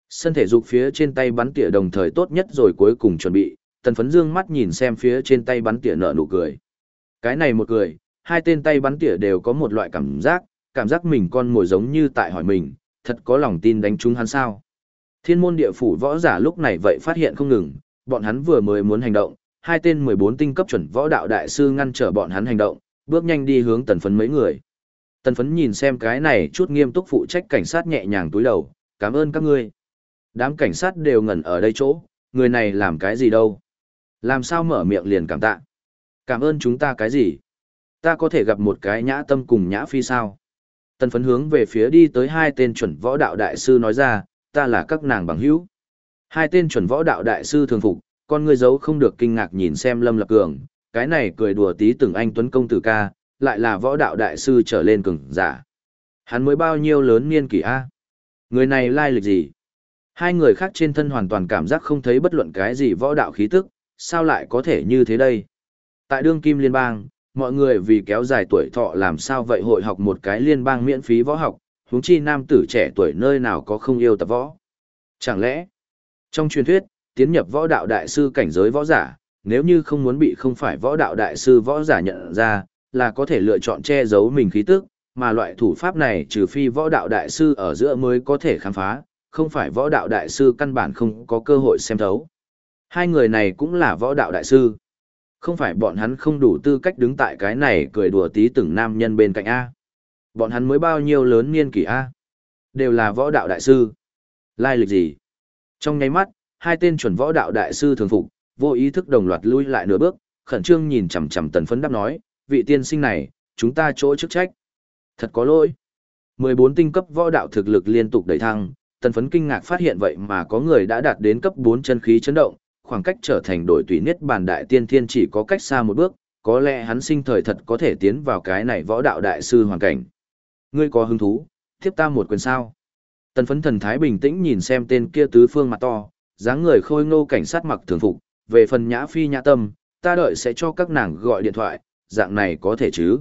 Sân thể dục phía trên tay bắn tỉa đồng thời tốt nhất rồi cuối cùng chuẩn bị, tần phấn dương mắt nhìn xem phía trên tay bắn tỉa nở nụ cười. Cái này một cười, hai tên tay bắn tỉa đều có một loại cảm giác, cảm giác mình con mồi giống như tại hỏi mình, thật có lòng tin đánh trúng hắn sao. Thiên môn địa phủ võ giả lúc này vậy phát hiện không ngừng, bọn hắn vừa mới muốn hành động, hai tên 14 tinh cấp chuẩn võ đạo đại sư ngăn trở bọn hắn hành động, bước nhanh đi hướng tần phấn mấy người. Tần phấn nhìn xem cái này chút nghiêm túc phụ trách cảnh sát nhẹ nhàng túi đầu, cảm ơn các ngươi. Đám cảnh sát đều ngẩn ở đây chỗ, người này làm cái gì đâu. Làm sao mở miệng liền cảm tạ. Cảm ơn chúng ta cái gì? Ta có thể gặp một cái nhã tâm cùng nhã phi sao? Tần phấn hướng về phía đi tới hai tên chuẩn võ đạo đại sư nói ra, ta là các nàng bằng hữu. Hai tên chuẩn võ đạo đại sư thường phục, con ngươi giấu không được kinh ngạc nhìn xem Lâm Lập Cường, cái này cười đùa tí từng anh tuấn công tử ca, lại là võ đạo đại sư trở lên cường giả. Hắn mới bao nhiêu lớn niên kỷ a? Người này lai lịch gì? Hai người khác trên thân hoàn toàn cảm giác không thấy bất luận cái gì võ đạo khí tức, sao lại có thể như thế đây? Tại đương kim liên bang, mọi người vì kéo dài tuổi thọ làm sao vậy hội học một cái liên bang miễn phí võ học, huống chi nam tử trẻ tuổi nơi nào có không yêu tập võ. Chẳng lẽ, trong truyền thuyết, tiến nhập võ đạo đại sư cảnh giới võ giả, nếu như không muốn bị không phải võ đạo đại sư võ giả nhận ra, là có thể lựa chọn che giấu mình khí tức, mà loại thủ pháp này trừ phi võ đạo đại sư ở giữa mới có thể khám phá, không phải võ đạo đại sư căn bản không có cơ hội xem thấu. Hai người này cũng là võ đạo đại sư. Không phải bọn hắn không đủ tư cách đứng tại cái này cười đùa tí từng nam nhân bên cạnh A. Bọn hắn mới bao nhiêu lớn niên kỷ A. Đều là võ đạo đại sư. Lai lịch gì? Trong nháy mắt, hai tên chuẩn võ đạo đại sư thường phục, vô ý thức đồng loạt lui lại nửa bước, khẩn trương nhìn chằm chằm tần phấn đáp nói, vị tiên sinh này, chúng ta chỗ chức trách. Thật có lỗi. 14 tinh cấp võ đạo thực lực liên tục đẩy thăng, tần phấn kinh ngạc phát hiện vậy mà có người đã đạt đến cấp 4 chân khí chấn động, khoảng cách trở thành đội tùy niết bàn đại tiên thiên chỉ có cách xa một bước, có lẽ hắn sinh thời thật có thể tiến vào cái này võ đạo đại sư hoàn cảnh. Ngươi có hứng thú, tiếp ta một quyền sao. Tần phấn thần thái bình tĩnh nhìn xem tên kia tứ phương mặt to, dáng người khôi ngô cảnh sát mặc thường phục, về phần nhã phi nhã tâm, ta đợi sẽ cho các nàng gọi điện thoại, dạng này có thể chứ.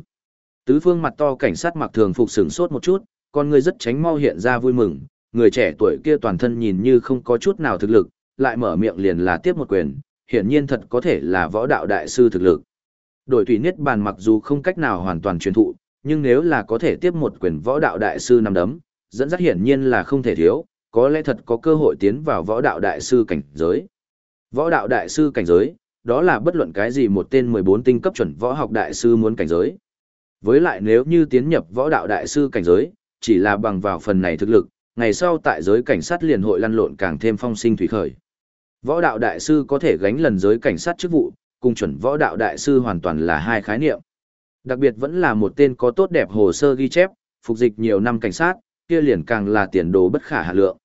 Tứ phương mặt to cảnh sát mặc thường phục sửng sốt một chút, con người rất tránh mau hiện ra vui mừng, người trẻ tuổi kia toàn thân nhìn như không có chút nào thực lực, lại mở miệng liền là tiếp một quyền, hiển nhiên thật có thể là võ đạo đại sư thực lực. Đổi tùy niết bàn mặc dù không cách nào hoàn toàn truyền thụ, nhưng nếu là có thể tiếp một quyền võ đạo đại sư nằm đấm, dẫn dắt hiển nhiên là không thể thiếu, có lẽ thật có cơ hội tiến vào võ đạo đại sư cảnh giới. Võ đạo đại sư cảnh giới, đó là bất luận cái gì một tên 14 tinh cấp chuẩn võ học đại sư muốn cảnh giới. Với lại nếu như tiến nhập võ đạo đại sư cảnh giới, chỉ là bằng vào phần này thực lực, ngày sau tại giới cảnh sát liền hội lăn lộn càng thêm phong sinh thủy khởi. Võ đạo đại sư có thể gánh lần giới cảnh sát chức vụ, cùng chuẩn võ đạo đại sư hoàn toàn là hai khái niệm. Đặc biệt vẫn là một tên có tốt đẹp hồ sơ ghi chép, phục dịch nhiều năm cảnh sát, kia liền càng là tiền đồ bất khả hạ lượng.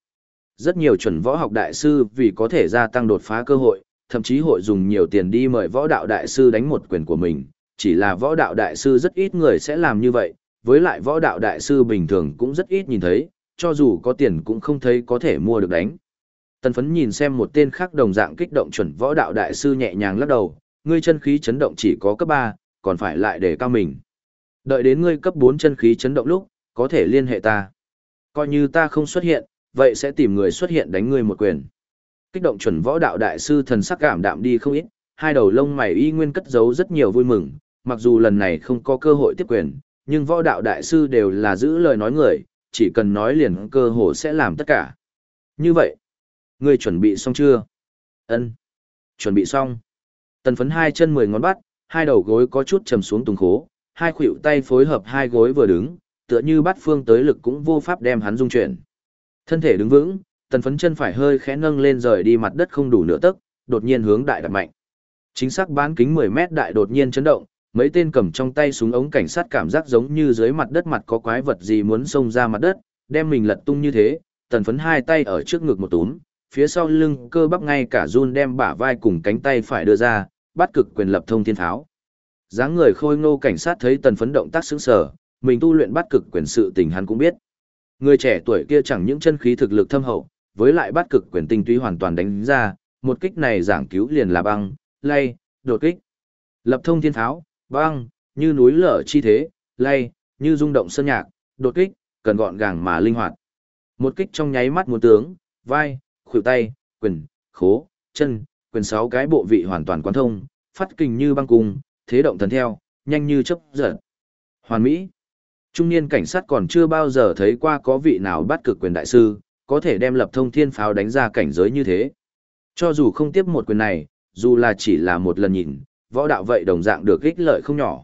Rất nhiều chuẩn võ học đại sư vì có thể gia tăng đột phá cơ hội, thậm chí hội dùng nhiều tiền đi mời võ đạo đại sư đánh một quyền của mình, chỉ là võ đạo đại sư rất ít người sẽ làm như vậy, với lại võ đạo đại sư bình thường cũng rất ít nhìn thấy, cho dù có tiền cũng không thấy có thể mua được đánh. Tần phấn nhìn xem một tên khác đồng dạng kích động chuẩn võ đạo đại sư nhẹ nhàng lắc đầu, ngươi chân khí chấn động chỉ có cấp 3, còn phải lại để cao mình. Đợi đến ngươi cấp 4 chân khí chấn động lúc, có thể liên hệ ta. Coi như ta không xuất hiện, vậy sẽ tìm người xuất hiện đánh ngươi một quyền. Kích động chuẩn võ đạo đại sư thần sắc cảm đạm đi không ít, hai đầu lông mày y nguyên cất giấu rất nhiều vui mừng, mặc dù lần này không có cơ hội tiếp quyền, nhưng võ đạo đại sư đều là giữ lời nói người, chỉ cần nói liền cơ hội sẽ làm tất cả. Như vậy, ngươi chuẩn bị xong chưa? Ân, Chuẩn bị xong. Tần phấn hai chân mười ngón bắt, hai đầu gối có chút trầm xuống tùng khố, hai khuỷu tay phối hợp hai gối vừa đứng, tựa như bát phương tới lực cũng vô pháp đem hắn dung chuyển. Thân thể đứng vững, tần phấn chân phải hơi khẽ nâng lên rời đi mặt đất không đủ nửa tấc, đột nhiên hướng đại đặt mạnh. Chính xác bán kính 10 mét đại đột nhiên chấn động, mấy tên cầm trong tay súng ống cảnh sát cảm giác giống như dưới mặt đất mặt có quái vật gì muốn xông ra mặt đất, đem mình lật tung như thế, tần phấn hai tay ở trước ngực một túm, phía sau lưng cơ bắp ngay cả run đem bả vai cùng cánh tay phải đưa ra, bắt cực quyền lập thông thiên tháo. dáng người khôi ngô cảnh sát thấy tần phấn động tác sững sờ, mình tu luyện bắt cực quyền sự tình hắn cũng biết. Người trẻ tuổi kia chẳng những chân khí thực lực thâm hậu, với lại bắt cực quyền tinh túy hoàn toàn đánh ra, một kích này giảng cứu liền là băng, lay, đột kích. Lập thông thiên tháo, băng, như núi lở chi thế, lay, như rung động sơn nhạc, đột kích, cần gọn gàng mà linh hoạt. Một kích trong nháy mắt muốn tướng, vai, khuỷu tay, quyền, khố, chân, quyền sáu cái bộ vị hoàn toàn quán thông, phát kình như băng cung, thế động thần theo, nhanh như chớp giật. Hoàn mỹ. Trung niên cảnh sát còn chưa bao giờ thấy qua có vị nào bắt cực quyền đại sư, có thể đem lập thông thiên pháo đánh ra cảnh giới như thế. Cho dù không tiếp một quyền này, dù là chỉ là một lần nhìn, võ đạo vậy đồng dạng được ích lợi không nhỏ.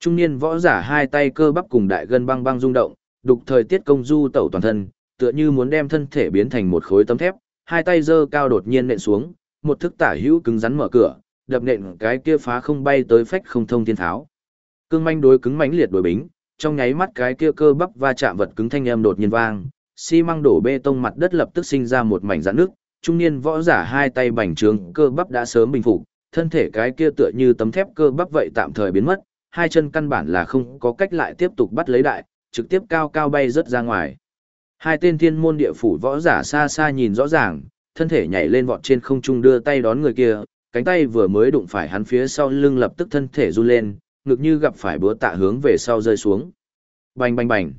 Trung niên võ giả hai tay cơ bắp cùng đại gân băng băng rung động, đục thời tiết công du tẩu toàn thân, tựa như muốn đem thân thể biến thành một khối tấm thép, hai tay giơ cao đột nhiên nện xuống, một thức tả hữu cứng rắn mở cửa, đập nện cái kia phá không bay tới phách không thông thiên tháo. Cương manh đối cứng mãnh liệt đối bính, trong nháy mắt cái kia cơ bắp va chạm vật cứng thanh âm đột nhiên vang, xi măng đổ bê tông mặt đất lập tức sinh ra một mảnh rạn nước, trung niên võ giả hai tay bành trướng, cơ bắp đã sớm bình phục, thân thể cái kia tựa như tấm thép cơ bắp vậy tạm thời biến mất, hai chân căn bản là không có cách lại tiếp tục bắt lấy đại, trực tiếp cao cao bay rất ra ngoài. Hai tên thiên môn địa phủ võ giả xa xa nhìn rõ ràng, thân thể nhảy lên vọt trên không trung đưa tay đón người kia, cánh tay vừa mới đụng phải hắn phía sau lưng lập tức thân thể run lên, ngực như gặp phải búa tạ hướng về sau rơi xuống. Bành bành bành.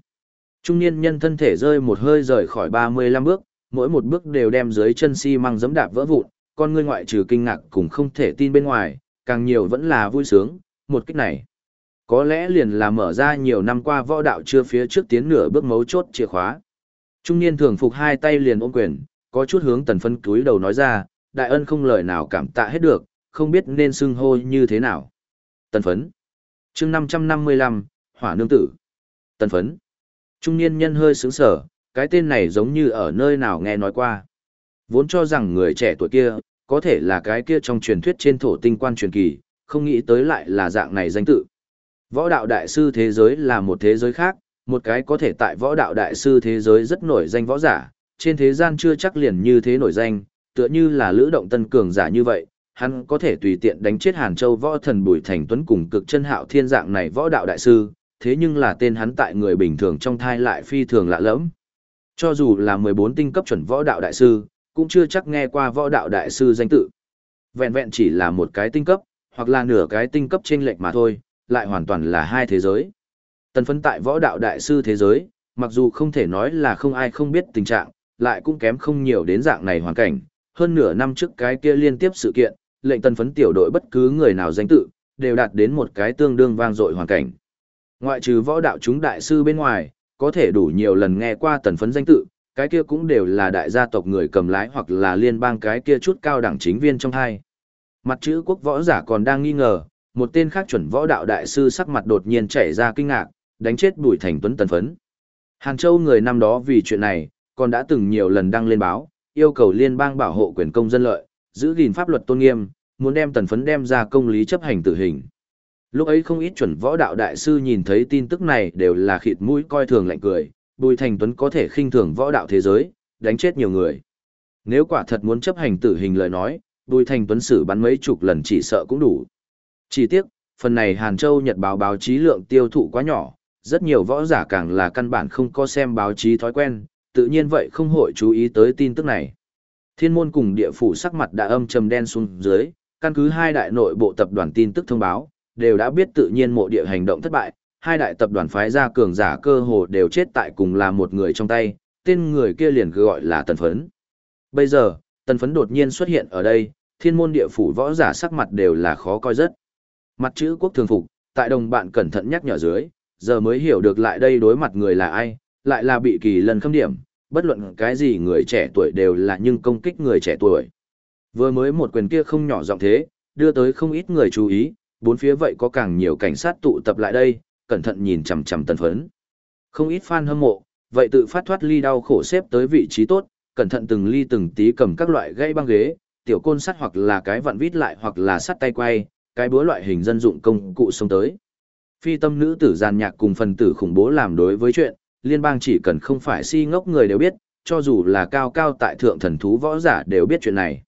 Trung niên nhân thân thể rơi một hơi rời khỏi 35 bước, mỗi một bước đều đem dưới chân xi măng giẫm đạp vỡ vụn, con ngươi ngoại trừ kinh ngạc cùng không thể tin bên ngoài, càng nhiều vẫn là vui sướng, một kích này. Có lẽ liền là mở ra nhiều năm qua võ đạo chưa phía trước tiến nửa bước mấu chốt chìa khóa. Trung niên thường phục hai tay liền ôm quyền, có chút hướng tần phân túi đầu nói ra, đại ân không lời nào cảm tạ hết được, không biết nên xưng hô như thế nào. Tần phấn chương 555, Hỏa Nương Tử. Tần phấn. Trung niên nhân hơi sướng sở, cái tên này giống như ở nơi nào nghe nói qua. Vốn cho rằng người trẻ tuổi kia, có thể là cái kia trong truyền thuyết trên thổ tinh quan truyền kỳ, không nghĩ tới lại là dạng này danh tự. Võ đạo đại sư thế giới là một thế giới khác, một cái có thể tại võ đạo đại sư thế giới rất nổi danh võ giả, trên thế gian chưa chắc liền như thế nổi danh, tựa như là lữ động tân cường giả như vậy, hắn có thể tùy tiện đánh chết Hàn Châu võ thần Bùi Thành Tuấn cùng cực chân hạo thiên dạng này võ đạo đại sư, thế nhưng là tên hắn tại người bình thường trong thai lại phi thường lạ lẫm. Cho dù là 14 tinh cấp chuẩn võ đạo đại sư, cũng chưa chắc nghe qua võ đạo đại sư danh tự. Vẹn vẹn chỉ là một cái tinh cấp, hoặc là nửa cái tinh cấp trên lệch mà thôi, lại hoàn toàn là hai thế giới. Tần phấn tại võ đạo đại sư thế giới, mặc dù không thể nói là không ai không biết tình trạng, lại cũng kém không nhiều đến dạng này hoàn cảnh. Hơn nửa năm trước cái kia liên tiếp sự kiện, lệnh tần phấn tiểu đội bất cứ người nào danh tự, đều đạt đến một cái tương đương vang dội hoàn cảnh. Ngoại trừ võ đạo chúng đại sư bên ngoài, có thể đủ nhiều lần nghe qua tần phấn danh tự, cái kia cũng đều là đại gia tộc người cầm lái hoặc là liên bang cái kia chút cao đẳng chính viên trong hai. Mặt chữ quốc võ giả còn đang nghi ngờ, một tên khác chuẩn võ đạo đại sư sắc mặt đột nhiên chảy ra kinh ngạc, đánh chết Bùi Thành Tuấn tần phấn. Hàn Châu người năm đó vì chuyện này, còn đã từng nhiều lần đăng lên báo, yêu cầu liên bang bảo hộ quyền công dân lợi, giữ gìn pháp luật tôn nghiêm, muốn đem tần phấn đem ra công lý chấp hành tử hình. Lúc ấy không ít chuẩn võ đạo đại sư nhìn thấy tin tức này đều là khịt mũi coi thường lạnh cười, Bùi Thành Tuấn có thể khinh thường võ đạo thế giới, đánh chết nhiều người. Nếu quả thật muốn chấp hành tử hình lời nói, Bùi Thành Tuấn xử bắn mấy chục lần chỉ sợ cũng đủ. Chỉ tiếc, phần này Hàn Châu Nhật báo báo chí lượng tiêu thụ quá nhỏ, rất nhiều võ giả càng là căn bản không có xem báo chí thói quen, tự nhiên vậy không hội chú ý tới tin tức này. Thiên môn cùng địa phủ sắc mặt đã âm trầm đen xuống dưới, căn cứ hai đại nội bộ tập đoàn tin tức thông báo, đều đã biết tự nhiên mộ địa hành động thất bại, hai đại tập đoàn phái ra cường giả cơ hồ đều chết tại cùng là một người trong tay, tên người kia liền cứ gọi là Tần Phấn. Bây giờ, Tần Phấn đột nhiên xuất hiện ở đây, thiên môn địa phủ võ giả sắc mặt đều là khó coi rất. Mặt chữ quốc thường phục, tại đồng bạn cẩn thận nhắc nhở dưới, giờ mới hiểu được lại đây đối mặt người là ai, lại là bị kỳ lần khâm điểm, bất luận cái gì người trẻ tuổi đều là nhưng công kích người trẻ tuổi. Vừa mới một quyền kia không nhỏ giọng thế, đưa tới không ít người chú ý, bốn phía vậy có càng nhiều cảnh sát tụ tập lại đây, cẩn thận nhìn chằm chằm tần phấn. Không ít fan hâm mộ, vậy tự phát thoát ly đau khổ xếp tới vị trí tốt, cẩn thận từng ly từng tí cầm các loại gây băng ghế, tiểu côn sắt hoặc là cái vặn vít lại hoặc là sắt tay quay, cái búa loại hình dân dụng công cụ xông tới. Phi tâm nữ tử giàn nhạc cùng phần tử khủng bố làm đối với chuyện, liên bang chỉ cần không phải si ngốc người đều biết, cho dù là cao cao tại thượng thần thú võ giả đều biết chuyện này.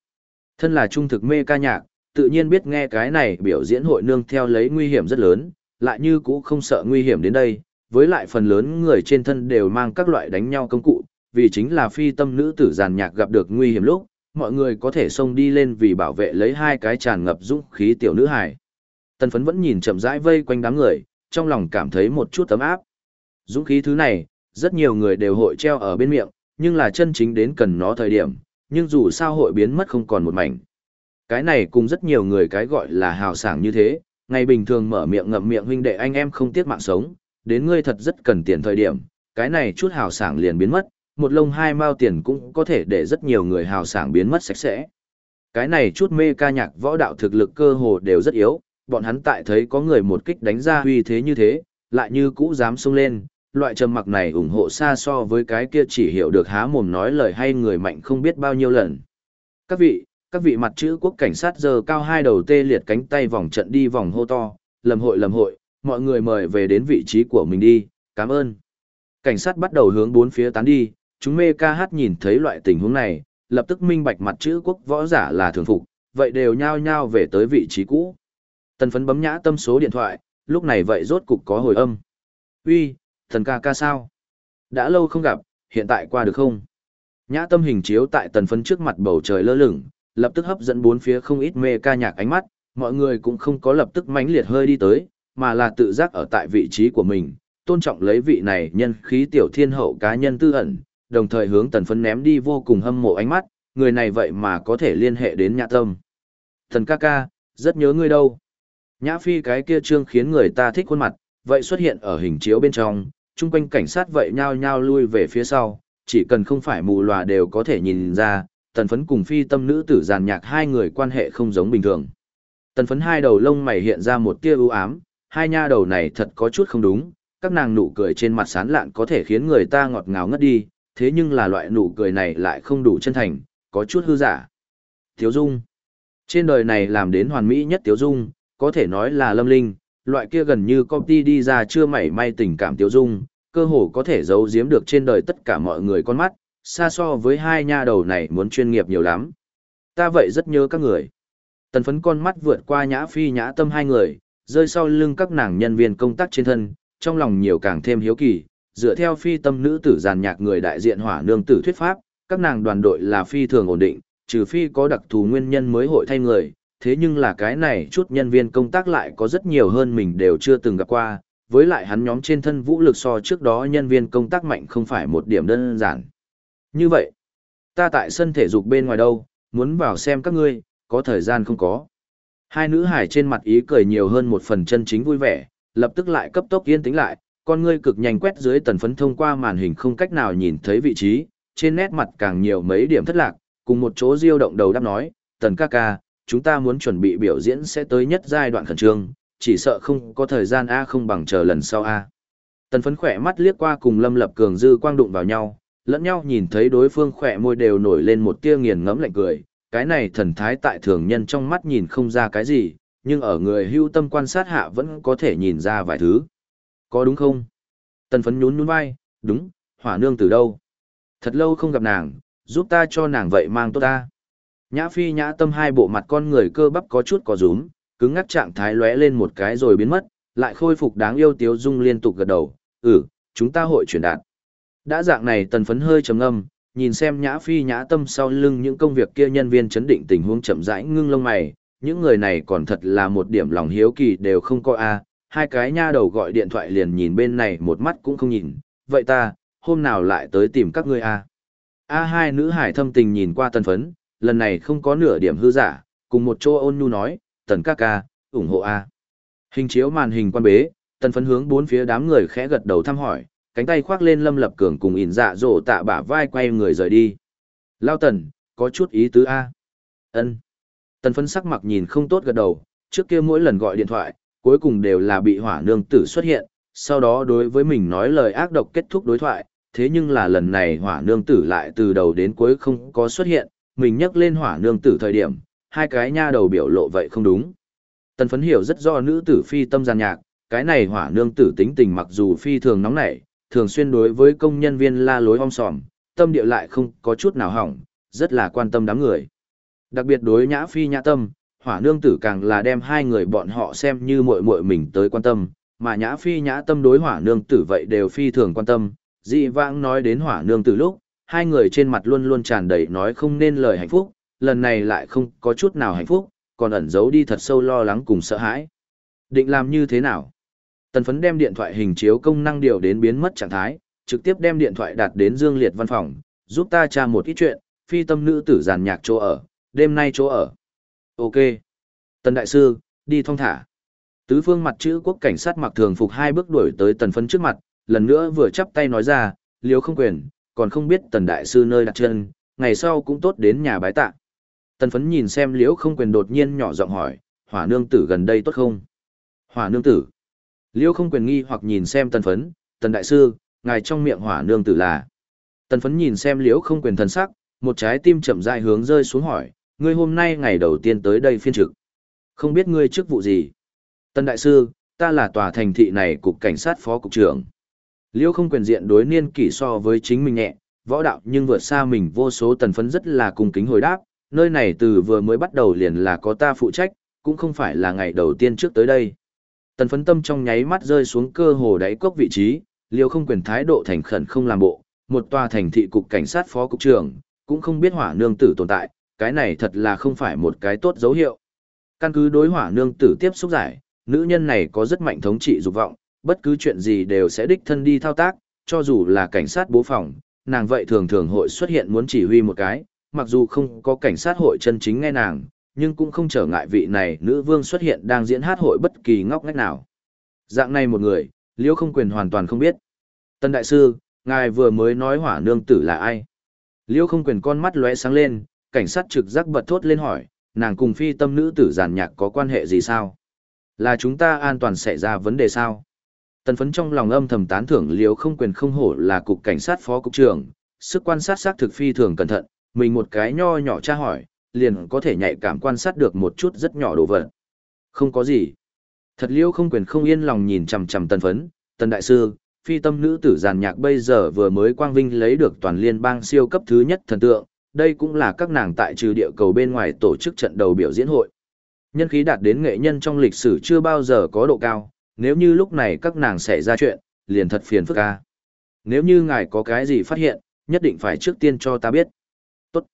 Thân là trung thực mê ca nhạc, tự nhiên biết nghe cái này biểu diễn hội nương theo lấy nguy hiểm rất lớn, lại như cũ không sợ nguy hiểm đến đây, với lại phần lớn người trên thân đều mang các loại đánh nhau công cụ, vì chính là phi tâm nữ tử giàn nhạc gặp được nguy hiểm lúc, mọi người có thể xông đi lên vì bảo vệ lấy hai cái tràn ngập dũng khí tiểu nữ hài. Tần phấn vẫn nhìn chậm rãi vây quanh đám người, trong lòng cảm thấy một chút tấm áp. Dũng khí thứ này, rất nhiều người đều hội treo ở bên miệng, nhưng là chân chính đến cần nó thời điểm, nhưng dù sao hội biến mất không còn một mảnh. Cái này cùng rất nhiều người cái gọi là hào sảng như thế, ngày bình thường mở miệng ngậm miệng huynh đệ anh em không tiếc mạng sống, đến ngươi thật rất cần tiền thời điểm, cái này chút hào sảng liền biến mất, một lông hai mao tiền cũng có thể để rất nhiều người hào sảng biến mất sạch sẽ. Cái này chút mê ca nhạc võ đạo thực lực cơ hồ đều rất yếu, bọn hắn tại thấy có người một kích đánh ra uy thế như thế, lại như cũ dám xông lên, loại trầm mặc này ủng hộ xa so với cái kia chỉ hiểu được há mồm nói lời hay người mạnh không biết bao nhiêu lần. Các vị, các vị mặt chữ quốc cảnh sát giờ cao hai đầu tê liệt cánh tay vòng trận đi vòng hô to, lầm hội lầm hội, mọi người mời về đến vị trí của mình đi, cảm ơn. Cảnh sát bắt đầu hướng bốn phía tán đi, chúng mê ca hát nhìn thấy loại tình huống này, lập tức minh bạch mặt chữ quốc võ giả là thường phục, vậy đều nhao nhao về tới vị trí cũ. Tần phấn bấm nhã tâm số điện thoại, lúc này vậy rốt cục có hồi âm. Uy, thần ca ca sao? Đã lâu không gặp, hiện tại qua được không? Nhã tâm hình chiếu tại tần phấn trước mặt bầu trời lơ lửng, lập tức hấp dẫn bốn phía không ít mê ca nhạc ánh mắt, mọi người cũng không có lập tức mãnh liệt hơi đi tới, mà là tự giác ở tại vị trí của mình, tôn trọng lấy vị này nhân khí tiểu thiên hậu cá nhân tư ẩn, đồng thời hướng tần phấn ném đi vô cùng hâm mộ ánh mắt, người này vậy mà có thể liên hệ đến nhã tâm. Thần ca ca, rất nhớ ngươi đâu. Nhã phi cái kia trương khiến người ta thích khuôn mặt, vậy xuất hiện ở hình chiếu bên trong, chung quanh cảnh sát vậy nhao nhao lui về phía sau, chỉ cần không phải mù lòa đều có thể nhìn ra, tần phấn cùng phi tâm nữ tử giàn nhạc hai người quan hệ không giống bình thường. Tần phấn hai đầu lông mày hiện ra một tia ưu ám, hai nha đầu này thật có chút không đúng, các nàng nụ cười trên mặt sán lạn có thể khiến người ta ngọt ngào ngất đi, thế nhưng là loại nụ cười này lại không đủ chân thành, có chút hư giả. Tiếu Dung Trên đời này làm đến hoàn mỹ nhất Tiếu Dung, có thể nói là lâm linh, loại kia gần như công ty đi ra chưa mảy may tình cảm tiêu Dung, cơ hồ có thể giấu giếm được trên đời tất cả mọi người con mắt, xa so với hai nha đầu này muốn chuyên nghiệp nhiều lắm. Ta vậy rất nhớ các người. Tần phấn con mắt vượt qua nhã phi nhã tâm hai người, rơi sau lưng các nàng nhân viên công tác trên thân, trong lòng nhiều càng thêm hiếu kỳ, dựa theo phi tâm nữ tử giàn nhạc người đại diện hỏa nương tử thuyết pháp, các nàng đoàn đội là phi thường ổn định, trừ phi có đặc thù nguyên nhân mới hội thay người, thế nhưng là cái này chút nhân viên công tác lại có rất nhiều hơn mình đều chưa từng gặp qua, với lại hắn nhóm trên thân vũ lực so trước đó nhân viên công tác mạnh không phải một điểm đơn giản. Như vậy, ta tại sân thể dục bên ngoài đâu, muốn vào xem các ngươi, có thời gian không có. Hai nữ hải trên mặt ý cười nhiều hơn một phần chân chính vui vẻ, lập tức lại cấp tốc yên tĩnh lại, con ngươi cực nhanh quét dưới tần phấn thông qua màn hình không cách nào nhìn thấy vị trí, trên nét mặt càng nhiều mấy điểm thất lạc, cùng một chỗ diêu động đầu đáp nói, tần ca ca, chúng ta muốn chuẩn bị biểu diễn sẽ tới nhất giai đoạn khẩn trương, chỉ sợ không có thời gian A không bằng chờ lần sau A. Tần phấn khỏe mắt liếc qua cùng lâm lập cường dư quang đụng vào nhau, lẫn nhau nhìn thấy đối phương khỏe môi đều nổi lên một tia nghiền ngẫm lạnh cười, cái này thần thái tại thường nhân trong mắt nhìn không ra cái gì, nhưng ở người hưu tâm quan sát hạ vẫn có thể nhìn ra vài thứ. Có đúng không? Tần phấn nhún nhún vai, đúng, hỏa nương từ đâu? Thật lâu không gặp nàng, giúp ta cho nàng vậy mang tốt ta. Nhã phi nhã tâm hai bộ mặt con người cơ bắp có chút có rúm, cứng ngắc trạng thái lóe lên một cái rồi biến mất, lại khôi phục đáng yêu tiếu dung liên tục gật đầu, ừ, chúng ta hội chuyển đạt. Đã dạng này tần phấn hơi trầm ngâm, nhìn xem nhã phi nhã tâm sau lưng những công việc kia nhân viên chấn định tình huống chậm rãi ngưng lông mày, những người này còn thật là một điểm lòng hiếu kỳ đều không có a hai cái nha đầu gọi điện thoại liền nhìn bên này một mắt cũng không nhìn, vậy ta, hôm nào lại tới tìm các ngươi a a hai nữ hải thâm tình nhìn qua tần phấn, lần này không có nửa điểm hư giả, cùng một chỗ ôn nhu nói, tần ca ca, ủng hộ a Hình chiếu màn hình quan bế, tần phấn hướng bốn phía đám người khẽ gật đầu thăm hỏi, cánh tay khoác lên lâm lập cường cùng ỉn dạ dỗ tạ bả vai quay người rời đi. Lao tần, có chút ý tứ A. ân Tần phấn sắc mặt nhìn không tốt gật đầu, trước kia mỗi lần gọi điện thoại, cuối cùng đều là bị hỏa nương tử xuất hiện, sau đó đối với mình nói lời ác độc kết thúc đối thoại, thế nhưng là lần này hỏa nương tử lại từ đầu đến cuối không có xuất hiện, mình nhắc lên hỏa nương tử thời điểm, hai cái nha đầu biểu lộ vậy không đúng. Tần phấn hiểu rất rõ nữ tử phi tâm gian nhạc, cái này hỏa nương tử tính tình mặc dù phi thường nóng nảy, thường xuyên đối với công nhân viên la lối om sòm, tâm địa lại không có chút nào hỏng, rất là quan tâm đám người. Đặc biệt đối nhã phi nhã tâm, hỏa nương tử càng là đem hai người bọn họ xem như muội muội mình tới quan tâm, mà nhã phi nhã tâm đối hỏa nương tử vậy đều phi thường quan tâm, dị vãng nói đến hỏa nương tử lúc, hai người trên mặt luôn luôn tràn đầy nói không nên lời hạnh phúc, lần này lại không có chút nào hạnh phúc, còn ẩn giấu đi thật sâu lo lắng cùng sợ hãi. Định làm như thế nào? Tần phấn đem điện thoại hình chiếu công năng điều đến biến mất trạng thái, trực tiếp đem điện thoại đặt đến Dương Liệt văn phòng, giúp ta tra một ít chuyện, phi tâm nữ tử giàn nhạc chỗ ở, đêm nay chỗ ở. Ok. Tần Đại Sư, đi thong thả. Tứ phương mặt chữ quốc cảnh sát mặc thường phục hai bước đuổi tới tần phấn trước mặt, lần nữa vừa chắp tay nói ra, liếu không quyền, còn không biết tần đại sư nơi đặt chân, ngày sau cũng tốt đến nhà bái tạ. Tần phấn nhìn xem liễu không quyền đột nhiên nhỏ giọng hỏi, hỏa nương tử gần đây tốt không? Hỏa nương tử. liễu không quyền nghi hoặc nhìn xem tần phấn, tần đại sư, ngài trong miệng hỏa nương tử là. Tần phấn nhìn xem liễu không quyền thần sắc, một trái tim chậm rãi hướng rơi xuống hỏi, ngươi hôm nay ngày đầu tiên tới đây phiên trực. Không biết ngươi chức vụ gì? Tần đại sư, ta là tòa thành thị này cục cảnh sát phó cục trưởng. Liêu không quyền diện đối niên kỷ so với chính mình nhẹ, võ đạo nhưng vượt xa mình vô số tần phấn rất là cung kính hồi đáp, nơi này từ vừa mới bắt đầu liền là có ta phụ trách, cũng không phải là ngày đầu tiên trước tới đây. Tần phấn tâm trong nháy mắt rơi xuống cơ hồ đáy cốc vị trí, liêu không quyền thái độ thành khẩn không làm bộ, một tòa thành thị cục cảnh sát phó cục trưởng, cũng không biết hỏa nương tử tồn tại, cái này thật là không phải một cái tốt dấu hiệu. Căn cứ đối hỏa nương tử tiếp xúc giải, nữ nhân này có rất mạnh thống trị dục vọng, bất cứ chuyện gì đều sẽ đích thân đi thao tác, cho dù là cảnh sát bố phòng, nàng vậy thường thường hội xuất hiện muốn chỉ huy một cái, mặc dù không có cảnh sát hội chân chính nghe nàng, nhưng cũng không trở ngại vị này nữ vương xuất hiện đang diễn hát hội bất kỳ ngóc ngách nào. Dạng này một người, liễu không quyền hoàn toàn không biết. Tân đại sư, ngài vừa mới nói hỏa nương tử là ai? Liễu không quyền con mắt lóe sáng lên, cảnh sát trực giác bật thốt lên hỏi, nàng cùng phi tâm nữ tử giàn nhạc có quan hệ gì sao? Là chúng ta an toàn xảy ra vấn đề sao? Tần phấn trong lòng âm thầm tán thưởng liễu không quyền không hổ là cục cảnh sát phó cục trưởng, sức quan sát xác thực phi thường cẩn thận, mình một cái nho nhỏ tra hỏi, liền có thể nhạy cảm quan sát được một chút rất nhỏ đồ vật. Không có gì. Thật liêu không quyền không yên lòng nhìn chằm chằm tần phấn, tần đại sư, phi tâm nữ tử giàn nhạc bây giờ vừa mới quang vinh lấy được toàn liên bang siêu cấp thứ nhất thần tượng, đây cũng là các nàng tại trừ địa cầu bên ngoài tổ chức trận đầu biểu diễn hội. Nhân khí đạt đến nghệ nhân trong lịch sử chưa bao giờ có độ cao, nếu như lúc này các nàng xảy ra chuyện, liền thật phiền phức ca. Nếu như ngài có cái gì phát hiện, nhất định phải trước tiên cho ta biết. Tốt.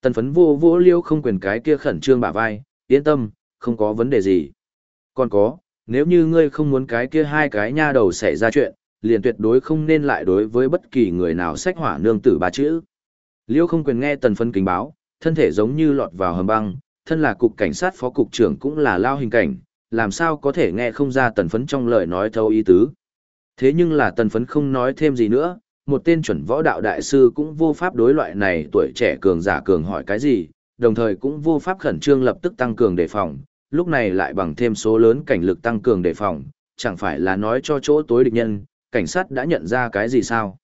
Tần phấn vô vô liêu không quyền cái kia khẩn trương bả vai, yên tâm, không có vấn đề gì. Còn có, nếu như ngươi không muốn cái kia hai cái nha đầu xảy ra chuyện, liền tuyệt đối không nên lại đối với bất kỳ người nào sách hỏa nương tử ba chữ. Liêu không quyền nghe tần phấn kính báo, thân thể giống như lọt vào hầm băng, thân là cục cảnh sát phó cục trưởng cũng là lao hình cảnh, làm sao có thể nghe không ra tần phấn trong lời nói thâu ý tứ. Thế nhưng là tần phấn không nói thêm gì nữa, một tên chuẩn võ đạo đại sư cũng vô pháp đối loại này tuổi trẻ cường giả cường hỏi cái gì, đồng thời cũng vô pháp khẩn trương lập tức tăng cường đề phòng, lúc này lại bằng thêm số lớn cảnh lực tăng cường đề phòng, chẳng phải là nói cho chỗ tối địch nhân, cảnh sát đã nhận ra cái gì sao.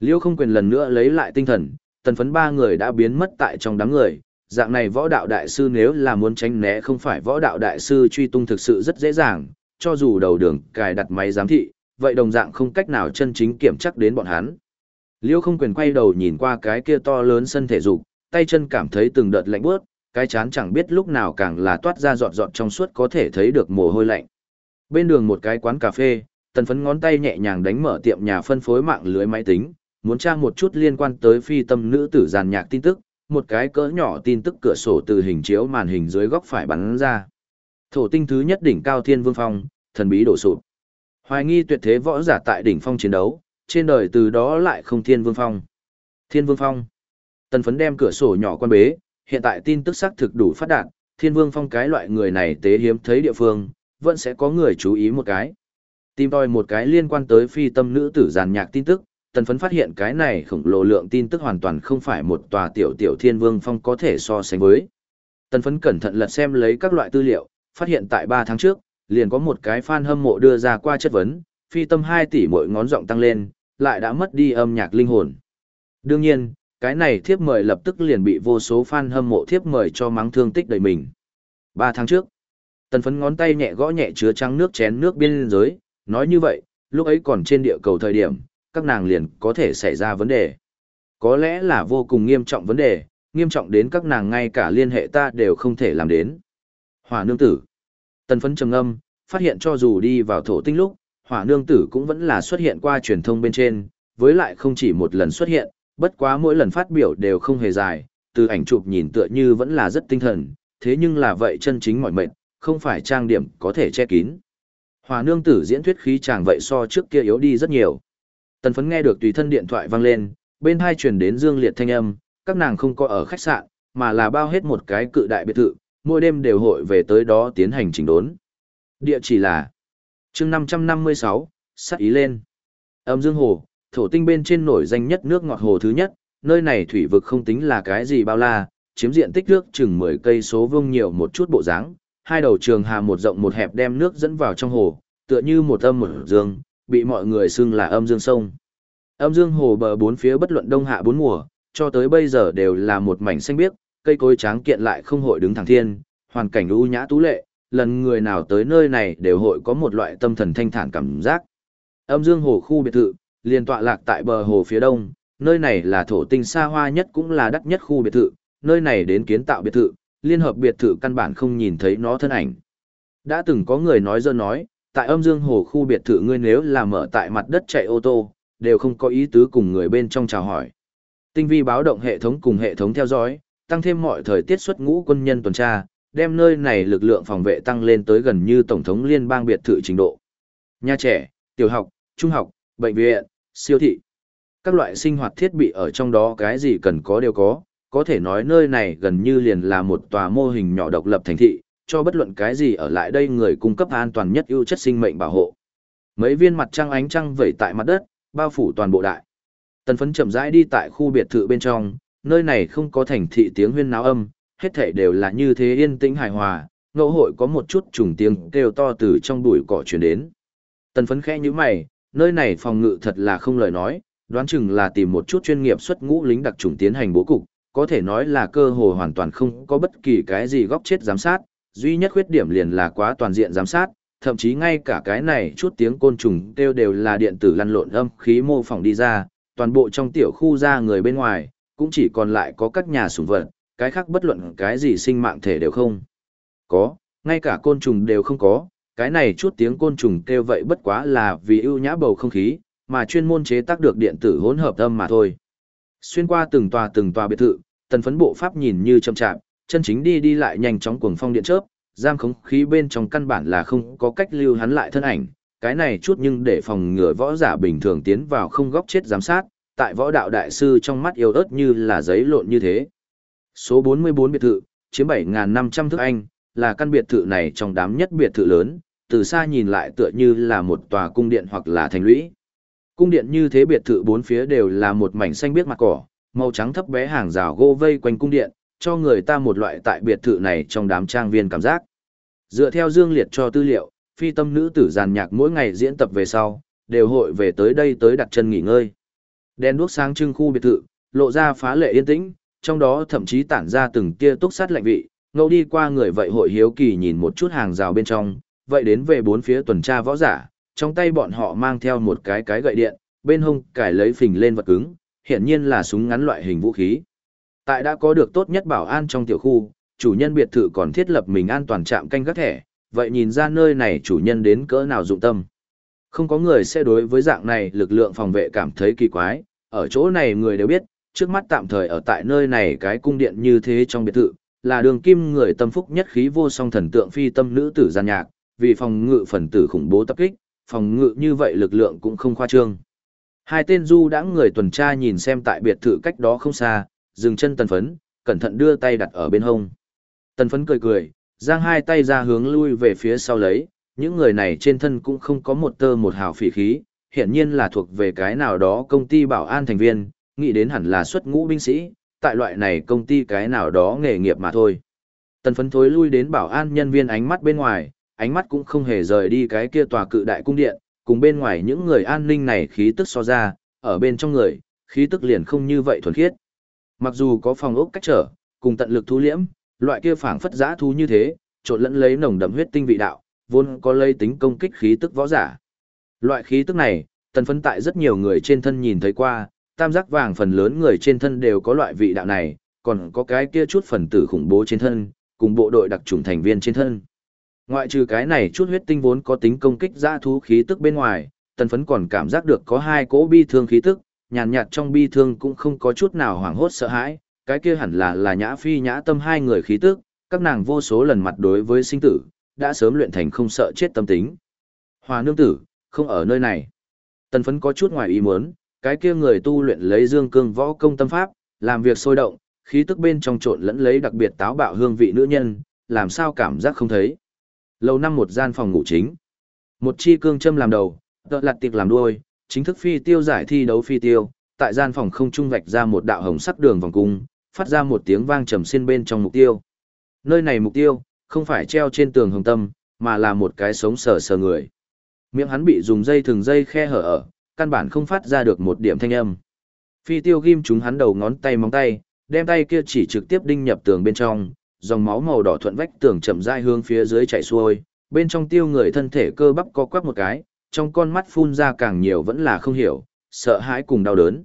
Liêu không quyền lần nữa lấy lại tinh thần, tần phấn ba người đã biến mất tại trong đám người, dạng này võ đạo đại sư nếu là muốn tránh né không phải võ đạo đại sư truy tung thực sự rất dễ dàng, cho dù đầu đường cài đặt máy giám thị, vậy đồng dạng không cách nào chân chính kiểm chắc đến bọn hắn. Liêu không quyền quay đầu nhìn qua cái kia to lớn sân thể dục, tay chân cảm thấy từng đợt lạnh bước, cái chán chẳng biết lúc nào càng là toát ra giọt giọt trong suốt có thể thấy được mồ hôi lạnh. Bên đường một cái quán cà phê, tần phấn ngón tay nhẹ nhàng đánh mở tiệm nhà phân phối mạng lưới máy tính, muốn tra một chút liên quan tới phi tâm nữ tử giàn nhạc tin tức, một cái cỡ nhỏ tin tức cửa sổ từ hình chiếu màn hình dưới góc phải bắn ra. Thổ tinh thứ nhất đỉnh cao thiên vương phong, thần bí đổ sụp. Hoài nghi tuyệt thế võ giả tại đỉnh phong chiến đấu, trên đời từ đó lại không thiên vương phong. Thiên vương phong. Tần phấn đem cửa sổ nhỏ quan bế, hiện tại tin tức xác thực đủ phát đạt, thiên vương phong cái loại người này tế hiếm thấy địa phương, vẫn sẽ có người chú ý một cái. Tìm tòi một cái liên quan tới phi tâm nữ tử giàn nhạc tin tức, tần phấn phát hiện cái này khổng lồ lượng tin tức hoàn toàn không phải một tòa tiểu tiểu thiên vương phong có thể so sánh với. Tần phấn cẩn thận lật xem lấy các loại tư liệu, phát hiện tại 3 tháng trước, liền có một cái fan hâm mộ đưa ra qua chất vấn, phi tâm 2 tỷ mỗi ngón giọng tăng lên, lại đã mất đi âm nhạc linh hồn. Đương nhiên, cái này thiếp mời lập tức liền bị vô số fan hâm mộ thiếp mời cho mắng thương tích đầy mình. 3 tháng trước, tần phấn ngón tay nhẹ gõ nhẹ chứa trắng nước chén nước biên giới, nói như vậy, lúc ấy còn trên địa cầu thời điểm, các nàng liền có thể xảy ra vấn đề. Có lẽ là vô cùng nghiêm trọng vấn đề, nghiêm trọng đến các nàng ngay cả liên hệ ta đều không thể làm đến. Hỏa nương tử. Tần phấn trầm âm, phát hiện cho dù đi vào thổ tinh lúc, hỏa nương tử cũng vẫn là xuất hiện qua truyền thông bên trên, với lại không chỉ một lần xuất hiện, bất quá mỗi lần phát biểu đều không hề dài, từ ảnh chụp nhìn tựa như vẫn là rất tinh thần, thế nhưng là vậy chân chính mọi mệnh, không phải trang điểm có thể che kín. Hỏa nương tử diễn thuyết khí chàng vậy so trước kia yếu đi rất nhiều. Tần phấn nghe được tùy thân điện thoại vang lên, bên hai truyền đến dương liệt thanh âm, các nàng không có ở khách sạn, mà là bao hết một cái cự đại biệt thự, mỗi đêm đều hội về tới đó tiến hành chỉnh đốn. Địa chỉ là chương 556, sát ý lên. Âm dương hồ, thổ tinh bên trên nổi danh nhất nước ngọt hồ thứ nhất, nơi này thủy vực không tính là cái gì bao la, chiếm diện tích nước chừng 10 cây số vuông nhiều một chút bộ dáng, hai đầu trường hà một rộng một hẹp đem nước dẫn vào trong hồ, tựa như một âm một dương, bị mọi người xưng là âm dương sông. Âm dương hồ bờ bốn phía bất luận đông hạ bốn mùa, cho tới bây giờ đều là một mảnh xanh biếc, cây cối tráng kiện lại không hội đứng thẳng thiên, hoàn cảnh u nhã tú lệ, lần người nào tới nơi này đều hội có một loại tâm thần thanh thản cảm giác. Âm dương hồ khu biệt thự, liền tọa lạc tại bờ hồ phía đông, nơi này là thổ tinh xa hoa nhất cũng là đắt nhất khu biệt thự, nơi này đến kiến tạo biệt thự, liên hợp biệt thự căn bản không nhìn thấy nó thân ảnh. Đã từng có người nói dơ nói, tại âm dương hồ khu biệt thự ngươi nếu là mở tại mặt đất chạy ô tô, đều không có ý tứ cùng người bên trong chào hỏi. Tinh vi báo động hệ thống cùng hệ thống theo dõi, tăng thêm mọi thời tiết xuất ngũ quân nhân tuần tra, đem nơi này lực lượng phòng vệ tăng lên tới gần như tổng thống liên bang biệt thự trình độ. Nhà trẻ, tiểu học, trung học, bệnh viện, siêu thị. Các loại sinh hoạt thiết bị ở trong đó cái gì cần có đều có, có thể nói nơi này gần như liền là một tòa mô hình nhỏ độc lập thành thị, cho bất luận cái gì ở lại đây người cung cấp an toàn nhất ưu chất sinh mệnh bảo hộ. Mấy viên mặt trăng ánh trăng vẩy tại mặt đất, bao phủ toàn bộ đại. Tần phấn chậm rãi đi tại khu biệt thự bên trong, nơi này không có thành thị tiếng huyên náo âm, hết thảy đều là như thế yên tĩnh hài hòa, ngẫu hội có một chút trùng tiếng kêu to từ trong bụi cỏ truyền đến. Tần phấn khẽ như mày, nơi này phòng ngự thật là không lời nói, đoán chừng là tìm một chút chuyên nghiệp xuất ngũ lính đặc trùng tiến hành bố cục, có thể nói là cơ hồ hoàn toàn không có bất kỳ cái gì góc chết giám sát, duy nhất khuyết điểm liền là quá toàn diện giám sát, thậm chí ngay cả cái này chút tiếng côn trùng kêu đều là điện tử lăn lộn âm khí mô phỏng đi ra, toàn bộ trong tiểu khu ra người bên ngoài, cũng chỉ còn lại có các nhà sủng vật, cái khác bất luận cái gì sinh mạng thể đều không. Có, ngay cả côn trùng đều không có, cái này chút tiếng côn trùng kêu vậy bất quá là vì ưu nhã bầu không khí, mà chuyên môn chế tác được điện tử hỗn hợp âm mà thôi. Xuyên qua từng tòa từng tòa biệt thự, tần phấn bộ pháp nhìn như chậm chạp, chân chính đi đi lại nhanh chóng cuồng phong điện chớp, giam khống khí bên trong căn bản là không có cách lưu hắn lại thân ảnh, cái này chút nhưng để phòng ngừa võ giả bình thường tiến vào không góc chết giám sát, tại võ đạo đại sư trong mắt yêu ớt như là giấy lộn như thế. Số 44 biệt thự, chiếm 7.500 thước Anh, là căn biệt thự này trong đám nhất biệt thự lớn, từ xa nhìn lại tựa như là một tòa cung điện hoặc là thành lũy. Cung điện như thế biệt thự bốn phía đều là một mảnh xanh biếc mặt cỏ, màu trắng thấp bé hàng rào gỗ vây quanh cung điện, cho người ta một loại tại biệt thự này trong đám trang viên cảm giác. Dựa theo Dương Liệt cho tư liệu, phi tâm nữ tử giàn nhạc mỗi ngày diễn tập về sau, đều hội về tới đây tới đặt chân nghỉ ngơi. Đèn đuốc sáng trưng khu biệt thự, lộ ra phá lệ yên tĩnh, trong đó thậm chí tản ra từng tia túc sát lạnh vị, ngẫu đi qua người vậy hội hiếu kỳ nhìn một chút hàng rào bên trong, vậy đến về bốn phía tuần tra võ giả, trong tay bọn họ mang theo một cái cái gậy điện, bên hông cải lấy phình lên vật cứng, hiển nhiên là súng ngắn loại hình vũ khí. Tại đã có được tốt nhất bảo an trong tiểu khu, chủ nhân biệt thự còn thiết lập mình an toàn trạm canh gác thẻ, vậy nhìn ra nơi này chủ nhân đến cỡ nào dụng tâm. Không có người sẽ đối với dạng này lực lượng phòng vệ cảm thấy kỳ quái, ở chỗ này người đều biết, trước mắt tạm thời ở tại nơi này cái cung điện như thế trong biệt thự, là đường kim người tâm phúc nhất khí vô song thần tượng phi tâm nữ tử gian nhạc, vì phòng ngự phần tử khủng bố tập kích, phòng ngự như vậy lực lượng cũng không khoa trương. Hai tên du đã người tuần tra nhìn xem tại biệt thự cách đó không xa, dừng chân tần phấn, cẩn thận đưa tay đặt ở bên hông. Tần phấn cười cười, giang hai tay ra hướng lui về phía sau lấy, những người này trên thân cũng không có một tơ một hào phỉ khí, hiển nhiên là thuộc về cái nào đó công ty bảo an thành viên, nghĩ đến hẳn là xuất ngũ binh sĩ, tại loại này công ty cái nào đó nghề nghiệp mà thôi. Tần phấn thối lui đến bảo an nhân viên ánh mắt bên ngoài, ánh mắt cũng không hề rời đi cái kia tòa cự đại cung điện, cùng bên ngoài những người an ninh này khí tức so ra, ở bên trong người, khí tức liền không như vậy thuần khiết. Mặc dù có phòng ốc cách trở, cùng tận lực thu liễm, loại kia phảng phất giã thú như thế, trộn lẫn lấy nồng đậm huyết tinh vị đạo, vốn có lây tính công kích khí tức võ giả. Loại khí tức này, tần phấn tại rất nhiều người trên thân nhìn thấy qua, tam giác vàng phần lớn người trên thân đều có loại vị đạo này, còn có cái kia chút phần tử khủng bố trên thân, cùng bộ đội đặc trùng thành viên trên thân. Ngoại trừ cái này chút huyết tinh vốn có tính công kích giã thú khí tức bên ngoài, tần phấn còn cảm giác được có hai cỗ bi thương khí tức, nhàn nhạt, trong bi thương cũng không có chút nào hoảng hốt sợ hãi, cái kia hẳn là là nhã phi nhã tâm hai người khí tức, các nàng vô số lần mặt đối với sinh tử, đã sớm luyện thành không sợ chết tâm tính. Hòa nương tử, không ở nơi này. Tần phấn có chút ngoài ý muốn, cái kia người tu luyện lấy dương cương võ công tâm pháp, làm việc sôi động, khí tức bên trong trộn lẫn lấy đặc biệt táo bạo hương vị nữ nhân, làm sao cảm giác không thấy. lâu năm một gian phòng ngủ chính. Một chi cương châm làm đầu, tợ lặt tiệc làm đuôi, chính thức phi tiêu giải thi đấu phi tiêu, tại gian phòng không trung vạch ra một đạo hồng sắc đường vòng cung, phát ra một tiếng vang trầm xin bên trong mục tiêu. Nơi này mục tiêu, không phải treo trên tường hồng tâm, mà là một cái sống sờ sờ người. Miệng hắn bị dùng dây thừng dây khe hở ở, căn bản không phát ra được một điểm thanh âm. Phi tiêu ghim chúng hắn đầu ngón tay móng tay, đem tay kia chỉ trực tiếp đinh nhập tường bên trong, dòng máu màu đỏ thuận vách tường chậm rãi hướng phía dưới chảy xuôi, bên trong tiêu người thân thể cơ bắp co quắp một cái, trong con mắt phun ra càng nhiều vẫn là không hiểu, sợ hãi cùng đau đớn.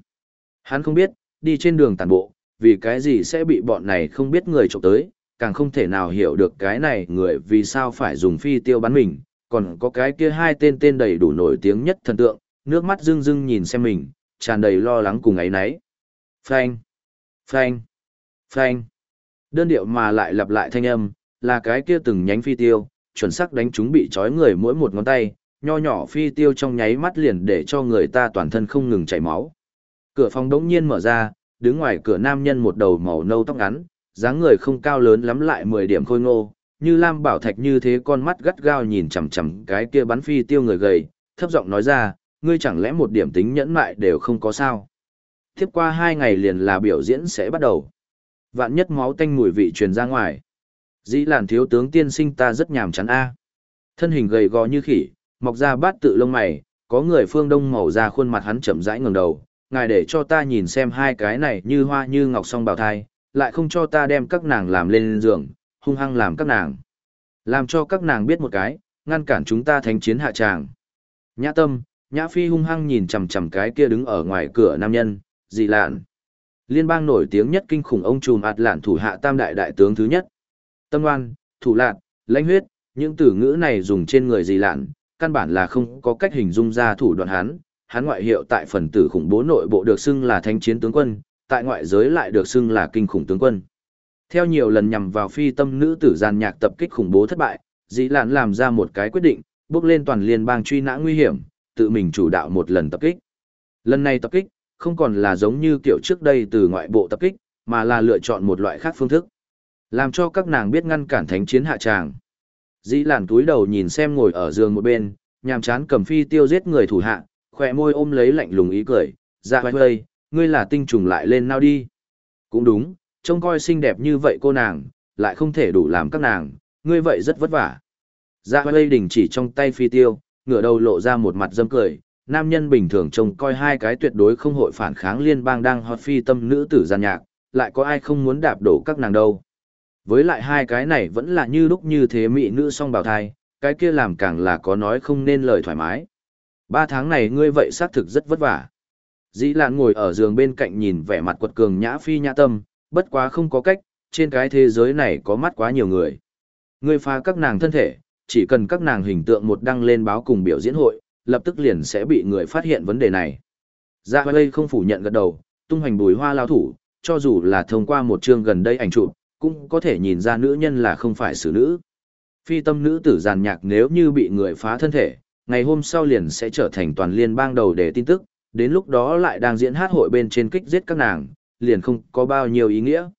Hắn không biết, đi trên đường tàn bộ, vì cái gì sẽ bị bọn này không biết người trộm tới, càng không thể nào hiểu được cái này người vì sao phải dùng phi tiêu bắn mình, còn có cái kia hai tên tên đầy đủ nổi tiếng nhất thần tượng, nước mắt rưng rưng nhìn xem mình, tràn đầy lo lắng cùng ấy nấy. Phanh, phanh, phanh. Đơn điệu mà lại lặp lại thanh âm, là cái kia từng nhánh phi tiêu, chuẩn xác đánh chúng bị trói người mỗi một ngón tay, nho nhỏ phi tiêu trong nháy mắt liền để cho người ta toàn thân không ngừng chảy máu. Cửa phòng đống nhiên mở ra, đứng ngoài cửa nam nhân một đầu màu nâu tóc ngắn, dáng người không cao lớn lắm lại 10 điểm khôi ngô, như Lam Bảo Thạch như thế con mắt gắt gao nhìn chằm chằm cái kia bắn phi tiêu người gầy, thấp giọng nói ra, ngươi chẳng lẽ một điểm tính nhẫn mại đều không có sao. Tiếp qua hai ngày liền là biểu diễn sẽ bắt đầu. Vạn nhất máu tanh mùi vị truyền ra ngoài. Dĩ làn thiếu tướng tiên sinh ta rất nhàm chán a. Thân hình gầy gò như khỉ, mọc ra bát tự lông mày, có người phương đông màu ra khuôn mặt hắn chậm rãi ngẩng đầu, ngài để cho ta nhìn xem hai cái này như hoa như ngọc song bào thai, lại không cho ta đem các nàng làm lên giường, hung hăng làm các nàng. Làm cho các nàng biết một cái, ngăn cản chúng ta thánh chiến hạ tràng. Nhã tâm, nhã phi hung hăng nhìn chằm chằm cái kia đứng ở ngoài cửa nam nhân, dị lạn. Liên bang nổi tiếng nhất kinh khủng ông trùm ạt lạn thủ hạ tam đại đại tướng thứ nhất. Tâm oan, thủ lạn, lãnh huyết, những từ ngữ này dùng trên người dị lạn, căn bản là không có cách hình dung ra thủ đoạn hắn. Hắn ngoại hiệu tại phần tử khủng bố nội bộ được xưng là thánh chiến tướng quân, tại ngoại giới lại được xưng là kinh khủng tướng quân. Theo nhiều lần nhằm vào phi tâm nữ tử giàn nhạc tập kích khủng bố thất bại, dĩ lãn làm ra một cái quyết định, bước lên toàn liên bang truy nã nguy hiểm, tự mình chủ đạo một lần tập kích. Lần này tập kích, không còn là giống như kiểu trước đây từ ngoại bộ tập kích, mà là lựa chọn một loại khác phương thức. Làm cho các nàng biết ngăn cản thánh chiến hạ tràng. Dĩ làn túi đầu nhìn xem ngồi ở giường một bên, nhàm chán cầm phi tiêu giết người thủ hạ, khỏe môi ôm lấy lạnh lùng ý cười, ra vai vây, ngươi là tinh trùng lại lên nào đi. Cũng đúng, trông coi xinh đẹp như vậy cô nàng, lại không thể đủ làm các nàng, ngươi vậy rất vất vả. Dạ vai đình chỉ trong tay phi tiêu, ngửa đầu lộ ra một mặt dâm cười, nam nhân bình thường trông coi hai cái tuyệt đối không hội phản kháng liên bang đang hot phi tâm nữ tử gian nhạc, lại có ai không muốn đạp đổ các nàng đâu. Với lại hai cái này vẫn là như lúc như thế mỹ nữ song bào thai, cái kia làm càng là có nói không nên lời thoải mái. Ba tháng này ngươi vậy xác thực rất vất vả. Dĩ lạn ngồi ở giường bên cạnh nhìn vẻ mặt quật cường nhã phi nhã tâm, bất quá không có cách, trên cái thế giới này có mắt quá nhiều người. Ngươi phá các nàng thân thể, chỉ cần các nàng hình tượng một đăng lên báo cùng biểu diễn hội, lập tức liền sẽ bị người phát hiện vấn đề này. Dạ đây không phủ nhận gật đầu, tung hoành bùi hoa lao thủ, cho dù là thông qua một chương gần đây ảnh chụp, cũng có thể nhìn ra nữ nhân là không phải xử nữ. Phi tâm nữ tử giàn nhạc nếu như bị người phá thân thể, ngày hôm sau liền sẽ trở thành toàn liên bang đầu để tin tức, đến lúc đó lại đang diễn hát hội bên trên kích giết các nàng, liền không có bao nhiêu ý nghĩa.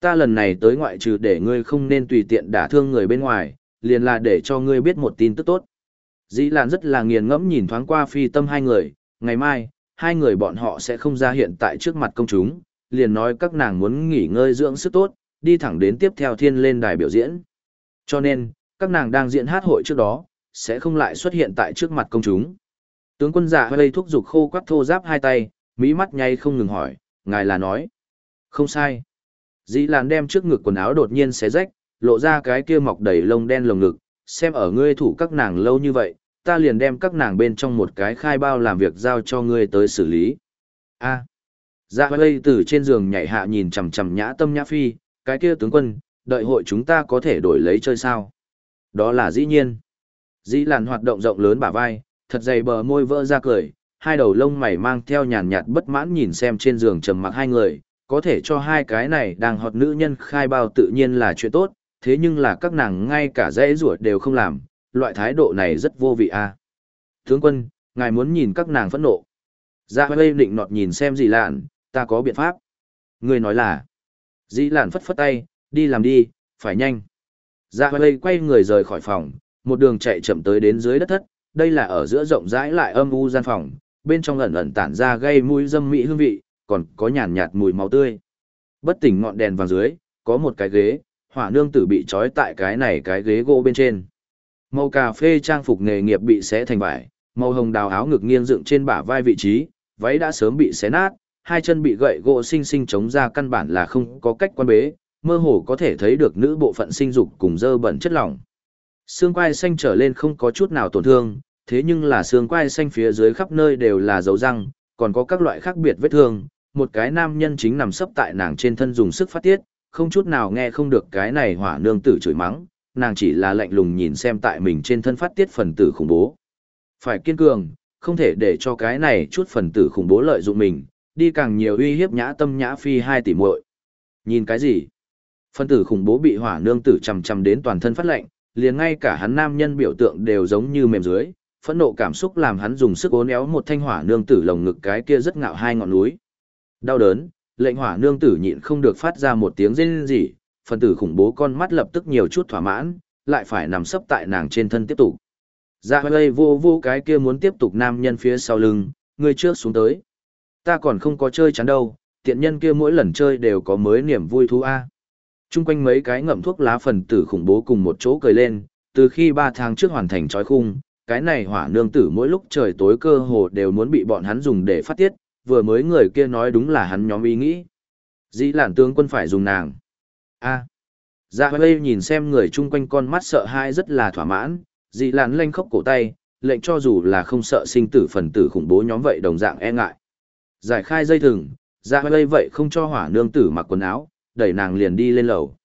Ta lần này tới ngoại trừ để ngươi không nên tùy tiện đả thương người bên ngoài, liền là để cho ngươi biết một tin tức tốt. Dĩ Lan rất là nghiền ngẫm nhìn thoáng qua phi tâm hai người, ngày mai, hai người bọn họ sẽ không ra hiện tại trước mặt công chúng, liền nói các nàng muốn nghỉ ngơi dưỡng sức tốt, đi thẳng đến tiếp theo thiên lên đài biểu diễn. Cho nên, các nàng đang diễn hát hội trước đó, sẽ không lại xuất hiện tại trước mặt công chúng. Tướng quân dạ giả hơi thúc giục khô quắc thô giáp hai tay, mỹ mắt nhay không ngừng hỏi, ngài là nói. Không sai. Dĩ làn đem trước ngực quần áo đột nhiên xé rách, lộ ra cái kia mọc đầy lông đen lồng ngực, xem ở ngươi thủ các nàng lâu như vậy, ta liền đem các nàng bên trong một cái khai bao làm việc giao cho ngươi tới xử lý. A. Dạ đây từ trên giường nhảy hạ nhìn chằm chằm nhã tâm nhã phi, cái kia tướng quân, đợi hội chúng ta có thể đổi lấy chơi sao? Đó là dĩ nhiên. Dĩ làn hoạt động rộng lớn bả vai, thật dày bờ môi vỡ ra cười, hai đầu lông mày mang theo nhàn nhạt bất mãn nhìn xem trên giường trầm mặc hai người, có thể cho hai cái này đang hoạt nữ nhân khai bao tự nhiên là chuyện tốt, thế nhưng là các nàng ngay cả dễ ruột đều không làm, loại thái độ này rất vô vị a. À. Tướng quân, ngài muốn nhìn các nàng phẫn nộ. Dạ bây định nọt nhìn xem gì lạn, ta có biện pháp. Người nói là, dĩ lạn phất phất tay, đi làm đi, phải nhanh. Dạ bây quay người rời khỏi phòng, một đường chạy chậm tới đến dưới đất thất, đây là ở giữa rộng rãi lại âm u gian phòng, bên trong ẩn ẩn tản ra gây mùi dâm mỹ hương vị, còn có nhàn nhạt mùi máu tươi. Bất tỉnh ngọn đèn vàng dưới, có một cái ghế, hỏa nương tử bị trói tại cái này cái ghế gỗ bên trên. Màu cà phê trang phục nghề nghiệp bị xé thành vải, màu hồng đào áo ngực nghiêng dựng trên bả vai vị trí, váy đã sớm bị xé nát, hai chân bị gậy gỗ xinh xinh chống ra căn bản là không có cách quan bế, mơ hồ có thể thấy được nữ bộ phận sinh dục cùng dơ bẩn chất lỏng. Xương quai xanh trở lên không có chút nào tổn thương, thế nhưng là xương quai xanh phía dưới khắp nơi đều là dấu răng, còn có các loại khác biệt vết thương. Một cái nam nhân chính nằm sấp tại nàng trên thân dùng sức phát tiết, không chút nào nghe không được cái này hỏa nương tử chửi mắng, nàng chỉ là lạnh lùng nhìn xem tại mình trên thân phát tiết phần tử khủng bố. Phải kiên cường, không thể để cho cái này chút phần tử khủng bố lợi dụng mình, đi càng nhiều uy hiếp nhã tâm nhã phi hai tỷ muội. Nhìn cái gì? phân tử khủng bố bị hỏa nương tử chầm chầm đến toàn thân phát lạnh, liền ngay cả hắn nam nhân biểu tượng đều giống như mềm dưới, phẫn nộ cảm xúc làm hắn dùng sức ốn éo một thanh hỏa nương tử lồng ngực cái kia rất ngạo hai ngọn núi. Đau đớn, lệnh hỏa nương tử nhịn không được phát ra một tiếng rên rỉ, phân tử khủng bố con mắt lập tức nhiều chút thỏa mãn, lại phải nằm sấp tại nàng trên thân tiếp tục. Dạ hơi vô vô cái kia muốn tiếp tục nam nhân phía sau lưng, người trước xuống tới. Ta còn không có chơi chán đâu, tiện nhân kia mỗi lần chơi đều có mới niềm vui thú a. Trung quanh mấy cái ngậm thuốc lá phần tử khủng bố cùng một chỗ cười lên, từ khi ba tháng trước hoàn thành trói khung, cái này hỏa nương tử mỗi lúc trời tối cơ hồ đều muốn bị bọn hắn dùng để phát tiết, vừa mới người kia nói đúng là hắn nhóm ý nghĩ. Dĩ lản tướng quân phải dùng nàng. a Dạ Huê nhìn xem người chung quanh con mắt sợ hãi rất là thỏa mãn, dị lạn lanh khóc cổ tay, lệnh cho dù là không sợ sinh tử phần tử khủng bố nhóm vậy đồng dạng e ngại. Giải khai dây thừng, dạ Huê vậy không cho hỏa nương tử mặc quần áo, đẩy nàng liền đi lên lầu.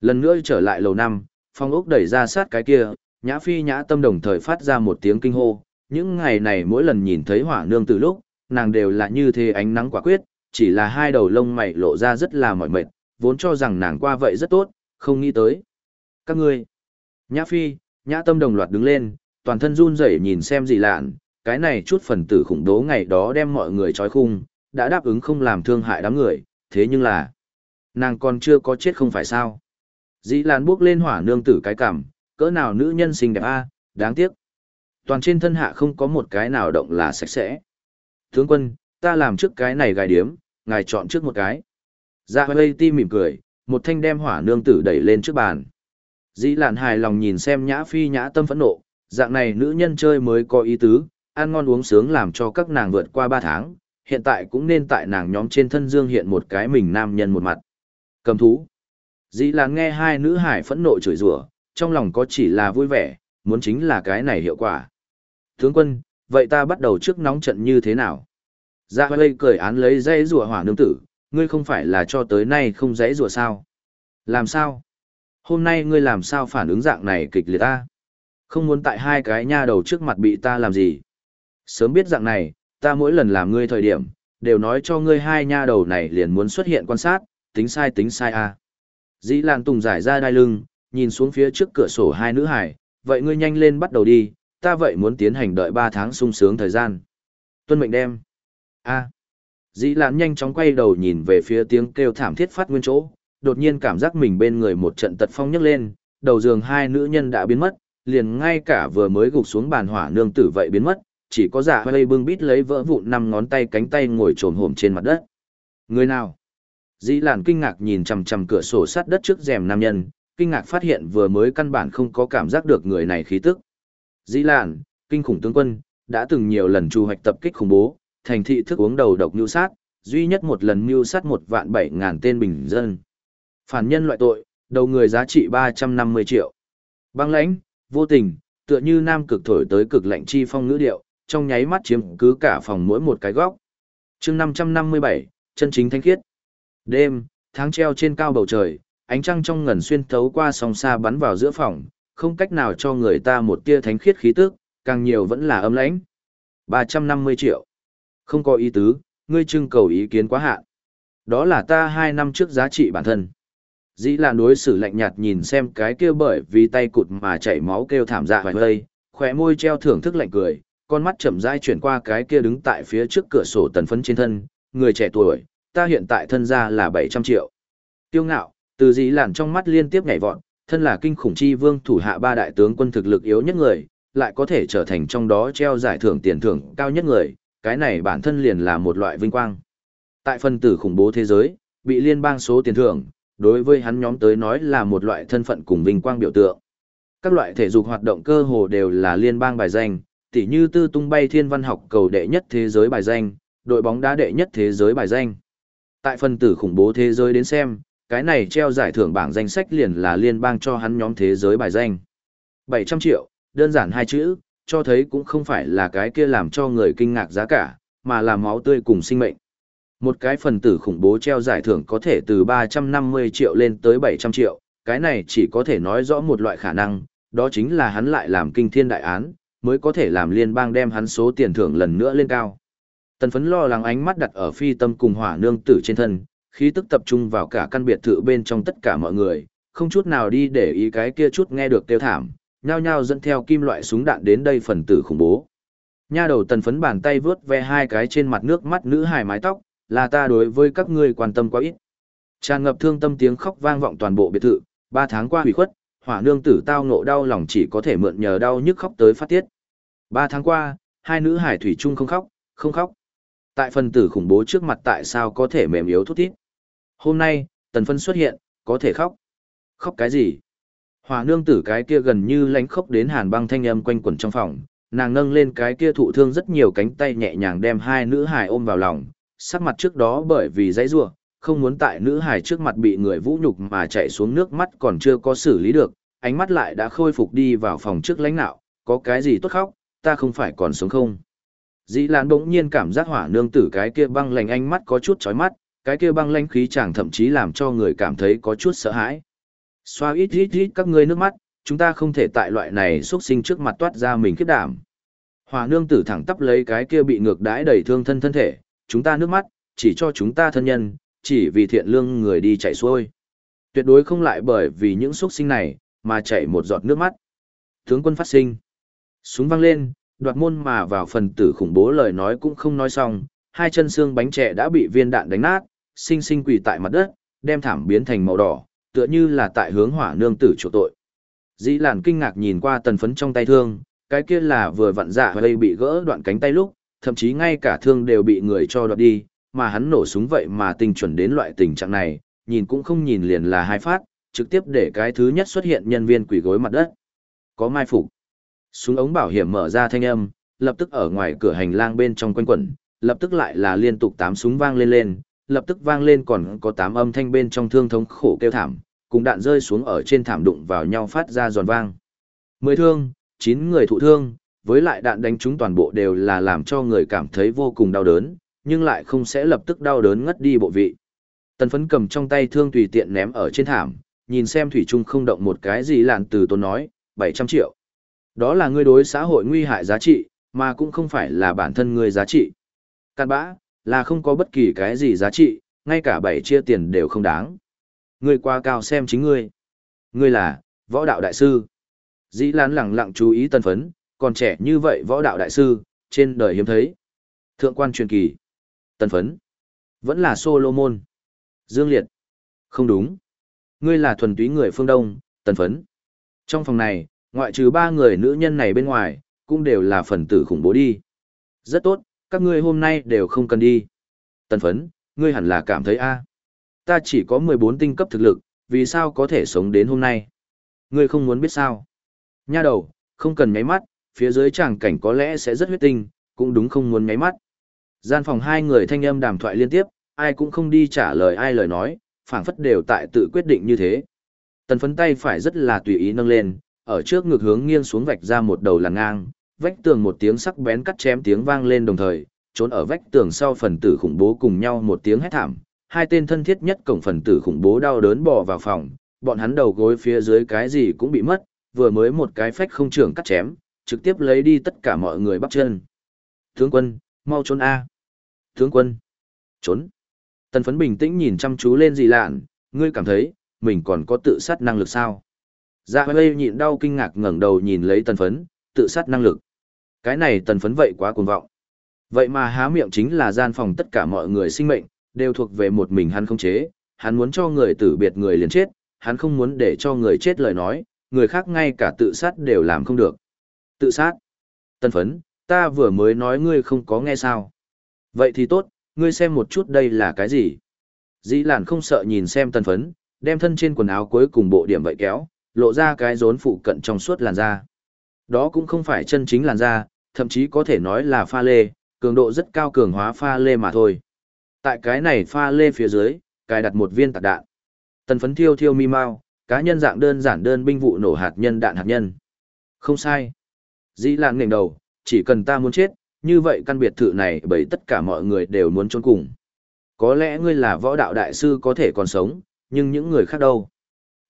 Lần nữa trở lại lầu năm, phong ốc đẩy ra sát cái kia, nhã phi nhã tâm đồng thời phát ra một tiếng kinh hô. Những ngày này mỗi lần nhìn thấy hỏa nương tử lúc, nàng đều là như thế ánh nắng quả quyết, chỉ là hai đầu lông mày lộ ra rất là mỏi mệt, vốn cho rằng nàng qua vậy rất tốt, không nghĩ tới. Các ngươi, nhã phi, nhã tâm đồng loạt đứng lên, toàn thân run rẩy nhìn xem gì lạn, cái này chút phần tử khủng bố ngày đó đem mọi người trói khung, đã đáp ứng không làm thương hại đám người, thế nhưng là, nàng còn chưa có chết không phải sao. Dĩ lạn bước lên hỏa nương tử cái cảm, cỡ nào nữ nhân xinh đẹp a, à, đáng tiếc. Toàn trên thân hạ không có một cái nào động là sạch sẽ. Tướng quân, ta làm trước cái này gài điếm, ngài chọn trước một cái. Dạ hơi ti mỉm cười, một thanh đem hỏa nương tử đẩy lên trước bàn. Dĩ lạn hài lòng nhìn xem nhã phi nhã tâm phẫn nộ, dạng này nữ nhân chơi mới có ý tứ, ăn ngon uống sướng làm cho các nàng vượt qua ba tháng, hiện tại cũng nên tại nàng nhóm trên thân dương hiện một cái mình nam nhân một mặt. Cầm thú. Dĩ là nghe hai nữ hải phẫn nộ chửi rủa, trong lòng có chỉ là vui vẻ, muốn chính là cái này hiệu quả. Tướng quân, vậy ta bắt đầu trước nóng trận như thế nào? Dạ Lây cười án lấy dây rùa hỏa nương tử, ngươi không phải là cho tới nay không dãy rùa sao? Làm sao? Hôm nay ngươi làm sao phản ứng dạng này kịch liệt ta? Không muốn tại hai cái nha đầu trước mặt bị ta làm gì? Sớm biết dạng này, ta mỗi lần làm ngươi thời điểm, đều nói cho ngươi hai nha đầu này liền muốn xuất hiện quan sát, tính sai tính sai a. À. Dĩ Lang Tùng giải ra đai lưng, nhìn xuống phía trước cửa sổ hai nữ hải, vậy ngươi nhanh lên bắt đầu đi, ta vậy muốn tiến hành đợi ba tháng sung sướng thời gian. Tuân mệnh đem. A. Dĩ Lang nhanh chóng quay đầu nhìn về phía tiếng kêu thảm thiết phát nguyên chỗ, đột nhiên cảm giác mình bên người một trận tật phong nhấc lên, đầu giường hai nữ nhân đã biến mất, liền ngay cả vừa mới gục xuống bàn hỏa nương tử vậy biến mất, chỉ có giả hoa bưng bít lấy vỡ vụn năm ngón tay cánh tay ngồi trồn hổm trên mặt đất. Người nào? Dĩ Lạn kinh ngạc nhìn chằm chằm cửa sổ sát đất trước rèm nam nhân, kinh ngạc phát hiện vừa mới căn bản không có cảm giác được người này khí tức. Dĩ Lạn, kinh khủng tướng quân, đã từng nhiều lần trù hoạch tập kích khủng bố, thành thị thức uống đầu độc mưu sát, duy nhất một lần mưu sát một vạn bảy ngàn tên bình dân. Phản nhân loại tội, đầu người giá trị 350 triệu. Băng lãnh, vô tình, tựa như nam cực thổi tới cực lạnh chi phong ngữ điệu, trong nháy mắt chiếm cứ cả phòng mỗi một cái góc. chương 557, chân chính thanh khiết. Đêm, tháng treo trên cao bầu trời, ánh trăng trong ngần xuyên thấu qua song xa bắn vào giữa phòng, không cách nào cho người ta một tia thánh khiết khí tức, càng nhiều vẫn là âm lãnh. 350 triệu. Không có ý tứ, ngươi trưng cầu ý kiến quá hạn. Đó là ta hai năm trước giá trị bản thân. Dĩ là đối xử lạnh nhạt nhìn xem cái kia bởi vì tay cụt mà chảy máu kêu thảm dạ hoài hơi, khỏe môi treo thưởng thức lạnh cười, con mắt chậm rãi chuyển qua cái kia đứng tại phía trước cửa sổ tần phấn trên thân, người trẻ tuổi, ta hiện tại thân gia là 700 triệu. Tiêu ngạo, từ dĩ làn trong mắt liên tiếp nhảy vọt, thân là kinh khủng chi vương thủ hạ ba đại tướng quân thực lực yếu nhất người, lại có thể trở thành trong đó treo giải thưởng tiền thưởng cao nhất người, cái này bản thân liền là một loại vinh quang. Tại phân tử khủng bố thế giới, bị liên bang số tiền thưởng, đối với hắn nhóm tới nói là một loại thân phận cùng vinh quang biểu tượng. Các loại thể dục hoạt động cơ hồ đều là liên bang bài danh, tỉ như tư tung bay thiên văn học cầu đệ nhất thế giới bài danh, đội bóng đá đệ nhất thế giới bài danh. Tại phần tử khủng bố thế giới đến xem, cái này treo giải thưởng bảng danh sách liền là liên bang cho hắn nhóm thế giới bài danh. 700 triệu, đơn giản hai chữ, cho thấy cũng không phải là cái kia làm cho người kinh ngạc giá cả, mà là máu tươi cùng sinh mệnh. Một cái phần tử khủng bố treo giải thưởng có thể từ 350 triệu lên tới 700 triệu, cái này chỉ có thể nói rõ một loại khả năng, đó chính là hắn lại làm kinh thiên đại án, mới có thể làm liên bang đem hắn số tiền thưởng lần nữa lên cao. Tần phấn lo lắng ánh mắt đặt ở phi tâm cùng hỏa nương tử trên thân, khí tức tập trung vào cả căn biệt thự bên trong tất cả mọi người, không chút nào đi để ý cái kia chút nghe được tiêu thảm, nhao nhao dẫn theo kim loại súng đạn đến đây phần tử khủng bố. Nha đầu tần phấn bàn tay vướt ve hai cái trên mặt nước mắt nữ hài mái tóc, là ta đối với các ngươi quan tâm quá ít. Tràn ngập thương tâm tiếng khóc vang vọng toàn bộ biệt thự, ba tháng qua hủy khuất, hỏa nương tử tao ngộ đau lòng chỉ có thể mượn nhờ đau nhức khóc tới phát tiết. Ba tháng qua, hai nữ hải thủy chung không khóc, không khóc. Tại phần tử khủng bố trước mặt tại sao có thể mềm yếu thút thít. Hôm nay, tần phân xuất hiện, có thể khóc. Khóc cái gì? Hòa nương tử cái kia gần như lánh khóc đến hàn băng thanh âm quanh quẩn trong phòng, nàng nâng lên cái kia thụ thương rất nhiều cánh tay nhẹ nhàng đem hai nữ hải ôm vào lòng, sắc mặt trước đó bởi vì dãy rủa không muốn tại nữ hải trước mặt bị người vũ nhục mà chạy xuống nước mắt còn chưa có xử lý được, ánh mắt lại đã khôi phục đi vào phòng trước lãnh nạo, có cái gì tốt khóc, ta không phải còn sống không. Dĩ Lan bỗng nhiên cảm giác hỏa nương tử cái kia băng lạnh ánh mắt có chút chói mắt, cái kia băng lanh khí chàng thậm chí làm cho người cảm thấy có chút sợ hãi. Xoa ít ít ít các ngươi nước mắt, chúng ta không thể tại loại này xuất sinh trước mặt toát ra mình kiếp đảm. Hỏa nương tử thẳng tắp lấy cái kia bị ngược đãi đầy thương thân thân thể, chúng ta nước mắt, chỉ cho chúng ta thân nhân, chỉ vì thiện lương người đi chạy xuôi. Tuyệt đối không lại bởi vì những xuất sinh này, mà chạy một giọt nước mắt. Tướng quân phát sinh. Súng vang lên, đoạt môn mà vào phần tử khủng bố lời nói cũng không nói xong, hai chân xương bánh trẻ đã bị viên đạn đánh nát, sinh sinh quỳ tại mặt đất, đem thảm biến thành màu đỏ, tựa như là tại hướng hỏa nương tử chỗ tội. Dĩ làn kinh ngạc nhìn qua tần phấn trong tay thương, cái kia là vừa vặn dạ đây bị gỡ đoạn cánh tay lúc, thậm chí ngay cả thương đều bị người cho đoạt đi, mà hắn nổ súng vậy mà tinh chuẩn đến loại tình trạng này, nhìn cũng không nhìn liền là hai phát, trực tiếp để cái thứ nhất xuất hiện nhân viên quỷ gối mặt đất. Có mai phục. Súng ống bảo hiểm mở ra thanh âm, lập tức ở ngoài cửa hành lang bên trong quanh quẩn, lập tức lại là liên tục tám súng vang lên lên, lập tức vang lên còn có tám âm thanh bên trong thương thống khổ kêu thảm, cùng đạn rơi xuống ở trên thảm đụng vào nhau phát ra giòn vang. Mười thương, chín người thụ thương, với lại đạn đánh trúng toàn bộ đều là làm cho người cảm thấy vô cùng đau đớn, nhưng lại không sẽ lập tức đau đớn ngất đi bộ vị. Tần phấn cầm trong tay thương tùy tiện ném ở trên thảm, nhìn xem Thủy Trung không động một cái gì lạn từ tôn nói, 700 triệu. Đó là ngươi đối xã hội nguy hại giá trị, mà cũng không phải là bản thân ngươi giá trị. Cạn bã, là không có bất kỳ cái gì giá trị, ngay cả bảy chia tiền đều không đáng. Ngươi qua cao xem chính ngươi. Ngươi là, võ đạo đại sư. Dĩ lán lẳng lặng chú ý tân phấn, còn trẻ như vậy võ đạo đại sư, trên đời hiếm thấy. Thượng quan truyền kỳ. Tân phấn. Vẫn là Solomon. Dương Liệt. Không đúng. Ngươi là thuần túy người phương Đông, tân phấn. Trong phòng này, ngoại trừ ba người nữ nhân này bên ngoài, cũng đều là phần tử khủng bố đi. Rất tốt, các ngươi hôm nay đều không cần đi. Tần phấn, ngươi hẳn là cảm thấy a Ta chỉ có 14 tinh cấp thực lực, vì sao có thể sống đến hôm nay? Ngươi không muốn biết sao? Nha đầu, không cần nháy mắt, phía dưới tràng cảnh có lẽ sẽ rất huyết tinh, cũng đúng không muốn nháy mắt. Gian phòng hai người thanh âm đàm thoại liên tiếp, ai cũng không đi trả lời ai lời nói, phảng phất đều tại tự quyết định như thế. Tần phấn tay phải rất là tùy ý nâng lên, ở trước ngực hướng nghiêng xuống vạch ra một đầu làn ngang, vách tường một tiếng sắc bén cắt chém tiếng vang lên đồng thời, trốn ở vách tường sau phần tử khủng bố cùng nhau một tiếng hét thảm, hai tên thân thiết nhất cổng phần tử khủng bố đau đớn bò vào phòng, bọn hắn đầu gối phía dưới cái gì cũng bị mất, vừa mới một cái phách không trưởng cắt chém, trực tiếp lấy đi tất cả mọi người bắt chân. Tướng quân, mau trốn A. Tướng quân, trốn. Tần phấn bình tĩnh nhìn chăm chú lên dì lạn, ngươi cảm thấy, mình còn có tự sát năng lực sao? Dạ hơi nhịn đau kinh ngạc ngẩng đầu nhìn lấy tần phấn, tự sát năng lực. Cái này tần phấn vậy quá cuồng vọng. Vậy mà há miệng chính là gian phòng tất cả mọi người sinh mệnh, đều thuộc về một mình hắn không chế, hắn muốn cho người tử biệt người liền chết, hắn không muốn để cho người chết lời nói, người khác ngay cả tự sát đều làm không được. Tự sát? Tần phấn, ta vừa mới nói ngươi không có nghe sao. Vậy thì tốt, ngươi xem một chút đây là cái gì? Dĩ làn không sợ nhìn xem tần phấn, đem thân trên quần áo cuối cùng bộ điểm vậy kéo, lộ ra cái rốn phụ cận trong suốt làn da. Đó cũng không phải chân chính làn da, thậm chí có thể nói là pha lê, cường độ rất cao cường hóa pha lê mà thôi. Tại cái này pha lê phía dưới, cài đặt một viên tạc đạn. Tần phấn thiêu thiêu mi mau, cá nhân dạng đơn giản đơn binh vụ nổ hạt nhân đạn hạt nhân. Không sai. Dĩ làng ngành đầu, chỉ cần ta muốn chết, như vậy căn biệt thự này bởi tất cả mọi người đều muốn trốn cùng. Có lẽ ngươi là võ đạo đại sư có thể còn sống, nhưng những người khác đâu.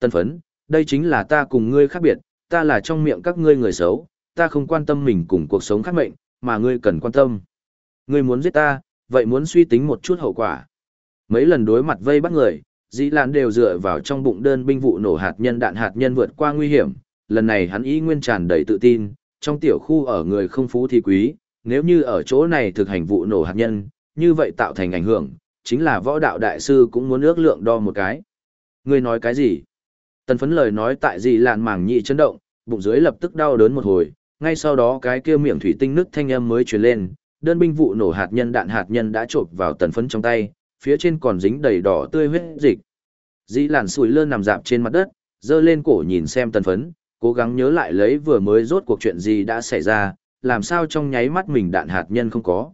Tân phấn, đây chính là ta cùng ngươi khác biệt, ta là trong miệng các ngươi người xấu, ta không quan tâm mình cùng cuộc sống khác mệnh, mà ngươi cần quan tâm. Ngươi muốn giết ta, vậy muốn suy tính một chút hậu quả. Mấy lần đối mặt vây bắt người, dĩ lạn đều dựa vào trong bụng đơn binh vụ nổ hạt nhân đạn hạt nhân vượt qua nguy hiểm, lần này hắn ý nguyên tràn đầy tự tin, trong tiểu khu ở người không phú thì quý, nếu như ở chỗ này thực hành vụ nổ hạt nhân, như vậy tạo thành ảnh hưởng, chính là võ đạo đại sư cũng muốn ước lượng đo một cái. Ngươi nói cái gì? Tần phấn lời nói tại gì lạn màng nhị chấn động, bụng dưới lập tức đau đớn một hồi, ngay sau đó cái kia miệng thủy tinh nứt thanh âm mới truyền lên, đơn binh vụ nổ hạt nhân đạn hạt nhân đã trộn vào tần phấn trong tay, phía trên còn dính đầy đỏ tươi huyết dịch. Dĩ làn sùi lơ nằm dạp trên mặt đất, dơ lên cổ nhìn xem tần phấn, cố gắng nhớ lại lấy vừa mới rốt cuộc chuyện gì đã xảy ra, làm sao trong nháy mắt mình đạn hạt nhân không có.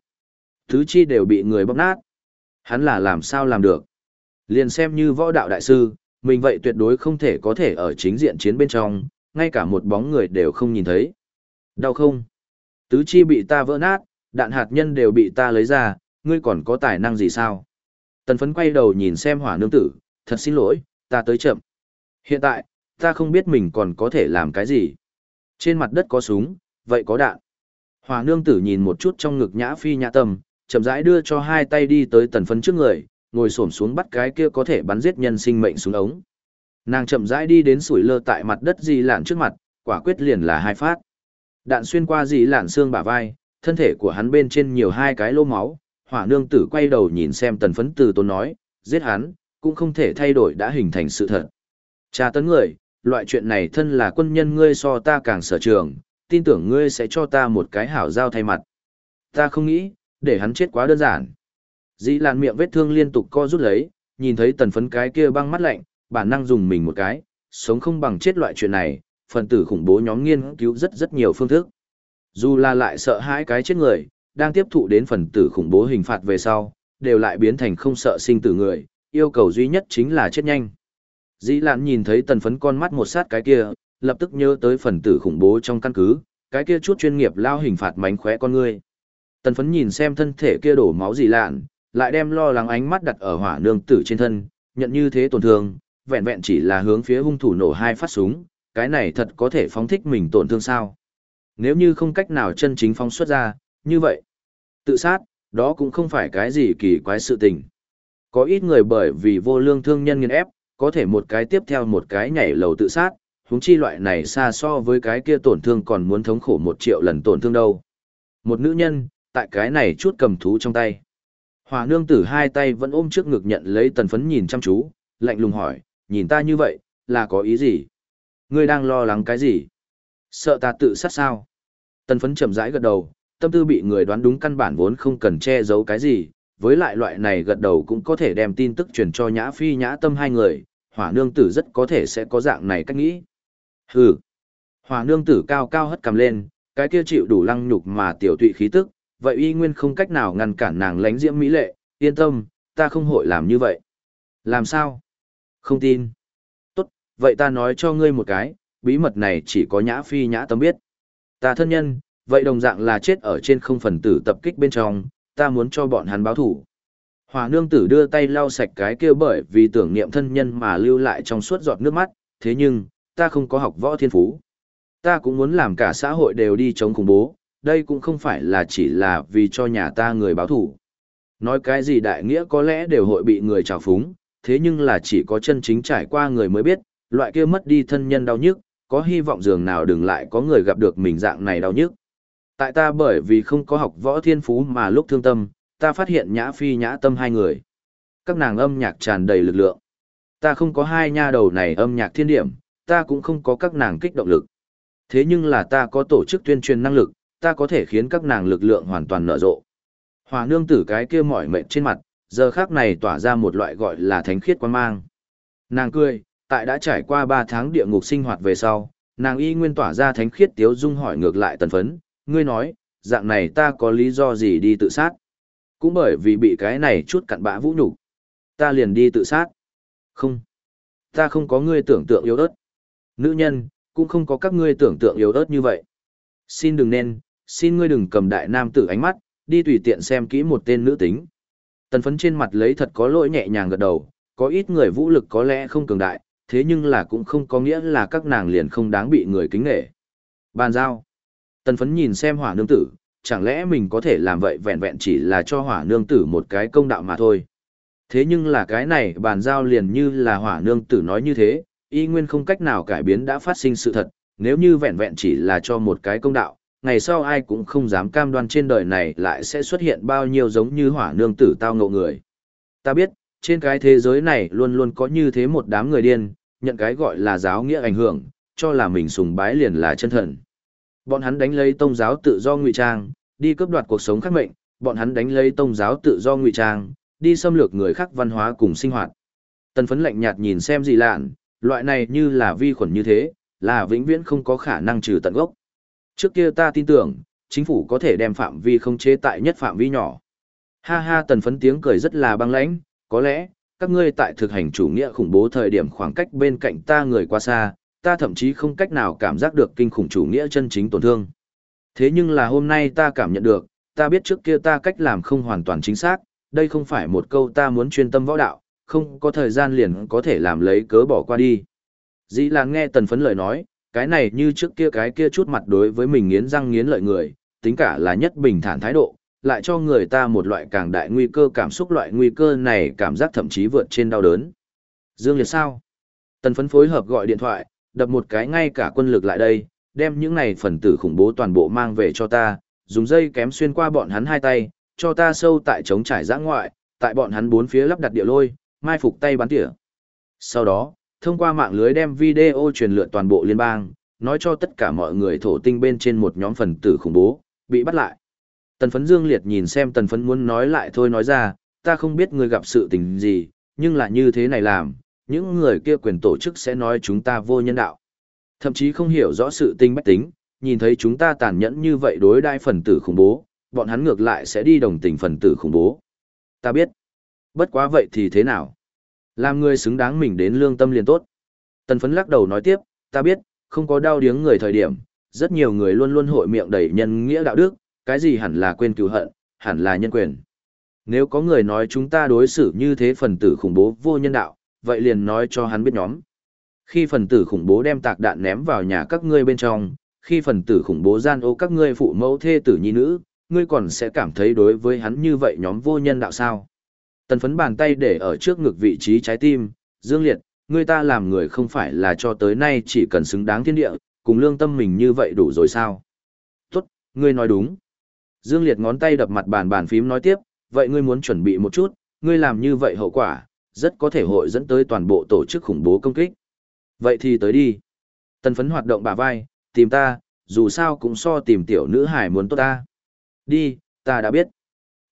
Thứ chi đều bị người bóc nát. Hắn là làm sao làm được. Liền xem như võ đạo đại sư, mình vậy tuyệt đối không thể có thể ở chính diện chiến bên trong, ngay cả một bóng người đều không nhìn thấy. Đau không? Tứ chi bị ta vỡ nát, đạn hạt nhân đều bị ta lấy ra, ngươi còn có tài năng gì sao? Tần phấn quay đầu nhìn xem hỏa nương tử, thật xin lỗi, ta tới chậm. Hiện tại, ta không biết mình còn có thể làm cái gì. Trên mặt đất có súng, vậy có đạn. Hỏa nương tử nhìn một chút trong ngực nhã phi nhã tâm, chậm rãi đưa cho hai tay đi tới tần phấn trước người, ngồi xổm xuống bắt cái kia có thể bắn giết nhân sinh mệnh xuống ống. Nàng chậm rãi đi đến sủi lơ tại mặt đất dì lạn trước mặt, quả quyết liền là hai phát. Đạn xuyên qua dì lạn xương bả vai, thân thể của hắn bên trên nhiều hai cái lô máu, hỏa nương tử quay đầu nhìn xem tần phấn từ tôn nói, giết hắn, cũng không thể thay đổi đã hình thành sự thật. Cha tấn người, loại chuyện này thân là quân nhân ngươi so ta càng sở trường, tin tưởng ngươi sẽ cho ta một cái hảo giao thay mặt. Ta không nghĩ, để hắn chết quá đơn giản. Dĩ làn miệng vết thương liên tục co rút lấy, nhìn thấy tần phấn cái kia băng mắt lạnh, bản năng dùng mình một cái, sống không bằng chết loại chuyện này, phần tử khủng bố nhóm nghiên cứu rất rất nhiều phương thức. Dù là lại sợ hãi cái chết người, đang tiếp thụ đến phần tử khủng bố hình phạt về sau, đều lại biến thành không sợ sinh tử người, yêu cầu duy nhất chính là chết nhanh. Dĩ lạn nhìn thấy tần phấn con mắt một sát cái kia, lập tức nhớ tới phần tử khủng bố trong căn cứ, cái kia chút chuyên nghiệp lao hình phạt mánh khóe con người. Tần phấn nhìn xem thân thể kia đổ máu dĩ lạn, lại đem lo lắng ánh mắt đặt ở hỏa nương tử trên thân, nhận như thế tổn thương, vẹn vẹn chỉ là hướng phía hung thủ nổ hai phát súng, cái này thật có thể phóng thích mình tổn thương sao. Nếu như không cách nào chân chính phóng xuất ra, như vậy, tự sát, đó cũng không phải cái gì kỳ quái sự tình. Có ít người bởi vì vô lương thương nhân nghiên ép, có thể một cái tiếp theo một cái nhảy lầu tự sát, huống chi loại này xa so với cái kia tổn thương còn muốn thống khổ một triệu lần tổn thương đâu. Một nữ nhân, tại cái này chút cầm thú trong tay. Hòa nương tử hai tay vẫn ôm trước ngực nhận lấy tần phấn nhìn chăm chú, lạnh lùng hỏi, nhìn ta như vậy, là có ý gì? Ngươi đang lo lắng cái gì? Sợ ta tự sát sao? Tần phấn chậm rãi gật đầu, tâm tư bị người đoán đúng căn bản vốn không cần che giấu cái gì, với lại loại này gật đầu cũng có thể đem tin tức truyền cho nhã phi nhã tâm hai người, hỏa nương tử rất có thể sẽ có dạng này cách nghĩ. Hừ. Hỏa nương tử cao cao hất cầm lên, cái kia chịu đủ lăng nhục mà tiểu tụy khí tức, vậy y nguyên không cách nào ngăn cản nàng lánh diễm mỹ lệ, yên tâm, ta không hội làm như vậy. Làm sao? Không tin. Tốt, vậy ta nói cho ngươi một cái, bí mật này chỉ có nhã phi nhã tâm biết. Ta thân nhân, vậy đồng dạng là chết ở trên không phần tử tập kích bên trong, ta muốn cho bọn hắn báo thủ. Hòa nương tử đưa tay lau sạch cái kia bởi vì tưởng niệm thân nhân mà lưu lại trong suốt giọt nước mắt, thế nhưng, ta không có học võ thiên phú. Ta cũng muốn làm cả xã hội đều đi chống khủng bố, đây cũng không phải là chỉ là vì cho nhà ta người báo thủ. Nói cái gì đại nghĩa có lẽ đều hội bị người trào phúng, thế nhưng là chỉ có chân chính trải qua người mới biết, loại kia mất đi thân nhân đau nhức, có hy vọng dường nào đừng lại có người gặp được mình dạng này đau nhức. Tại ta bởi vì không có học võ thiên phú mà lúc thương tâm, ta phát hiện nhã phi nhã tâm hai người. Các nàng âm nhạc tràn đầy lực lượng. Ta không có hai nha đầu này âm nhạc thiên điểm, ta cũng không có các nàng kích động lực. Thế nhưng là ta có tổ chức tuyên truyền năng lực, ta có thể khiến các nàng lực lượng hoàn toàn nở rộ. Hòa nương tử cái kia mỏi mệt trên mặt, giờ khác này tỏa ra một loại gọi là thánh khiết quan mang. Nàng cười, tại đã trải qua 3 tháng địa ngục sinh hoạt về sau, nàng y nguyên tỏa ra thánh khiết tiếu dung hỏi ngược lại tần phấn, ngươi nói, dạng này ta có lý do gì đi tự sát? Cũng bởi vì bị cái này chút cặn bã vũ nhục ta liền đi tự sát. Không, ta không có ngươi tưởng tượng yếu ớt. Nữ nhân, cũng không có các ngươi tưởng tượng yếu ớt như vậy. Xin đừng nên, xin ngươi đừng cầm đại nam tử ánh mắt, đi tùy tiện xem kỹ một tên nữ tính. Tần phấn trên mặt lấy thật có lỗi nhẹ nhàng gật đầu, có ít người vũ lực có lẽ không cường đại, thế nhưng là cũng không có nghĩa là các nàng liền không đáng bị người kính nghệ. Bàn giao. Tần phấn nhìn xem hỏa nương tử, chẳng lẽ mình có thể làm vậy vẹn vẹn chỉ là cho hỏa nương tử một cái công đạo mà thôi. Thế nhưng là cái này bàn giao liền như là hỏa nương tử nói như thế, y nguyên không cách nào cải biến đã phát sinh sự thật, nếu như vẹn vẹn chỉ là cho một cái công đạo, ngày sau ai cũng không dám cam đoan trên đời này lại sẽ xuất hiện bao nhiêu giống như hỏa nương tử tao ngộ người. Ta biết, trên cái thế giới này luôn luôn có như thế một đám người điên, nhận cái gọi là giáo nghĩa ảnh hưởng, cho là mình sùng bái liền là chân thần. Bọn hắn đánh lấy tông giáo tự do ngụy trang, đi cướp đoạt cuộc sống khắc mệnh, bọn hắn đánh lấy tông giáo tự do ngụy trang, đi xâm lược người khác văn hóa cùng sinh hoạt. Tần phấn lạnh nhạt nhìn xem gì lạn, loại này như là vi khuẩn như thế, là vĩnh viễn không có khả năng trừ tận gốc. Trước kia ta tin tưởng, chính phủ có thể đem phạm vi không chế tại nhất phạm vi nhỏ. Ha ha tần phấn tiếng cười rất là băng lãnh, có lẽ, các ngươi tại thực hành chủ nghĩa khủng bố thời điểm khoảng cách bên cạnh ta người qua xa, ta thậm chí không cách nào cảm giác được kinh khủng chủ nghĩa chân chính tổn thương. Thế nhưng là hôm nay ta cảm nhận được, ta biết trước kia ta cách làm không hoàn toàn chính xác, đây không phải một câu ta muốn chuyên tâm võ đạo, không có thời gian liền có thể làm lấy cớ bỏ qua đi. Dĩ là nghe tần phấn lời nói, cái này như trước kia cái kia chút mặt đối với mình nghiến răng nghiến lợi người, tính cả là nhất bình thản thái độ, lại cho người ta một loại càng đại nguy cơ cảm xúc loại nguy cơ này cảm giác thậm chí vượt trên đau đớn. Dương Liệt sao? Tần phấn phối hợp gọi điện thoại, đập một cái ngay cả quân lực lại đây, đem những này phần tử khủng bố toàn bộ mang về cho ta, dùng dây kém xuyên qua bọn hắn hai tay, cho ta sâu tại trống trải giã ngoại, tại bọn hắn bốn phía lắp đặt địa lôi, mai phục tay bắn tỉa. Sau đó, thông qua mạng lưới đem video truyền lượn toàn bộ liên bang, nói cho tất cả mọi người thổ tinh bên trên một nhóm phần tử khủng bố, bị bắt lại. Tần phấn dương liệt nhìn xem tần phấn muốn nói lại thôi nói ra, ta không biết người gặp sự tình gì, nhưng là như thế này làm, những người kia quyền tổ chức sẽ nói chúng ta vô nhân đạo. Thậm chí không hiểu rõ sự tinh bách tính, nhìn thấy chúng ta tàn nhẫn như vậy đối đai phần tử khủng bố, bọn hắn ngược lại sẽ đi đồng tình phần tử khủng bố. Ta biết. Bất quá vậy thì thế nào? Làm người xứng đáng mình đến lương tâm liền tốt. Tần phấn lắc đầu nói tiếp, ta biết, không có đau điếng người thời điểm, rất nhiều người luôn luôn hội miệng đầy nhân nghĩa đạo đức, cái gì hẳn là quên cứu hận, hẳn là nhân quyền. Nếu có người nói chúng ta đối xử như thế phần tử khủng bố vô nhân đạo, vậy liền nói cho hắn biết nhóm. Khi phần tử khủng bố đem tạc đạn ném vào nhà các ngươi bên trong, khi phần tử khủng bố gian ô các ngươi phụ mẫu thê tử nhi nữ, ngươi còn sẽ cảm thấy đối với hắn như vậy nhóm vô nhân đạo sao. Tần phấn bàn tay để ở trước ngực vị trí trái tim, dương liệt, người ta làm người không phải là cho tới nay chỉ cần xứng đáng thiên địa, cùng lương tâm mình như vậy đủ rồi sao. Tốt, ngươi nói đúng. Dương liệt ngón tay đập mặt bàn bàn phím nói tiếp, vậy ngươi muốn chuẩn bị một chút, ngươi làm như vậy hậu quả, rất có thể hội dẫn tới toàn bộ tổ chức khủng bố công kích. Vậy thì tới đi. Tần phấn hoạt động bả vai, tìm ta, dù sao cũng so tìm tiểu nữ hải muốn tốt ta. Đi, ta đã biết.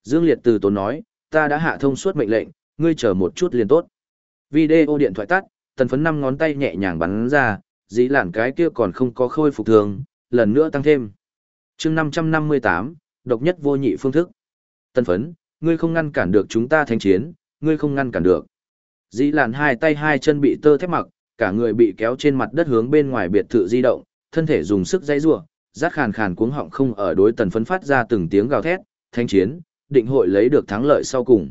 Dương Liệt từ tốn nói, ta đã hạ thông suốt mệnh lệnh, ngươi chờ một chút liền tốt. Video điện thoại tắt, tần phấn năm ngón tay nhẹ nhàng bắn ra, dĩ lản cái kia còn không có khôi phục thường, lần nữa tăng thêm. chương 558, độc nhất vô nhị phương thức. Tần phấn, ngươi không ngăn cản được chúng ta thánh chiến, ngươi không ngăn cản được. Dĩ lản hai tay hai chân bị tơ thép mặc, cả người bị kéo trên mặt đất hướng bên ngoài biệt thự di động, thân thể dùng sức dây rủa, rát khàn khàn cuống họng không ở đối tần phấn phát ra từng tiếng gào thét, thanh chiến, định hội lấy được thắng lợi sau cùng.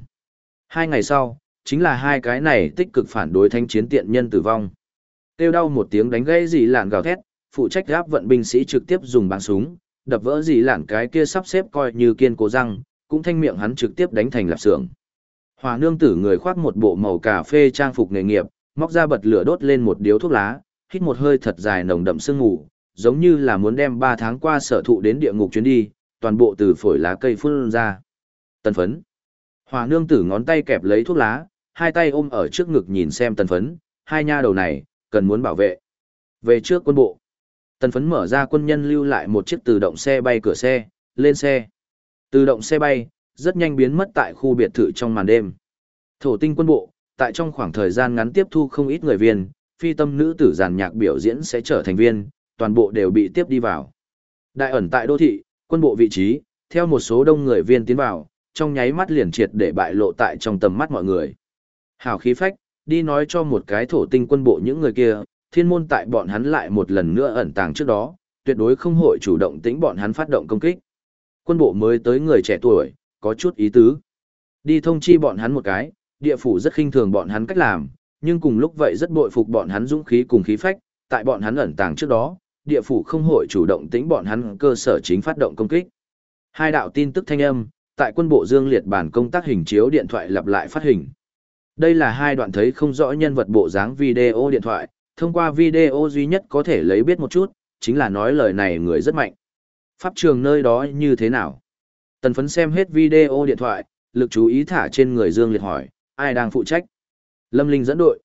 Hai ngày sau, chính là hai cái này tích cực phản đối thanh chiến tiện nhân tử vong. Tiêu đau một tiếng đánh gãy dì lạn gào thét, phụ trách gáp vận binh sĩ trực tiếp dùng bắn súng, đập vỡ dì lạn cái kia sắp xếp coi như kiên cố răng, cũng thanh miệng hắn trực tiếp đánh thành lạp xưởng. Hòa nương tử người khoác một bộ màu cà phê trang phục nghề nghiệp, móc ra bật lửa đốt lên một điếu thuốc lá, hít một hơi thật dài nồng đậm sương ngủ, giống như là muốn đem ba tháng qua sở thụ đến địa ngục chuyến đi, toàn bộ từ phổi lá cây phun ra. Tần phấn. Hòa nương tử ngón tay kẹp lấy thuốc lá, hai tay ôm ở trước ngực nhìn xem tần phấn, hai nha đầu này, cần muốn bảo vệ. Về trước quân bộ. Tần phấn mở ra quân nhân lưu lại một chiếc tự động xe bay cửa xe, lên xe. Tự động xe bay, rất nhanh biến mất tại khu biệt thự trong màn đêm. Thổ tinh quân bộ, tại trong khoảng thời gian ngắn tiếp thu không ít người viên, phi tâm nữ tử giàn nhạc biểu diễn sẽ trở thành viên, toàn bộ đều bị tiếp đi vào. Đại ẩn tại đô thị, quân bộ vị trí, theo một số đông người viên tiến vào, trong nháy mắt liền triệt để bại lộ tại trong tầm mắt mọi người. Hào khí phách, đi nói cho một cái thổ tinh quân bộ những người kia, thiên môn tại bọn hắn lại một lần nữa ẩn tàng trước đó, tuyệt đối không hội chủ động tính bọn hắn phát động công kích. Quân bộ mới tới người trẻ tuổi, có chút ý tứ. Đi thông chi bọn hắn một cái, địa phủ rất khinh thường bọn hắn cách làm, nhưng cùng lúc vậy rất bội phục bọn hắn dũng khí cùng khí phách, tại bọn hắn ẩn tàng trước đó, địa phủ không hội chủ động tính bọn hắn cơ sở chính phát động công kích. Hai đạo tin tức thanh âm, tại quân bộ Dương Liệt bản công tác hình chiếu điện thoại lặp lại phát hình. Đây là hai đoạn thấy không rõ nhân vật bộ dáng video điện thoại, thông qua video duy nhất có thể lấy biết một chút, chính là nói lời này người rất mạnh. Pháp trường nơi đó như thế nào? Tần phấn xem hết video điện thoại, lực chú ý thả trên người Dương Liệt hỏi, ai đang phụ trách? Lâm Linh dẫn đội.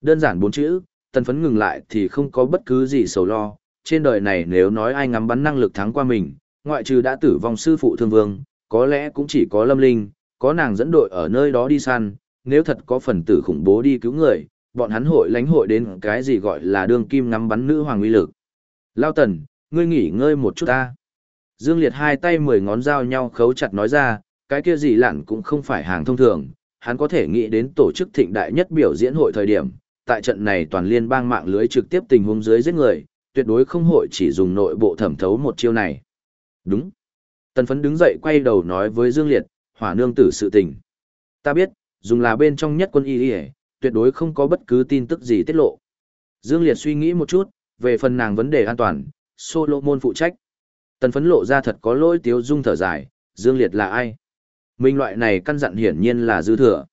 Đơn giản bốn chữ, tần phấn ngừng lại thì không có bất cứ gì sầu lo. Trên đời này nếu nói ai ngắm bắn năng lực thắng qua mình, ngoại trừ đã tử vong sư phụ thương vương, có lẽ cũng chỉ có Lâm Linh, có nàng dẫn đội ở nơi đó đi săn, nếu thật có phần tử khủng bố đi cứu người, bọn hắn hội lãnh hội đến cái gì gọi là đường kim ngắm bắn nữ hoàng uy lực. Lao tần, ngươi nghỉ ngơi một chút ta. Dương Liệt hai tay mười ngón dao nhau khấu chặt nói ra, cái kia gì lặn cũng không phải hàng thông thường, hắn có thể nghĩ đến tổ chức thịnh đại nhất biểu diễn hội thời điểm, tại trận này toàn liên bang mạng lưới trực tiếp tình huống dưới giết người, tuyệt đối không hội chỉ dùng nội bộ thẩm thấu một chiêu này. Đúng. Tần phấn đứng dậy quay đầu nói với Dương Liệt, hỏa nương tử sự tình. Ta biết, dùng là bên trong nhất quân y y tuyệt đối không có bất cứ tin tức gì tiết lộ. Dương Liệt suy nghĩ một chút, về phần nàng vấn đề an toàn, Solomon phụ trách. Tần phấn lộ ra thật có lỗi tiếu dung thở dài, Dương Liệt là ai? Minh loại này căn dặn hiển nhiên là dư thừa.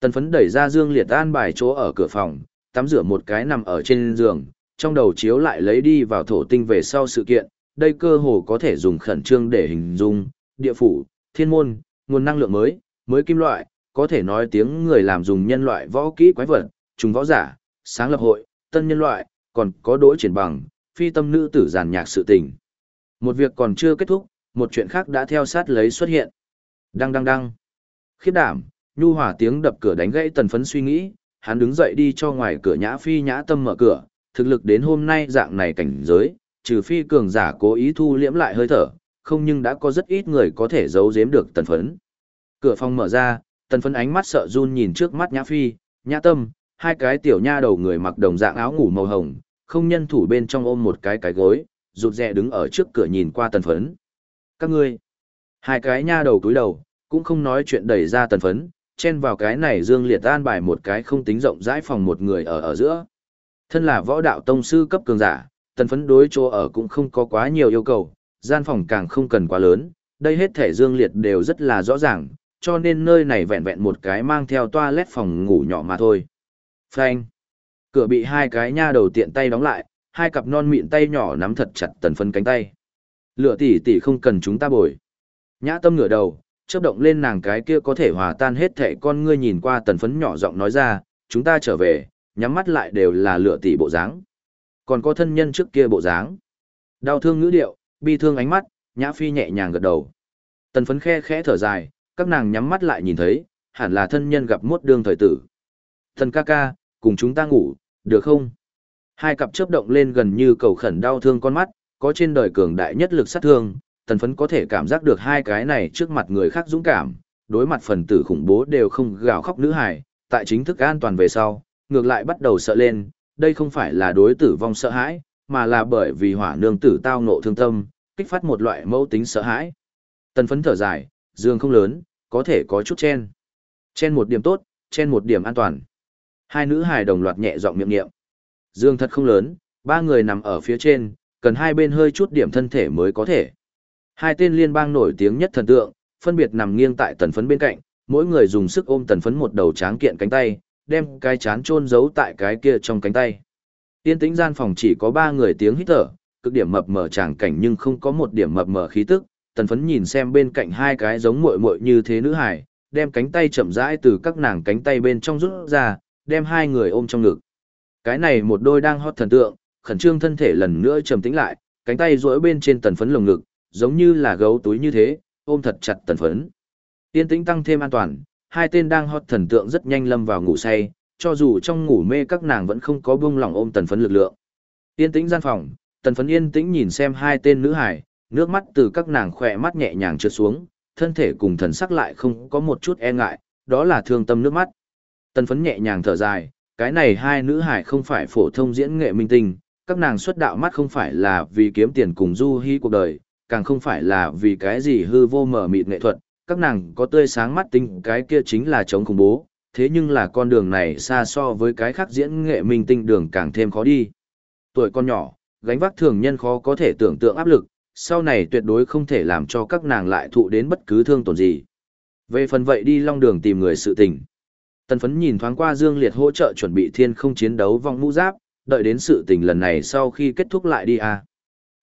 Tần phấn đẩy ra Dương Liệt an bài chỗ ở cửa phòng, tắm rửa một cái nằm ở trên giường, trong đầu chiếu lại lấy đi vào thổ tinh về sau sự kiện, đây cơ hồ có thể dùng khẩn trương để hình dung, địa phủ, thiên môn, nguồn năng lượng mới, mới kim loại, có thể nói tiếng người làm dùng nhân loại võ kỹ quái vật, trùng võ giả, sáng lập hội, tân nhân loại, còn có đối triển bằng, phi tâm nữ tử giàn nhạc sự tình. Một việc còn chưa kết thúc, một chuyện khác đã theo sát lấy xuất hiện. Đăng đăng đăng. Khiếp đảm, nhu hỏa tiếng đập cửa đánh gãy tần phấn suy nghĩ, hắn đứng dậy đi cho ngoài cửa nhã phi nhã tâm mở cửa, thực lực đến hôm nay dạng này cảnh giới, trừ phi cường giả cố ý thu liễm lại hơi thở, không nhưng đã có rất ít người có thể giấu giếm được tần phấn. Cửa phòng mở ra, tần phấn ánh mắt sợ run nhìn trước mắt nhã phi, nhã tâm, hai cái tiểu nha đầu người mặc đồng dạng áo ngủ màu hồng, không nhân thủ bên trong ôm một cái cái gối, rụt rè đứng ở trước cửa nhìn qua tần phấn. Các ngươi, hai cái nha đầu túi đầu, cũng không nói chuyện đẩy ra tần phấn, chen vào cái này dương liệt an bài một cái không tính rộng rãi phòng một người ở ở giữa. Thân là võ đạo tông sư cấp cường giả, tần phấn đối chỗ ở cũng không có quá nhiều yêu cầu, gian phòng càng không cần quá lớn, đây hết thể dương liệt đều rất là rõ ràng, cho nên nơi này vẹn vẹn một cái mang theo toilet phòng ngủ nhỏ mà thôi. Phanh. Cửa bị hai cái nha đầu tiện tay đóng lại, hai cặp non mịn tay nhỏ nắm thật chặt tần phấn cánh tay. Lửa tỷ tỷ không cần chúng ta bồi. Nhã tâm ngửa đầu, chớp động lên nàng cái kia có thể hòa tan hết thể con ngươi nhìn qua tần phấn nhỏ giọng nói ra, chúng ta trở về, nhắm mắt lại đều là lửa tỷ bộ dáng. Còn có thân nhân trước kia bộ dáng. Đau thương ngữ điệu, bi thương ánh mắt, nhã phi nhẹ nhàng gật đầu. Tần phấn khe khẽ thở dài, các nàng nhắm mắt lại nhìn thấy, hẳn là thân nhân gặp mốt đương thời tử. Thần ca ca, cùng chúng ta ngủ, được không? Hai cặp chớp động lên gần như cầu khẩn đau thương con mắt, có trên đời cường đại nhất lực sát thương, tần phấn có thể cảm giác được hai cái này trước mặt người khác dũng cảm, đối mặt phần tử khủng bố đều không gào khóc nữ hài, tại chính thức an toàn về sau, ngược lại bắt đầu sợ lên, đây không phải là đối tử vong sợ hãi, mà là bởi vì hỏa nương tử tao nộ thương tâm, kích phát một loại mẫu tính sợ hãi. Tần phấn thở dài, dương không lớn, có thể có chút chen. Chen một điểm tốt, chen một điểm an toàn. Hai nữ hài đồng loạt nhẹ giọng miệng niệm. Dương thật không lớn, ba người nằm ở phía trên, cần hai bên hơi chút điểm thân thể mới có thể. Hai tên liên bang nổi tiếng nhất thần tượng, phân biệt nằm nghiêng tại tần phấn bên cạnh, mỗi người dùng sức ôm tần phấn một đầu tráng kiện cánh tay, đem cái chán chôn giấu tại cái kia trong cánh tay. Tiên tĩnh gian phòng chỉ có ba người tiếng hít thở, cực điểm mập mờ tràng cảnh nhưng không có một điểm mập mờ khí tức, tần phấn nhìn xem bên cạnh hai cái giống muội muội như thế nữ hải, đem cánh tay chậm rãi từ các nàng cánh tay bên trong rút ra, đem hai người ôm trong ngực. Cái này một đôi đang hót thần tượng, khẩn trương thân thể lần nữa trầm tĩnh lại, cánh tay duỗi bên trên tần phấn lồng ngực, giống như là gấu túi như thế, ôm thật chặt tần phấn. Tiên tĩnh tăng thêm an toàn, hai tên đang hót thần tượng rất nhanh lâm vào ngủ say, cho dù trong ngủ mê các nàng vẫn không có buông lỏng ôm tần phấn lực lượng. Yên tĩnh gian phòng, tần phấn yên tĩnh nhìn xem hai tên nữ hải, nước mắt từ các nàng khỏe mắt nhẹ nhàng trượt xuống, thân thể cùng thần sắc lại không có một chút e ngại, đó là thương tâm nước mắt. Tần phấn nhẹ nhàng thở dài, cái này hai nữ hải không phải phổ thông diễn nghệ minh tinh, các nàng xuất đạo mắt không phải là vì kiếm tiền cùng du hy cuộc đời, càng không phải là vì cái gì hư vô mở mịt nghệ thuật, các nàng có tươi sáng mắt tinh cái kia chính là chống khủng bố, thế nhưng là con đường này xa so với cái khác diễn nghệ minh tinh đường càng thêm khó đi. Tuổi con nhỏ, gánh vác thường nhân khó có thể tưởng tượng áp lực, sau này tuyệt đối không thể làm cho các nàng lại thụ đến bất cứ thương tổn gì. Về phần vậy đi long đường tìm người sự tình. Tần phấn nhìn thoáng qua Dương Liệt hỗ trợ chuẩn bị thiên không chiến đấu vong mũ giáp, đợi đến sự tình lần này sau khi kết thúc lại đi à.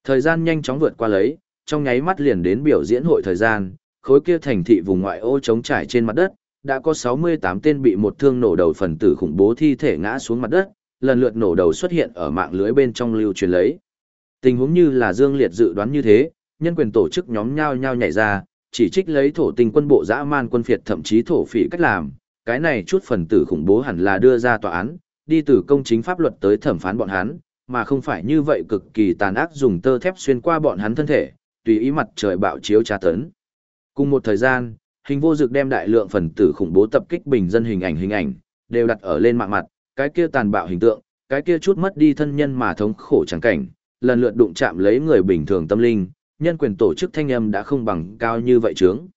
Thời gian nhanh chóng vượt qua lấy, trong nháy mắt liền đến biểu diễn hội thời gian, khối kia thành thị vùng ngoại ô trống trải trên mặt đất, đã có 68 tên bị một thương nổ đầu phần tử khủng bố thi thể ngã xuống mặt đất, lần lượt nổ đầu xuất hiện ở mạng lưới bên trong lưu truyền lấy. Tình huống như là Dương Liệt dự đoán như thế, nhân quyền tổ chức nhóm nhau nhau nhảy ra, chỉ trích lấy thổ tình quân bộ dã man quân phiệt thậm chí thổ phỉ cách làm, cái này chút phần tử khủng bố hẳn là đưa ra tòa án, đi từ công chính pháp luật tới thẩm phán bọn hắn, mà không phải như vậy cực kỳ tàn ác dùng tơ thép xuyên qua bọn hắn thân thể, tùy ý mặt trời bạo chiếu tra tấn. Cùng một thời gian, hình vô dực đem đại lượng phần tử khủng bố tập kích bình dân hình ảnh hình ảnh, đều đặt ở lên mạng mặt, cái kia tàn bạo hình tượng, cái kia chút mất đi thân nhân mà thống khổ chẳng cảnh, lần lượt đụng chạm lấy người bình thường tâm linh, nhân quyền tổ chức thanh âm đã không bằng cao như vậy chướng.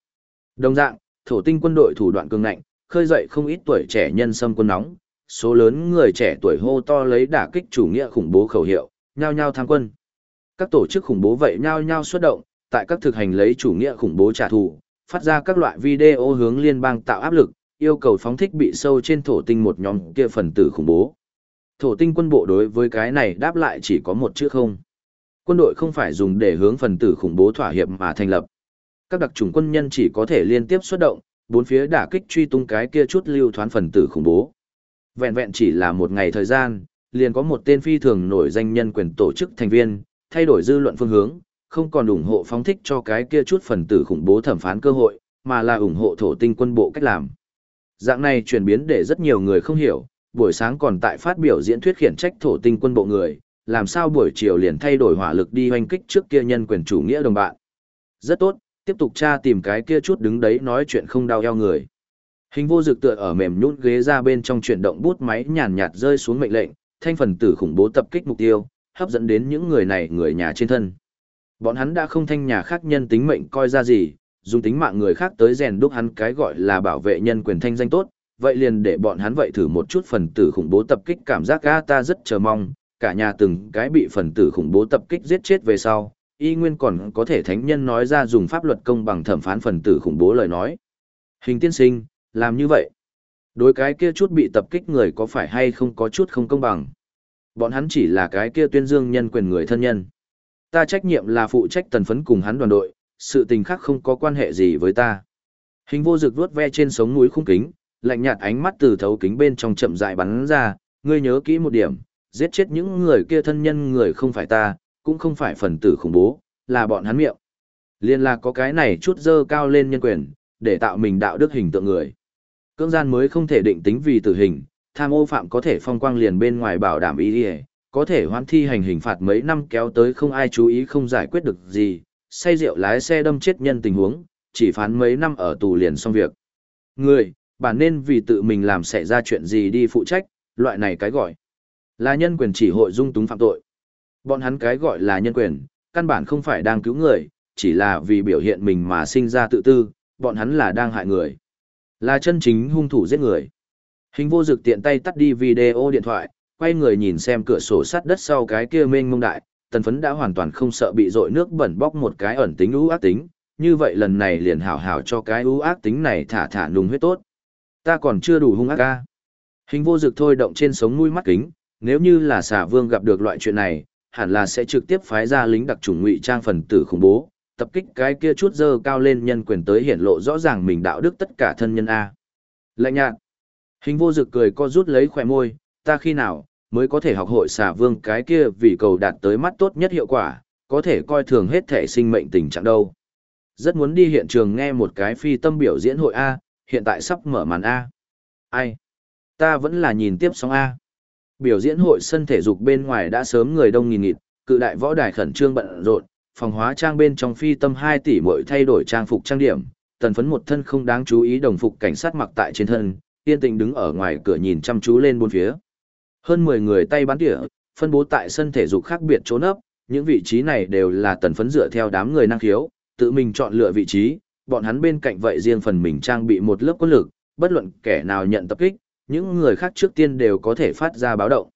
Đồng dạng, thổ tinh quân đội thủ đoạn cường ngạnh, khơi dậy không ít tuổi trẻ nhân xâm quân nóng, số lớn người trẻ tuổi hô to lấy đả kích chủ nghĩa khủng bố khẩu hiệu, nhao nhao tham quân. Các tổ chức khủng bố vậy nhao nhao xuất động, tại các thực hành lấy chủ nghĩa khủng bố trả thù, phát ra các loại video hướng liên bang tạo áp lực, yêu cầu phóng thích bị sâu trên thổ tinh một nhóm kia phần tử khủng bố. Thổ tinh quân bộ đối với cái này đáp lại chỉ có một chữ không. Quân đội không phải dùng để hướng phần tử khủng bố thỏa hiệp mà thành lập. Các đặc chủng quân nhân chỉ có thể liên tiếp xuất động, bốn phía đả kích truy tung cái kia chút lưu thoán phần tử khủng bố. Vẹn vẹn chỉ là một ngày thời gian, liền có một tên phi thường nổi danh nhân quyền tổ chức thành viên, thay đổi dư luận phương hướng, không còn ủng hộ phóng thích cho cái kia chút phần tử khủng bố thẩm phán cơ hội, mà là ủng hộ thổ tinh quân bộ cách làm. Dạng này chuyển biến để rất nhiều người không hiểu, buổi sáng còn tại phát biểu diễn thuyết khiển trách thổ tinh quân bộ người, làm sao buổi chiều liền thay đổi hỏa lực đi hoành kích trước kia nhân quyền chủ nghĩa đồng bạn. Rất tốt, tiếp tục tra tìm cái kia chút đứng đấy nói chuyện không đau eo người. Hình vô dực tựa ở mềm nhũn ghế ra bên trong chuyển động bút máy nhàn nhạt rơi xuống mệnh lệnh, thanh phần tử khủng bố tập kích mục tiêu, hấp dẫn đến những người này người nhà trên thân. Bọn hắn đã không thanh nhà khác nhân tính mệnh coi ra gì, dùng tính mạng người khác tới rèn đúc hắn cái gọi là bảo vệ nhân quyền thanh danh tốt, vậy liền để bọn hắn vậy thử một chút phần tử khủng bố tập kích cảm giác ga ta rất chờ mong, cả nhà từng cái bị phần tử khủng bố tập kích giết chết về sau, y nguyên còn có thể thánh nhân nói ra dùng pháp luật công bằng thẩm phán phần tử khủng bố lời nói. Hình tiên sinh, làm như vậy. Đối cái kia chút bị tập kích người có phải hay không có chút không công bằng. Bọn hắn chỉ là cái kia tuyên dương nhân quyền người thân nhân. Ta trách nhiệm là phụ trách tần phấn cùng hắn đoàn đội, sự tình khác không có quan hệ gì với ta. Hình vô dực vuốt ve trên sống núi khung kính, lạnh nhạt ánh mắt từ thấu kính bên trong chậm rãi bắn ra, ngươi nhớ kỹ một điểm, giết chết những người kia thân nhân người không phải ta, cũng không phải phần tử khủng bố, là bọn hắn miệng. Liên là có cái này chút dơ cao lên nhân quyền, để tạo mình đạo đức hình tượng người. Cưỡng gian mới không thể định tính vì tử hình, tham ô phạm có thể phong quang liền bên ngoài bảo đảm ý đi có thể hoãn thi hành hình phạt mấy năm kéo tới không ai chú ý không giải quyết được gì, say rượu lái xe đâm chết nhân tình huống, chỉ phán mấy năm ở tù liền xong việc. Người, bản nên vì tự mình làm xảy ra chuyện gì đi phụ trách, loại này cái gọi là nhân quyền chỉ hội dung túng phạm tội. Bọn hắn cái gọi là nhân quyền, căn bản không phải đang cứu người, chỉ là vì biểu hiện mình mà sinh ra tự tư, bọn hắn là đang hại người. Là chân chính hung thủ giết người. Hình vô dực tiện tay tắt đi video điện thoại, quay người nhìn xem cửa sổ sắt đất sau cái kia mênh mông đại, tần phấn đã hoàn toàn không sợ bị dội nước bẩn bóc một cái ẩn tính ưu ác tính, như vậy lần này liền hảo hảo cho cái ưu ác tính này thả thả nùng huyết tốt. Ta còn chưa đủ hung ác ca. Hình vô dực thôi động trên sống mũi mắt kính, nếu như là xà vương gặp được loại chuyện này, hẳn là sẽ trực tiếp phái ra lính đặc chủng ngụy trang phần tử khủng bố, tập kích cái kia chút dơ cao lên nhân quyền tới hiển lộ rõ ràng mình đạo đức tất cả thân nhân A. Lạnh nhạt. Hình vô dực cười co rút lấy khỏe môi, ta khi nào, mới có thể học hội xà vương cái kia vì cầu đạt tới mắt tốt nhất hiệu quả, có thể coi thường hết thể sinh mệnh tình trạng đâu. Rất muốn đi hiện trường nghe một cái phi tâm biểu diễn hội A, hiện tại sắp mở màn A. Ai? Ta vẫn là nhìn tiếp sóng A. Biểu diễn hội sân thể dục bên ngoài đã sớm người đông nghìn nghịt, cự đại võ đài khẩn trương bận rộn, phòng hóa trang bên trong phi tâm 2 tỷ mỗi thay đổi trang phục trang điểm, tần phấn một thân không đáng chú ý đồng phục cảnh sát mặc tại trên thân, yên tình đứng ở ngoài cửa nhìn chăm chú lên bốn phía. Hơn 10 người tay bắn tỉa, phân bố tại sân thể dục khác biệt chỗ nấp, những vị trí này đều là tần phấn dựa theo đám người năng khiếu, tự mình chọn lựa vị trí, bọn hắn bên cạnh vậy riêng phần mình trang bị một lớp quân lực, bất luận kẻ nào nhận tập kích, những người khác trước tiên đều có thể phát ra báo động.